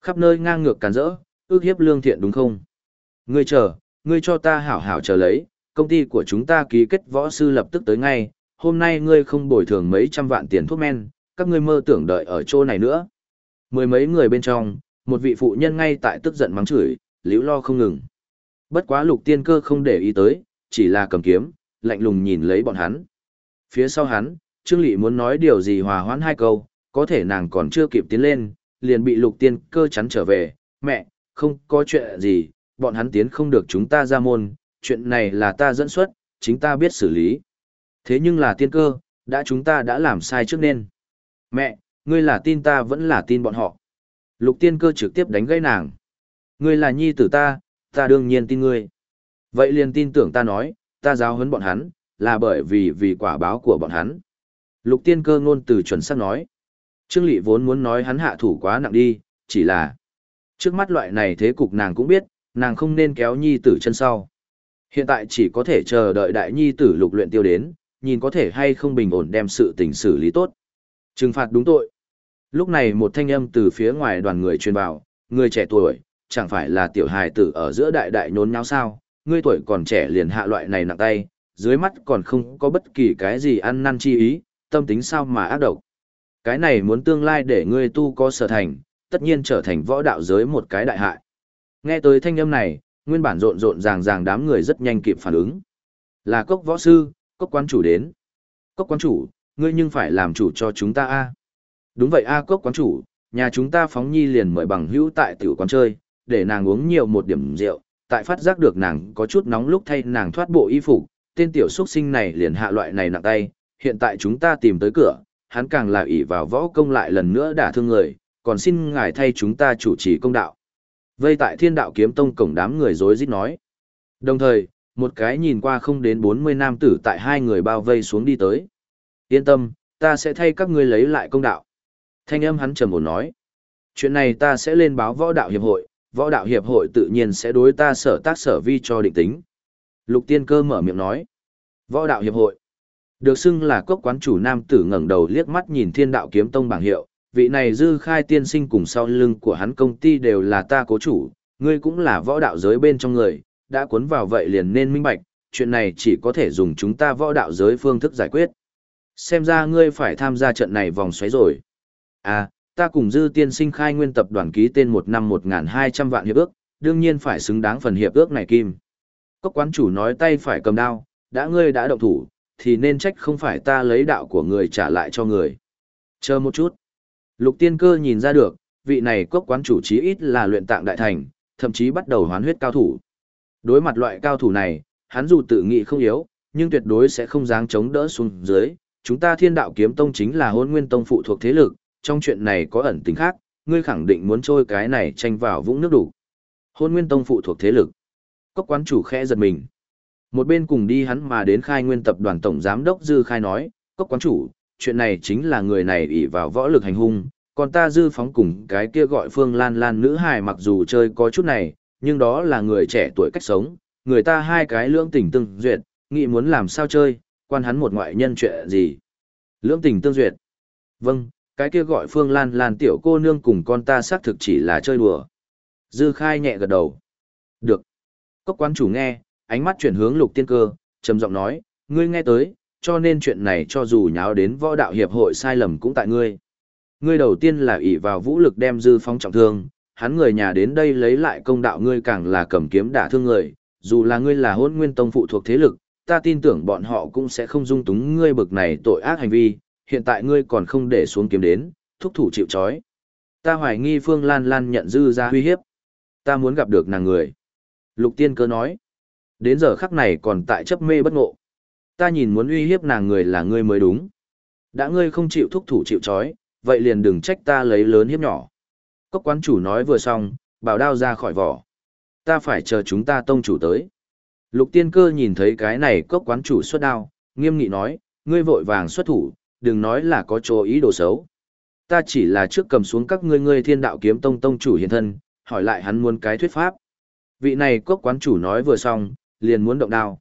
Khắp nơi ngang ngược càn rỡ, ước hiếp lương thiện đúng không? Ngươi chờ, ngươi cho ta hảo hảo chờ lấy, công ty của chúng ta ký kết võ sư lập tức tới ngay, hôm nay ngươi không bồi thường mấy trăm vạn tiền thuốc men, các ngươi mơ tưởng đợi ở chỗ này nữa. Mười mấy người bên trong, một vị phụ nhân ngay tại tức giận mắng chửi, liễu lo không ngừng. Bất quá lục tiên cơ không để ý tới, chỉ là cầm kiếm, lạnh lùng nhìn lấy bọn hắn. Phía sau hắn, Trương Lị muốn nói điều gì hòa hoãn hai câu, có thể nàng còn chưa kịp tiến lên, liền bị lục tiên cơ chắn trở về. Mẹ, không có chuyện gì, bọn hắn tiến không được chúng ta ra môn, chuyện này là ta dẫn xuất, chính ta biết xử lý. Thế nhưng là tiên cơ, đã chúng ta đã làm sai trước nên. Mẹ, ngươi là tin ta vẫn là tin bọn họ. Lục tiên cơ trực tiếp đánh gãy nàng. Ngươi là nhi tử ta, ta đương nhiên tin ngươi. Vậy liền tin tưởng ta nói, ta giáo huấn bọn hắn, là bởi vì vì quả báo của bọn hắn. Lục tiên cơ ngôn từ chuẩn xác nói. Trương Lị vốn muốn nói hắn hạ thủ quá nặng đi, chỉ là trước mắt loại này thế cục nàng cũng biết, nàng không nên kéo nhi tử chân sau. Hiện tại chỉ có thể chờ đợi đại nhi tử lục luyện tiêu đến, nhìn có thể hay không bình ổn đem sự tình xử lý tốt. Trừng phạt đúng tội. Lúc này một thanh âm từ phía ngoài đoàn người truyền vào, người trẻ tuổi, chẳng phải là tiểu hài tử ở giữa đại đại nhốn nháo sao, ngươi tuổi còn trẻ liền hạ loại này nặng tay, dưới mắt còn không có bất kỳ cái gì ăn năn chi ý, tâm tính sao mà ác độc. Cái này muốn tương lai để ngươi tu có sở thành, tất nhiên trở thành võ đạo giới một cái đại hại. Nghe tới thanh âm này, nguyên bản rộn rộn ràng ràng đám người rất nhanh kịp phản ứng. Là cốc võ sư, cốc quán chủ đến. Cốc quán chủ, ngươi nhưng phải làm chủ cho chúng ta a. Đúng vậy a cốc quán chủ, nhà chúng ta phóng nhi liền mời bằng hữu tại tiểu quán chơi, để nàng uống nhiều một điểm rượu, tại phát giác được nàng có chút nóng lúc thay nàng thoát bộ y phục, tên tiểu xuất sinh này liền hạ loại này nặng tay, hiện tại chúng ta tìm tới cửa, hắn càng là ỷ vào võ công lại lần nữa đả thương người, còn xin ngài thay chúng ta chủ trì công đạo. Vây tại thiên đạo kiếm tông cổng đám người rối rít nói. Đồng thời, một cái nhìn qua không đến 40 nam tử tại hai người bao vây xuống đi tới. Yên tâm, ta sẽ thay các ngươi lấy lại công đạo. Thanh âm hắn trầm ổn nói. Chuyện này ta sẽ lên báo võ đạo hiệp hội, võ đạo hiệp hội tự nhiên sẽ đối ta sở tác sở vi cho định tính. Lục tiên cơ mở miệng nói. Võ đạo hiệp hội. Được xưng là cốc quán chủ nam tử ngẩng đầu liếc mắt nhìn thiên đạo kiếm tông bảng hiệu, vị này dư khai tiên sinh cùng sau lưng của hắn công ty đều là ta cố chủ, ngươi cũng là võ đạo giới bên trong người, đã cuốn vào vậy liền nên minh bạch, chuyện này chỉ có thể dùng chúng ta võ đạo giới phương thức giải quyết. Xem ra ngươi phải tham gia trận này vòng xoáy rồi. À, ta cùng dư tiên sinh khai nguyên tập đoàn ký tên một năm một hai trăm vạn hiệp ước, đương nhiên phải xứng đáng phần hiệp ước này kim. Cốc quán chủ nói tay phải cầm đao, đã ngươi đã động thủ, thì nên trách không phải ta lấy đạo của người trả lại cho người. Chờ một chút. Lục tiên cơ nhìn ra được, vị này cốc quán chủ chí ít là luyện tạng đại thành, thậm chí bắt đầu hoán huyết cao thủ. Đối mặt loại cao thủ này, hắn dù tự nghĩ không yếu, nhưng tuyệt đối sẽ không dáng chống đỡ xuống dưới. Chúng ta thiên đạo kiếm tông chính là hôn nguyên tông phụ thuộc thế lực, trong chuyện này có ẩn tính khác, ngươi khẳng định muốn trôi cái này tranh vào vũng nước đủ. Hôn nguyên tông phụ thuộc thế lực. Cốc quán chủ khẽ giật mình. Một bên cùng đi hắn mà đến khai nguyên tập đoàn tổng giám đốc Dư Khai nói, Cốc quán chủ, chuyện này chính là người này ỷ vào võ lực hành hung, còn ta Dư phóng cùng cái kia gọi Phương Lan Lan nữ hài mặc dù chơi có chút này, nhưng đó là người trẻ tuổi cách sống, người ta hai cái lưỡng tình tương duyệt, nghĩ muốn làm sao chơi, quan hắn một ngoại nhân chuyện gì. Lưỡng tình tương duyệt. Vâng, cái kia gọi Phương Lan Lan tiểu cô nương cùng con ta xác thực chỉ là chơi đùa. Dư khai nhẹ gật đầu. Được. Cốc quán chủ nghe, ánh mắt chuyển hướng lục tiên cơ, trầm giọng nói, ngươi nghe tới, cho nên chuyện này cho dù nháo đến võ đạo hiệp hội sai lầm cũng tại ngươi. Ngươi đầu tiên là ỷ vào vũ lực đem dư phong trọng thương, hắn người nhà đến đây lấy lại công đạo ngươi càng là cầm kiếm đả thương người, dù là ngươi là hôn nguyên tông phụ thuộc thế lực, ta tin tưởng bọn họ cũng sẽ không dung túng ngươi bực này tội ác hành vi, hiện tại ngươi còn không để xuống kiếm đến, thúc thủ chịu trói. Ta hoài nghi Phương Lan Lan nhận dư ra uy hiếp. Ta muốn gặp được nàng người. Lục tiên cơ nói. Đến giờ khắc này còn tại chấp mê bất ngộ. Ta nhìn muốn uy hiếp nàng người là ngươi mới đúng. Đã ngươi không chịu thúc thủ chịu trói, vậy liền đừng trách ta lấy lớn hiếp nhỏ. Cốc quán chủ nói vừa xong, bảo đao ra khỏi vỏ. Ta phải chờ chúng ta tông chủ tới. Lục tiên cơ nhìn thấy cái này cốc quán chủ xuất đao, nghiêm nghị nói, ngươi vội vàng xuất thủ, đừng nói là có chỗ ý đồ xấu. Ta chỉ là trước cầm xuống các ngươi ngươi thiên đạo kiếm tông tông chủ hiện thân, hỏi lại hắn muốn cái thuyết pháp. Vị này cốc quán chủ nói vừa xong, liền muốn động đao.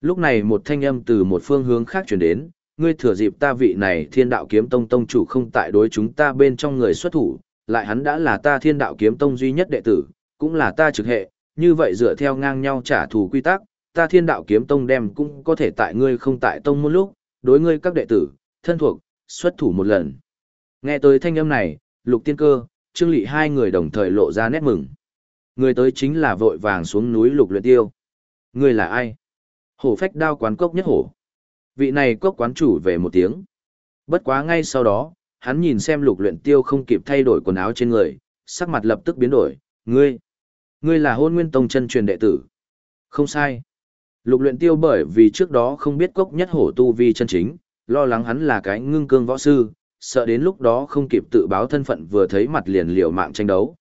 Lúc này một thanh âm từ một phương hướng khác chuyển đến, ngươi thừa dịp ta vị này thiên đạo kiếm tông tông chủ không tại đối chúng ta bên trong người xuất thủ, lại hắn đã là ta thiên đạo kiếm tông duy nhất đệ tử, cũng là ta trực hệ, như vậy dựa theo ngang nhau trả thù quy tắc, ta thiên đạo kiếm tông đem cũng có thể tại ngươi không tại tông môn lúc, đối ngươi các đệ tử, thân thuộc, xuất thủ một lần. Nghe tới thanh âm này, lục tiên cơ, trương lị hai người đồng thời lộ ra nét mừng. Người tới chính là vội vàng xuống núi lục luyện tiêu. Người là ai? Hổ phách đao quán cốc nhất hổ. Vị này cốc quán chủ về một tiếng. Bất quá ngay sau đó, hắn nhìn xem lục luyện tiêu không kịp thay đổi quần áo trên người, sắc mặt lập tức biến đổi. Ngươi, ngươi là hôn nguyên tông chân truyền đệ tử. Không sai. Lục luyện tiêu bởi vì trước đó không biết cốc nhất hổ tu vi chân chính, lo lắng hắn là cái ngưng cương võ sư, sợ đến lúc đó không kịp tự báo thân phận vừa thấy mặt liền liều mạng tranh đấu.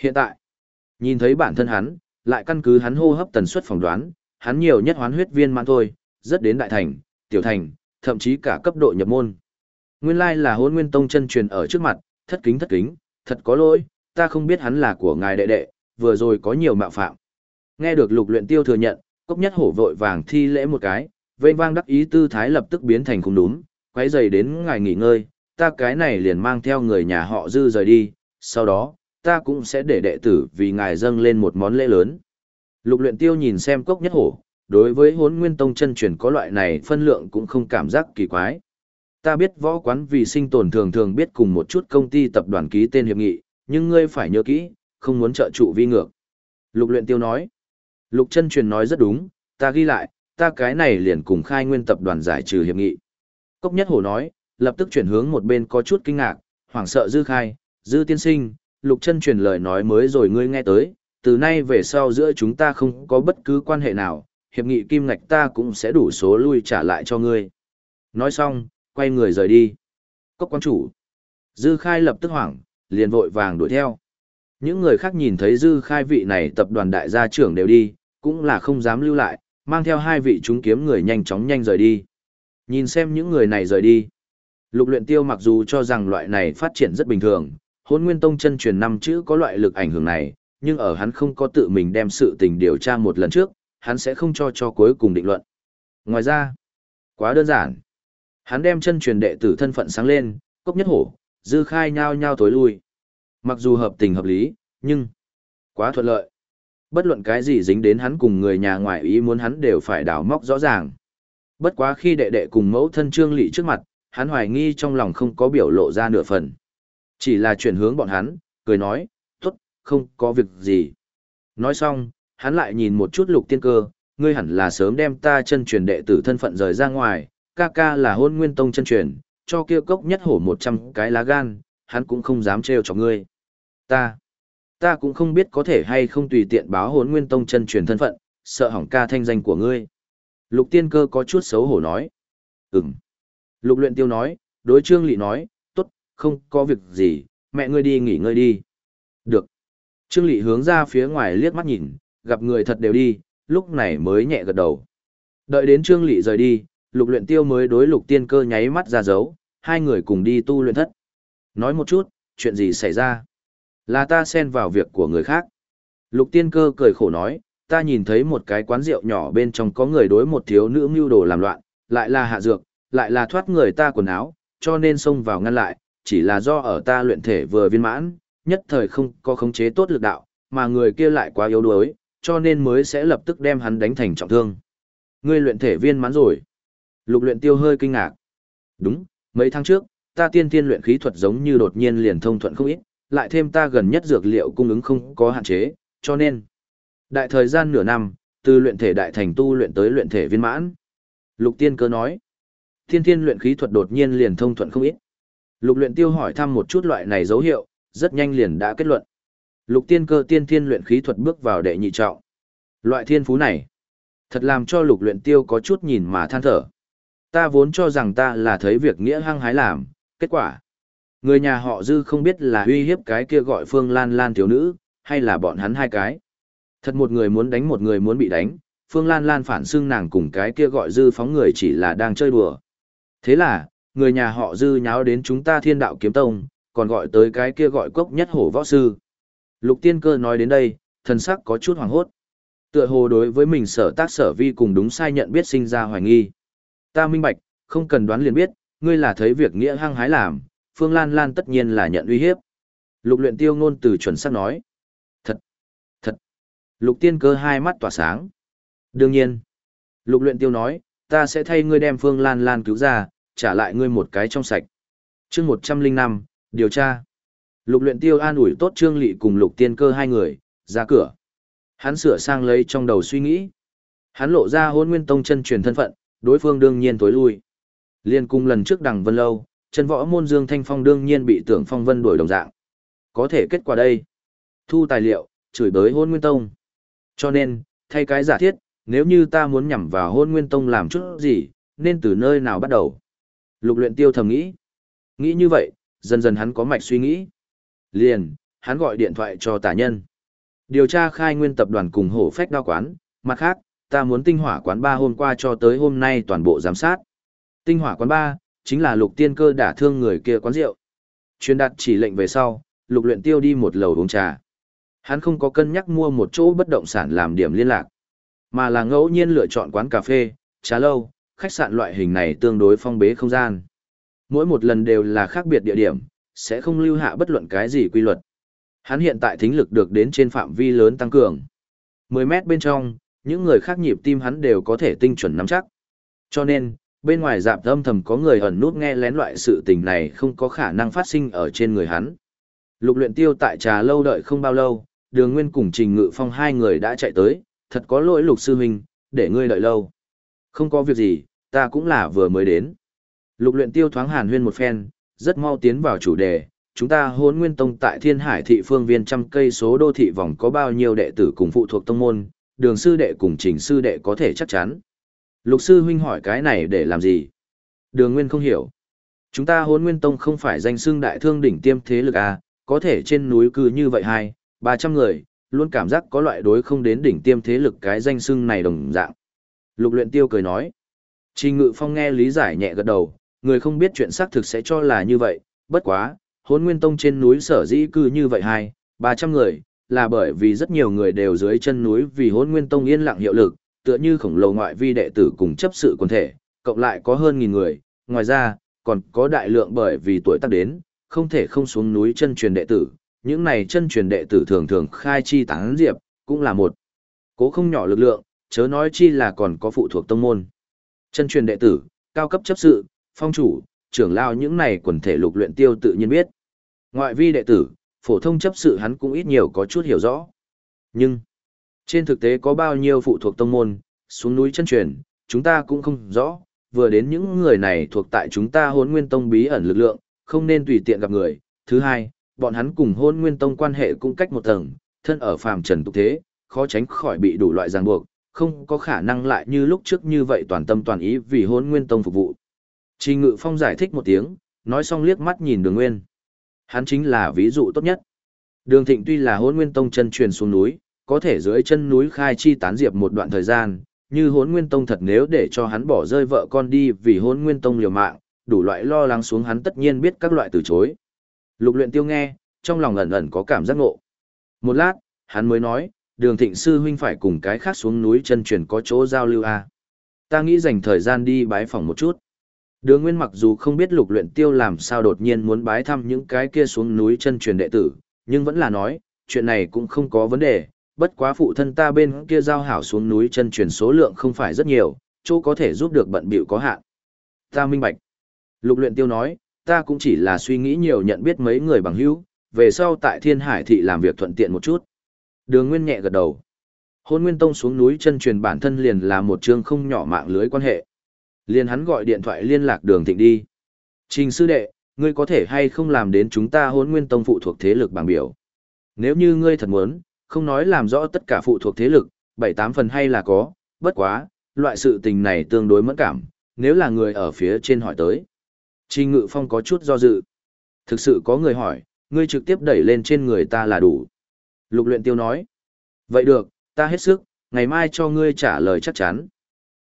Hiện tại, nhìn thấy bản thân hắn, lại căn cứ hắn hô hấp tần suất phỏng đoán, hắn nhiều nhất hoán huyết viên mãn thôi, rất đến đại thành, tiểu thành, thậm chí cả cấp độ nhập môn. Nguyên lai là hôn nguyên tông chân truyền ở trước mặt, thất kính thất kính, thật có lỗi, ta không biết hắn là của ngài đệ đệ, vừa rồi có nhiều mạo phạm. Nghe được lục luyện tiêu thừa nhận, cốc nhất hổ vội vàng thi lễ một cái, vênh vang đắc ý tư thái lập tức biến thành không đúng, quấy giày đến ngài nghỉ ngơi, ta cái này liền mang theo người nhà họ dư rời đi, sau đó, ta cũng sẽ để đệ tử vì ngài dâng lên một món lễ lớn. Lục luyện tiêu nhìn xem cốc nhất hổ, đối với hốn nguyên tông chân truyền có loại này phân lượng cũng không cảm giác kỳ quái. Ta biết võ quán vì sinh tồn thường thường biết cùng một chút công ty tập đoàn ký tên hiệp nghị, nhưng ngươi phải nhớ kỹ, không muốn trợ trụ vi ngược. Lục luyện tiêu nói. Lục chân truyền nói rất đúng, ta ghi lại, ta cái này liền cùng khai nguyên tập đoàn giải trừ hiệp nghị. Cốc nhất hổ nói, lập tức chuyển hướng một bên có chút kinh ngạc, hoảng sợ dư khai, dư tiên sinh, lục chân truyền lời nói mới rồi ngươi nghe tới, từ nay về sau giữa chúng ta không có bất cứ quan hệ nào, hiệp nghị kim ngạch ta cũng sẽ đủ số lui trả lại cho ngươi. Nói xong, quay người rời đi. Cốc quan chủ. Dư khai lập tức hoảng, liền vội vàng đuổi theo. Những người khác nhìn thấy dư khai vị này tập đoàn đại gia trưởng đều đi, cũng là không dám lưu lại, mang theo hai vị chúng kiếm người nhanh chóng nhanh rời đi. Nhìn xem những người này rời đi. Lục luyện tiêu mặc dù cho rằng loại này phát triển rất bình thường, hôn nguyên tông chân truyền năm chữ có loại lực ảnh hưởng này, nhưng ở hắn không có tự mình đem sự tình điều tra một lần trước, hắn sẽ không cho cho cuối cùng định luận. Ngoài ra, quá đơn giản. Hắn đem chân truyền đệ tử thân phận sáng lên, cốc nhất hổ, dư khai nhau nhau tối lui. Mặc dù hợp tình hợp lý, nhưng quá thuận lợi. Bất luận cái gì dính đến hắn cùng người nhà ngoại ý muốn hắn đều phải đào móc rõ ràng. Bất quá khi đệ đệ cùng mẫu thân trương lị trước mặt, hắn hoài nghi trong lòng không có biểu lộ ra nửa phần. Chỉ là chuyển hướng bọn hắn, cười nói, tốt, không có việc gì. Nói xong, hắn lại nhìn một chút lục tiên cơ, ngươi hẳn là sớm đem ta chân truyền đệ tử thân phận rời ra ngoài, ca ca là hôn nguyên tông chân truyền, cho kia cốc nhất hổ một trăm cái lá gan, hắn cũng không dám trêu cho ngươi. Ta, ta cũng không biết có thể hay không tùy tiện báo hốn nguyên tông chân truyền thân phận, sợ hỏng ca thanh danh của ngươi. Lục tiên cơ có chút xấu hổ nói. Ừm. Lục luyện tiêu nói, đối trương lị nói, tốt, không có việc gì, mẹ ngươi đi nghỉ ngơi đi. Được. Trương lị hướng ra phía ngoài liếc mắt nhìn, gặp người thật đều đi, lúc này mới nhẹ gật đầu. Đợi đến trương lị rời đi, lục luyện tiêu mới đối lục tiên cơ nháy mắt ra dấu, hai người cùng đi tu luyện thất. Nói một chút, chuyện gì xảy ra? Là ta xen vào việc của người khác. Lục tiên cơ cười khổ nói, ta nhìn thấy một cái quán rượu nhỏ bên trong có người đối một thiếu nữ mưu đồ làm loạn, lại là hạ dược, lại là thoát người ta quần áo, cho nên xông vào ngăn lại, chỉ là do ở ta luyện thể vừa viên mãn, nhất thời không có khống chế tốt lực đạo, mà người kia lại quá yếu đuối, cho nên mới sẽ lập tức đem hắn đánh thành trọng thương. Ngươi luyện thể viên mãn rồi. Lục luyện tiêu hơi kinh ngạc. Đúng, mấy tháng trước, ta tiên tiên luyện khí thuật giống như đột nhiên liền thông thuận không ít, lại thêm ta gần nhất dược liệu cung ứng không có hạn chế, cho nên đại thời gian nửa năm, từ luyện thể đại thành tu luyện tới luyện thể viên mãn. Lục tiên cơ nói, thiên thiên luyện khí thuật đột nhiên liền thông thuận không ít. Lục luyện tiêu hỏi thăm một chút loại này dấu hiệu, rất nhanh liền đã kết luận. Lục tiên cơ tiên thiên luyện khí thuật bước vào đệ nhị trọng. Loại thiên phú này, thật làm cho lục luyện tiêu có chút nhìn mà than thở. Ta vốn cho rằng ta là thấy việc nghĩa hăng hái làm, kết quả. Người nhà họ dư không biết là uy hiếp cái kia gọi phương lan lan thiếu nữ, hay là bọn hắn hai cái. Thật một người muốn đánh một người muốn bị đánh, phương lan lan phản xưng nàng cùng cái kia gọi dư phóng người chỉ là đang chơi đùa. Thế là, người nhà họ dư nháo đến chúng ta thiên đạo kiếm tông, còn gọi tới cái kia gọi cốc nhất hổ võ sư. Lục tiên cơ nói đến đây, thần sắc có chút hoàng hốt. Tựa hồ đối với mình sở tác sở vi cùng đúng sai nhận biết sinh ra hoài nghi. Ta minh bạch, không cần đoán liền biết, ngươi là thấy việc nghĩa hăng hái làm, Phương Lan Lan tất nhiên là nhận uy hiếp. Lục luyện tiêu ngôn từ chuẩn xác nói. Thật, thật. Lục tiên cơ hai mắt tỏa sáng. Đương nhiên. Lục luyện tiêu nói, ta sẽ thay ngươi đem Phương Lan Lan cứu ra, trả lại ngươi một cái trong sạch. chương 105, điều tra. Lục luyện tiêu an ủi tốt Trương Lị cùng lục tiên cơ hai người, ra cửa. Hắn sửa sang lấy trong đầu suy nghĩ. Hắn lộ ra hôn nguyên tông chân truyền thân phận, đối phương đương nhiên tối lui. Liên cung lần trước đằng vân lâu, chân võ môn Dương Thanh Phong đương nhiên bị tưởng phong vân đuổi đồng dạng. Có thể kết quả đây. Thu tài liệu, chửi bới hôn nguyên tông. Cho nên, thay cái giả thiết, nếu như ta muốn nhằm vào hôn nguyên tông làm chút gì, nên từ nơi nào bắt đầu? Lục luyện tiêu thầm nghĩ. Nghĩ như vậy, dần dần hắn có mạch suy nghĩ. Liền, hắn gọi điện thoại cho tả nhân. Điều tra khai nguyên tập đoàn cùng hổ phách đao quán, mặt khác, ta muốn tinh hỏa quán ba hôm qua cho tới hôm nay toàn bộ giám sát. Tinh hỏa quán ba, chính là lục tiên cơ đả thương người kia quán rượu. Truyền đạt chỉ lệnh về sau, lục luyện tiêu đi một lầu uống trà. Hắn không có cân nhắc mua một chỗ bất động sản làm điểm liên lạc, mà là ngẫu nhiên lựa chọn quán cà phê, trà lâu, khách sạn loại hình này tương đối phong bế không gian. Mỗi một lần đều là khác biệt địa điểm, sẽ không lưu hạ bất luận cái gì quy luật. Hắn hiện tại thính lực được đến trên phạm vi lớn tăng cường. 10 mét bên trong, những người khác nhịp tim hắn đều có thể tinh chuẩn nắm chắc. Cho nên, bên ngoài dạp âm thầm có người ẩn nút nghe lén loại sự tình này không có khả năng phát sinh ở trên người hắn. Lục luyện tiêu tại trà lâu đợi không bao lâu, đường nguyên cùng trình ngự phong hai người đã chạy tới, thật có lỗi lục sư huynh, để ngươi đợi lâu. Không có việc gì, ta cũng là vừa mới đến. Lục luyện tiêu thoáng hàn huyên một phen, rất mau tiến vào chủ đề. Chúng ta hốn nguyên tông tại thiên hải thị phương viên trăm cây số đô thị vòng có bao nhiêu đệ tử cùng phụ thuộc tông môn, đường sư đệ cùng trình sư đệ có thể chắc chắn. Lục sư huynh hỏi cái này để làm gì? Đường nguyên không hiểu. Chúng ta hốn nguyên tông không phải danh xưng đại thương đỉnh tiêm thế lực à, có thể trên núi cư như vậy hai, ba trăm người, luôn cảm giác có loại đối không đến đỉnh tiêm thế lực cái danh xưng này đồng dạng. Lục luyện tiêu cười nói. Trình ngự phong nghe lý giải nhẹ gật đầu, người không biết chuyện xác thực sẽ cho là như vậy, bất quá, hốn nguyên tông trên núi sở dĩ cư như vậy hai, ba trăm người, là bởi vì rất nhiều người đều dưới chân núi vì hốn nguyên tông yên lặng hiệu lực, tựa như khổng lồ ngoại vi đệ tử cùng chấp sự quần thể, cộng lại có hơn nghìn người, ngoài ra, còn có đại lượng bởi vì tuổi tác đến, không thể không xuống núi chân truyền đệ tử, những này chân truyền đệ tử thường thường khai chi tán diệp, cũng là một cố không nhỏ lực lượng, chớ nói chi là còn có phụ thuộc tông môn. Chân truyền đệ tử, cao cấp chấp sự, phong chủ, trưởng lao những này quần thể lục luyện tiêu tự nhiên biết. Ngoại vi đệ tử, phổ thông chấp sự hắn cũng ít nhiều có chút hiểu rõ. Nhưng, trên thực tế có bao nhiêu phụ thuộc tông môn, xuống núi chân truyền, chúng ta cũng không rõ, vừa đến những người này thuộc tại chúng ta hôn nguyên tông bí ẩn lực lượng, không nên tùy tiện gặp người. Thứ hai, bọn hắn cùng hôn nguyên tông quan hệ cũng cách một tầng, thân ở phàm trần tục thế, khó tránh khỏi bị đủ loại ràng buộc, không có khả năng lại như lúc trước như vậy toàn tâm toàn ý vì hôn nguyên tông phục vụ. Trình Ngự Phong giải thích một tiếng, nói xong liếc mắt nhìn đường nguyên. Hắn chính là ví dụ tốt nhất. Đường thịnh tuy là hôn nguyên tông chân truyền xuống núi, có thể dưới chân núi khai chi tán diệp một đoạn thời gian, như hốn nguyên tông thật nếu để cho hắn bỏ rơi vợ con đi vì hốn nguyên tông liều mạng, đủ loại lo lắng xuống hắn tất nhiên biết các loại từ chối. Lục luyện tiêu nghe, trong lòng ẩn ẩn có cảm giác ngộ. Một lát, hắn mới nói, đường thịnh sư huynh phải cùng cái khác xuống núi chân truyền có chỗ giao lưu à. Ta nghĩ dành thời gian đi bái phòng một chút. Đường Nguyên mặc dù không biết lục luyện tiêu làm sao đột nhiên muốn bái thăm những cái kia xuống núi chân truyền đệ tử, nhưng vẫn là nói, chuyện này cũng không có vấn đề, bất quá phụ thân ta bên kia giao hảo xuống núi chân truyền số lượng không phải rất nhiều, chỗ có thể giúp được bận bịu có hạn. Ta minh bạch. Lục luyện tiêu nói, ta cũng chỉ là suy nghĩ nhiều nhận biết mấy người bằng hữu, về sau tại Thiên Hải thị làm việc thuận tiện một chút. Đường Nguyên nhẹ gật đầu. Hôn Nguyên Tông xuống núi chân truyền bản thân liền là một chương không nhỏ mạng lưới quan hệ. Liền hắn gọi điện thoại liên lạc đường thịnh đi. Trình sư đệ, ngươi có thể hay không làm đến chúng ta hôn Nguyên Tông phụ thuộc thế lực bảng biểu. Nếu như ngươi thật muốn, không nói làm rõ tất cả phụ thuộc thế lực, bảy tám phần hay là có, bất quá, loại sự tình này tương đối mẫn cảm, nếu là người ở phía trên hỏi tới. Trình Ngự Phong có chút do dự. Thực sự có người hỏi, ngươi trực tiếp đẩy lên trên người ta là đủ. Lục luyện tiêu nói. Vậy được, ta hết sức, ngày mai cho ngươi trả lời chắc chắn.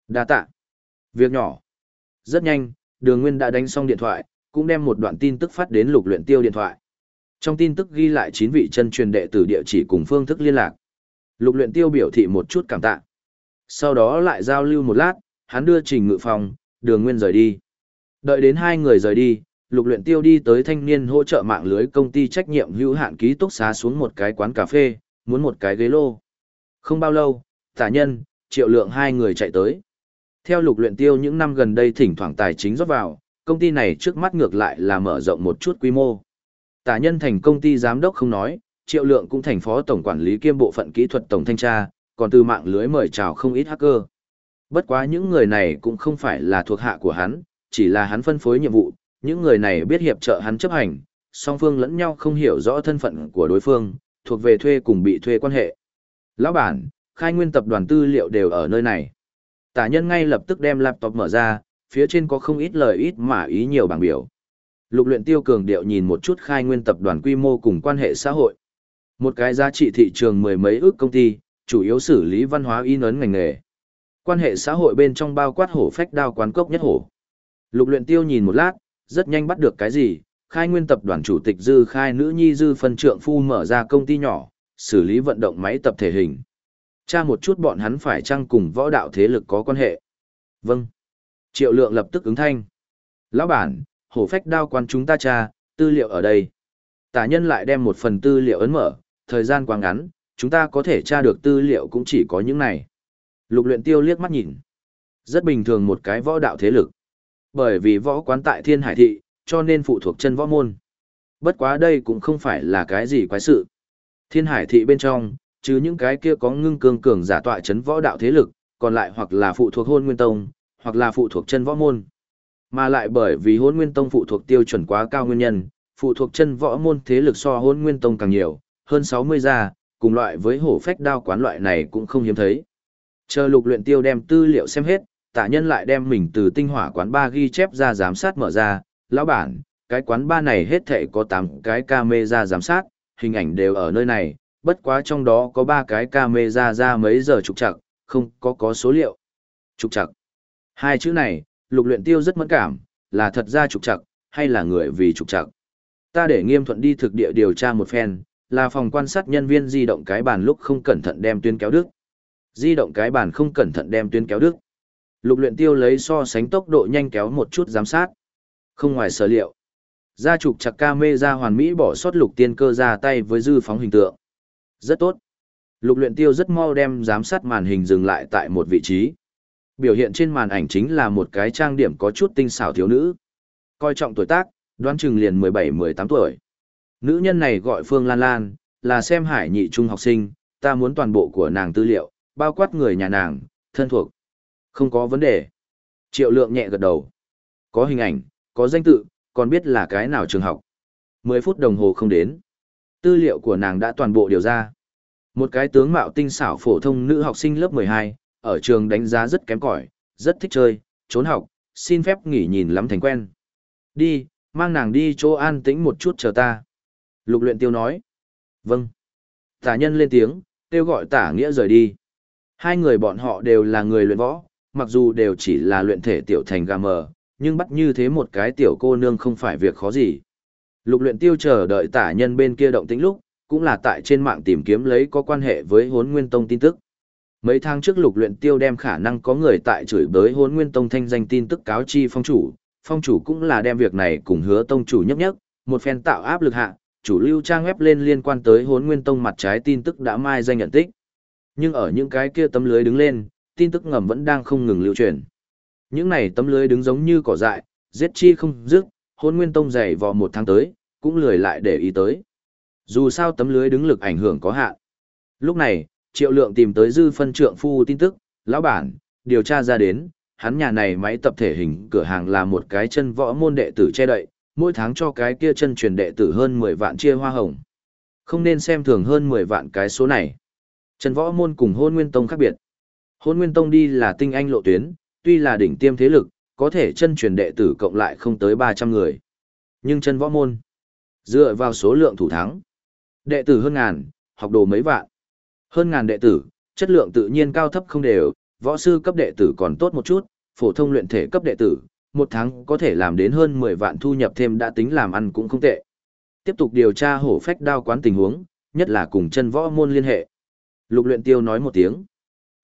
Đa tạ. Việc nhỏ. Rất nhanh, đường nguyên đã đánh xong điện thoại, cũng đem một đoạn tin tức phát đến lục luyện tiêu điện thoại. Trong tin tức ghi lại 9 vị chân truyền đệ tử địa chỉ cùng phương thức liên lạc. Lục luyện tiêu biểu thị một chút cảm tạ. Sau đó lại giao lưu một lát, hắn đưa trình ngự phòng, đường nguyên rời đi. Đợi đến hai người rời đi, lục luyện tiêu đi tới thanh niên hỗ trợ mạng lưới công ty trách nhiệm hữu hạn ký túc xá xuống một cái quán cà phê, muốn một cái ghế lô. Không bao lâu, tả nhân, triệu lượng hai người chạy tới. Theo lục luyện tiêu những năm gần đây thỉnh thoảng tài chính rót vào, công ty này trước mắt ngược lại là mở rộng một chút quy mô. Tả nhân thành công ty giám đốc không nói, triệu lượng cũng thành phó tổng quản lý kiêm bộ phận kỹ thuật tổng thanh tra, còn từ mạng lưới mời chào không ít hacker. Bất quá những người này cũng không phải là thuộc hạ của hắn, chỉ là hắn phân phối nhiệm vụ, những người này biết hiệp trợ hắn chấp hành, song phương lẫn nhau không hiểu rõ thân phận của đối phương, thuộc về thuê cùng bị thuê quan hệ. Lão bản, khai nguyên tập đoàn tư liệu đều ở nơi này. Tả nhân ngay lập tức đem laptop mở ra, phía trên có không ít lời ít mà ý nhiều bảng biểu. Lục luyện tiêu cường điệu nhìn một chút khai nguyên tập đoàn quy mô cùng quan hệ xã hội. Một cái giá trị thị trường mười mấy ước công ty, chủ yếu xử lý văn hóa in ấn ngành nghề. Quan hệ xã hội bên trong bao quát hổ phách đao quán cốc nhất hổ. Lục luyện tiêu nhìn một lát, rất nhanh bắt được cái gì, khai nguyên tập đoàn chủ tịch dư khai nữ nhi dư phân trượng phu mở ra công ty nhỏ, xử lý vận động máy tập thể hình. Cha một chút bọn hắn phải chăng cùng võ đạo thế lực có quan hệ. Vâng. Triệu lượng lập tức ứng thanh. Lão bản, hổ phách đao quan chúng ta cha, tư liệu ở đây. Tả nhân lại đem một phần tư liệu ấn mở, thời gian quá ngắn, chúng ta có thể tra được tư liệu cũng chỉ có những này. Lục luyện tiêu liếc mắt nhìn. Rất bình thường một cái võ đạo thế lực. Bởi vì võ quán tại Thiên Hải Thị, cho nên phụ thuộc chân võ môn. Bất quá đây cũng không phải là cái gì quái sự. Thiên Hải Thị bên trong, chứ những cái kia có ngưng cường cường giả tọa chấn võ đạo thế lực, còn lại hoặc là phụ thuộc hôn nguyên tông, hoặc là phụ thuộc chân võ môn. Mà lại bởi vì hôn nguyên tông phụ thuộc tiêu chuẩn quá cao nguyên nhân, phụ thuộc chân võ môn thế lực so hôn nguyên tông càng nhiều, hơn 60 gia, cùng loại với hổ phách đao quán loại này cũng không hiếm thấy. Chờ lục luyện tiêu đem tư liệu xem hết, tạ nhân lại đem mình từ tinh hỏa quán ba ghi chép ra giám sát mở ra, lão bản, cái quán ba này hết thảy có 8 cái camera giám sát, hình ảnh đều ở nơi này, bất quá trong đó có 3 cái camera ra mấy giờ trục chặt, không có có số liệu. Trục chặt. Hai chữ này, lục luyện tiêu rất mẫn cảm, là thật ra trục trặc, hay là người vì trục trặc. Ta để nghiêm thuận đi thực địa điều tra một phen, là phòng quan sát nhân viên di động cái bàn lúc không cẩn thận đem tuyến kéo đứt. Di động cái bàn không cẩn thận đem tuyến kéo đứt. Lục luyện tiêu lấy so sánh tốc độ nhanh kéo một chút giám sát. Không ngoài sở liệu. Gia trục chặt ca mê ra hoàn mỹ bỏ sót lục tiên cơ ra tay với dư phóng hình tượng. Rất tốt. Lục luyện tiêu rất mau đem giám sát màn hình dừng lại tại một vị trí. Biểu hiện trên màn ảnh chính là một cái trang điểm có chút tinh xảo thiếu nữ. Coi trọng tuổi tác, đoán chừng liền 17-18 tuổi. Nữ nhân này gọi Phương Lan Lan, là xem hải nhị trung học sinh, ta muốn toàn bộ của nàng tư liệu, bao quát người nhà nàng, thân thuộc. Không có vấn đề. Triệu lượng nhẹ gật đầu. Có hình ảnh, có danh tự, còn biết là cái nào trường học. 10 phút đồng hồ không đến. Tư liệu của nàng đã toàn bộ điều ra. Một cái tướng mạo tinh xảo phổ thông nữ học sinh lớp 12, ở trường đánh giá rất kém cỏi, rất thích chơi, trốn học, xin phép nghỉ nhìn lắm thành quen. Đi, mang nàng đi chỗ an tĩnh một chút chờ ta. Lục luyện tiêu nói. Vâng. Tả nhân lên tiếng, kêu gọi tả nghĩa rời đi. Hai người bọn họ đều là người luyện võ, mặc dù đều chỉ là luyện thể tiểu thành gà mờ, nhưng bắt như thế một cái tiểu cô nương không phải việc khó gì. Lục luyện tiêu chờ đợi tả nhân bên kia động tĩnh lúc, cũng là tại trên mạng tìm kiếm lấy có quan hệ với hốn nguyên tông tin tức. Mấy tháng trước lục luyện tiêu đem khả năng có người tại chửi bới hốn nguyên tông thanh danh tin tức cáo chi phong chủ, phong chủ cũng là đem việc này cùng hứa tông chủ nhấp nhấp, một phen tạo áp lực hạ, chủ lưu trang web lên liên quan tới hốn nguyên tông mặt trái tin tức đã mai danh nhận tích. Nhưng ở những cái kia tấm lưới đứng lên, tin tức ngầm vẫn đang không ngừng lưu truyền. Những này tấm lưới đứng giống như cỏ dại, giết chi không dứt, hôn nguyên tông dày vò một tháng tới, cũng lười lại để ý tới. Dù sao tấm lưới đứng lực ảnh hưởng có hạn. Lúc này, triệu lượng tìm tới dư phân trượng phu tin tức, lão bản, điều tra ra đến, hắn nhà này máy tập thể hình cửa hàng là một cái chân võ môn đệ tử che đậy, mỗi tháng cho cái kia chân truyền đệ tử hơn 10 vạn chia hoa hồng. Không nên xem thường hơn 10 vạn cái số này. Chân võ môn cùng hôn nguyên tông khác biệt. Hôn nguyên tông đi là tinh anh lộ tuyến, tuy là đỉnh tiêm thế lực, có thể chân truyền đệ tử cộng lại không tới 300 người. Nhưng chân võ môn, dựa vào số lượng thủ thắng, đệ tử hơn ngàn, học đồ mấy vạn. Hơn ngàn đệ tử, chất lượng tự nhiên cao thấp không đều, võ sư cấp đệ tử còn tốt một chút, phổ thông luyện thể cấp đệ tử, một tháng có thể làm đến hơn 10 vạn thu nhập thêm đã tính làm ăn cũng không tệ. Tiếp tục điều tra hổ phách đao quán tình huống, nhất là cùng chân võ môn liên hệ. Lục luyện tiêu nói một tiếng.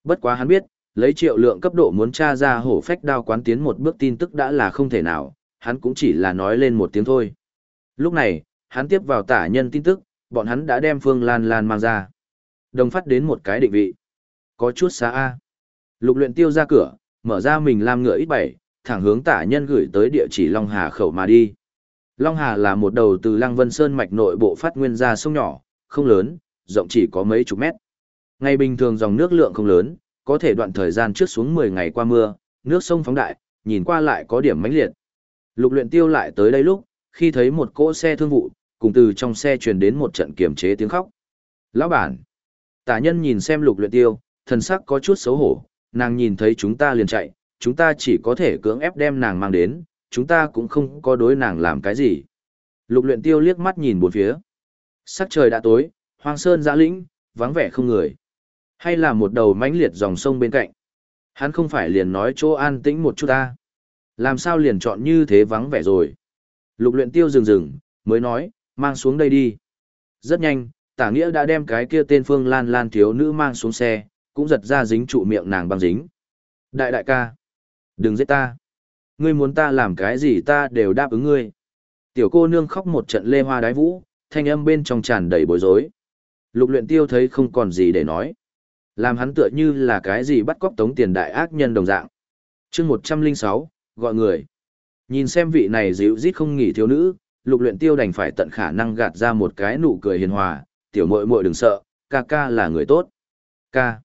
Bất quá hắn biết, lấy triệu lượng cấp độ muốn tra ra hổ phách đao quán tiến một bước tin tức đã là không thể nào, hắn cũng chỉ là nói lên một tiếng thôi. Lúc này, hắn tiếp vào tả nhân tin tức, bọn hắn đã đem Phương Lan Lan mang ra. Đồng phát đến một cái định vị. Có chút xa A. Lục luyện tiêu ra cửa, mở ra mình làm ngựa ít bảy, thẳng hướng tả nhân gửi tới địa chỉ Long Hà khẩu mà đi. Long Hà là một đầu từ Lăng Vân Sơn mạch nội bộ phát nguyên ra sông nhỏ, không lớn, rộng chỉ có mấy chục mét. Ngày bình thường dòng nước lượng không lớn, có thể đoạn thời gian trước xuống 10 ngày qua mưa, nước sông phóng đại, nhìn qua lại có điểm mãnh liệt. Lục luyện tiêu lại tới đây lúc, khi thấy một cỗ xe thương vụ, cùng từ trong xe truyền đến một trận kiềm chế tiếng khóc. Lão bản! Tả nhân nhìn xem lục luyện tiêu, thần sắc có chút xấu hổ, nàng nhìn thấy chúng ta liền chạy, chúng ta chỉ có thể cưỡng ép đem nàng mang đến, chúng ta cũng không có đối nàng làm cái gì. Lục luyện tiêu liếc mắt nhìn bốn phía. Sắc trời đã tối, hoang sơn dã lĩnh, vắng vẻ không người. Hay là một đầu mãnh liệt dòng sông bên cạnh. Hắn không phải liền nói chỗ an tĩnh một chút ta. Làm sao liền chọn như thế vắng vẻ rồi. Lục luyện tiêu dừng dừng, mới nói, mang xuống đây đi. Rất nhanh, tả nghĩa đã đem cái kia tên phương lan lan thiếu nữ mang xuống xe, cũng giật ra dính trụ miệng nàng băng dính. Đại đại ca, đừng giết ta. Ngươi muốn ta làm cái gì ta đều đáp ứng ngươi. Tiểu cô nương khóc một trận lê hoa đái vũ, thanh âm bên trong tràn đầy bối rối. Lục luyện tiêu thấy không còn gì để nói. Làm hắn tựa như là cái gì bắt cóc tống tiền đại ác nhân đồng dạng. chương 106, gọi người. Nhìn xem vị này dịu rít không nghỉ thiếu nữ, lục luyện tiêu đành phải tận khả năng gạt ra một cái nụ cười hiền hòa, tiểu muội muội đừng sợ, ca ca là người tốt. Ca.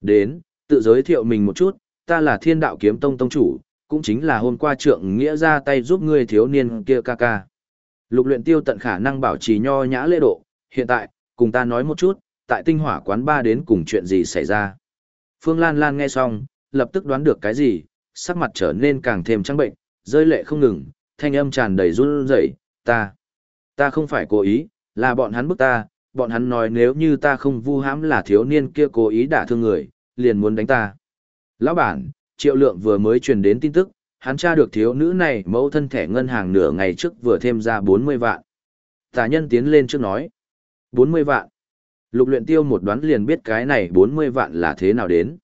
Đến, tự giới thiệu mình một chút, ta là thiên đạo kiếm tông tông chủ, cũng chính là hôm qua trượng nghĩa ra tay giúp ngươi thiếu niên kia ca ca. Lục luyện tiêu tận khả năng bảo trì nho nhã lễ độ, hiện tại, cùng ta nói một chút, tại tinh hỏa quán ba đến cùng chuyện gì xảy ra. Phương Lan Lan nghe xong, lập tức đoán được cái gì, sắc mặt trở nên càng thêm trắng bệnh, rơi lệ không ngừng, thanh âm tràn đầy run rẩy, ta, ta không phải cố ý, là bọn hắn bức ta, bọn hắn nói nếu như ta không vu hãm là thiếu niên kia cố ý đả thương người, liền muốn đánh ta. Lão bản, triệu lượng vừa mới truyền đến tin tức, hắn tra được thiếu nữ này mẫu thân thẻ ngân hàng nửa ngày trước vừa thêm ra 40 vạn. Tả nhân tiến lên trước nói, 40 vạn. Lục luyện tiêu một đoán liền biết cái này 40 vạn là thế nào đến.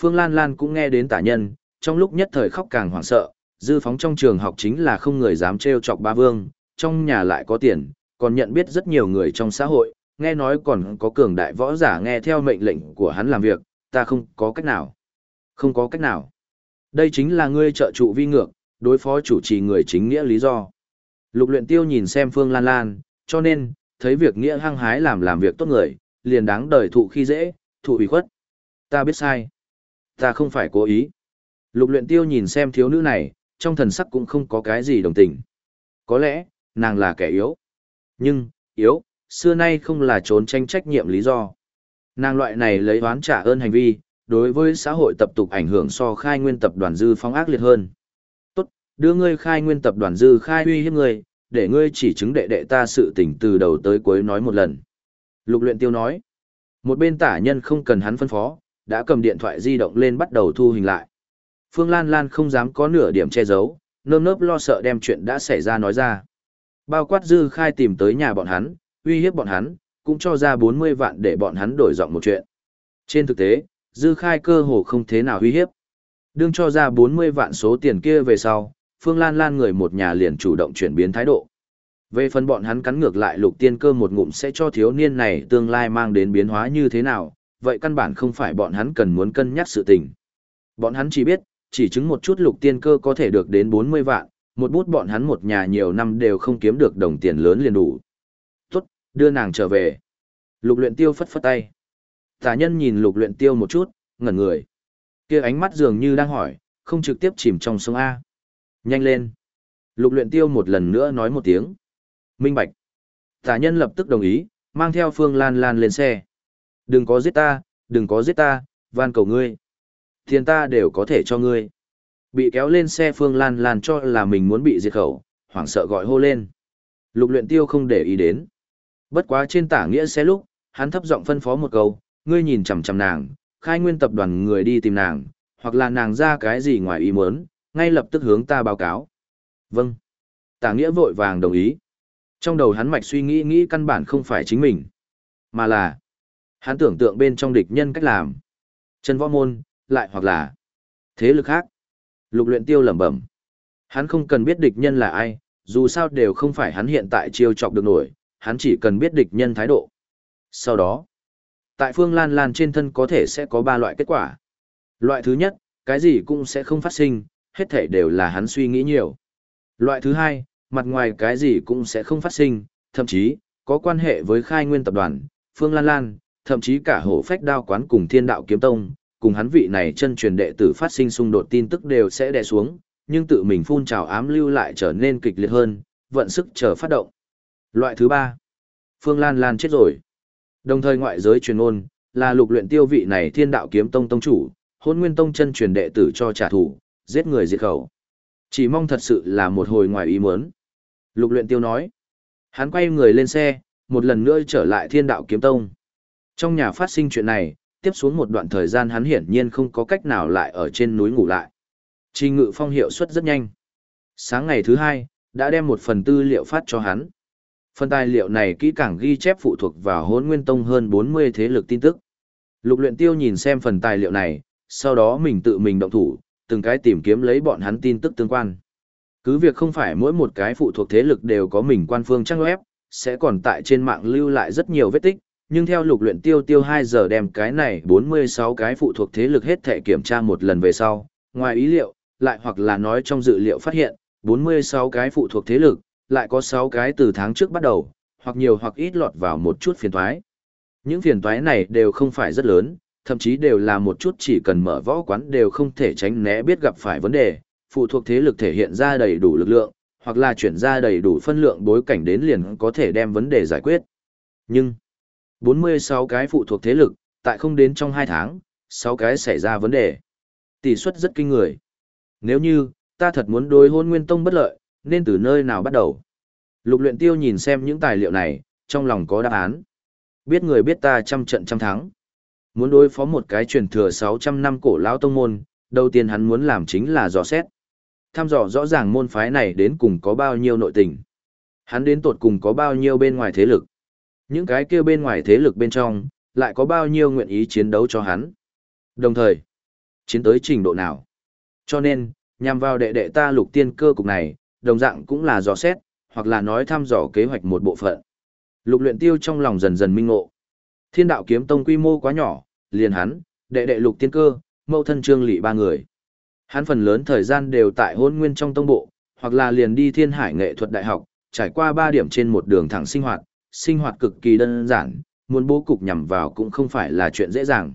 Phương Lan Lan cũng nghe đến tả nhân, trong lúc nhất thời khóc càng hoảng sợ, dư phóng trong trường học chính là không người dám trêu chọc ba vương, trong nhà lại có tiền, còn nhận biết rất nhiều người trong xã hội, nghe nói còn có cường đại võ giả nghe theo mệnh lệnh của hắn làm việc, ta không có cách nào. Không có cách nào. Đây chính là ngươi trợ trụ vi ngược, đối phó chủ trì người chính nghĩa lý do. Lục luyện tiêu nhìn xem Phương Lan Lan, cho nên, thấy việc nghĩa hăng hái làm làm việc tốt người, liền đáng đời thụ khi dễ, thụ ủy khuất. Ta biết sai. Ta không phải cố ý. Lục luyện tiêu nhìn xem thiếu nữ này, trong thần sắc cũng không có cái gì đồng tình. Có lẽ, nàng là kẻ yếu. Nhưng, yếu, xưa nay không là trốn tranh trách nhiệm lý do. Nàng loại này lấy oán trả ơn hành vi, đối với xã hội tập tục ảnh hưởng so khai nguyên tập đoàn dư phong ác liệt hơn. Tốt, đưa ngươi khai nguyên tập đoàn dư khai uy hiếp ngươi, để ngươi chỉ chứng đệ đệ ta sự tình từ đầu tới cuối nói một lần. Lục luyện tiêu nói. Một bên tả nhân không cần hắn phân phó, đã cầm điện thoại di động lên bắt đầu thu hình lại. Phương Lan Lan không dám có nửa điểm che giấu, nơm nớp lo sợ đem chuyện đã xảy ra nói ra. Bao quát dư khai tìm tới nhà bọn hắn, uy hiếp bọn hắn, cũng cho ra 40 vạn để bọn hắn đổi giọng một chuyện. Trên thực tế, dư khai cơ hồ không thế nào uy hiếp. Đương cho ra 40 vạn số tiền kia về sau, Phương Lan Lan người một nhà liền chủ động chuyển biến thái độ. Về phần bọn hắn cắn ngược lại lục tiên cơ một ngụm sẽ cho thiếu niên này tương lai mang đến biến hóa như thế nào, vậy căn bản không phải bọn hắn cần muốn cân nhắc sự tình. Bọn hắn chỉ biết, chỉ chứng một chút lục tiên cơ có thể được đến 40 vạn, một bút bọn hắn một nhà nhiều năm đều không kiếm được đồng tiền lớn liền đủ. Đưa nàng trở về. Lục luyện tiêu phất phất tay. Tả nhân nhìn lục luyện tiêu một chút, ngẩn người. kia ánh mắt dường như đang hỏi, không trực tiếp chìm trong sông A. Nhanh lên. Lục luyện tiêu một lần nữa nói một tiếng. Minh bạch. Tả nhân lập tức đồng ý, mang theo Phương Lan Lan lên xe. Đừng có giết ta, đừng có giết ta, van cầu ngươi. Tiền ta đều có thể cho ngươi. Bị kéo lên xe Phương Lan Lan cho là mình muốn bị diệt khẩu, hoảng sợ gọi hô lên. Lục luyện tiêu không để ý đến. Bất quá trên tả nghĩa xe lúc, hắn thấp giọng phân phó một câu, ngươi nhìn chằm chằm nàng, khai nguyên tập đoàn người đi tìm nàng, hoặc là nàng ra cái gì ngoài ý muốn, ngay lập tức hướng ta báo cáo. Vâng. Tả nghĩa vội vàng đồng ý. Trong đầu hắn mạch suy nghĩ nghĩ căn bản không phải chính mình, mà là hắn tưởng tượng bên trong địch nhân cách làm. Chân võ môn, lại hoặc là thế lực khác. Lục luyện tiêu lẩm bẩm. Hắn không cần biết địch nhân là ai, dù sao đều không phải hắn hiện tại chiêu chọc được nổi, hắn chỉ cần biết địch nhân thái độ. Sau đó, tại Phương Lan Lan trên thân có thể sẽ có ba loại kết quả. Loại thứ nhất, cái gì cũng sẽ không phát sinh, hết thảy đều là hắn suy nghĩ nhiều. Loại thứ hai, mặt ngoài cái gì cũng sẽ không phát sinh, thậm chí, có quan hệ với khai nguyên tập đoàn, Phương Lan Lan, thậm chí cả hổ phách đao quán cùng thiên đạo kiếm tông, cùng hắn vị này chân truyền đệ tử phát sinh xung đột tin tức đều sẽ đè xuống, nhưng tự mình phun trào ám lưu lại trở nên kịch liệt hơn, vận sức chờ phát động. Loại thứ ba, Phương Lan Lan chết rồi. Đồng thời ngoại giới truyền ngôn là lục luyện tiêu vị này thiên đạo kiếm tông tông chủ, hôn nguyên tông chân truyền đệ tử cho trả thù, giết người diệt khẩu. Chỉ mong thật sự là một hồi ngoài ý muốn. Lục luyện tiêu nói. Hắn quay người lên xe, một lần nữa trở lại thiên đạo kiếm tông. Trong nhà phát sinh chuyện này, tiếp xuống một đoạn thời gian hắn hiển nhiên không có cách nào lại ở trên núi ngủ lại. Trình ngự phong hiệu suất rất nhanh. Sáng ngày thứ hai, đã đem một phần tư liệu phát cho hắn. Phần tài liệu này kỹ càng ghi chép phụ thuộc vào hốn nguyên tông hơn 40 thế lực tin tức. Lục luyện tiêu nhìn xem phần tài liệu này, sau đó mình tự mình động thủ, từng cái tìm kiếm lấy bọn hắn tin tức tương quan. Cứ việc không phải mỗi một cái phụ thuộc thế lực đều có mình quan phương trang web, sẽ còn tại trên mạng lưu lại rất nhiều vết tích, nhưng theo lục luyện tiêu tiêu 2 giờ đem cái này 46 cái phụ thuộc thế lực hết thể kiểm tra một lần về sau, ngoài ý liệu, lại hoặc là nói trong dự liệu phát hiện, 46 cái phụ thuộc thế lực, lại có 6 cái từ tháng trước bắt đầu, hoặc nhiều hoặc ít lọt vào một chút phiền toái. Những phiền toái này đều không phải rất lớn, thậm chí đều là một chút chỉ cần mở võ quán đều không thể tránh né biết gặp phải vấn đề, phụ thuộc thế lực thể hiện ra đầy đủ lực lượng, hoặc là chuyển ra đầy đủ phân lượng bối cảnh đến liền có thể đem vấn đề giải quyết. Nhưng, 46 cái phụ thuộc thế lực, tại không đến trong 2 tháng, 6 cái xảy ra vấn đề. Tỷ suất rất kinh người. Nếu như, ta thật muốn đối hôn nguyên tông bất lợi, nên từ nơi nào bắt đầu? Lục luyện tiêu nhìn xem những tài liệu này, trong lòng có đáp án. Biết người biết ta trăm trận trăm thắng. Muốn đối phó một cái truyền thừa 600 năm cổ lão tông môn, đầu tiên hắn muốn làm chính là dò xét. Tham dò rõ ràng môn phái này đến cùng có bao nhiêu nội tình. Hắn đến tột cùng có bao nhiêu bên ngoài thế lực. Những cái kia bên ngoài thế lực bên trong, lại có bao nhiêu nguyện ý chiến đấu cho hắn. Đồng thời, chiến tới trình độ nào. Cho nên, nhằm vào đệ đệ ta lục tiên cơ cục này, đồng dạng cũng là dò xét, hoặc là nói thăm dò kế hoạch một bộ phận. Lục luyện tiêu trong lòng dần dần minh ngộ. Thiên đạo kiếm tông quy mô quá nhỏ, liền hắn, đệ đệ lục tiên cơ, mẫu thân trương lị ba người. Hắn phần lớn thời gian đều tại hôn nguyên trong tông bộ, hoặc là liền đi thiên hải nghệ thuật đại học, trải qua ba điểm trên một đường thẳng sinh hoạt, sinh hoạt cực kỳ đơn giản, muốn bố cục nhằm vào cũng không phải là chuyện dễ dàng.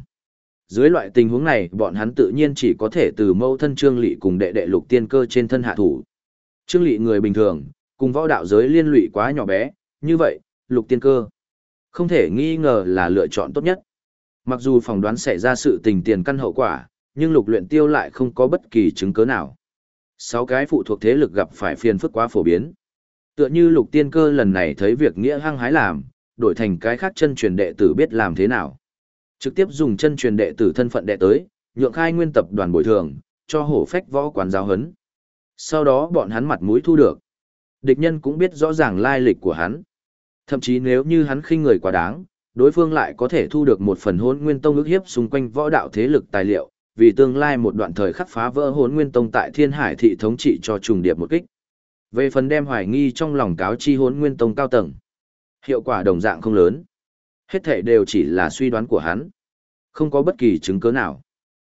Dưới loại tình huống này, bọn hắn tự nhiên chỉ có thể từ mâu thân Trương Lị cùng đệ đệ lục tiên cơ trên thân hạ thủ. Trương Lị người bình thường, cùng võ đạo giới liên lụy quá nhỏ bé, như vậy, lục tiên cơ. Không thể nghi ngờ là lựa chọn tốt nhất. Mặc dù phỏng đoán xảy ra sự tình tiền căn hậu quả, nhưng lục luyện tiêu lại không có bất kỳ chứng cứ nào. Sáu cái phụ thuộc thế lực gặp phải phiền phức quá phổ biến. Tựa như lục tiên cơ lần này thấy việc nghĩa hăng hái làm, đổi thành cái khác chân truyền đệ tử biết làm thế nào. Trực tiếp dùng chân truyền đệ tử thân phận đệ tới, nhượng khai nguyên tập đoàn bồi thường, cho hổ phách võ quán giáo hấn. Sau đó bọn hắn mặt mũi thu được. Địch nhân cũng biết rõ ràng lai lịch của hắn. Thậm chí nếu như hắn khinh người quá đáng, đối phương lại có thể thu được một phần hôn nguyên tông ước hiếp xung quanh võ đạo thế lực tài liệu, vì tương lai một đoạn thời khắc phá vỡ hôn nguyên tông tại thiên hải thị thống trị cho trùng điệp một kích. Về phần đem hoài nghi trong lòng cáo chi hôn nguyên tông cao tầng, hiệu quả đồng dạng không lớn. Hết thể đều chỉ là suy đoán của hắn. Không có bất kỳ chứng cứ nào.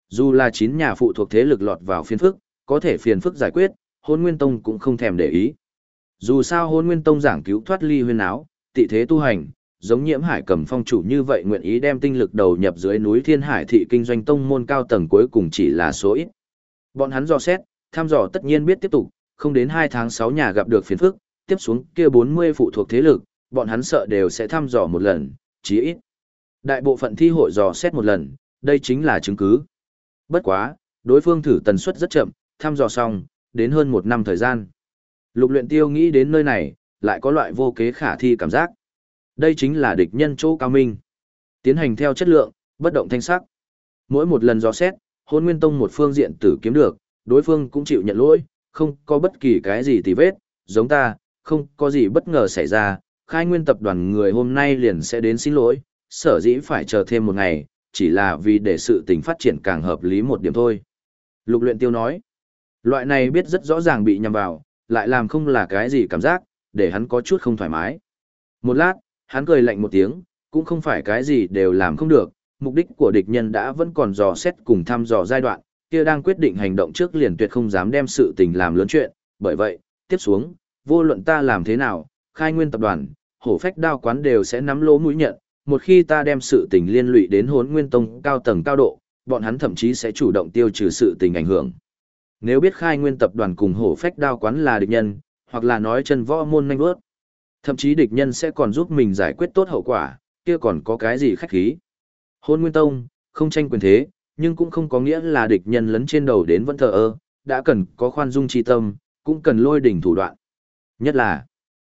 Dù là chín nhà phụ thuộc thế lực lọt vào phiền phức, có thể phiền phức giải quyết, hôn nguyên tông cũng không thèm để ý. Dù sao hôn nguyên tông giảng cứu thoát ly huyên áo, tị thế tu hành, giống nhiễm hải cầm phong chủ như vậy nguyện ý đem tinh lực đầu nhập dưới núi thiên hải thị kinh doanh tông môn cao tầng cuối cùng chỉ là số ít. Bọn hắn dò xét, tham dò tất nhiên biết tiếp tục, không đến 2 tháng 6 nhà gặp được phiền phức, tiếp xuống kia 40 phụ thuộc thế lực, bọn hắn sợ đều sẽ thăm dò một lần, chí ít. Đại bộ phận thi hội dò xét một lần, đây chính là chứng cứ. Bất quá, đối phương thử tần suất rất chậm, thăm dò xong, đến hơn một năm thời gian. Lục luyện tiêu nghĩ đến nơi này, lại có loại vô kế khả thi cảm giác. Đây chính là địch nhân chỗ cao minh. Tiến hành theo chất lượng, bất động thanh sắc. Mỗi một lần dò xét, hôn nguyên tông một phương diện tử kiếm được, đối phương cũng chịu nhận lỗi, không có bất kỳ cái gì tì vết, giống ta, không có gì bất ngờ xảy ra, khai nguyên tập đoàn người hôm nay liền sẽ đến xin lỗi, sở dĩ phải chờ thêm một ngày, chỉ là vì để sự tình phát triển càng hợp lý một điểm thôi. Lục luyện tiêu nói, loại này biết rất rõ ràng bị nhầm vào, lại làm không là cái gì cảm giác, để hắn có chút không thoải mái. Một lát, hắn cười lạnh một tiếng, cũng không phải cái gì đều làm không được, mục đích của địch nhân đã vẫn còn dò xét cùng thăm dò giai đoạn, kia đang quyết định hành động trước liền tuyệt không dám đem sự tình làm lớn chuyện, bởi vậy, tiếp xuống, vô luận ta làm thế nào, khai nguyên tập đoàn, hổ phách đao quán đều sẽ nắm lỗ mũi nhận, một khi ta đem sự tình liên lụy đến hốn nguyên tông cao tầng cao độ, bọn hắn thậm chí sẽ chủ động tiêu trừ sự tình ảnh hưởng. Nếu biết khai nguyên tập đoàn cùng hổ phách đao quán là địch nhân, hoặc là nói chân võ môn nhanh bước, thậm chí địch nhân sẽ còn giúp mình giải quyết tốt hậu quả, kia còn có cái gì khách khí. Hôn nguyên tông, không tranh quyền thế, nhưng cũng không có nghĩa là địch nhân lấn trên đầu đến vẫn thờ ơ, đã cần có khoan dung chi tâm, cũng cần lôi đỉnh thủ đoạn. Nhất là,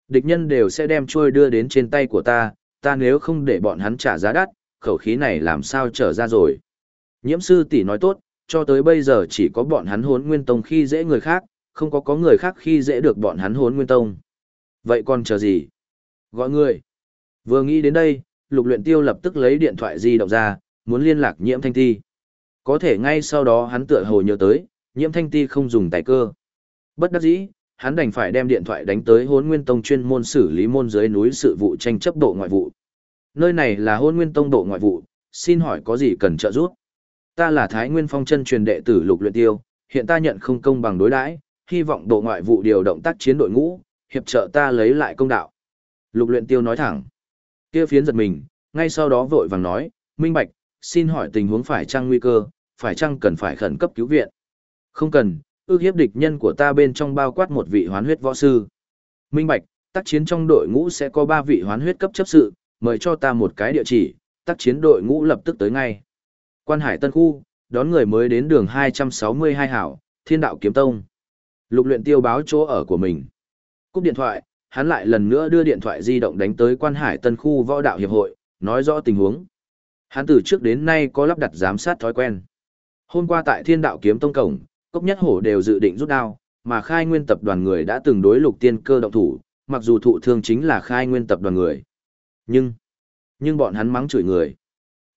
địch nhân đều sẽ đem trôi đưa đến trên tay của ta, ta nếu không để bọn hắn trả giá đắt, khẩu khí này làm sao trở ra rồi. Nhiễm sư tỷ nói tốt, cho tới bây giờ chỉ có bọn hắn hốn nguyên tông khi dễ người khác, không có có người khác khi dễ được bọn hắn hốn nguyên tông. Vậy còn chờ gì? Gọi người. Vừa nghĩ đến đây, lục luyện tiêu lập tức lấy điện thoại di động ra, muốn liên lạc nhiễm thanh ti. Có thể ngay sau đó hắn tựa hồ nhớ tới, nhiễm thanh ti không dùng tài cơ. Bất đắc dĩ, hắn đành phải đem điện thoại đánh tới hôn nguyên tông chuyên môn xử lý môn dưới núi sự vụ tranh chấp độ ngoại vụ. Nơi này là hôn nguyên tông độ ngoại vụ, xin hỏi có gì cần trợ giúp? Ta là Thái Nguyên Phong chân truyền đệ tử lục luyện tiêu, hiện ta nhận không công bằng đối đãi, hy vọng bộ ngoại vụ điều động tác chiến đội ngũ, hiệp trợ ta lấy lại công đạo. Lục luyện tiêu nói thẳng. Kia phiến giật mình, ngay sau đó vội vàng nói, minh bạch, xin hỏi tình huống phải chăng nguy cơ, phải chăng cần phải khẩn cấp cứu viện. Không cần, ước hiếp địch nhân của ta bên trong bao quát một vị hoán huyết võ sư. Minh bạch, tác chiến trong đội ngũ sẽ có ba vị hoán huyết cấp chấp sự, mời cho ta một cái địa chỉ, tác chiến đội ngũ lập tức tới ngay. Quan Hải Tân Khu, đón người mới đến đường 262 hảo, Thiên Đạo Kiếm Tông. Lục luyện tiêu báo chỗ ở của mình. Cúp điện thoại, hắn lại lần nữa đưa điện thoại di động đánh tới Quan Hải Tân Khu Võ Đạo Hiệp hội, nói rõ tình huống. Hắn từ trước đến nay có lắp đặt giám sát thói quen. Hôm qua tại Thiên Đạo Kiếm Tông Cổng, Cốc Nhất Hổ đều dự định rút đao, mà khai nguyên tập đoàn người đã từng đối lục tiên cơ động thủ, mặc dù thụ thương chính là khai nguyên tập đoàn người. Nhưng, nhưng bọn hắn mắng chửi người.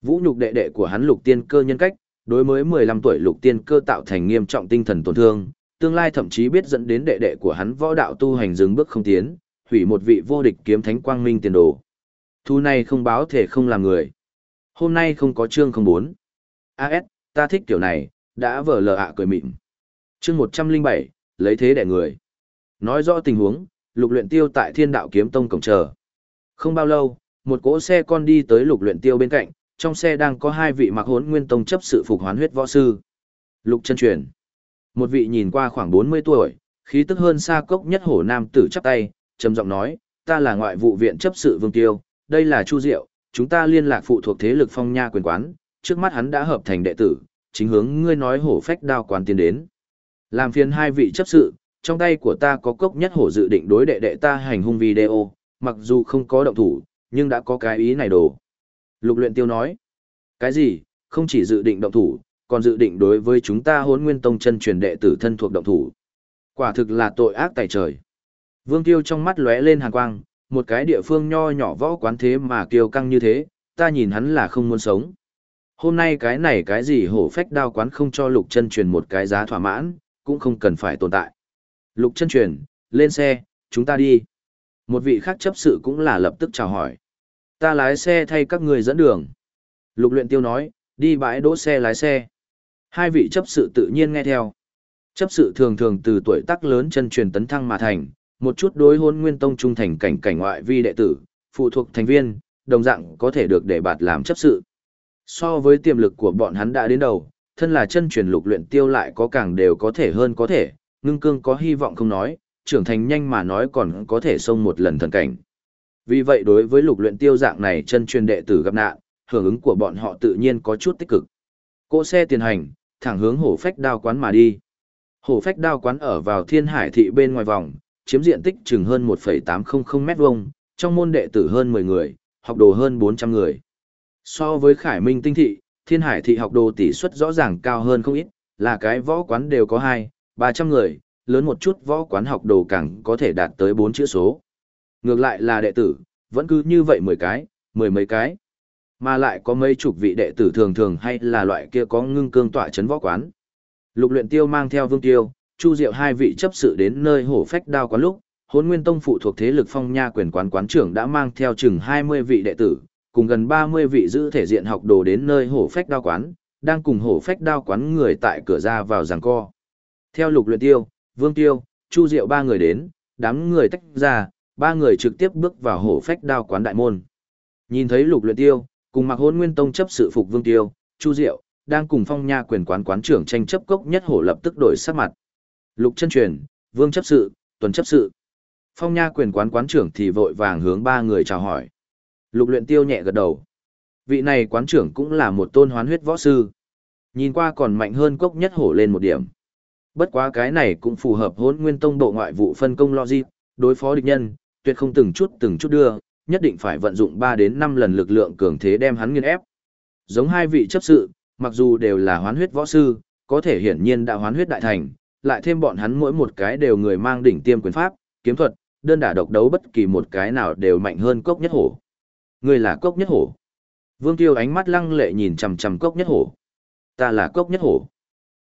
Vũ nhục đệ đệ của hắn lục tiên cơ nhân cách, đối với 15 tuổi lục tiên cơ tạo thành nghiêm trọng tinh thần tổn thương, tương lai thậm chí biết dẫn đến đệ đệ của hắn võ đạo tu hành dừng bước không tiến, hủy một vị vô địch kiếm thánh quang minh tiền đồ. Thu này không báo thể không làm người. Hôm nay không có chương không bốn. AS, ta thích kiểu này, đã vở lờ ạ cười mịn. Chương 107, lấy thế đẻ người. Nói rõ tình huống, lục luyện tiêu tại thiên đạo kiếm tông cổng chờ. Không bao lâu, một cỗ xe con đi tới lục luyện tiêu bên cạnh, trong xe đang có hai vị mặc hốn nguyên tông chấp sự phục hoán huyết võ sư. Lục chân truyền. Một vị nhìn qua khoảng 40 tuổi, khí tức hơn xa cốc nhất hổ nam tử chắp tay, trầm giọng nói, ta là ngoại vụ viện chấp sự Vương Tiêu, đây là Chu Diệu, chúng ta liên lạc phụ thuộc thế lực phong nha quyền quán, trước mắt hắn đã hợp thành đệ tử, chính hướng ngươi nói hổ phách đao quán tiến đến. Làm phiền hai vị chấp sự, trong tay của ta có cốc nhất hổ dự định đối đệ đệ ta hành hung video, mặc dù không có động thủ, nhưng đã có cái ý này đồ. Lục luyện tiêu nói, cái gì, không chỉ dự định động thủ, còn dự định đối với chúng ta hốn nguyên tông chân truyền đệ tử thân thuộc động thủ. Quả thực là tội ác tại trời. Vương Tiêu trong mắt lóe lên hàn quang, một cái địa phương nho nhỏ võ quán thế mà kiêu căng như thế, ta nhìn hắn là không muốn sống. Hôm nay cái này cái gì hổ phách đao quán không cho lục chân truyền một cái giá thỏa mãn, cũng không cần phải tồn tại. Lục chân truyền, lên xe, chúng ta đi. Một vị khác chấp sự cũng là lập tức chào hỏi. Ta lái xe thay các người dẫn đường. Lục luyện tiêu nói, đi bãi đỗ xe lái xe. Hai vị chấp sự tự nhiên nghe theo. Chấp sự thường thường từ tuổi tác lớn chân truyền tấn thăng mà thành, một chút đối hôn nguyên tông trung thành cảnh cảnh ngoại vi đệ tử, phụ thuộc thành viên, đồng dạng có thể được để bạt làm chấp sự. So với tiềm lực của bọn hắn đã đến đầu, thân là chân truyền lục luyện tiêu lại có càng đều có thể hơn có thể, ngưng cương có hy vọng không nói, trưởng thành nhanh mà nói còn có thể xông một lần thần cảnh. Vì vậy đối với lục luyện tiêu dạng này chân truyền đệ tử gặp nạn, hưởng ứng của bọn họ tự nhiên có chút tích cực. Cỗ xe tiền hành, thẳng hướng hổ phách đao quán mà đi. Hổ phách đao quán ở vào thiên hải thị bên ngoài vòng, chiếm diện tích chừng hơn 1,800 mét vuông, trong môn đệ tử hơn 10 người, học đồ hơn 400 người. So với Khải Minh tinh thị, thiên hải thị học đồ tỷ suất rõ ràng cao hơn không ít, là cái võ quán đều có 2, 300 người, lớn một chút võ quán học đồ càng có thể đạt tới 4 chữ số. Ngược lại là đệ tử, vẫn cứ như vậy 10 cái, mười mấy cái. Mà lại có mấy chục vị đệ tử thường thường hay là loại kia có ngưng cương tọa chấn võ quán. Lục luyện tiêu mang theo vương tiêu, chu diệu hai vị chấp sự đến nơi hổ phách đao quán lúc, hốn nguyên tông phụ thuộc thế lực phong nha quyền quán quán trưởng đã mang theo chừng 20 vị đệ tử, cùng gần 30 vị giữ thể diện học đồ đến nơi hổ phách đao quán, đang cùng hổ phách đao quán người tại cửa ra vào giằng co. Theo lục luyện tiêu, vương tiêu, chu diệu ba người đến, đám người tách ra, ba người trực tiếp bước vào hổ phách đao quán đại môn. Nhìn thấy lục luyện tiêu, cùng mặc hôn nguyên tông chấp sự phục vương tiêu, chu diệu, đang cùng phong nha quyền quán quán trưởng tranh chấp cốc nhất hổ lập tức đổi sắc mặt. Lục chân truyền, vương chấp sự, tuần chấp sự. Phong nha quyền quán quán trưởng thì vội vàng hướng ba người chào hỏi. Lục luyện tiêu nhẹ gật đầu. Vị này quán trưởng cũng là một tôn hoán huyết võ sư. Nhìn qua còn mạnh hơn cốc nhất hổ lên một điểm. Bất quá cái này cũng phù hợp hốn nguyên tông bộ ngoại vụ phân công logic, đối phó địch nhân, tuyệt không từng chút từng chút đưa, nhất định phải vận dụng 3 đến 5 lần lực lượng cường thế đem hắn nghiền ép. Giống hai vị chấp sự, mặc dù đều là hoán huyết võ sư, có thể hiển nhiên đã hoán huyết đại thành, lại thêm bọn hắn mỗi một cái đều người mang đỉnh tiêm quyền pháp, kiếm thuật, đơn đả độc đấu bất kỳ một cái nào đều mạnh hơn cốc nhất hổ. Người là cốc nhất hổ. Vương Tiêu ánh mắt lăng lệ nhìn chằm chằm cốc nhất hổ. Ta là cốc nhất hổ.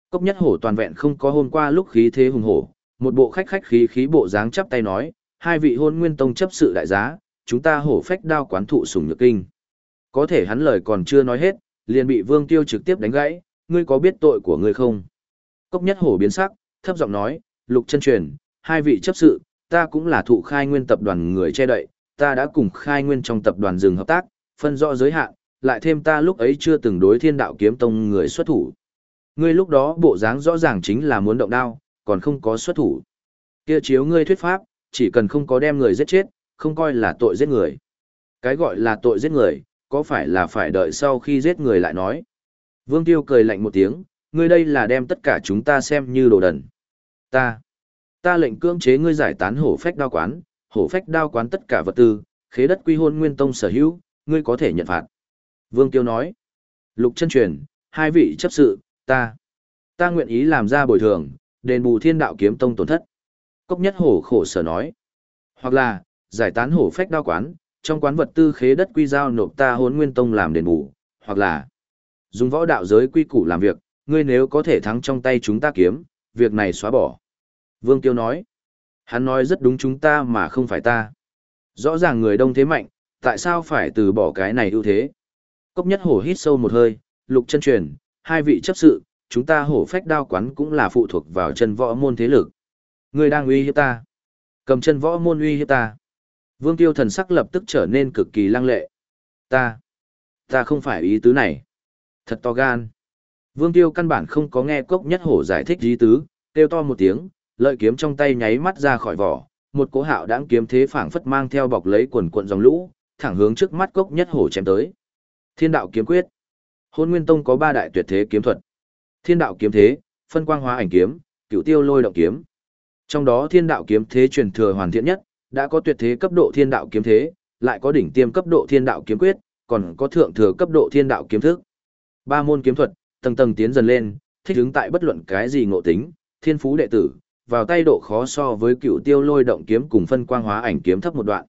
Cốc nhất hổ toàn vẹn không có hôm qua lúc khí thế hùng hổ, một bộ khách khách khí khí bộ dáng chắp tay nói, hai vị hôn nguyên tông chấp sự đại giá, chúng ta hổ phách đao quán thụ sủng nhược kinh. Có thể hắn lời còn chưa nói hết, liền bị Vương Tiêu trực tiếp đánh gãy, ngươi có biết tội của ngươi không? Cốc nhất hổ biến sắc, thấp giọng nói, lục chân truyền, hai vị chấp sự, ta cũng là thụ khai nguyên tập đoàn người che đậy, ta đã cùng khai nguyên trong tập đoàn dừng hợp tác, phân rõ giới hạn, lại thêm ta lúc ấy chưa từng đối thiên đạo kiếm tông người xuất thủ. Ngươi lúc đó bộ dáng rõ ràng chính là muốn động đao, còn không có xuất thủ. Kia chiếu ngươi thuyết pháp, chỉ cần không có đem người giết chết, không coi là tội giết người. Cái gọi là tội giết người, có phải là phải đợi sau khi giết người lại nói. Vương Tiêu cười lạnh một tiếng, ngươi đây là đem tất cả chúng ta xem như đồ đần. Ta, ta lệnh cưỡng chế ngươi giải tán hổ phách đao quán, hổ phách đao quán tất cả vật tư, khế đất quy hôn nguyên tông sở hữu, ngươi có thể nhận phạt. Vương Tiêu nói, lục chân truyền, hai vị chấp sự, ta, ta nguyện ý làm ra bồi thường, đền bù thiên đạo kiếm tông tổn thất. Cốc nhất hổ khổ sở nói, hoặc là, giải tán hổ phách đao quán, trong quán vật tư khế đất quy giao nộp ta hốn nguyên tông làm đền bù, hoặc là dùng võ đạo giới quy củ làm việc, ngươi nếu có thể thắng trong tay chúng ta kiếm, việc này xóa bỏ. Vương Tiêu nói, hắn nói rất đúng chúng ta mà không phải ta. Rõ ràng người đông thế mạnh, tại sao phải từ bỏ cái này ưu thế? Cốc nhất hổ hít sâu một hơi, lục chân truyền, hai vị chấp sự, chúng ta hổ phách đao quán cũng là phụ thuộc vào chân võ môn thế lực. Người đang uy hiếp ta. Cầm chân võ môn uy hiếp ta. Vương Tiêu thần sắc lập tức trở nên cực kỳ lăng lệ. Ta, ta không phải ý tứ này. Thật to gan. Vương Tiêu căn bản không có nghe cốc nhất hổ giải thích ý tứ, kêu to một tiếng, lợi kiếm trong tay nháy mắt ra khỏi vỏ, một cỗ hạo đãng kiếm thế phảng phất mang theo bọc lấy quần cuộn dòng lũ, thẳng hướng trước mắt cốc nhất hổ chém tới. Thiên đạo kiếm quyết. Hôn Nguyên Tông có ba đại tuyệt thế kiếm thuật. Thiên đạo kiếm thế, phân quang hóa ảnh kiếm, cửu tiêu lôi động kiếm. Trong đó thiên đạo kiếm thế truyền thừa hoàn thiện nhất, đã có tuyệt thế cấp độ thiên đạo kiếm thế, lại có đỉnh tiêm cấp độ thiên đạo kiếm quyết, còn có thượng thừa cấp độ thiên đạo kiếm thức. Ba môn kiếm thuật, tầng tầng tiến dần lên, thích ứng tại bất luận cái gì ngộ tính, thiên phú đệ tử, vào tay độ khó so với cựu tiêu lôi động kiếm cùng phân quang hóa ảnh kiếm thấp một đoạn.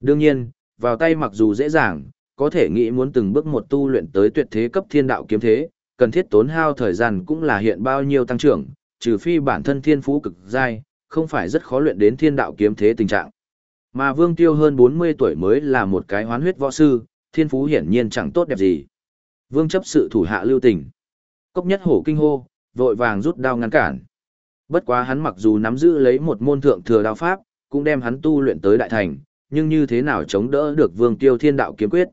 Đương nhiên, vào tay mặc dù dễ dàng, có thể nghĩ muốn từng bước một tu luyện tới tuyệt thế cấp thiên đạo kiếm thế, cần thiết tốn hao thời gian cũng là hiện bao nhiêu tăng trưởng, trừ phi bản thân thiên phú cực dai, không phải rất khó luyện đến thiên đạo kiếm thế tình trạng. Mà Vương Tiêu hơn 40 tuổi mới là một cái hoán huyết võ sư, thiên phú hiển nhiên chẳng tốt đẹp gì. Vương chấp sự thủ hạ lưu tình. Cốc nhất hổ kinh hô, vội vàng rút đao ngăn cản. Bất quá hắn mặc dù nắm giữ lấy một môn thượng thừa đao pháp, cũng đem hắn tu luyện tới đại thành, nhưng như thế nào chống đỡ được Vương Tiêu thiên đạo kiếm quyết.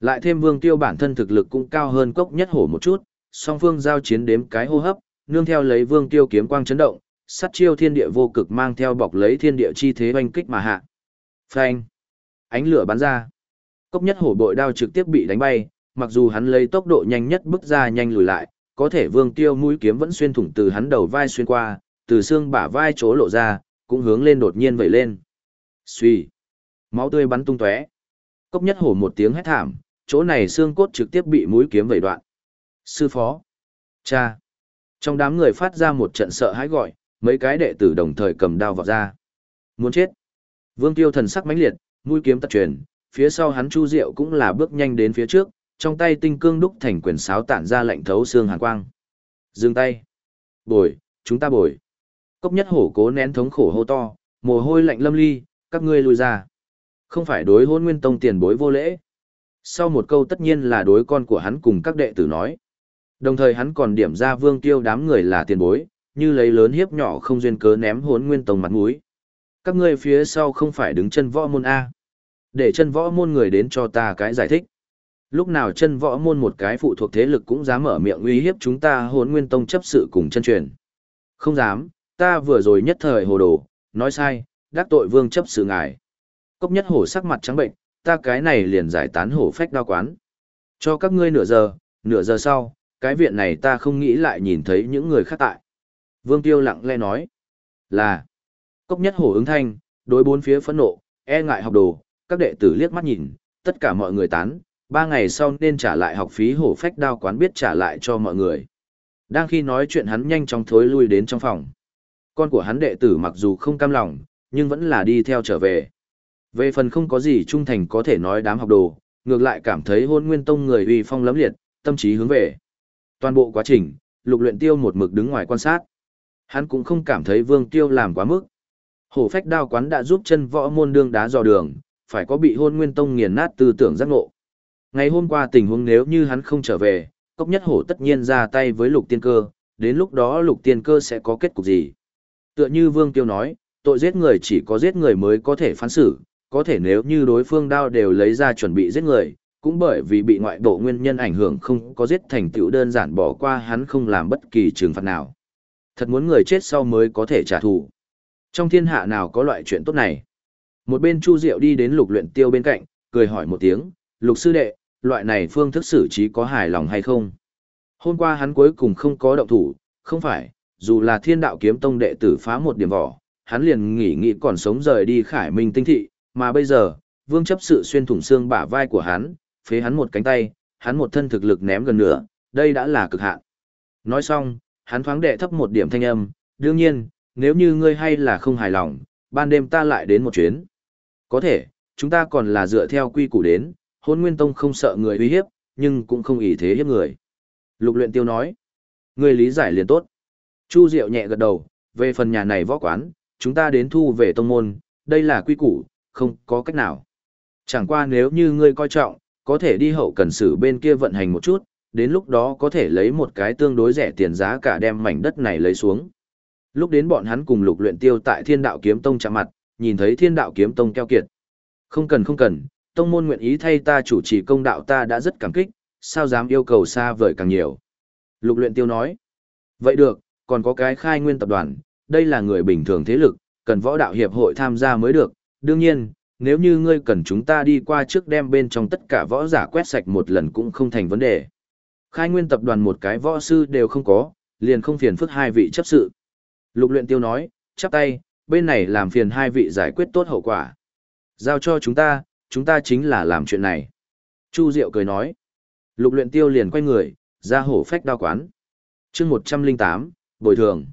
Lại thêm Vương Tiêu bản thân thực lực cũng cao hơn cốc nhất hổ một chút, song phương giao chiến đếm cái hô hấp, nương theo lấy Vương Tiêu kiếm quang chấn động, sát chiêu thiên địa vô cực mang theo bọc lấy thiên địa chi thế oanh kích mà hạ. Phanh! Ánh lửa bắn ra. Cốc nhất hổ bội đao trực tiếp bị đánh bay, mặc dù hắn lấy tốc độ nhanh nhất bước ra nhanh lùi lại, có thể Vương Tiêu mũi kiếm vẫn xuyên thủng từ hắn đầu vai xuyên qua, từ xương bả vai chỗ lộ ra, cũng hướng lên đột nhiên vẩy lên. Xuy! Máu tươi bắn tung tóe. Cốc nhất hổ một tiếng hét thảm, chỗ này xương cốt trực tiếp bị mũi kiếm vẩy đoạn. Sư phó! Cha! Trong đám người phát ra một trận sợ hãi gọi, mấy cái đệ tử đồng thời cầm đao vào ra. Muốn chết! Vương Tiêu thần sắc mãnh liệt, mũi kiếm tật truyền, phía sau hắn Chu Diệu cũng là bước nhanh đến phía trước, trong tay tinh cương đúc thành quyền sáo tản ra lệnh thấu xương hàn quang. Dừng tay! Bồi, chúng ta bồi! Cốc nhất hổ cố nén thống khổ hô to, mồ hôi lạnh lâm ly, các ngươi lùi ra. Không phải đối hôn nguyên tông tiền bối vô lễ. Sau một câu tất nhiên là đối con của hắn cùng các đệ tử nói. Đồng thời hắn còn điểm ra vương tiêu đám người là tiền bối, như lấy lớn hiếp nhỏ không duyên cớ ném hốn nguyên tông mặt mũi. Các ngươi phía sau không phải đứng chân võ môn A. Để chân võ môn người đến cho ta cái giải thích. Lúc nào chân võ môn một cái phụ thuộc thế lực cũng dám mở miệng uy hiếp chúng ta hốn nguyên tông chấp sự cùng chân truyền. Không dám, ta vừa rồi nhất thời hồ đồ, nói sai, đắc tội vương chấp sự ngài. Cốc nhất hổ sắc mặt trắng bệnh, ta cái này liền giải tán hổ phách đao quán. Cho các ngươi nửa giờ, nửa giờ sau, cái viện này ta không nghĩ lại nhìn thấy những người khác tại. Vương Tiêu lặng lẽ nói, là, cốc nhất hổ ứng thanh, đối bốn phía phẫn nộ, e ngại học đồ, các đệ tử liếc mắt nhìn, tất cả mọi người tán, ba ngày sau nên trả lại học phí hổ phách đao quán biết trả lại cho mọi người. Đang khi nói chuyện hắn nhanh chóng thối lui đến trong phòng. Con của hắn đệ tử mặc dù không cam lòng, nhưng vẫn là đi theo trở về. Về phần không có gì trung thành có thể nói đám học đồ, ngược lại cảm thấy hôn nguyên tông người uy phong lấm liệt, tâm trí hướng về. Toàn bộ quá trình, lục luyện tiêu một mực đứng ngoài quan sát. Hắn cũng không cảm thấy vương tiêu làm quá mức. Hổ phách đao quán đã giúp chân võ môn đương đá dò đường, phải có bị hôn nguyên tông nghiền nát tư tưởng giác ngộ. Ngày hôm qua tình huống nếu như hắn không trở về, cốc nhất hổ tất nhiên ra tay với lục tiên cơ, đến lúc đó lục tiên cơ sẽ có kết cục gì. Tựa như vương tiêu nói, tội giết người chỉ có giết người mới có thể phán xử, có thể nếu như đối phương đao đều lấy ra chuẩn bị giết người, cũng bởi vì bị ngoại bộ nguyên nhân ảnh hưởng không có giết thành tựu đơn giản bỏ qua hắn không làm bất kỳ trừng phạt nào. Thật muốn người chết sau mới có thể trả thù. Trong thiên hạ nào có loại chuyện tốt này? Một bên Chu Diệu đi đến lục luyện tiêu bên cạnh, cười hỏi một tiếng, lục sư đệ, loại này phương thức xử trí có hài lòng hay không? Hôm qua hắn cuối cùng không có động thủ, không phải, dù là thiên đạo kiếm tông đệ tử phá một điểm vỏ, hắn liền nghỉ nghĩ còn sống rời đi khải minh tinh thị, mà bây giờ, vương chấp sự xuyên thủng xương bả vai của hắn, phế hắn một cánh tay, hắn một thân thực lực ném gần nửa, đây đã là cực hạn. Nói xong, hắn thoáng đệ thấp một điểm thanh âm, đương nhiên, nếu như ngươi hay là không hài lòng, ban đêm ta lại đến một chuyến. Có thể, chúng ta còn là dựa theo quy củ đến, hôn nguyên tông không sợ người uy hiếp, nhưng cũng không ý thế hiếp người. Lục luyện tiêu nói, ngươi lý giải liền tốt. Chu Diệu nhẹ gật đầu, về phần nhà này võ quán, chúng ta đến thu về tông môn, đây là quy củ, không có cách nào. Chẳng qua nếu như ngươi coi trọng, có thể đi hậu cần sử bên kia vận hành một chút, đến lúc đó có thể lấy một cái tương đối rẻ tiền giá cả đem mảnh đất này lấy xuống. Lúc đến bọn hắn cùng lục luyện tiêu tại thiên đạo kiếm tông chạm mặt, nhìn thấy thiên đạo kiếm tông keo kiệt. Không cần không cần, tông môn nguyện ý thay ta chủ trì công đạo ta đã rất cảm kích, sao dám yêu cầu xa vời càng nhiều. Lục luyện tiêu nói, vậy được, còn có cái khai nguyên tập đoàn, đây là người bình thường thế lực, cần võ đạo hiệp hội tham gia mới được, đương nhiên, nếu như ngươi cần chúng ta đi qua trước đem bên trong tất cả võ giả quét sạch một lần cũng không thành vấn đề. Khai nguyên tập đoàn một cái võ sư đều không có, liền không phiền phức hai vị chấp sự. Lục luyện tiêu nói, chắp tay, bên này làm phiền hai vị giải quyết tốt hậu quả. Giao cho chúng ta, chúng ta chính là làm chuyện này. Chu Diệu cười nói. Lục luyện tiêu liền quay người, ra hổ phách đao quán. Chương 108, bồi thường.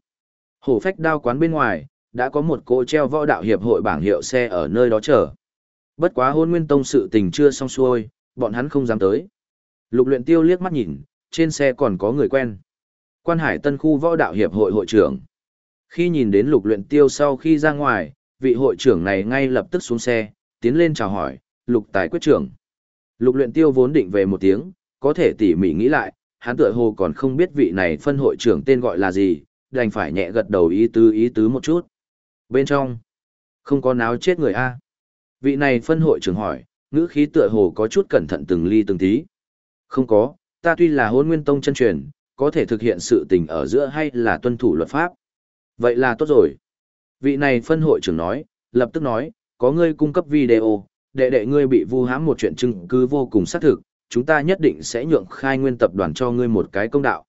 Hổ phách đao quán bên ngoài, đã có một cô treo võ đạo hiệp hội bảng hiệu xe ở nơi đó chờ. Bất quá hôn nguyên tông sự tình chưa xong xuôi, bọn hắn không dám tới. Lục luyện tiêu liếc mắt nhìn, trên xe còn có người quen. Quan hải tân khu võ đạo hiệp hội hội trưởng. Khi nhìn đến lục luyện tiêu sau khi ra ngoài, vị hội trưởng này ngay lập tức xuống xe, tiến lên chào hỏi, lục tài quyết trưởng. Lục luyện tiêu vốn định về một tiếng, có thể tỉ mỉ nghĩ lại, hắn tựa hồ còn không biết vị này phân hội trưởng tên gọi là gì, đành phải nhẹ gật đầu ý tứ ý tứ một chút. Bên trong, không có náo chết người A. Vị này phân hội trưởng hỏi, ngữ khí tựa hồ có chút cẩn thận từng ly từng tí. Không có, ta tuy là hôn nguyên tông chân truyền, có thể thực hiện sự tình ở giữa hay là tuân thủ luật pháp. Vậy là tốt rồi. Vị này phân hội trưởng nói, lập tức nói, có ngươi cung cấp video, đệ đệ ngươi bị vu hãm một chuyện chứng cứ vô cùng xác thực, chúng ta nhất định sẽ nhượng khai nguyên tập đoàn cho ngươi một cái công đạo.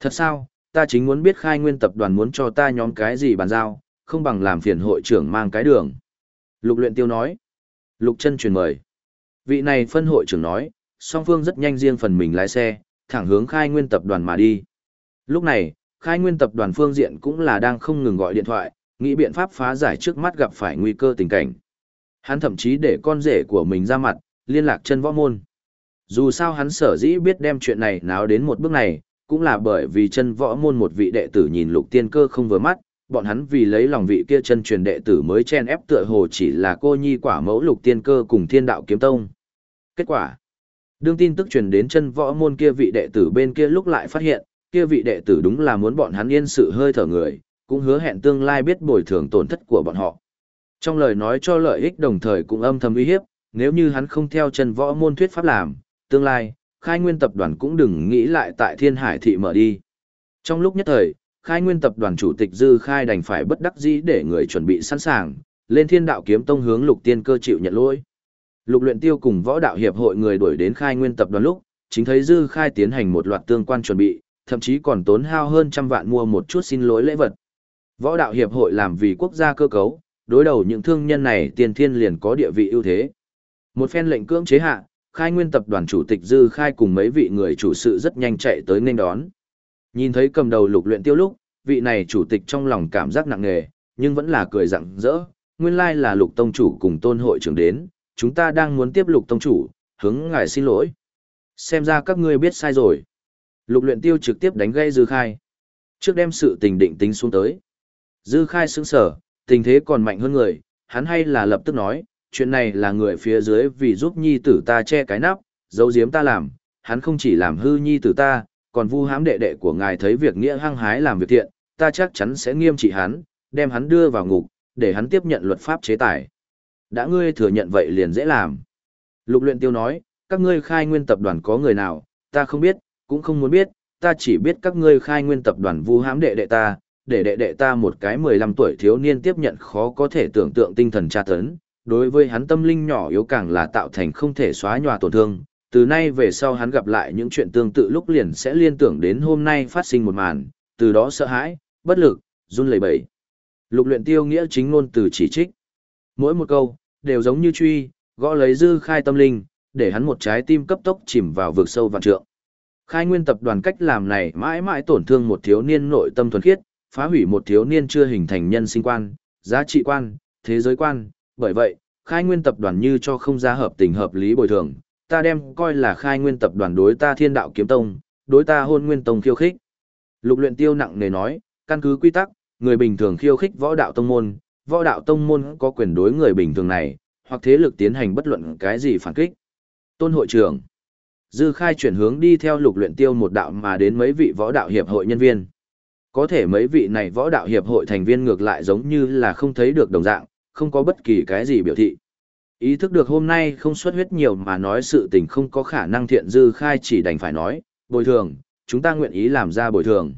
Thật sao, ta chính muốn biết khai nguyên tập đoàn muốn cho ta nhóm cái gì bàn giao, không bằng làm phiền hội trưởng mang cái đường. Lục luyện tiêu nói. Lục chân truyền mời. Vị này phân hội trưởng nói, song phương rất nhanh riêng phần mình lái xe, thẳng hướng khai nguyên tập đoàn mà đi. Lúc này, khai nguyên tập đoàn phương diện cũng là đang không ngừng gọi điện thoại, nghĩ biện pháp phá giải trước mắt gặp phải nguy cơ tình cảnh. Hắn thậm chí để con rể của mình ra mặt, liên lạc chân võ môn. Dù sao hắn sở dĩ biết đem chuyện này náo đến một bước này, cũng là bởi vì chân võ môn một vị đệ tử nhìn lục tiên cơ không vừa mắt, bọn hắn vì lấy lòng vị kia chân truyền đệ tử mới chen ép tựa hồ chỉ là cô nhi quả mẫu lục tiên cơ cùng thiên đạo kiếm tông. Kết quả, Đương tin tức truyền đến chân võ môn kia vị đệ tử bên kia lúc lại phát hiện, kia vị đệ tử đúng là muốn bọn hắn yên sự hơi thở người, cũng hứa hẹn tương lai biết bồi thường tổn thất của bọn họ. Trong lời nói cho lợi ích đồng thời cũng âm thầm uy hiếp, nếu như hắn không theo chân võ môn thuyết pháp làm, tương lai, khai nguyên tập đoàn cũng đừng nghĩ lại tại thiên hải thị mở đi. Trong lúc nhất thời, khai nguyên tập đoàn chủ tịch Dư Khai đành phải bất đắc dĩ để người chuẩn bị sẵn sàng, lên thiên đạo kiếm tông hướng lục tiên cơ chịu nhận lỗi. Lục luyện tiêu cùng võ đạo hiệp hội người đuổi đến khai nguyên tập đoàn lúc, chính thấy Dư Khai tiến hành một loạt tương quan chuẩn bị, thậm chí còn tốn hao hơn trăm vạn mua một chút xin lỗi lễ vật. Võ đạo hiệp hội làm vì quốc gia cơ cấu, đối đầu những thương nhân này tiền thiên liền có địa vị ưu thế. Một phen lệnh cưỡng chế hạ, khai nguyên tập đoàn chủ tịch Dư Khai cùng mấy vị người chủ sự rất nhanh chạy tới nên đón. Nhìn thấy cầm đầu lục luyện tiêu lúc, vị này chủ tịch trong lòng cảm giác nặng nề, nhưng vẫn là cười rặng rỡ. Nguyên lai là lục tông chủ cùng tôn hội trưởng đến, chúng ta đang muốn tiếp lục tông chủ, hướng ngài xin lỗi. Xem ra các ngươi biết sai rồi. Lục luyện tiêu trực tiếp đánh gây Dư Khai. Trước đem sự tình định tính xuống tới. Dư Khai sững sở, tình thế còn mạnh hơn người, hắn hay là lập tức nói, chuyện này là người phía dưới vì giúp nhi tử ta che cái nắp, giấu giếm ta làm, hắn không chỉ làm hư nhi tử ta, còn vu hãm đệ đệ của ngài thấy việc nghĩa hăng hái làm việc thiện, ta chắc chắn sẽ nghiêm trị hắn, đem hắn đưa vào ngục, để hắn tiếp nhận luật pháp chế tài. Đã ngươi thừa nhận vậy liền dễ làm. Lục luyện tiêu nói, các ngươi khai nguyên tập đoàn có người nào, ta không biết, cũng không muốn biết, ta chỉ biết các ngươi khai nguyên tập đoàn vu hãm đệ đệ ta, để đệ đệ ta một cái 15 tuổi thiếu niên tiếp nhận khó có thể tưởng tượng tinh thần tra tấn, đối với hắn tâm linh nhỏ yếu càng là tạo thành không thể xóa nhòa tổn thương. Từ nay về sau hắn gặp lại những chuyện tương tự lúc liền sẽ liên tưởng đến hôm nay phát sinh một màn, từ đó sợ hãi, bất lực, run lẩy bẩy. Lục luyện tiêu nghĩa chính ngôn từ chỉ trích. Mỗi một câu, đều giống như truy, gõ lấy dư khai tâm linh, để hắn một trái tim cấp tốc chìm vào vực sâu vạn trượng. Khai nguyên tập đoàn cách làm này mãi mãi tổn thương một thiếu niên nội tâm thuần khiết, phá hủy một thiếu niên chưa hình thành nhân sinh quan, giá trị quan, thế giới quan, bởi vậy, khai nguyên tập đoàn như cho không ra hợp tình hợp lý bồi thường, ta đem coi là khai nguyên tập đoàn đối ta thiên đạo kiếm tông, đối ta hôn nguyên tông khiêu khích. Lục luyện tiêu nặng nề nói, căn cứ quy tắc, người bình thường khiêu khích võ đạo tông môn, võ đạo tông môn có quyền đối người bình thường này, hoặc thế lực tiến hành bất luận cái gì phản kích. Tôn hội trưởng, Dư khai chuyển hướng đi theo lục luyện tiêu một đạo mà đến mấy vị võ đạo hiệp hội nhân viên. Có thể mấy vị này võ đạo hiệp hội thành viên ngược lại giống như là không thấy được đồng dạng, không có bất kỳ cái gì biểu thị. Ý thức được hôm nay không xuất huyết nhiều mà nói sự tình không có khả năng thiện dư khai chỉ đành phải nói, bồi thường, chúng ta nguyện ý làm ra bồi thường.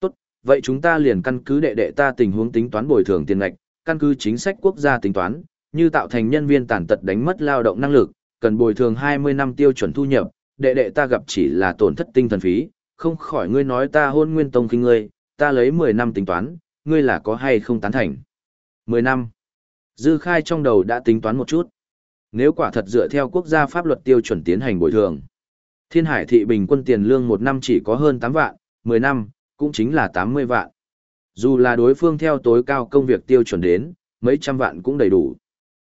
Tốt, vậy chúng ta liền căn cứ đệ đệ ta tình huống tính toán bồi thường tiền ngạch, căn cứ chính sách quốc gia tính toán, như tạo thành nhân viên tàn tật đánh mất lao động năng lực, cần bồi thường 20 năm tiêu chuẩn thu nhập, đệ đệ ta gặp chỉ là tổn thất tinh thần phí, không khỏi ngươi nói ta hôn nguyên tông kinh ngươi, ta lấy 10 năm tính toán, ngươi là có hay không tán thành. 10 năm. Dư khai trong đầu đã tính toán một chút. Nếu quả thật dựa theo quốc gia pháp luật tiêu chuẩn tiến hành bồi thường, Thiên Hải thị bình quân tiền lương một năm chỉ có hơn 8 vạn, 10 năm, cũng chính là 80 vạn. Dù là đối phương theo tối cao công việc tiêu chuẩn đến, mấy trăm vạn cũng đầy đủ.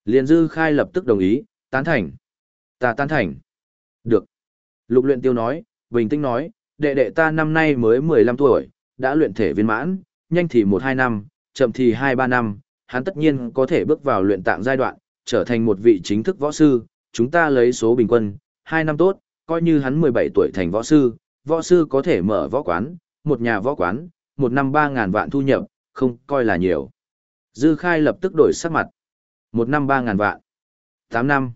Liên Dư khai lập tức đồng ý, tán thành. Ta tán thành. Được. Lục luyện tiêu nói, bình tĩnh nói, đệ đệ ta năm nay mới 15 tuổi, đã luyện thể viên mãn, nhanh thì 1-2 năm, chậm thì 2-3 năm, hắn tất nhiên có thể bước vào luyện tạng giai đoạn, trở thành một vị chính thức võ sư, chúng ta lấy số bình quân, 2 năm tốt, coi như hắn 17 tuổi thành võ sư, võ sư có thể mở võ quán, một nhà võ quán, một năm ba ngàn vạn thu nhập, không coi là nhiều. Dư khai lập tức đổi sắc mặt. Một năm ba ngàn vạn. tám năm.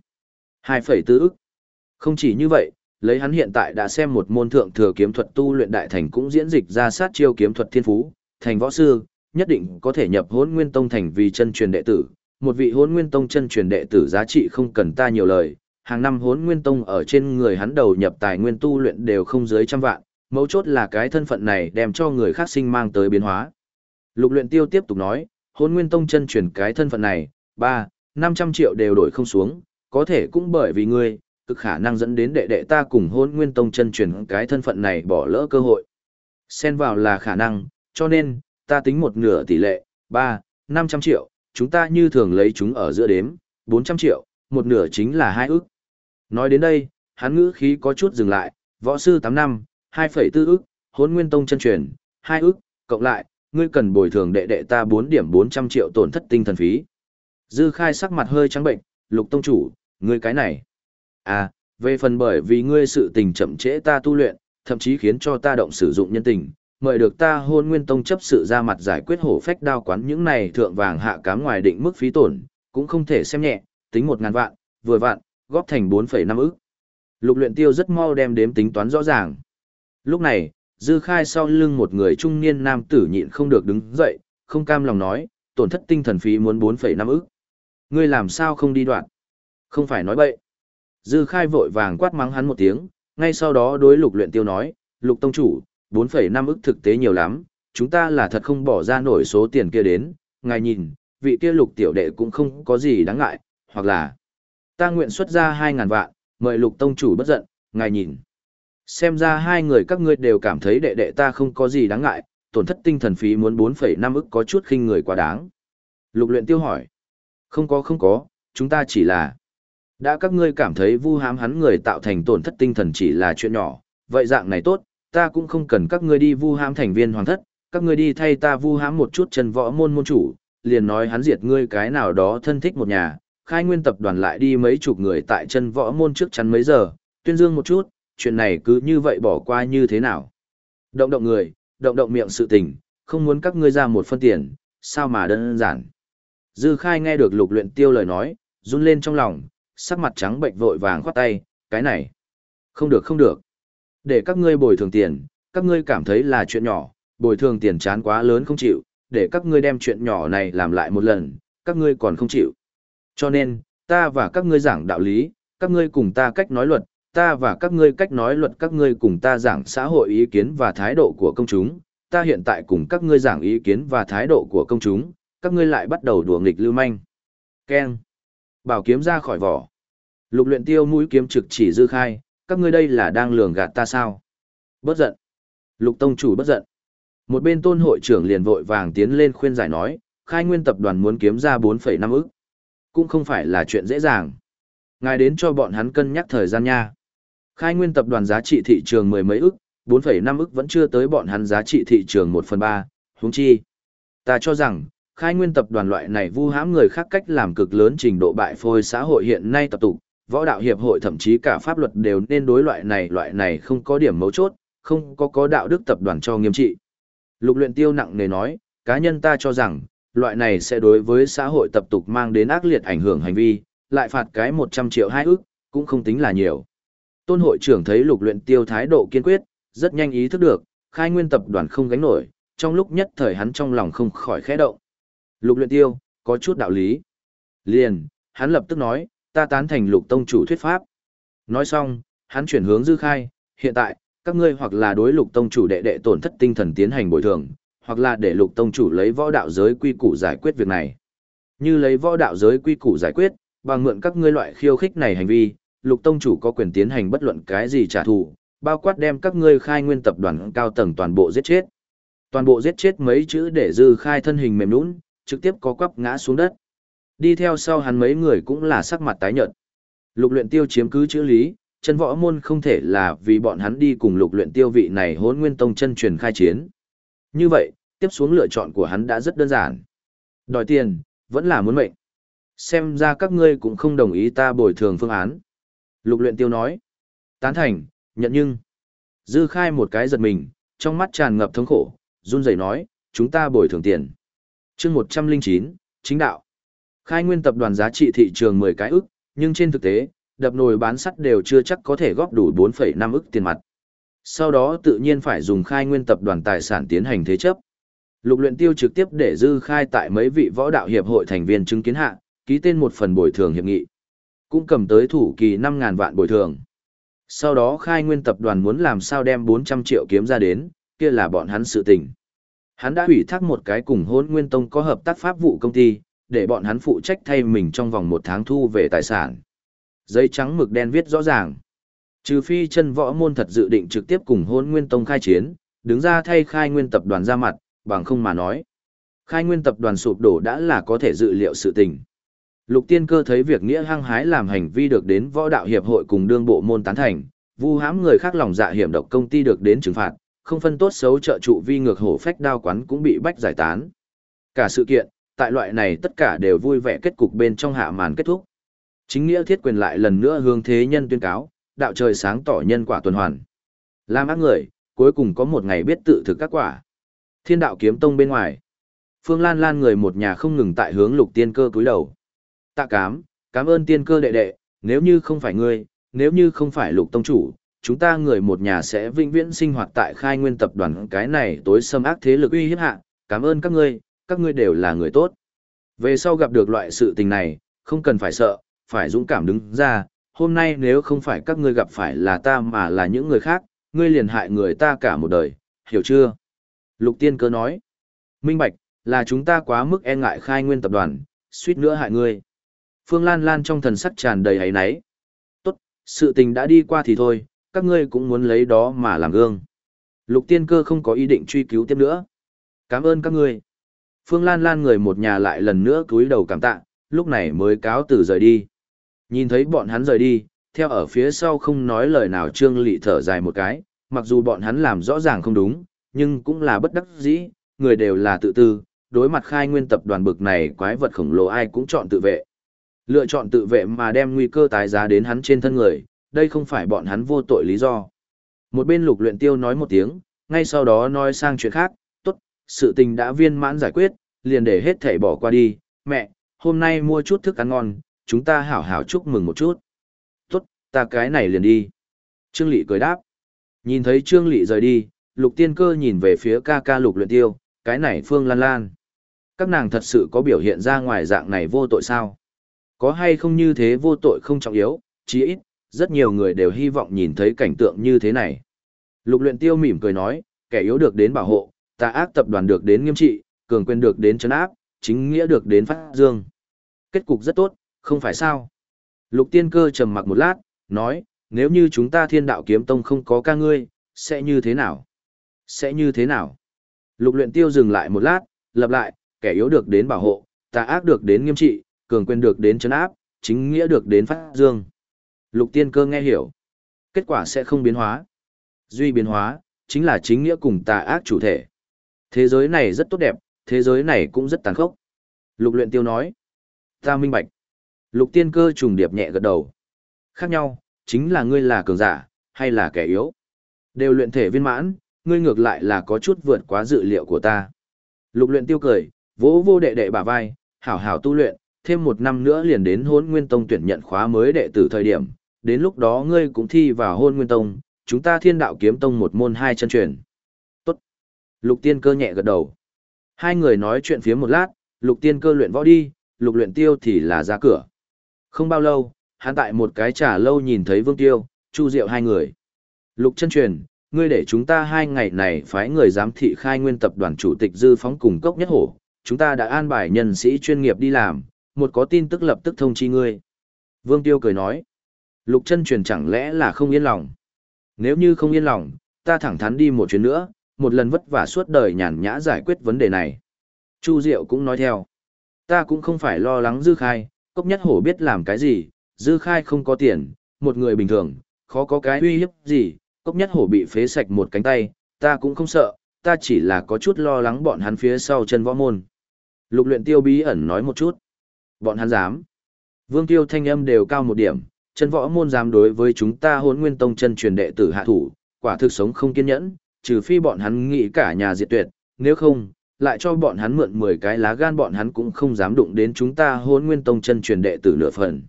2,4 ức. Không chỉ như vậy, lấy hắn hiện tại đã xem một môn thượng thừa kiếm thuật tu luyện đại thành cũng diễn dịch ra sát chiêu kiếm thuật thiên phú, thành võ sư, nhất định có thể nhập hôn nguyên tông thành vì chân truyền đệ tử. Một vị hôn nguyên tông chân truyền đệ tử giá trị không cần ta nhiều lời, hàng năm hốn nguyên tông ở trên người hắn đầu nhập tài nguyên tu luyện đều không dưới trăm vạn, mấu chốt là cái thân phận này đem cho người khác sinh mang tới biến hóa. Lục luyện tiêu tiếp tục nói, hôn nguyên tông chân truyền cái thân phận này, ba, năm trăm triệu đều đổi không xuống, có thể cũng bởi vì ngươi, cực khả năng dẫn đến đệ đệ ta cùng hôn nguyên tông chân truyền cái thân phận này bỏ lỡ cơ hội. Xen vào là khả năng, cho nên, ta tính một nửa tỷ lệ, 3, 500 triệu, chúng ta như thường lấy chúng ở giữa đếm, 400 triệu, một nửa chính là hai ức. Nói đến đây, hắn ngữ khí có chút dừng lại, võ sư 8 năm, 2,4 ức, hôn nguyên tông chân truyền, 2 ức, cộng lại, ngươi cần bồi thường đệ đệ ta 4 điểm 400 triệu tổn thất tinh thần phí. Dư khai sắc mặt hơi trắng bệnh, lục tông chủ, ngươi cái này. À, về phần bởi vì ngươi sự tình chậm trễ ta tu luyện, thậm chí khiến cho ta động sử dụng nhân tình, mời được ta hôn nguyên tông chấp sự ra mặt giải quyết hổ phách đao quán những này thượng vàng hạ cám ngoài định mức phí tổn, cũng không thể xem nhẹ, tính một ngàn vạn, vừa vạn, góp thành 4,5 ức. Lục luyện tiêu rất mau đem đếm tính toán rõ ràng. Lúc này, dư khai sau lưng một người trung niên nam tử nhịn không được đứng dậy, không cam lòng nói, tổn thất tinh thần phí muốn 4,5 ức. Ngươi làm sao không đi đoạn? Không phải nói bậy. Dư khai vội vàng quát mắng hắn một tiếng, ngay sau đó đối lục luyện tiêu nói, lục tông chủ, 4,5 ức thực tế nhiều lắm, chúng ta là thật không bỏ ra nổi số tiền kia đến, ngài nhìn, vị kia lục tiểu đệ cũng không có gì đáng ngại, hoặc là ta nguyện xuất ra 2.000 vạn, mời lục tông chủ bất giận, ngài nhìn. Xem ra hai người các ngươi đều cảm thấy đệ đệ ta không có gì đáng ngại, tổn thất tinh thần phí muốn 4,5 ức có chút khinh người quá đáng. Lục luyện tiêu hỏi. Không có không có, chúng ta chỉ là... Đã các ngươi cảm thấy vu hám hắn người tạo thành tổn thất tinh thần chỉ là chuyện nhỏ, vậy dạng này tốt, ta cũng không cần các ngươi đi vu hám thành viên hoàng thất, các ngươi đi thay ta vu hám một chút chân võ môn môn chủ, liền nói hắn diệt ngươi cái nào đó thân thích một nhà, khai nguyên tập đoàn lại đi mấy chục người tại chân võ môn trước chắn mấy giờ, tuyên dương một chút, chuyện này cứ như vậy bỏ qua như thế nào. Động động người, động động miệng sự tình, không muốn các ngươi ra một phân tiền, sao mà đơn giản. Dư khai nghe được lục luyện tiêu lời nói, run lên trong lòng, sắc mặt trắng bệnh vội vàng khoát tay, cái này. Không được không được. Để các ngươi bồi thường tiền, các ngươi cảm thấy là chuyện nhỏ, bồi thường tiền chán quá lớn không chịu, để các ngươi đem chuyện nhỏ này làm lại một lần, các ngươi còn không chịu. Cho nên, ta và các ngươi giảng đạo lý, các ngươi cùng ta cách nói luật, ta và các ngươi cách nói luật các ngươi cùng ta giảng xã hội ý kiến và thái độ của công chúng, ta hiện tại cùng các ngươi giảng ý kiến và thái độ của công chúng, các ngươi lại bắt đầu đùa nghịch lưu manh. Keng. Bảo kiếm ra khỏi vỏ. Lục luyện tiêu mũi kiếm trực chỉ dư khai, các ngươi đây là đang lường gạt ta sao? Bất giận. Lục tông chủ bất giận. Một bên tôn hội trưởng liền vội vàng tiến lên khuyên giải nói, khai nguyên tập đoàn muốn kiếm ra 4,5 ức. Cũng không phải là chuyện dễ dàng. Ngài đến cho bọn hắn cân nhắc thời gian nha. Khai nguyên tập đoàn giá trị thị trường mười mấy ức, 4,5 ức vẫn chưa tới bọn hắn giá trị thị trường 1 phần 3, húng chi. Ta cho rằng, khai nguyên tập đoàn loại này vu hãm người khác cách làm cực lớn trình độ bại phôi xã hội hiện nay tập tụ, võ đạo hiệp hội thậm chí cả pháp luật đều nên đối loại này loại này không có điểm mấu chốt, không có có đạo đức tập đoàn cho nghiêm trị. Lục luyện tiêu nặng nề nói, cá nhân ta cho rằng, loại này sẽ đối với xã hội tập tục mang đến ác liệt ảnh hưởng hành vi, lại phạt cái 100 triệu hai ức, cũng không tính là nhiều. Tôn hội trưởng thấy lục luyện tiêu thái độ kiên quyết, rất nhanh ý thức được, khai nguyên tập đoàn không gánh nổi, trong lúc nhất thời hắn trong lòng không khỏi khẽ động. Lục luyện tiêu, có chút đạo lý. Liền, hắn lập tức nói, ta tán thành lục tông chủ thuyết pháp. Nói xong, hắn chuyển hướng dư khai, hiện tại, các ngươi hoặc là đối lục tông chủ đệ đệ tổn thất tinh thần tiến hành bồi thường, hoặc là để lục tông chủ lấy võ đạo giới quy củ giải quyết việc này. Như lấy võ đạo giới quy củ giải quyết, bằng mượn các ngươi loại khiêu khích này hành vi, lục tông chủ có quyền tiến hành bất luận cái gì trả thù, bao quát đem các ngươi khai nguyên tập đoàn cao tầng toàn bộ giết chết. Toàn bộ giết chết mấy chữ để dư khai thân hình mềm nũng, trực tiếp có quắp ngã xuống đất. Đi theo sau hắn mấy người cũng là sắc mặt tái nhợt. Lục luyện tiêu chiếm cứ chữ lý, chân võ môn không thể là vì bọn hắn đi cùng lục luyện tiêu vị này hốn nguyên tông chân truyền khai chiến. Như vậy, tiếp xuống lựa chọn của hắn đã rất đơn giản. Đòi tiền, vẫn là muốn mệnh. Xem ra các ngươi cũng không đồng ý ta bồi thường phương án. Lục luyện tiêu nói. Tán thành, nhận nhưng. Dư khai một cái giật mình, trong mắt tràn ngập thống khổ, run rẩy nói, chúng ta bồi thường tiền. chương 109, chính đạo. Khai nguyên tập đoàn giá trị thị trường 10 cái ức, nhưng trên thực tế, đập nồi bán sắt đều chưa chắc có thể góp đủ 4,5 ức tiền mặt. Sau đó tự nhiên phải dùng khai nguyên tập đoàn tài sản tiến hành thế chấp. Lục luyện tiêu trực tiếp để dư khai tại mấy vị võ đạo hiệp hội thành viên chứng kiến hạ, ký tên một phần bồi thường hiệp nghị. Cũng cầm tới thủ kỳ 5.000 vạn bồi thường. Sau đó khai nguyên tập đoàn muốn làm sao đem 400 triệu kiếm ra đến, kia là bọn hắn sự tình. Hắn đã ủy thác một cái cùng hôn nguyên tông có hợp tác pháp vụ công ty, để bọn hắn phụ trách thay mình trong vòng một tháng thu về tài sản. Giấy trắng mực đen viết rõ ràng. Trừ phi chân võ môn thật dự định trực tiếp cùng hôn nguyên tông khai chiến, đứng ra thay khai nguyên tập đoàn ra mặt, bằng không mà nói. Khai nguyên tập đoàn sụp đổ đã là có thể dự liệu sự tình. Lục tiên cơ thấy việc nghĩa hăng hái làm hành vi được đến võ đạo hiệp hội cùng đương bộ môn tán thành, vu hãm người khác lòng dạ hiểm độc công ty được đến trừng phạt, không phân tốt xấu trợ trụ vi ngược hổ phách đao quán cũng bị bách giải tán. Cả sự kiện, tại loại này tất cả đều vui vẻ kết cục bên trong hạ màn kết thúc. Chính nghĩa thiết quyền lại lần nữa hướng thế nhân tuyên cáo, đạo trời sáng tỏ nhân quả tuần hoàn. Làm ác người, cuối cùng có một ngày biết tự thực các quả. Thiên đạo kiếm tông bên ngoài. Phương Lan Lan người một nhà không ngừng tại hướng lục tiên cơ cúi đầu. Tạ cám, cảm ơn tiên cơ đệ đệ, nếu như không phải ngươi, nếu như không phải lục tông chủ, chúng ta người một nhà sẽ vĩnh viễn sinh hoạt tại khai nguyên tập đoàn cái này tối xâm ác thế lực uy hiếp hạ, cảm ơn các ngươi, các ngươi đều là người tốt. Về sau gặp được loại sự tình này, không cần phải sợ, phải dũng cảm đứng ra, hôm nay nếu không phải các ngươi gặp phải là ta mà là những người khác, ngươi liền hại người ta cả một đời, hiểu chưa? Lục tiên cơ nói, minh bạch, là chúng ta quá mức e ngại khai nguyên tập đoàn, suýt nữa hại ngươi. Phương Lan Lan trong thần sắc tràn đầy hấy náy. Tốt, sự tình đã đi qua thì thôi, các ngươi cũng muốn lấy đó mà làm gương. Lục tiên cơ không có ý định truy cứu tiếp nữa. Cảm ơn các ngươi. Phương Lan Lan người một nhà lại lần nữa cúi đầu cảm tạ, lúc này mới cáo từ rời đi. Nhìn thấy bọn hắn rời đi, theo ở phía sau không nói lời nào Trương Lị thở dài một cái, mặc dù bọn hắn làm rõ ràng không đúng, nhưng cũng là bất đắc dĩ, người đều là tự tư, đối mặt khai nguyên tập đoàn bực này quái vật khổng lồ ai cũng chọn tự vệ. Lựa chọn tự vệ mà đem nguy cơ tái giá đến hắn trên thân người, đây không phải bọn hắn vô tội lý do. Một bên lục luyện tiêu nói một tiếng, ngay sau đó nói sang chuyện khác, tốt, sự tình đã viên mãn giải quyết, liền để hết thảy bỏ qua đi, mẹ, hôm nay mua chút thức ăn ngon, chúng ta hảo hảo chúc mừng một chút. Tốt, ta cái này liền đi. Trương Lị cười đáp. Nhìn thấy Trương Lị rời đi, lục tiên cơ nhìn về phía ca ca lục luyện tiêu, cái này Phương Lan Lan. Các nàng thật sự có biểu hiện ra ngoài dạng này vô tội sao? Có hay không như thế vô tội không trọng yếu, chí ít, rất nhiều người đều hy vọng nhìn thấy cảnh tượng như thế này. Lục luyện tiêu mỉm cười nói, kẻ yếu được đến bảo hộ, tà ác tập đoàn được đến nghiêm trị, cường quyền được đến chấn áp, chính nghĩa được đến phát dương. Kết cục rất tốt, không phải sao? Lục tiên cơ trầm mặc một lát, nói, nếu như chúng ta thiên đạo kiếm tông không có ca ngươi, sẽ như thế nào? Sẽ như thế nào? Lục luyện tiêu dừng lại một lát, lặp lại, kẻ yếu được đến bảo hộ, tà ác được đến nghiêm trị, cường quyền được đến chấn áp, chính nghĩa được đến phát dương. Lục tiên cơ nghe hiểu. Kết quả sẽ không biến hóa. Duy biến hóa, chính là chính nghĩa cùng tà ác chủ thể. Thế giới này rất tốt đẹp, thế giới này cũng rất tàn khốc. Lục luyện tiêu nói. Ta minh bạch. Lục tiên cơ trùng điệp nhẹ gật đầu. Khác nhau, chính là ngươi là cường giả, hay là kẻ yếu. Đều luyện thể viên mãn, ngươi ngược lại là có chút vượt quá dự liệu của ta. Lục luyện tiêu cười, vỗ vô đệ đệ bả vai, hảo hảo tu luyện, thêm một năm nữa liền đến hôn nguyên tông tuyển nhận khóa mới đệ tử thời điểm, đến lúc đó ngươi cũng thi vào hôn nguyên tông, chúng ta thiên đạo kiếm tông một môn hai chân truyền. Tốt. Lục tiên cơ nhẹ gật đầu. Hai người nói chuyện phía một lát, lục tiên cơ luyện võ đi, lục luyện tiêu thì là ra cửa. Không bao lâu, hắn tại một cái trà lâu nhìn thấy vương tiêu, chu diệu hai người. Lục chân truyền, ngươi để chúng ta hai ngày này phái người giám thị khai nguyên tập đoàn chủ tịch dư phóng cùng cốc nhất hổ, chúng ta đã an bài nhân sĩ chuyên nghiệp đi làm, một có tin tức lập tức thông chi ngươi. Vương Tiêu cười nói, lục chân truyền chẳng lẽ là không yên lòng. Nếu như không yên lòng, ta thẳng thắn đi một chuyến nữa, một lần vất vả suốt đời nhàn nhã giải quyết vấn đề này. Chu Diệu cũng nói theo, ta cũng không phải lo lắng Dư Khai, cốc nhất hổ biết làm cái gì, Dư Khai không có tiền, một người bình thường, khó có cái uy hiếp gì, cốc nhất hổ bị phế sạch một cánh tay, ta cũng không sợ, ta chỉ là có chút lo lắng bọn hắn phía sau chân võ môn. Lục luyện tiêu bí ẩn nói một chút. Bọn hắn dám. Vương tiêu thanh âm đều cao một điểm, chân võ môn dám đối với chúng ta hốn nguyên tông chân truyền đệ tử hạ thủ, quả thực sống không kiên nhẫn, trừ phi bọn hắn nghĩ cả nhà diệt tuyệt, nếu không, lại cho bọn hắn mượn 10 cái lá gan bọn hắn cũng không dám đụng đến chúng ta hốn nguyên tông chân truyền đệ tử nửa phần.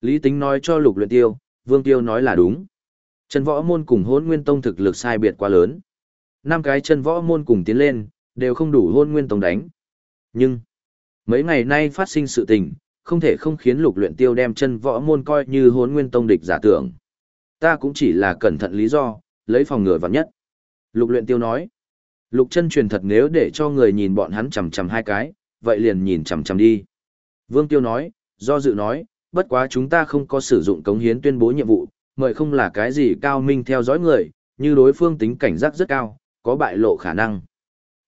Lý tính nói cho lục luyện tiêu, vương tiêu nói là đúng. Chân võ môn cùng hôn nguyên tông thực lực sai biệt quá lớn. năm cái chân võ môn cùng tiến lên, đều không đủ hôn nguyên tông đánh. Nhưng, mấy ngày nay phát sinh sự tình, không thể không khiến lục luyện tiêu đem chân võ môn coi như hôn nguyên tông địch giả tưởng. Ta cũng chỉ là cẩn thận lý do, lấy phòng ngừa vạn nhất. Lục luyện tiêu nói, lục chân truyền thật nếu để cho người nhìn bọn hắn chầm chầm hai cái, vậy liền nhìn chầm chầm đi. Vương tiêu nói, do dự nói, bất quá chúng ta không có sử dụng cống hiến tuyên bố nhiệm vụ, mời không là cái gì cao minh theo dõi người, như đối phương tính cảnh giác rất cao, có bại lộ khả năng.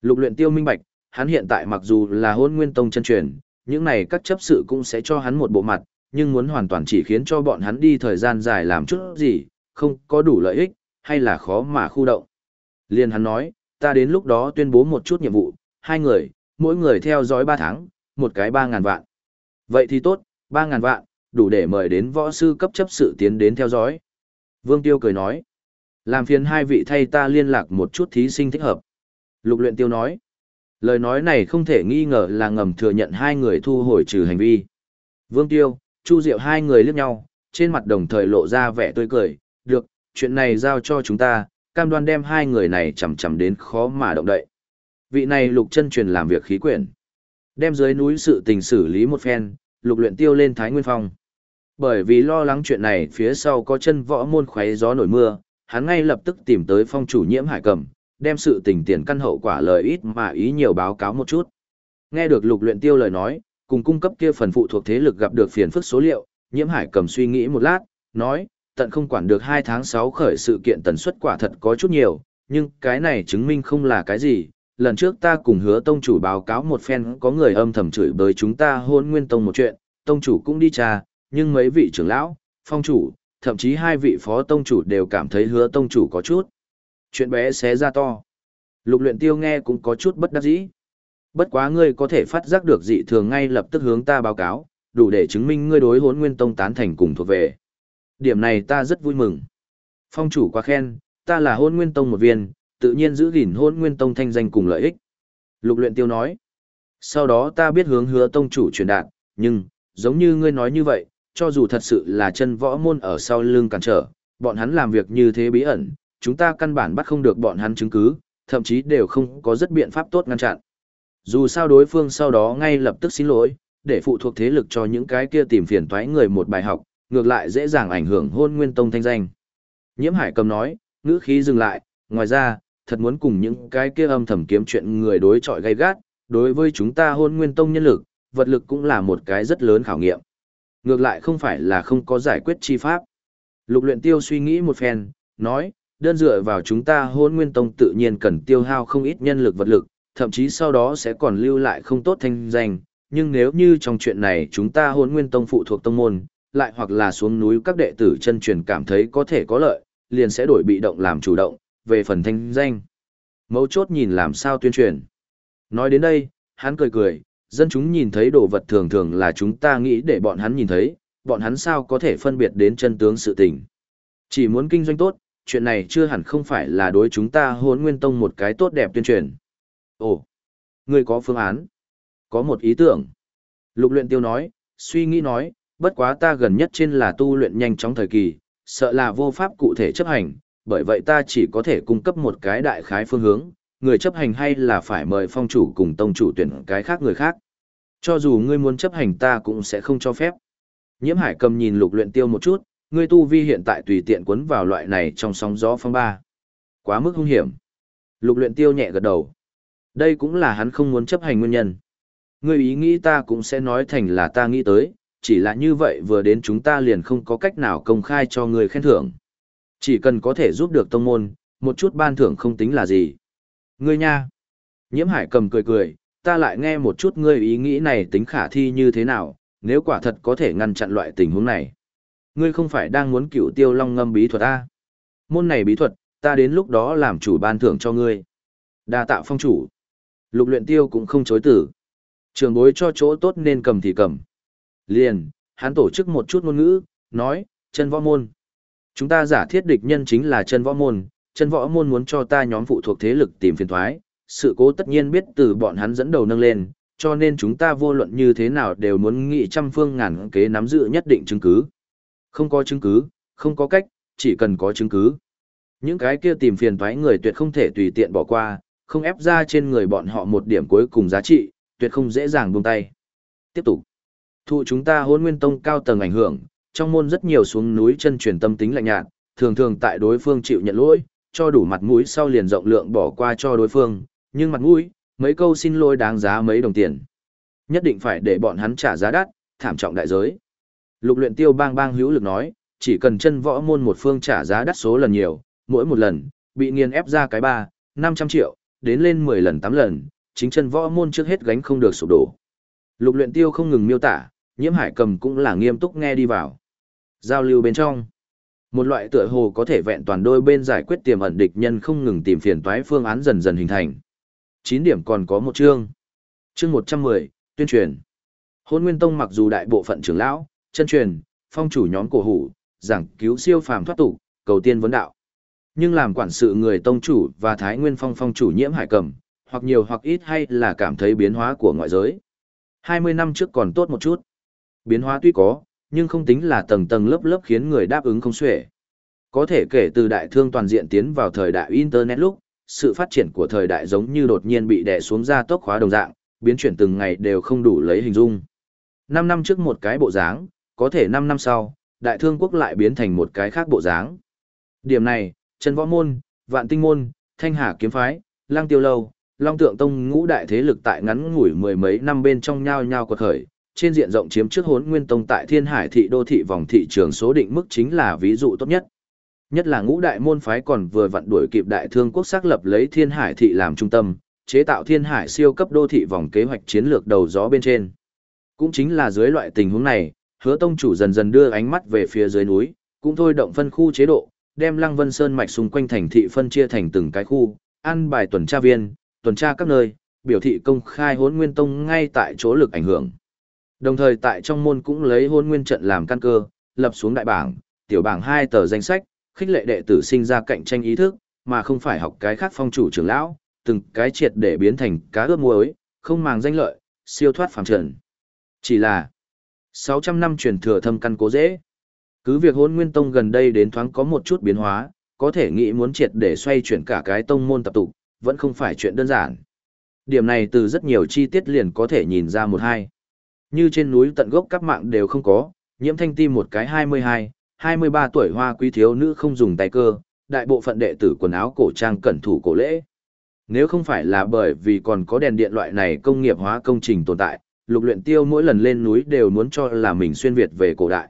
Lục luyện tiêu minh bạch, hắn hiện tại mặc dù là hôn nguyên tông chân truyền, những này các chấp sự cũng sẽ cho hắn một bộ mặt, nhưng muốn hoàn toàn chỉ khiến cho bọn hắn đi thời gian dài làm chút gì, không có đủ lợi ích, hay là khó mà khu động. Liên hắn nói, ta đến lúc đó tuyên bố một chút nhiệm vụ, hai người, mỗi người theo dõi 3 tháng, một cái 3.000 vạn. Vậy thì tốt, 3.000 vạn, đủ để mời đến võ sư cấp chấp sự tiến đến theo dõi. Vương Tiêu cười nói. Làm phiền hai vị thay ta liên lạc một chút thí sinh thích hợp. Lục luyện tiêu nói. Lời nói này không thể nghi ngờ là ngầm thừa nhận hai người thu hồi trừ hành vi. Vương Tiêu, Chu Diệu hai người liếc nhau, trên mặt đồng thời lộ ra vẻ tươi cười. Được, chuyện này giao cho chúng ta, cam đoan đem hai người này chầm chầm đến khó mà động đậy. Vị này lục chân truyền làm việc khí quyển. Đem dưới núi sự tình xử lý một phen, lục luyện tiêu lên Thái Nguyên Phong. Bởi vì lo lắng chuyện này phía sau có chân võ môn khoáy gió nổi mưa, hắn ngay lập tức tìm tới phong chủ nhiễm hải cầm, đem sự tình tiền căn hậu quả lời ít mà ý nhiều báo cáo một chút. Nghe được lục luyện tiêu lời nói, cùng cung cấp kia phần phụ thuộc thế lực gặp được phiền phức số liệu, nhiễm hải cầm suy nghĩ một lát, nói, tận không quản được 2 tháng 6 khởi sự kiện tần suất quả thật có chút nhiều, nhưng cái này chứng minh không là cái gì. Lần trước ta cùng hứa tông chủ báo cáo một phen có người âm thầm chửi bới chúng ta hôn nguyên tông một chuyện, tông chủ cũng đi trà, nhưng mấy vị trưởng lão, phong chủ, thậm chí hai vị phó tông chủ đều cảm thấy hứa tông chủ có chút. Chuyện bé xé ra to. Lục luyện tiêu nghe cũng có chút bất đắc dĩ. Bất quá ngươi có thể phát giác được dị thường ngay lập tức hướng ta báo cáo, đủ để chứng minh ngươi đối hốn nguyên tông tán thành cùng thuộc về. Điểm này ta rất vui mừng. Phong chủ quá khen, ta là hôn nguyên tông một viên, tự nhiên giữ gìn hôn nguyên tông thanh danh cùng lợi ích. Lục luyện tiêu nói. Sau đó ta biết hướng hứa tông chủ truyền đạt, nhưng, giống như ngươi nói như vậy, cho dù thật sự là chân võ môn ở sau lưng cản trở, bọn hắn làm việc như thế bí ẩn, chúng ta căn bản bắt không được bọn hắn chứng cứ, thậm chí đều không có rất biện pháp tốt ngăn chặn. Dù sao đối phương sau đó ngay lập tức xin lỗi, để phụ thuộc thế lực cho những cái kia tìm phiền toái người một bài học, ngược lại dễ dàng ảnh hưởng hôn nguyên tông thanh danh. Nhiễm hải cầm nói, ngữ khí dừng lại, ngoài ra, thật muốn cùng những cái kia âm thầm kiếm chuyện người đối chọi gay gắt, đối với chúng ta hôn nguyên tông nhân lực, vật lực cũng là một cái rất lớn khảo nghiệm. Ngược lại không phải là không có giải quyết chi pháp. Lục luyện tiêu suy nghĩ một phen, nói, đơn dựa vào chúng ta hôn nguyên tông tự nhiên cần tiêu hao không ít nhân lực vật lực, thậm chí sau đó sẽ còn lưu lại không tốt thanh danh. Nhưng nếu như trong chuyện này chúng ta hôn nguyên tông phụ thuộc tông môn, lại hoặc là xuống núi các đệ tử chân truyền cảm thấy có thể có lợi, liền sẽ đổi bị động làm chủ động, về phần thanh danh. Mấu chốt nhìn làm sao tuyên truyền. Nói đến đây, hắn cười cười, dân chúng nhìn thấy đồ vật thường thường là chúng ta nghĩ để bọn hắn nhìn thấy, bọn hắn sao có thể phân biệt đến chân tướng sự tình. Chỉ muốn kinh doanh tốt, chuyện này chưa hẳn không phải là đối chúng ta hốn nguyên tông một cái tốt đẹp tuyên truyền. Ồ, ngươi có phương án, có một ý tưởng. Lục luyện tiêu nói, suy nghĩ nói, bất quá ta gần nhất trên là tu luyện nhanh chóng thời kỳ, sợ là vô pháp cụ thể chấp hành, bởi vậy ta chỉ có thể cung cấp một cái đại khái phương hướng, người chấp hành hay là phải mời phong chủ cùng tông chủ tuyển cái khác người khác. Cho dù ngươi muốn chấp hành ta cũng sẽ không cho phép. Nhiễm hải cầm nhìn lục luyện tiêu một chút, ngươi tu vi hiện tại tùy tiện cuốn vào loại này trong sóng gió phong ba. Quá mức hung hiểm. Lục luyện tiêu nhẹ gật đầu. Đây cũng là hắn không muốn chấp hành nguyên nhân. Ngươi ý nghĩ ta cũng sẽ nói thành là ta nghĩ tới, chỉ là như vậy vừa đến chúng ta liền không có cách nào công khai cho người khen thưởng. Chỉ cần có thể giúp được tông môn, một chút ban thưởng không tính là gì. Ngươi nha. Nhiễm hải cầm cười cười, ta lại nghe một chút ngươi ý nghĩ này tính khả thi như thế nào, nếu quả thật có thể ngăn chặn loại tình huống này. Ngươi không phải đang muốn cựu tiêu long ngâm bí thuật ta Môn này bí thuật, ta đến lúc đó làm chủ ban thưởng cho ngươi. đa tạo phong chủ. Lục luyện tiêu cũng không chối tử. Trường bối cho chỗ tốt nên cầm thì cầm. Liền, hắn tổ chức một chút ngôn ngữ, nói, chân võ môn. Chúng ta giả thiết địch nhân chính là chân võ môn, chân võ môn muốn cho ta nhóm phụ thuộc thế lực tìm phiền thoái, sự cố tất nhiên biết từ bọn hắn dẫn đầu nâng lên, cho nên chúng ta vô luận như thế nào đều muốn nghị trăm phương ngàn kế nắm giữ nhất định chứng cứ. Không có chứng cứ, không có cách, chỉ cần có chứng cứ. Những cái kia tìm phiền thoái người tuyệt không thể tùy tiện bỏ qua, không ép ra trên người bọn họ một điểm cuối cùng giá trị, tuyệt không dễ dàng buông tay. Tiếp tục. Thụ chúng ta hôn nguyên tông cao tầng ảnh hưởng, trong môn rất nhiều xuống núi chân truyền tâm tính lạnh nhạt, thường thường tại đối phương chịu nhận lỗi, cho đủ mặt mũi sau liền rộng lượng bỏ qua cho đối phương, nhưng mặt mũi, mấy câu xin lỗi đáng giá mấy đồng tiền. Nhất định phải để bọn hắn trả giá đắt, thảm trọng đại giới. Lục luyện tiêu bang bang hữu lực nói, chỉ cần chân võ môn một phương trả giá đắt số lần nhiều, mỗi một lần, bị nghiền ép ra cái ba, 500 triệu, đến lên 10 lần 8 lần, chính chân võ môn trước hết gánh không được sụp đổ. Lục luyện tiêu không ngừng miêu tả, nhiễm hải cầm cũng là nghiêm túc nghe đi vào. Giao lưu bên trong. Một loại tựa hồ có thể vẹn toàn đôi bên giải quyết tiềm ẩn địch nhân không ngừng tìm phiền toái phương án dần dần hình thành. 9 điểm còn có một chương. Chương 110, tuyên truyền. Hôn Nguyên Tông mặc dù đại bộ phận trưởng lão, chân truyền, phong chủ nhóm cổ hủ, giảng cứu siêu phàm thoát tục, cầu tiên vấn đạo. Nhưng làm quản sự người tông chủ và Thái Nguyên Phong phong chủ nhiễm hải cầm, hoặc nhiều hoặc ít hay là cảm thấy biến hóa của ngoại giới. 20 năm trước còn tốt một chút. Biến hóa tuy có, nhưng không tính là tầng tầng lớp lớp khiến người đáp ứng không xuể. Có thể kể từ đại thương toàn diện tiến vào thời đại Internet lúc, sự phát triển của thời đại giống như đột nhiên bị đè xuống ra tốc khóa đồng dạng, biến chuyển từng ngày đều không đủ lấy hình dung. 5 năm trước một cái bộ dáng, có thể 5 năm sau, đại thương quốc lại biến thành một cái khác bộ dáng. Điểm này, Trần Võ Môn, Vạn Tinh Môn, Thanh Hà Kiếm Phái, Lăng Tiêu Lâu, Long Tượng Tông ngũ đại thế lực tại ngắn ngủi mười mấy năm bên trong nhau nhau quật khởi, trên diện rộng chiếm trước hốn nguyên tông tại Thiên Hải thị đô thị vòng thị trường số định mức chính là ví dụ tốt nhất. Nhất là ngũ đại môn phái còn vừa vặn đuổi kịp đại thương quốc xác lập lấy Thiên Hải thị làm trung tâm, chế tạo Thiên Hải siêu cấp đô thị vòng kế hoạch chiến lược đầu gió bên trên. Cũng chính là dưới loại tình huống này, hứa tông chủ dần dần đưa ánh mắt về phía dưới núi, cũng thôi động phân khu chế độ, đem Lăng Vân Sơn mạch xung quanh thành thị phân chia thành từng cái khu, ăn bài tuần tra viên, tuần tra các nơi, biểu thị công khai hốn nguyên tông ngay tại chỗ lực ảnh hưởng. Đồng thời tại trong môn cũng lấy hôn nguyên trận làm căn cơ, lập xuống đại bảng, tiểu bảng hai tờ danh sách, khích lệ đệ tử sinh ra cạnh tranh ý thức, mà không phải học cái khác phong chủ trưởng lão, từng cái triệt để biến thành cá ướp muối, không màng danh lợi, siêu thoát phàm trần. Chỉ là 600 năm truyền thừa thâm căn cố dễ. Cứ việc hôn nguyên tông gần đây đến thoáng có một chút biến hóa, có thể nghĩ muốn triệt để xoay chuyển cả cái tông môn tập tụ, vẫn không phải chuyện đơn giản. Điểm này từ rất nhiều chi tiết liền có thể nhìn ra một hai. Như trên núi tận gốc các mạng đều không có, nhiễm thanh ti một cái 22, 23 tuổi hoa quý thiếu nữ không dùng tay cơ, đại bộ phận đệ tử quần áo cổ trang cẩn thủ cổ lễ. Nếu không phải là bởi vì còn có đèn điện loại này công nghiệp hóa công trình tồn tại, lục luyện tiêu mỗi lần lên núi đều muốn cho là mình xuyên Việt về cổ đại.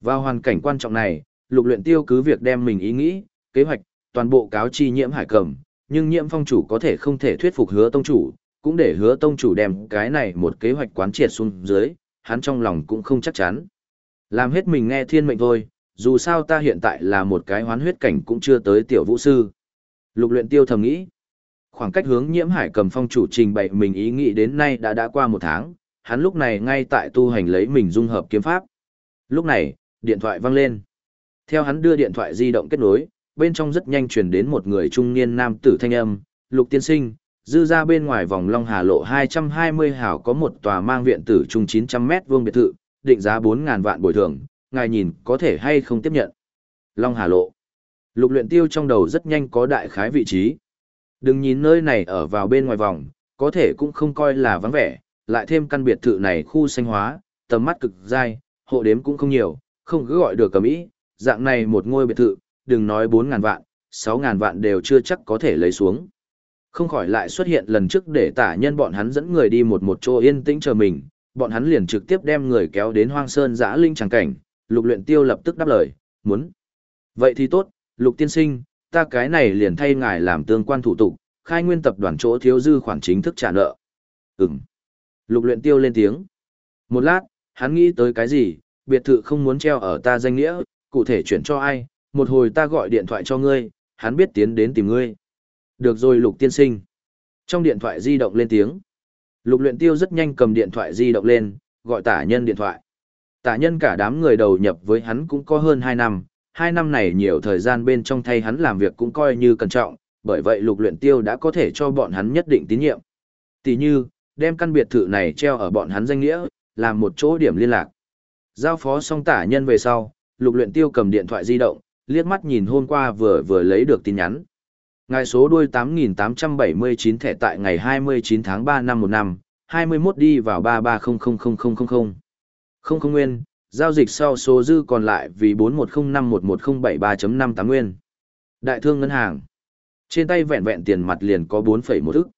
Vào hoàn cảnh quan trọng này, lục luyện tiêu cứ việc đem mình ý nghĩ, kế hoạch, toàn bộ cáo chi nhiễm hải cầm, nhưng nhiễm phong chủ có thể không thể thuyết phục hứa tông chủ, cũng để hứa tông chủ đem cái này một kế hoạch quán triệt xuống dưới, hắn trong lòng cũng không chắc chắn. Làm hết mình nghe thiên mệnh thôi, dù sao ta hiện tại là một cái hoán huyết cảnh cũng chưa tới tiểu vũ sư. Lục luyện tiêu thầm nghĩ. Khoảng cách hướng nhiễm hải cầm phong chủ trình bày mình ý nghĩ đến nay đã đã qua một tháng, hắn lúc này ngay tại tu hành lấy mình dung hợp kiếm pháp. Lúc này, điện thoại vang lên. Theo hắn đưa điện thoại di động kết nối, bên trong rất nhanh truyền đến một người trung niên nam tử thanh âm, lục tiên sinh, dư ra bên ngoài vòng Long Hà Lộ 220 hảo có một tòa mang viện tử trung 900 mét vuông biệt thự, định giá 4.000 vạn bồi thường, ngài nhìn có thể hay không tiếp nhận. Long Hà Lộ. Lục luyện tiêu trong đầu rất nhanh có đại khái vị trí. Đừng nhìn nơi này ở vào bên ngoài vòng, có thể cũng không coi là vắng vẻ, lại thêm căn biệt thự này khu xanh hóa, tầm mắt cực dai, hộ đếm cũng không nhiều, không cứ gọi được cầm ý, dạng này một ngôi biệt thự, đừng nói 4.000 vạn, 6.000 vạn đều chưa chắc có thể lấy xuống. Không khỏi lại xuất hiện lần trước để tả nhân bọn hắn dẫn người đi một một chỗ yên tĩnh chờ mình, bọn hắn liền trực tiếp đem người kéo đến hoang sơn giã linh tràng cảnh, lục luyện tiêu lập tức đáp lời, muốn. Vậy thì tốt, lục tiên sinh, ta cái này liền thay ngài làm tương quan thủ tục, khai nguyên tập đoàn chỗ thiếu dư khoản chính thức trả nợ. Ừm. Lục luyện tiêu lên tiếng. Một lát, hắn nghĩ tới cái gì, biệt thự không muốn treo ở ta danh nghĩa, cụ thể chuyển cho ai, một hồi ta gọi điện thoại cho ngươi, hắn biết tiến đến tìm ngươi. Được rồi lục tiên sinh. Trong điện thoại di động lên tiếng. Lục luyện tiêu rất nhanh cầm điện thoại di động lên, gọi tả nhân điện thoại. Tả nhân cả đám người đầu nhập với hắn cũng có hơn 2 năm, 2 năm này nhiều thời gian bên trong thay hắn làm việc cũng coi như cẩn trọng, bởi vậy lục luyện tiêu đã có thể cho bọn hắn nhất định tín nhiệm. Tỷ như, đem căn biệt thự này treo ở bọn hắn danh nghĩa, làm một chỗ điểm liên lạc. Giao phó xong tả nhân về sau, lục luyện tiêu cầm điện thoại di động, liếc mắt nhìn hôm qua vừa vừa lấy được tin nhắn. Ngài số đuôi 8879 thẻ tại ngày 29 tháng 3 năm 1 năm, 21 đi vào 33000000. Không không nguyên, giao dịch sau số dư còn lại vì 41051107.58 nguyên. Đại thương ngân hàng. Trên tay vẹn vẹn tiền mặt liền có 4,1 ức.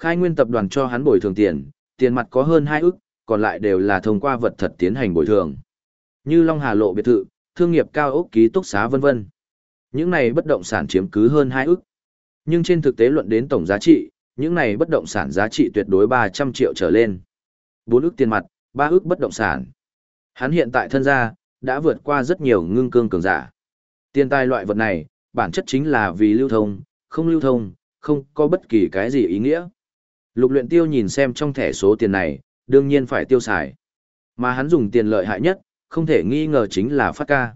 Khai nguyên tập đoàn cho hắn bồi thường tiền, tiền mặt có hơn 2 ức, còn lại đều là thông qua vật thật tiến hành bồi thường. Như Long Hà Lộ biệt thự, thương nghiệp cao ốc ký túc xá vân vân. Những này bất động sản chiếm cứ hơn 2 ức. Nhưng trên thực tế luận đến tổng giá trị, những này bất động sản giá trị tuyệt đối 300 triệu trở lên. 4 ức tiền mặt, 3 ức bất động sản. Hắn hiện tại thân gia, đã vượt qua rất nhiều ngưng cương cường giả. Tiền tài loại vật này, bản chất chính là vì lưu thông, không lưu thông, không có bất kỳ cái gì ý nghĩa. Lục luyện tiêu nhìn xem trong thẻ số tiền này, đương nhiên phải tiêu xài. Mà hắn dùng tiền lợi hại nhất, không thể nghi ngờ chính là phát ca.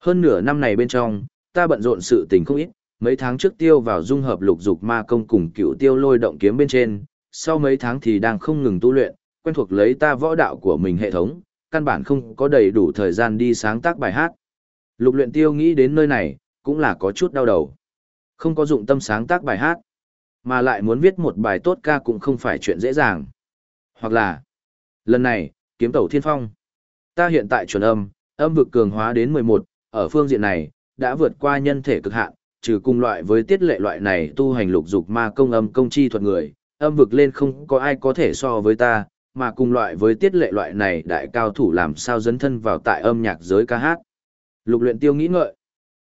Hơn nửa năm này bên trong, ta bận rộn sự tình không ít, mấy tháng trước tiêu vào dung hợp lục dục ma công cùng cựu tiêu lôi động kiếm bên trên, sau mấy tháng thì đang không ngừng tu luyện, quen thuộc lấy ta võ đạo của mình hệ thống, căn bản không có đầy đủ thời gian đi sáng tác bài hát. Lục luyện tiêu nghĩ đến nơi này, cũng là có chút đau đầu. Không có dụng tâm sáng tác bài hát, mà lại muốn viết một bài tốt ca cũng không phải chuyện dễ dàng. Hoặc là, lần này, kiếm tẩu thiên phong. Ta hiện tại chuẩn âm, âm vực cường hóa đến 11, ở phương diện này, đã vượt qua nhân thể cực hạn, trừ cùng loại với tiết lệ loại này tu hành lục dục ma công âm công chi thuật người, âm vực lên không có ai có thể so với ta, mà cùng loại với tiết lệ loại này đại cao thủ làm sao dấn thân vào tại âm nhạc giới ca hát. Lục luyện tiêu nghĩ ngợi.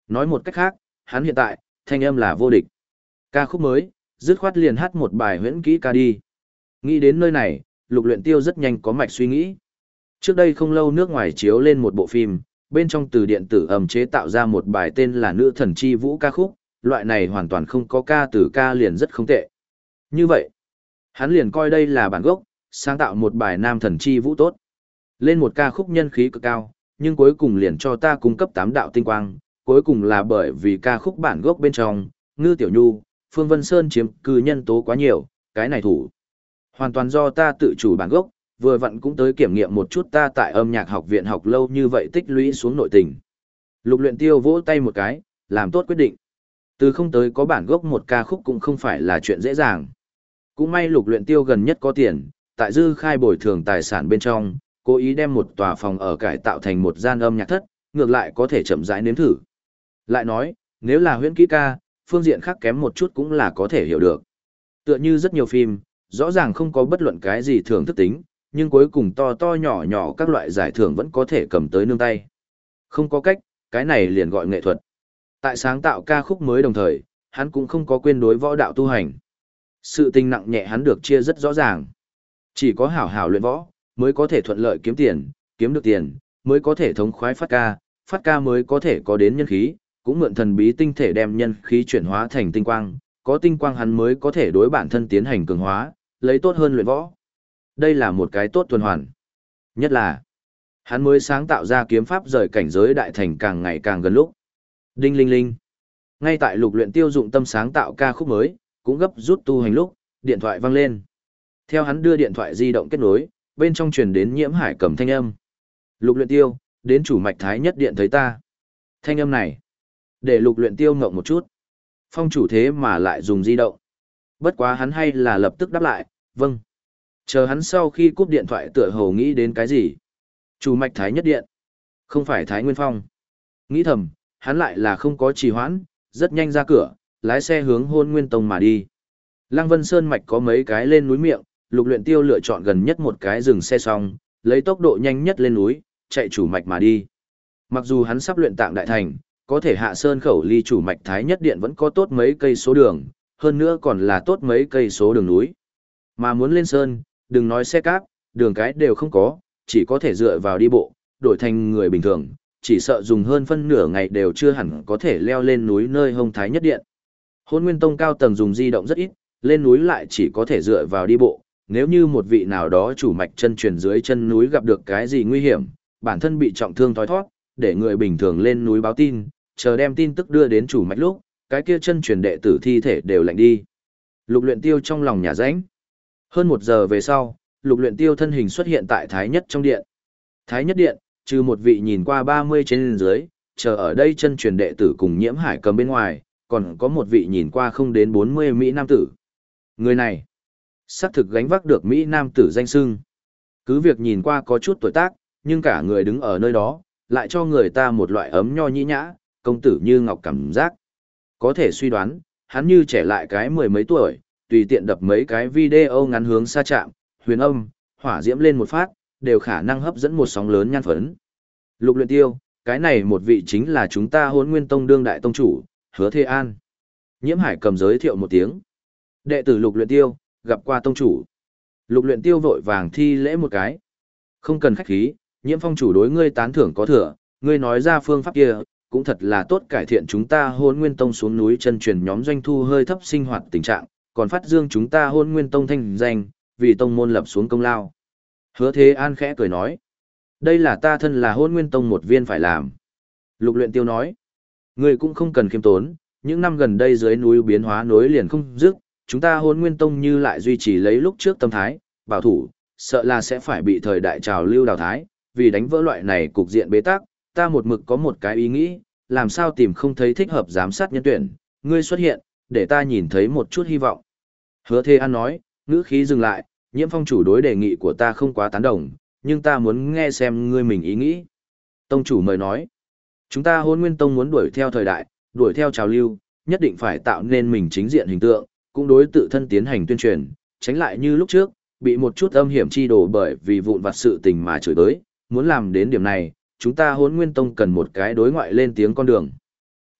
Nói một cách khác, hắn hiện tại, thanh âm là vô địch. Ca khúc mới, dứt khoát liền hát một bài huyễn kỹ ca đi. Nghĩ đến nơi này, lục luyện tiêu rất nhanh có mạch suy nghĩ. Trước đây không lâu nước ngoài chiếu lên một bộ phim, bên trong từ điện tử ầm chế tạo ra một bài tên là Nữ Thần Chi Vũ ca khúc, loại này hoàn toàn không có ca từ ca liền rất không tệ. Như vậy, hắn liền coi đây là bản gốc, sáng tạo một bài Nam Thần Chi Vũ tốt. Lên một ca khúc nhân khí cực cao, nhưng cuối cùng liền cho ta cung cấp tám đạo tinh quang, cuối cùng là bởi vì ca khúc bản gốc bên trong, Ngư Tiểu Nhu, Phương Vân Sơn chiếm cư nhân tố quá nhiều, cái này thủ. Hoàn toàn do ta tự chủ bản gốc, vừa vặn cũng tới kiểm nghiệm một chút ta tại âm nhạc học viện học lâu như vậy tích lũy xuống nội tình. Lục luyện tiêu vỗ tay một cái, làm tốt quyết định. Từ không tới có bản gốc một ca khúc cũng không phải là chuyện dễ dàng. Cũng may lục luyện tiêu gần nhất có tiền, tại dư khai bồi thường tài sản bên trong, cố ý đem một tòa phòng ở cải tạo thành một gian âm nhạc thất, ngược lại có thể chậm rãi nếm thử. Lại nói, nếu là huyễn kỹ ca, phương diện khác kém một chút cũng là có thể hiểu được. Tựa như rất nhiều phim, rõ ràng không có bất luận cái gì thưởng thức tính, nhưng cuối cùng to to nhỏ nhỏ các loại giải thưởng vẫn có thể cầm tới nương tay. Không có cách, cái này liền gọi nghệ thuật. Tại sáng tạo ca khúc mới đồng thời, hắn cũng không có quên đối võ đạo tu hành. Sự tình nặng nhẹ hắn được chia rất rõ ràng. Chỉ có hảo hảo luyện võ, mới có thể thuận lợi kiếm tiền, kiếm được tiền, mới có thể thống khoái phát ca, phát ca mới có thể có đến nhân khí, cũng mượn thần bí tinh thể đem nhân khí chuyển hóa thành tinh quang, có tinh quang hắn mới có thể đối bản thân tiến hành cường hóa, lấy tốt hơn luyện võ. Đây là một cái tốt tuần hoàn. Nhất là, hắn mới sáng tạo ra kiếm pháp rời cảnh giới đại thành càng ngày càng gần lúc. Đinh linh linh. Ngay tại lục luyện tiêu dụng tâm sáng tạo ca khúc mới, cũng gấp rút tu hành lúc, điện thoại vang lên. Theo hắn đưa điện thoại di động kết nối, bên trong truyền đến nhiễm hải cầm thanh âm. Lục luyện tiêu, đến chủ mạch thái nhất điện thấy ta. Thanh âm này, để lục luyện tiêu ngộng một chút. Phong chủ thế mà lại dùng di động. Bất quá hắn hay là lập tức đáp lại, vâng. Chờ hắn sau khi cúp điện thoại tựa hồ nghĩ đến cái gì. Chủ mạch thái nhất điện. Không phải thái nguyên phong. Nghĩ thầm, hắn lại là không có trì hoãn, rất nhanh ra cửa, lái xe hướng hôn nguyên tông mà đi. Lăng Vân Sơn mạch có mấy cái lên núi miệng, lục luyện tiêu lựa chọn gần nhất một cái dừng xe xong, lấy tốc độ nhanh nhất lên núi, chạy chủ mạch mà đi. Mặc dù hắn sắp luyện tạng đại thành, có thể hạ sơn khẩu ly chủ mạch thái nhất điện vẫn có tốt mấy cây số đường, hơn nữa còn là tốt mấy cây số đường núi. Mà muốn lên sơn, đừng nói xe cáp, đường cái đều không có, chỉ có thể dựa vào đi bộ, đổi thành người bình thường, chỉ sợ dùng hơn phân nửa ngày đều chưa hẳn có thể leo lên núi nơi hông thái nhất điện. Hôn Nguyên Tông cao tầng dùng di động rất ít, lên núi lại chỉ có thể dựa vào đi bộ, nếu như một vị nào đó chủ mạch chân truyền dưới chân núi gặp được cái gì nguy hiểm, bản thân bị trọng thương thói thoát, để người bình thường lên núi báo tin, chờ đem tin tức đưa đến chủ mạch lúc, cái kia chân truyền đệ tử thi thể đều lạnh đi. Lục luyện tiêu trong lòng nhà rãnh. Hơn một giờ về sau, lục luyện tiêu thân hình xuất hiện tại Thái Nhất trong điện. Thái Nhất điện, trừ một vị nhìn qua 30 trên dưới, chờ ở đây chân truyền đệ tử cùng nhiễm hải cầm bên ngoài, còn có một vị nhìn qua không đến 40 Mỹ Nam tử. Người này, xác thực gánh vác được Mỹ Nam tử danh sưng. Cứ việc nhìn qua có chút tuổi tác, nhưng cả người đứng ở nơi đó, lại cho người ta một loại ấm nho nhĩ nhã, công tử như ngọc cảm giác. Có thể suy đoán, hắn như trẻ lại cái mười mấy tuổi, tùy tiện đập mấy cái video ngắn hướng xa chạm, huyền âm, hỏa diễm lên một phát, đều khả năng hấp dẫn một sóng lớn nhan phấn. Lục luyện tiêu, cái này một vị chính là chúng ta hôn nguyên tông đương đại tông chủ, hứa thê an. Nhiễm hải cầm giới thiệu một tiếng. Đệ tử lục luyện tiêu, gặp qua tông chủ. Lục luyện tiêu vội vàng thi lễ một cái. Không cần khách khí, nhiễm phong chủ đối ngươi tán thưởng có thừa, ngươi nói ra phương pháp kia, cũng thật là tốt cải thiện chúng ta hôn nguyên tông xuống núi chân truyền nhóm doanh thu hơi thấp sinh hoạt tình trạng, còn phát dương chúng ta hôn nguyên tông thanh danh, vì tông môn lập xuống công lao. Hứa thế an khẽ cười nói, đây là ta thân là hôn nguyên tông một viên phải làm. Lục luyện tiêu nói, Ngươi cũng không cần khiêm tốn, những năm gần đây dưới núi biến hóa nối liền không dứt, chúng ta hôn nguyên tông như lại duy trì lấy lúc trước tâm thái, bảo thủ, sợ là sẽ phải bị thời đại trào lưu đào thái, vì đánh vỡ loại này cục diện bế tắc, ta một mực có một cái ý nghĩ, làm sao tìm không thấy thích hợp giám sát nhân tuyển, ngươi xuất hiện, để ta nhìn thấy một chút hy vọng. Hứa Thê An nói, ngữ khí dừng lại, nhiễm phong chủ đối đề nghị của ta không quá tán đồng, nhưng ta muốn nghe xem ngươi mình ý nghĩ. Tông chủ mời nói, chúng ta hôn nguyên tông muốn đuổi theo thời đại, đuổi theo trào lưu, nhất định phải tạo nên mình chính diện hình tượng, cũng đối tự thân tiến hành tuyên truyền, tránh lại như lúc trước, bị một chút âm hiểm chi đổ bởi vì vụn vặt sự tình mà chửi tới, muốn làm đến điểm này, chúng ta hốn nguyên tông cần một cái đối ngoại lên tiếng con đường.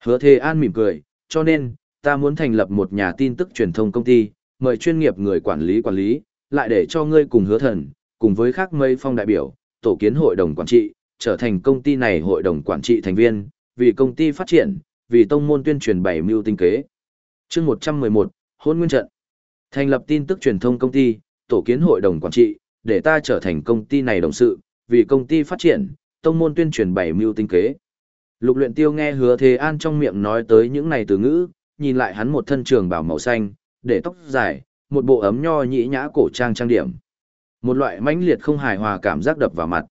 Hứa Thề An mỉm cười, cho nên, ta muốn thành lập một nhà tin tức truyền thông công ty, mời chuyên nghiệp người quản lý quản lý, lại để cho ngươi cùng hứa thần, cùng với khác mây phong đại biểu, tổ kiến hội đồng quản trị, trở thành công ty này hội đồng quản trị thành viên, vì công ty phát triển, vì tông môn tuyên truyền bảy mưu tinh kế. chương 111, hôn nguyên trận. Thành lập tin tức truyền thông công ty, tổ kiến hội đồng quản trị, để ta trở thành công ty này đồng sự, vì công ty phát triển, tông môn tuyên truyền bảy mưu tinh kế. Lục luyện tiêu nghe hứa thế an trong miệng nói tới những này từ ngữ, nhìn lại hắn một thân trường bào màu xanh, để tóc dài, một bộ ấm nho nhĩ nhã cổ trang trang điểm. Một loại mãnh liệt không hài hòa cảm giác đập vào mặt.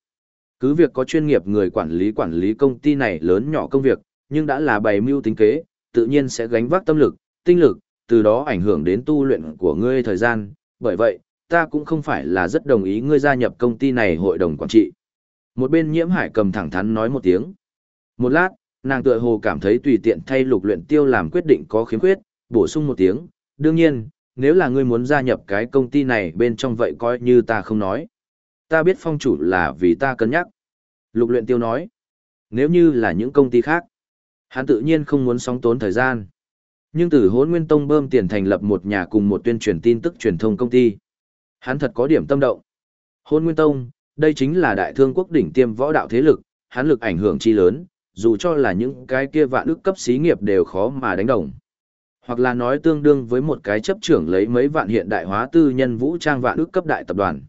Cứ việc có chuyên nghiệp người quản lý quản lý công ty này lớn nhỏ công việc, nhưng đã là bày mưu tính kế, tự nhiên sẽ gánh vác tâm lực, tinh lực, từ đó ảnh hưởng đến tu luyện của ngươi thời gian. Bởi vậy, ta cũng không phải là rất đồng ý ngươi gia nhập công ty này hội đồng quản trị. Một bên nhiễm hải cầm thẳng thắn nói một tiếng. Một lát, nàng tựa hồ cảm thấy tùy tiện thay lục luyện tiêu làm quyết định có khiếm khuyết, bổ sung một tiếng. Đương nhiên, nếu là ngươi muốn gia nhập cái công ty này bên trong vậy coi như ta không nói. Ta biết phong chủ là vì ta cân nhắc. Lục luyện tiêu nói. Nếu như là những công ty khác, hắn tự nhiên không muốn sóng tốn thời gian. Nhưng từ hốn nguyên tông bơm tiền thành lập một nhà cùng một tuyên truyền tin tức truyền thông công ty. Hắn thật có điểm tâm động. Hôn Nguyên Tông, đây chính là đại thương quốc đỉnh tiêm võ đạo thế lực, hắn lực ảnh hưởng chi lớn, dù cho là những cái kia vạn ức cấp xí nghiệp đều khó mà đánh đồng. Hoặc là nói tương đương với một cái chấp trưởng lấy mấy vạn hiện đại hóa tư nhân vũ trang vạn ức cấp đại tập đoàn.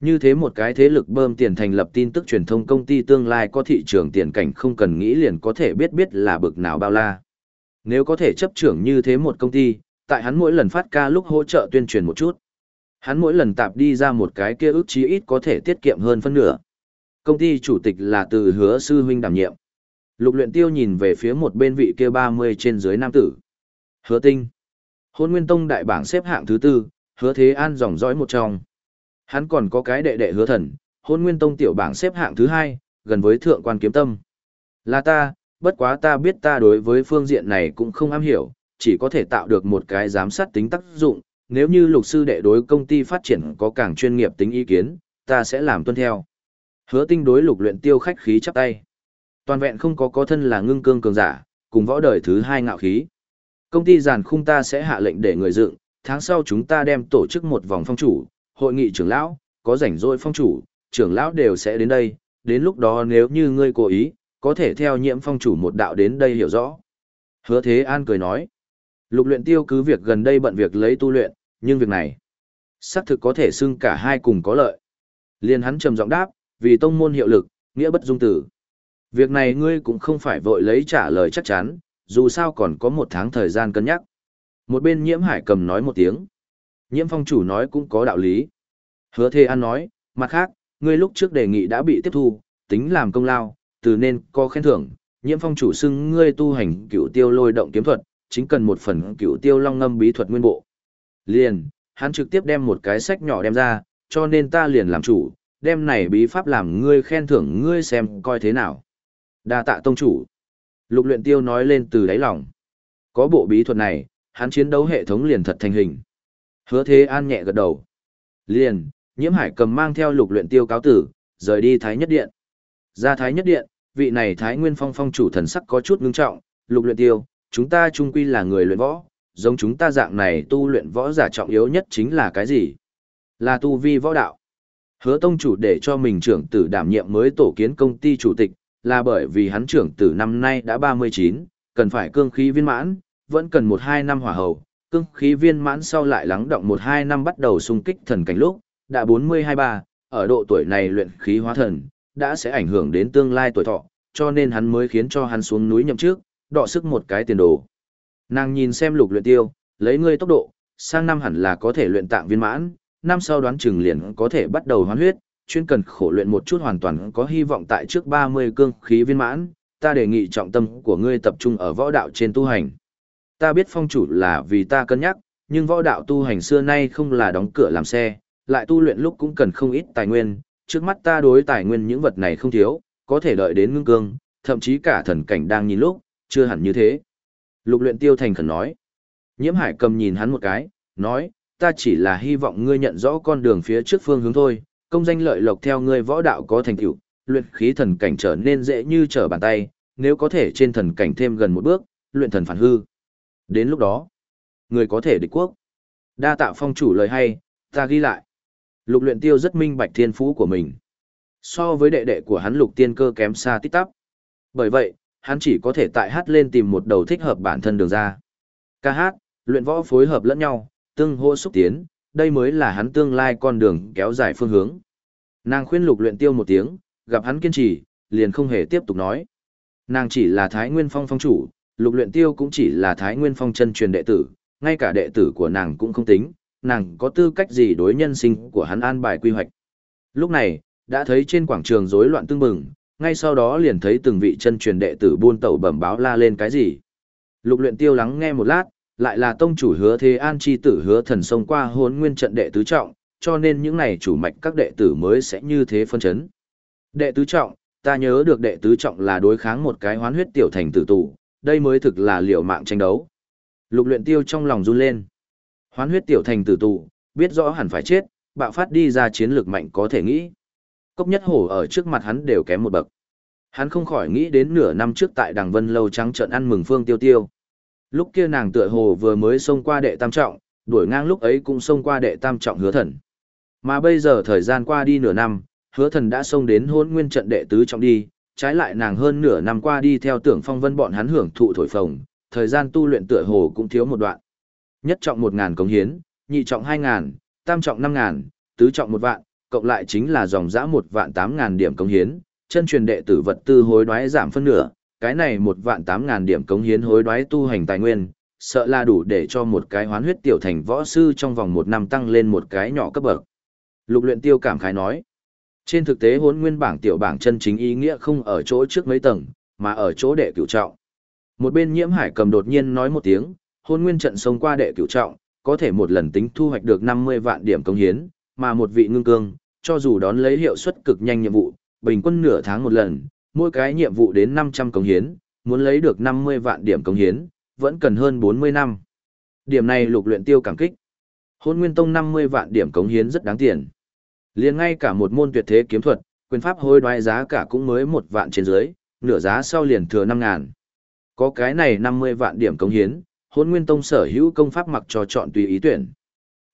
Như thế một cái thế lực bơm tiền thành lập tin tức truyền thông công ty tương lai có thị trường tiền cảnh không cần nghĩ liền có thể biết biết là bực nào bao la. Nếu có thể chấp trưởng như thế một công ty, tại hắn mỗi lần phát ca lúc hỗ trợ tuyên truyền một chút. Hắn mỗi lần tạp đi ra một cái kia ước chí ít có thể tiết kiệm hơn phân nửa. Công ty chủ tịch là từ hứa sư huynh đảm nhiệm. Lục luyện tiêu nhìn về phía một bên vị kia 30 trên dưới nam tử. Hứa tinh. Hôn Nguyên Tông đại bảng xếp hạng thứ tư, hứa thế an dòng dõi một trong. Hắn còn có cái đệ đệ hứa thần, hôn Nguyên Tông tiểu bảng xếp hạng thứ hai, gần với thượng quan kiếm tâm. Là ta, bất quá ta biết ta đối với phương diện này cũng không am hiểu, chỉ có thể tạo được một cái giám sát tính tác dụng, nếu như lục sư đệ đối công ty phát triển có càng chuyên nghiệp tính ý kiến, ta sẽ làm tuân theo. Hứa tinh đối lục luyện tiêu khách khí chắp tay. Toàn vẹn không có có thân là ngưng cương cường giả, cùng võ đời thứ hai ngạo khí. Công ty giàn khung ta sẽ hạ lệnh để người dựng, tháng sau chúng ta đem tổ chức một vòng phong chủ, hội nghị trưởng lão, có rảnh rỗi phong chủ, trưởng lão đều sẽ đến đây, đến lúc đó nếu như ngươi cố ý, có thể theo nhiễm phong chủ một đạo đến đây hiểu rõ. Hứa Thế An cười nói, lục luyện tiêu cứ việc gần đây bận việc lấy tu luyện, nhưng việc này, xác thực có thể xưng cả hai cùng có lợi. Liên hắn trầm giọng đáp, vì tông môn hiệu lực, nghĩa bất dung tử. Việc này ngươi cũng không phải vội lấy trả lời chắc chắn, dù sao còn có một tháng thời gian cân nhắc. Một bên nhiễm hải cầm nói một tiếng. Nhiễm phong chủ nói cũng có đạo lý. Hứa thê an nói, mặt khác, ngươi lúc trước đề nghị đã bị tiếp thu, tính làm công lao, từ nên có khen thưởng. Nhiễm phong chủ xưng ngươi tu hành cửu tiêu lôi động kiếm thuật, chính cần một phần cửu tiêu long ngâm bí thuật nguyên bộ. Liền, hắn trực tiếp đem một cái sách nhỏ đem ra, cho nên ta liền làm chủ, đem này bí pháp làm ngươi khen thưởng ngươi xem coi thế nào. Đa tạ tông chủ. Lục luyện tiêu nói lên từ đáy lòng. Có bộ bí thuật này, hắn chiến đấu hệ thống liền thật thành hình. Hứa thế an nhẹ gật đầu. Liền, nhiễm hải cầm mang theo lục luyện tiêu cáo tử, rời đi Thái Nhất Điện. Ra Thái Nhất Điện, vị này Thái Nguyên Phong phong chủ thần sắc có chút ngưng trọng, lục luyện tiêu, chúng ta chung quy là người luyện võ, giống chúng ta dạng này tu luyện võ giả trọng yếu nhất chính là cái gì? Là tu vi võ đạo. Hứa tông chủ để cho mình trưởng tử đảm nhiệm mới tổ kiến công ty chủ tịch, là bởi vì hắn trưởng tử năm nay đã 39, cần phải cương khí viên mãn, vẫn cần 1-2 năm hỏa hầu, cương khí viên mãn sau lại lắng động 1-2 năm bắt đầu xung kích thần cảnh lúc, đã 40-23, ở độ tuổi này luyện khí hóa thần, đã sẽ ảnh hưởng đến tương lai tuổi thọ, cho nên hắn mới khiến cho hắn xuống núi nhậm trước, đọ sức một cái tiền đồ. Nàng nhìn xem lục luyện tiêu, lấy ngươi tốc độ, sang năm hẳn là có thể luyện tạng viên mãn, năm sau đoán chừng liền có thể bắt đầu hoán huyết, chuyên cần khổ luyện một chút hoàn toàn có hy vọng tại trước 30 cương khí viên mãn, ta đề nghị trọng tâm của ngươi tập trung ở võ đạo trên tu hành. Ta biết phong chủ là vì ta cân nhắc, nhưng võ đạo tu hành xưa nay không là đóng cửa làm xe, lại tu luyện lúc cũng cần không ít tài nguyên, trước mắt ta đối tài nguyên những vật này không thiếu, có thể đợi đến ngưng cương, thậm chí cả thần cảnh đang nhìn lúc, chưa hẳn như thế. Lục luyện tiêu thành khẩn nói. Nhiễm hải cầm nhìn hắn một cái, nói, ta chỉ là hy vọng ngươi nhận rõ con đường phía trước phương hướng thôi, công danh lợi lộc theo ngươi võ đạo có thành tựu, luyện khí thần cảnh trở nên dễ như trở bàn tay, nếu có thể trên thần cảnh thêm gần một bước, luyện thần phản hư. Đến lúc đó, người có thể địch quốc. Đa tạ phong chủ lời hay, ta ghi lại. Lục luyện tiêu rất minh bạch thiên phú của mình. So với đệ đệ của hắn lục tiên cơ kém xa tít tắp. Bởi vậy, hắn chỉ có thể tại hát lên tìm một đầu thích hợp bản thân đường ra. Ca hát, luyện võ phối hợp lẫn nhau, tương hỗ xúc tiến, đây mới là hắn tương lai con đường kéo dài phương hướng. Nàng khuyên lục luyện tiêu một tiếng, gặp hắn kiên trì, liền không hề tiếp tục nói. Nàng chỉ là Thái Nguyên Phong phong chủ, lục luyện tiêu cũng chỉ là Thái Nguyên Phong chân truyền đệ tử, ngay cả đệ tử của nàng cũng không tính, nàng có tư cách gì đối nhân sinh của hắn an bài quy hoạch. Lúc này, đã thấy trên quảng trường rối loạn tương bừng, ngay sau đó liền thấy từng vị chân truyền đệ tử buôn tẩu bẩm báo la lên cái gì. Lục luyện tiêu lắng nghe một lát, lại là tông chủ hứa thế an chi tử hứa thần sông qua hốn nguyên trận đệ tứ trọng, cho nên những này chủ mạch các đệ tử mới sẽ như thế phân chấn. Đệ tứ trọng, ta nhớ được đệ tứ trọng là đối kháng một cái hoán huyết tiểu thành tử tù, đây mới thực là liều mạng tranh đấu. Lục luyện tiêu trong lòng run lên. Hoán huyết tiểu thành tử tù, biết rõ hẳn phải chết, bạo phát đi ra chiến lược mạnh có thể nghĩ. Cốc nhất hổ ở trước mặt hắn đều kém một bậc. Hắn không khỏi nghĩ đến nửa năm trước tại đằng vân lâu trắng trận ăn mừng phương tiêu tiêu. Lúc kia nàng tựa hồ vừa mới xông qua đệ tam trọng, đuổi ngang lúc ấy cũng xông qua đệ tam trọng hứa thần. Mà bây giờ thời gian qua đi nửa năm, hứa thần đã xông đến hôn nguyên trận đệ tứ trọng đi, trái lại nàng hơn nửa năm qua đi theo tưởng phong vân bọn hắn hưởng thụ thổi phồng, thời gian tu luyện tựa hồ cũng thiếu một đoạn. Nhất trọng một ngàn cống hiến, nhị trọng hai ngàn, tam trọng năm ngàn, tứ trọng một vạn, cộng lại chính là dòng dã một vạn tám ngàn điểm công hiến, chân truyền đệ tử vật tư hối đoái giảm phân nửa, cái này một vạn tám ngàn điểm cống hiến hối đoái tu hành tài nguyên, sợ là đủ để cho một cái hoán huyết tiểu thành võ sư trong vòng một năm tăng lên một cái nhỏ cấp bậc. Lục luyện tiêu cảm khái nói, trên thực tế hốn nguyên bảng tiểu bảng chân chính ý nghĩa không ở chỗ trước mấy tầng, mà ở chỗ đệ cửu trọng. Một bên nhiễm hải cầm đột nhiên nói một tiếng, hôn nguyên trận sông qua đệ cửu trọng, có thể một lần tính thu hoạch được 50 vạn điểm công hiến, mà một vị ngưng cương, cho dù đón lấy hiệu suất cực nhanh nhiệm vụ, bình quân nửa tháng một lần, mỗi cái nhiệm vụ đến 500 công hiến, muốn lấy được 50 vạn điểm công hiến, vẫn cần hơn 40 năm. Điểm này lục luyện tiêu cảm kích. Hôn Nguyên Tông 50 vạn điểm cống hiến rất đáng tiền. Liền ngay cả một môn tuyệt thế kiếm thuật, quyền pháp hối đoái giá cả cũng mới một vạn trên dưới, nửa giá sau liền thừa 5 ngàn. Có cái này 50 vạn điểm cống hiến, Hôn Nguyên Tông sở hữu công pháp mặc cho chọn tùy ý tuyển.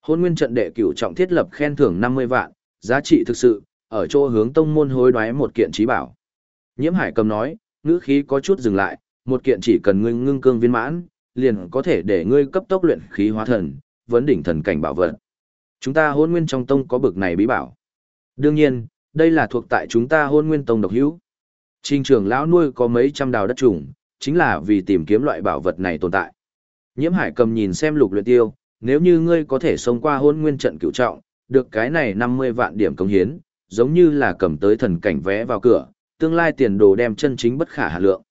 Hôn Nguyên trận đệ cửu trọng thiết lập khen thưởng 50 vạn, giá trị thực sự, ở chỗ hướng tông môn hối đoái một kiện trí bảo. Nhiễm Hải cầm nói, ngữ khí có chút dừng lại, một kiện chỉ cần ngươi ngưng cương viên mãn, liền có thể để ngươi cấp tốc luyện khí hóa thần, vấn đỉnh thần cảnh bảo vật. Chúng ta hôn nguyên trong tông có bực này bí bảo. Đương nhiên, đây là thuộc tại chúng ta hôn nguyên tông độc hữu. Trình trưởng lão nuôi có mấy trăm đào đất trùng, chính là vì tìm kiếm loại bảo vật này tồn tại. Nhiễm Hải cầm nhìn xem lục luyện tiêu, nếu như ngươi có thể xông qua hôn nguyên trận cửu trọng, được cái này 50 vạn điểm công hiến, giống như là cầm tới thần cảnh vé vào cửa, tương lai tiền đồ đem chân chính bất khả hà lượng.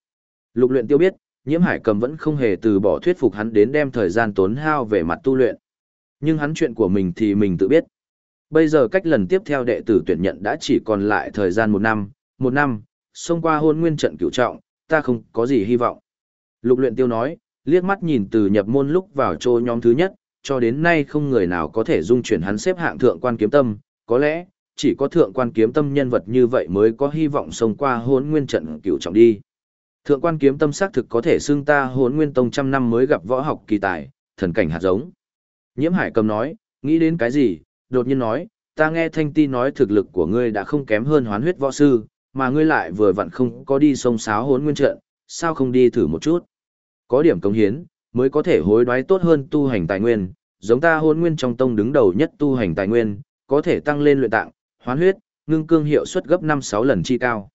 Lục luyện tiêu biết, nhiễm hải cầm vẫn không hề từ bỏ thuyết phục hắn đến đem thời gian tốn hao về mặt tu luyện. Nhưng hắn chuyện của mình thì mình tự biết. Bây giờ cách lần tiếp theo đệ tử tuyển nhận đã chỉ còn lại thời gian một năm, một năm, xông qua hôn nguyên trận cửu trọng, ta không có gì hy vọng. Lục luyện tiêu nói, liếc mắt nhìn từ nhập môn lúc vào trô nhóm thứ nhất, cho đến nay không người nào có thể dung chuyển hắn xếp hạng thượng quan kiếm tâm, có lẽ, chỉ có thượng quan kiếm tâm nhân vật như vậy mới có hy vọng sống qua hốn nguyên trận cửu trọng đi. Thượng quan kiếm tâm xác thực có thể xưng ta hốn nguyên tông trăm năm mới gặp võ học kỳ tài, thần cảnh hạt giống. Nhiễm hải cầm nói, nghĩ đến cái gì, đột nhiên nói, ta nghe thanh ti nói thực lực của ngươi đã không kém hơn hoán huyết võ sư, mà ngươi lại vừa vặn không có đi sông sáo hốn nguyên trận, sao không đi thử một chút. Có điểm công hiến, mới có thể hối đoái tốt hơn tu hành tài nguyên, giống ta hôn nguyên trong tông đứng đầu nhất tu hành tài nguyên, có thể tăng lên luyện tạng, hoán huyết, ngưng cương hiệu suất gấp 5-6 lần chi cao.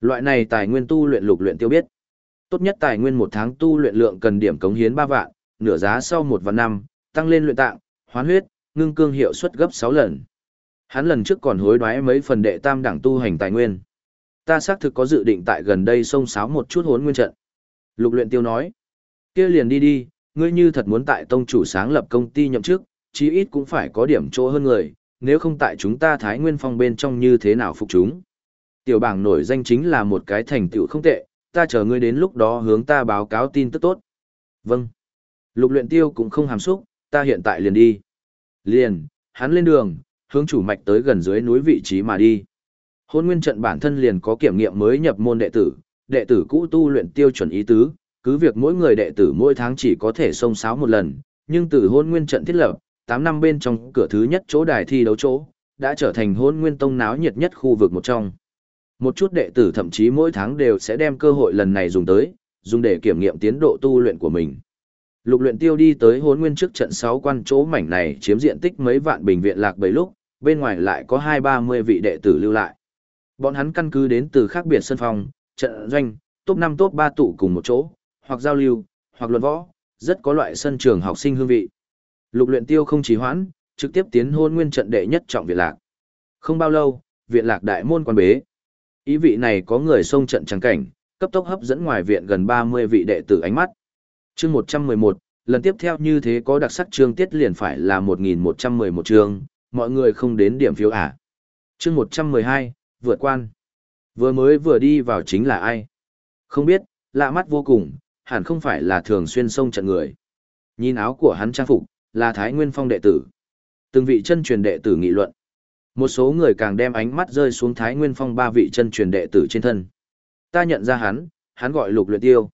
Loại này tài nguyên tu luyện lục luyện tiêu biết. Tốt nhất tài nguyên một tháng tu luyện lượng cần điểm cống hiến 3 vạn, nửa giá sau một vạn năm, tăng lên luyện tạng, hoán huyết, ngưng cương hiệu suất gấp 6 lần. Hắn lần trước còn hối đoái mấy phần đệ tam đẳng tu hành tài nguyên. Ta xác thực có dự định tại gần đây xông sáo một chút hốn nguyên trận. Lục luyện tiêu nói. kia liền đi đi, ngươi như thật muốn tại tông chủ sáng lập công ty nhậm chức, chí ít cũng phải có điểm chỗ hơn người, nếu không tại chúng ta Thái Nguyên Phong bên trong như thế nào phục chúng. Tiểu bảng nổi danh chính là một cái thành tựu không tệ, ta chờ ngươi đến lúc đó hướng ta báo cáo tin tức tốt. Vâng. Lục luyện tiêu cũng không hàm xúc, ta hiện tại liền đi. Liền, hắn lên đường, hướng chủ mạch tới gần dưới núi vị trí mà đi. Hôn nguyên trận bản thân liền có kiểm nghiệm mới nhập môn đệ tử, đệ tử cũ tu luyện tiêu chuẩn ý tứ, cứ việc mỗi người đệ tử mỗi tháng chỉ có thể xông sáo một lần, nhưng từ hôn nguyên trận thiết lập, 8 năm bên trong cửa thứ nhất chỗ đài thi đấu chỗ, đã trở thành hôn nguyên tông náo nhiệt nhất khu vực một trong. Một chút đệ tử thậm chí mỗi tháng đều sẽ đem cơ hội lần này dùng tới, dùng để kiểm nghiệm tiến độ tu luyện của mình. Lục luyện tiêu đi tới hôn nguyên trước trận 6 quan chỗ mảnh này chiếm diện tích mấy vạn bình viện lạc bấy lúc, bên ngoài lại có hai ba mươi vị đệ tử lưu lại. Bọn hắn căn cứ đến từ khác biệt sân phòng, trận doanh, top 5 top 3 tụ cùng một chỗ, hoặc giao lưu, hoặc luận võ, rất có loại sân trường học sinh hương vị. Lục luyện tiêu không trì hoãn, trực tiếp tiến hôn nguyên trận đệ nhất trọng viện lạc. Không bao lâu, viện lạc đại môn quan bế. Ý vị này có người xông trận trắng cảnh, cấp tốc hấp dẫn ngoài viện gần 30 vị đệ tử ánh mắt. Chương 111, lần tiếp theo như thế có đặc sắc chương tiết liền phải là 1111 chương, mọi người không đến điểm phiếu à. Chương 112, vượt quan. Vừa mới vừa đi vào chính là ai? Không biết, lạ mắt vô cùng, hẳn không phải là thường xuyên xông trận người. Nhìn áo của hắn trang phục, là Thái Nguyên Phong đệ tử. Từng vị chân truyền đệ tử nghị luận. Một số người càng đem ánh mắt rơi xuống Thái Nguyên Phong ba vị chân truyền đệ tử trên thân. Ta nhận ra hắn, hắn gọi Lục Luyện Tiêu.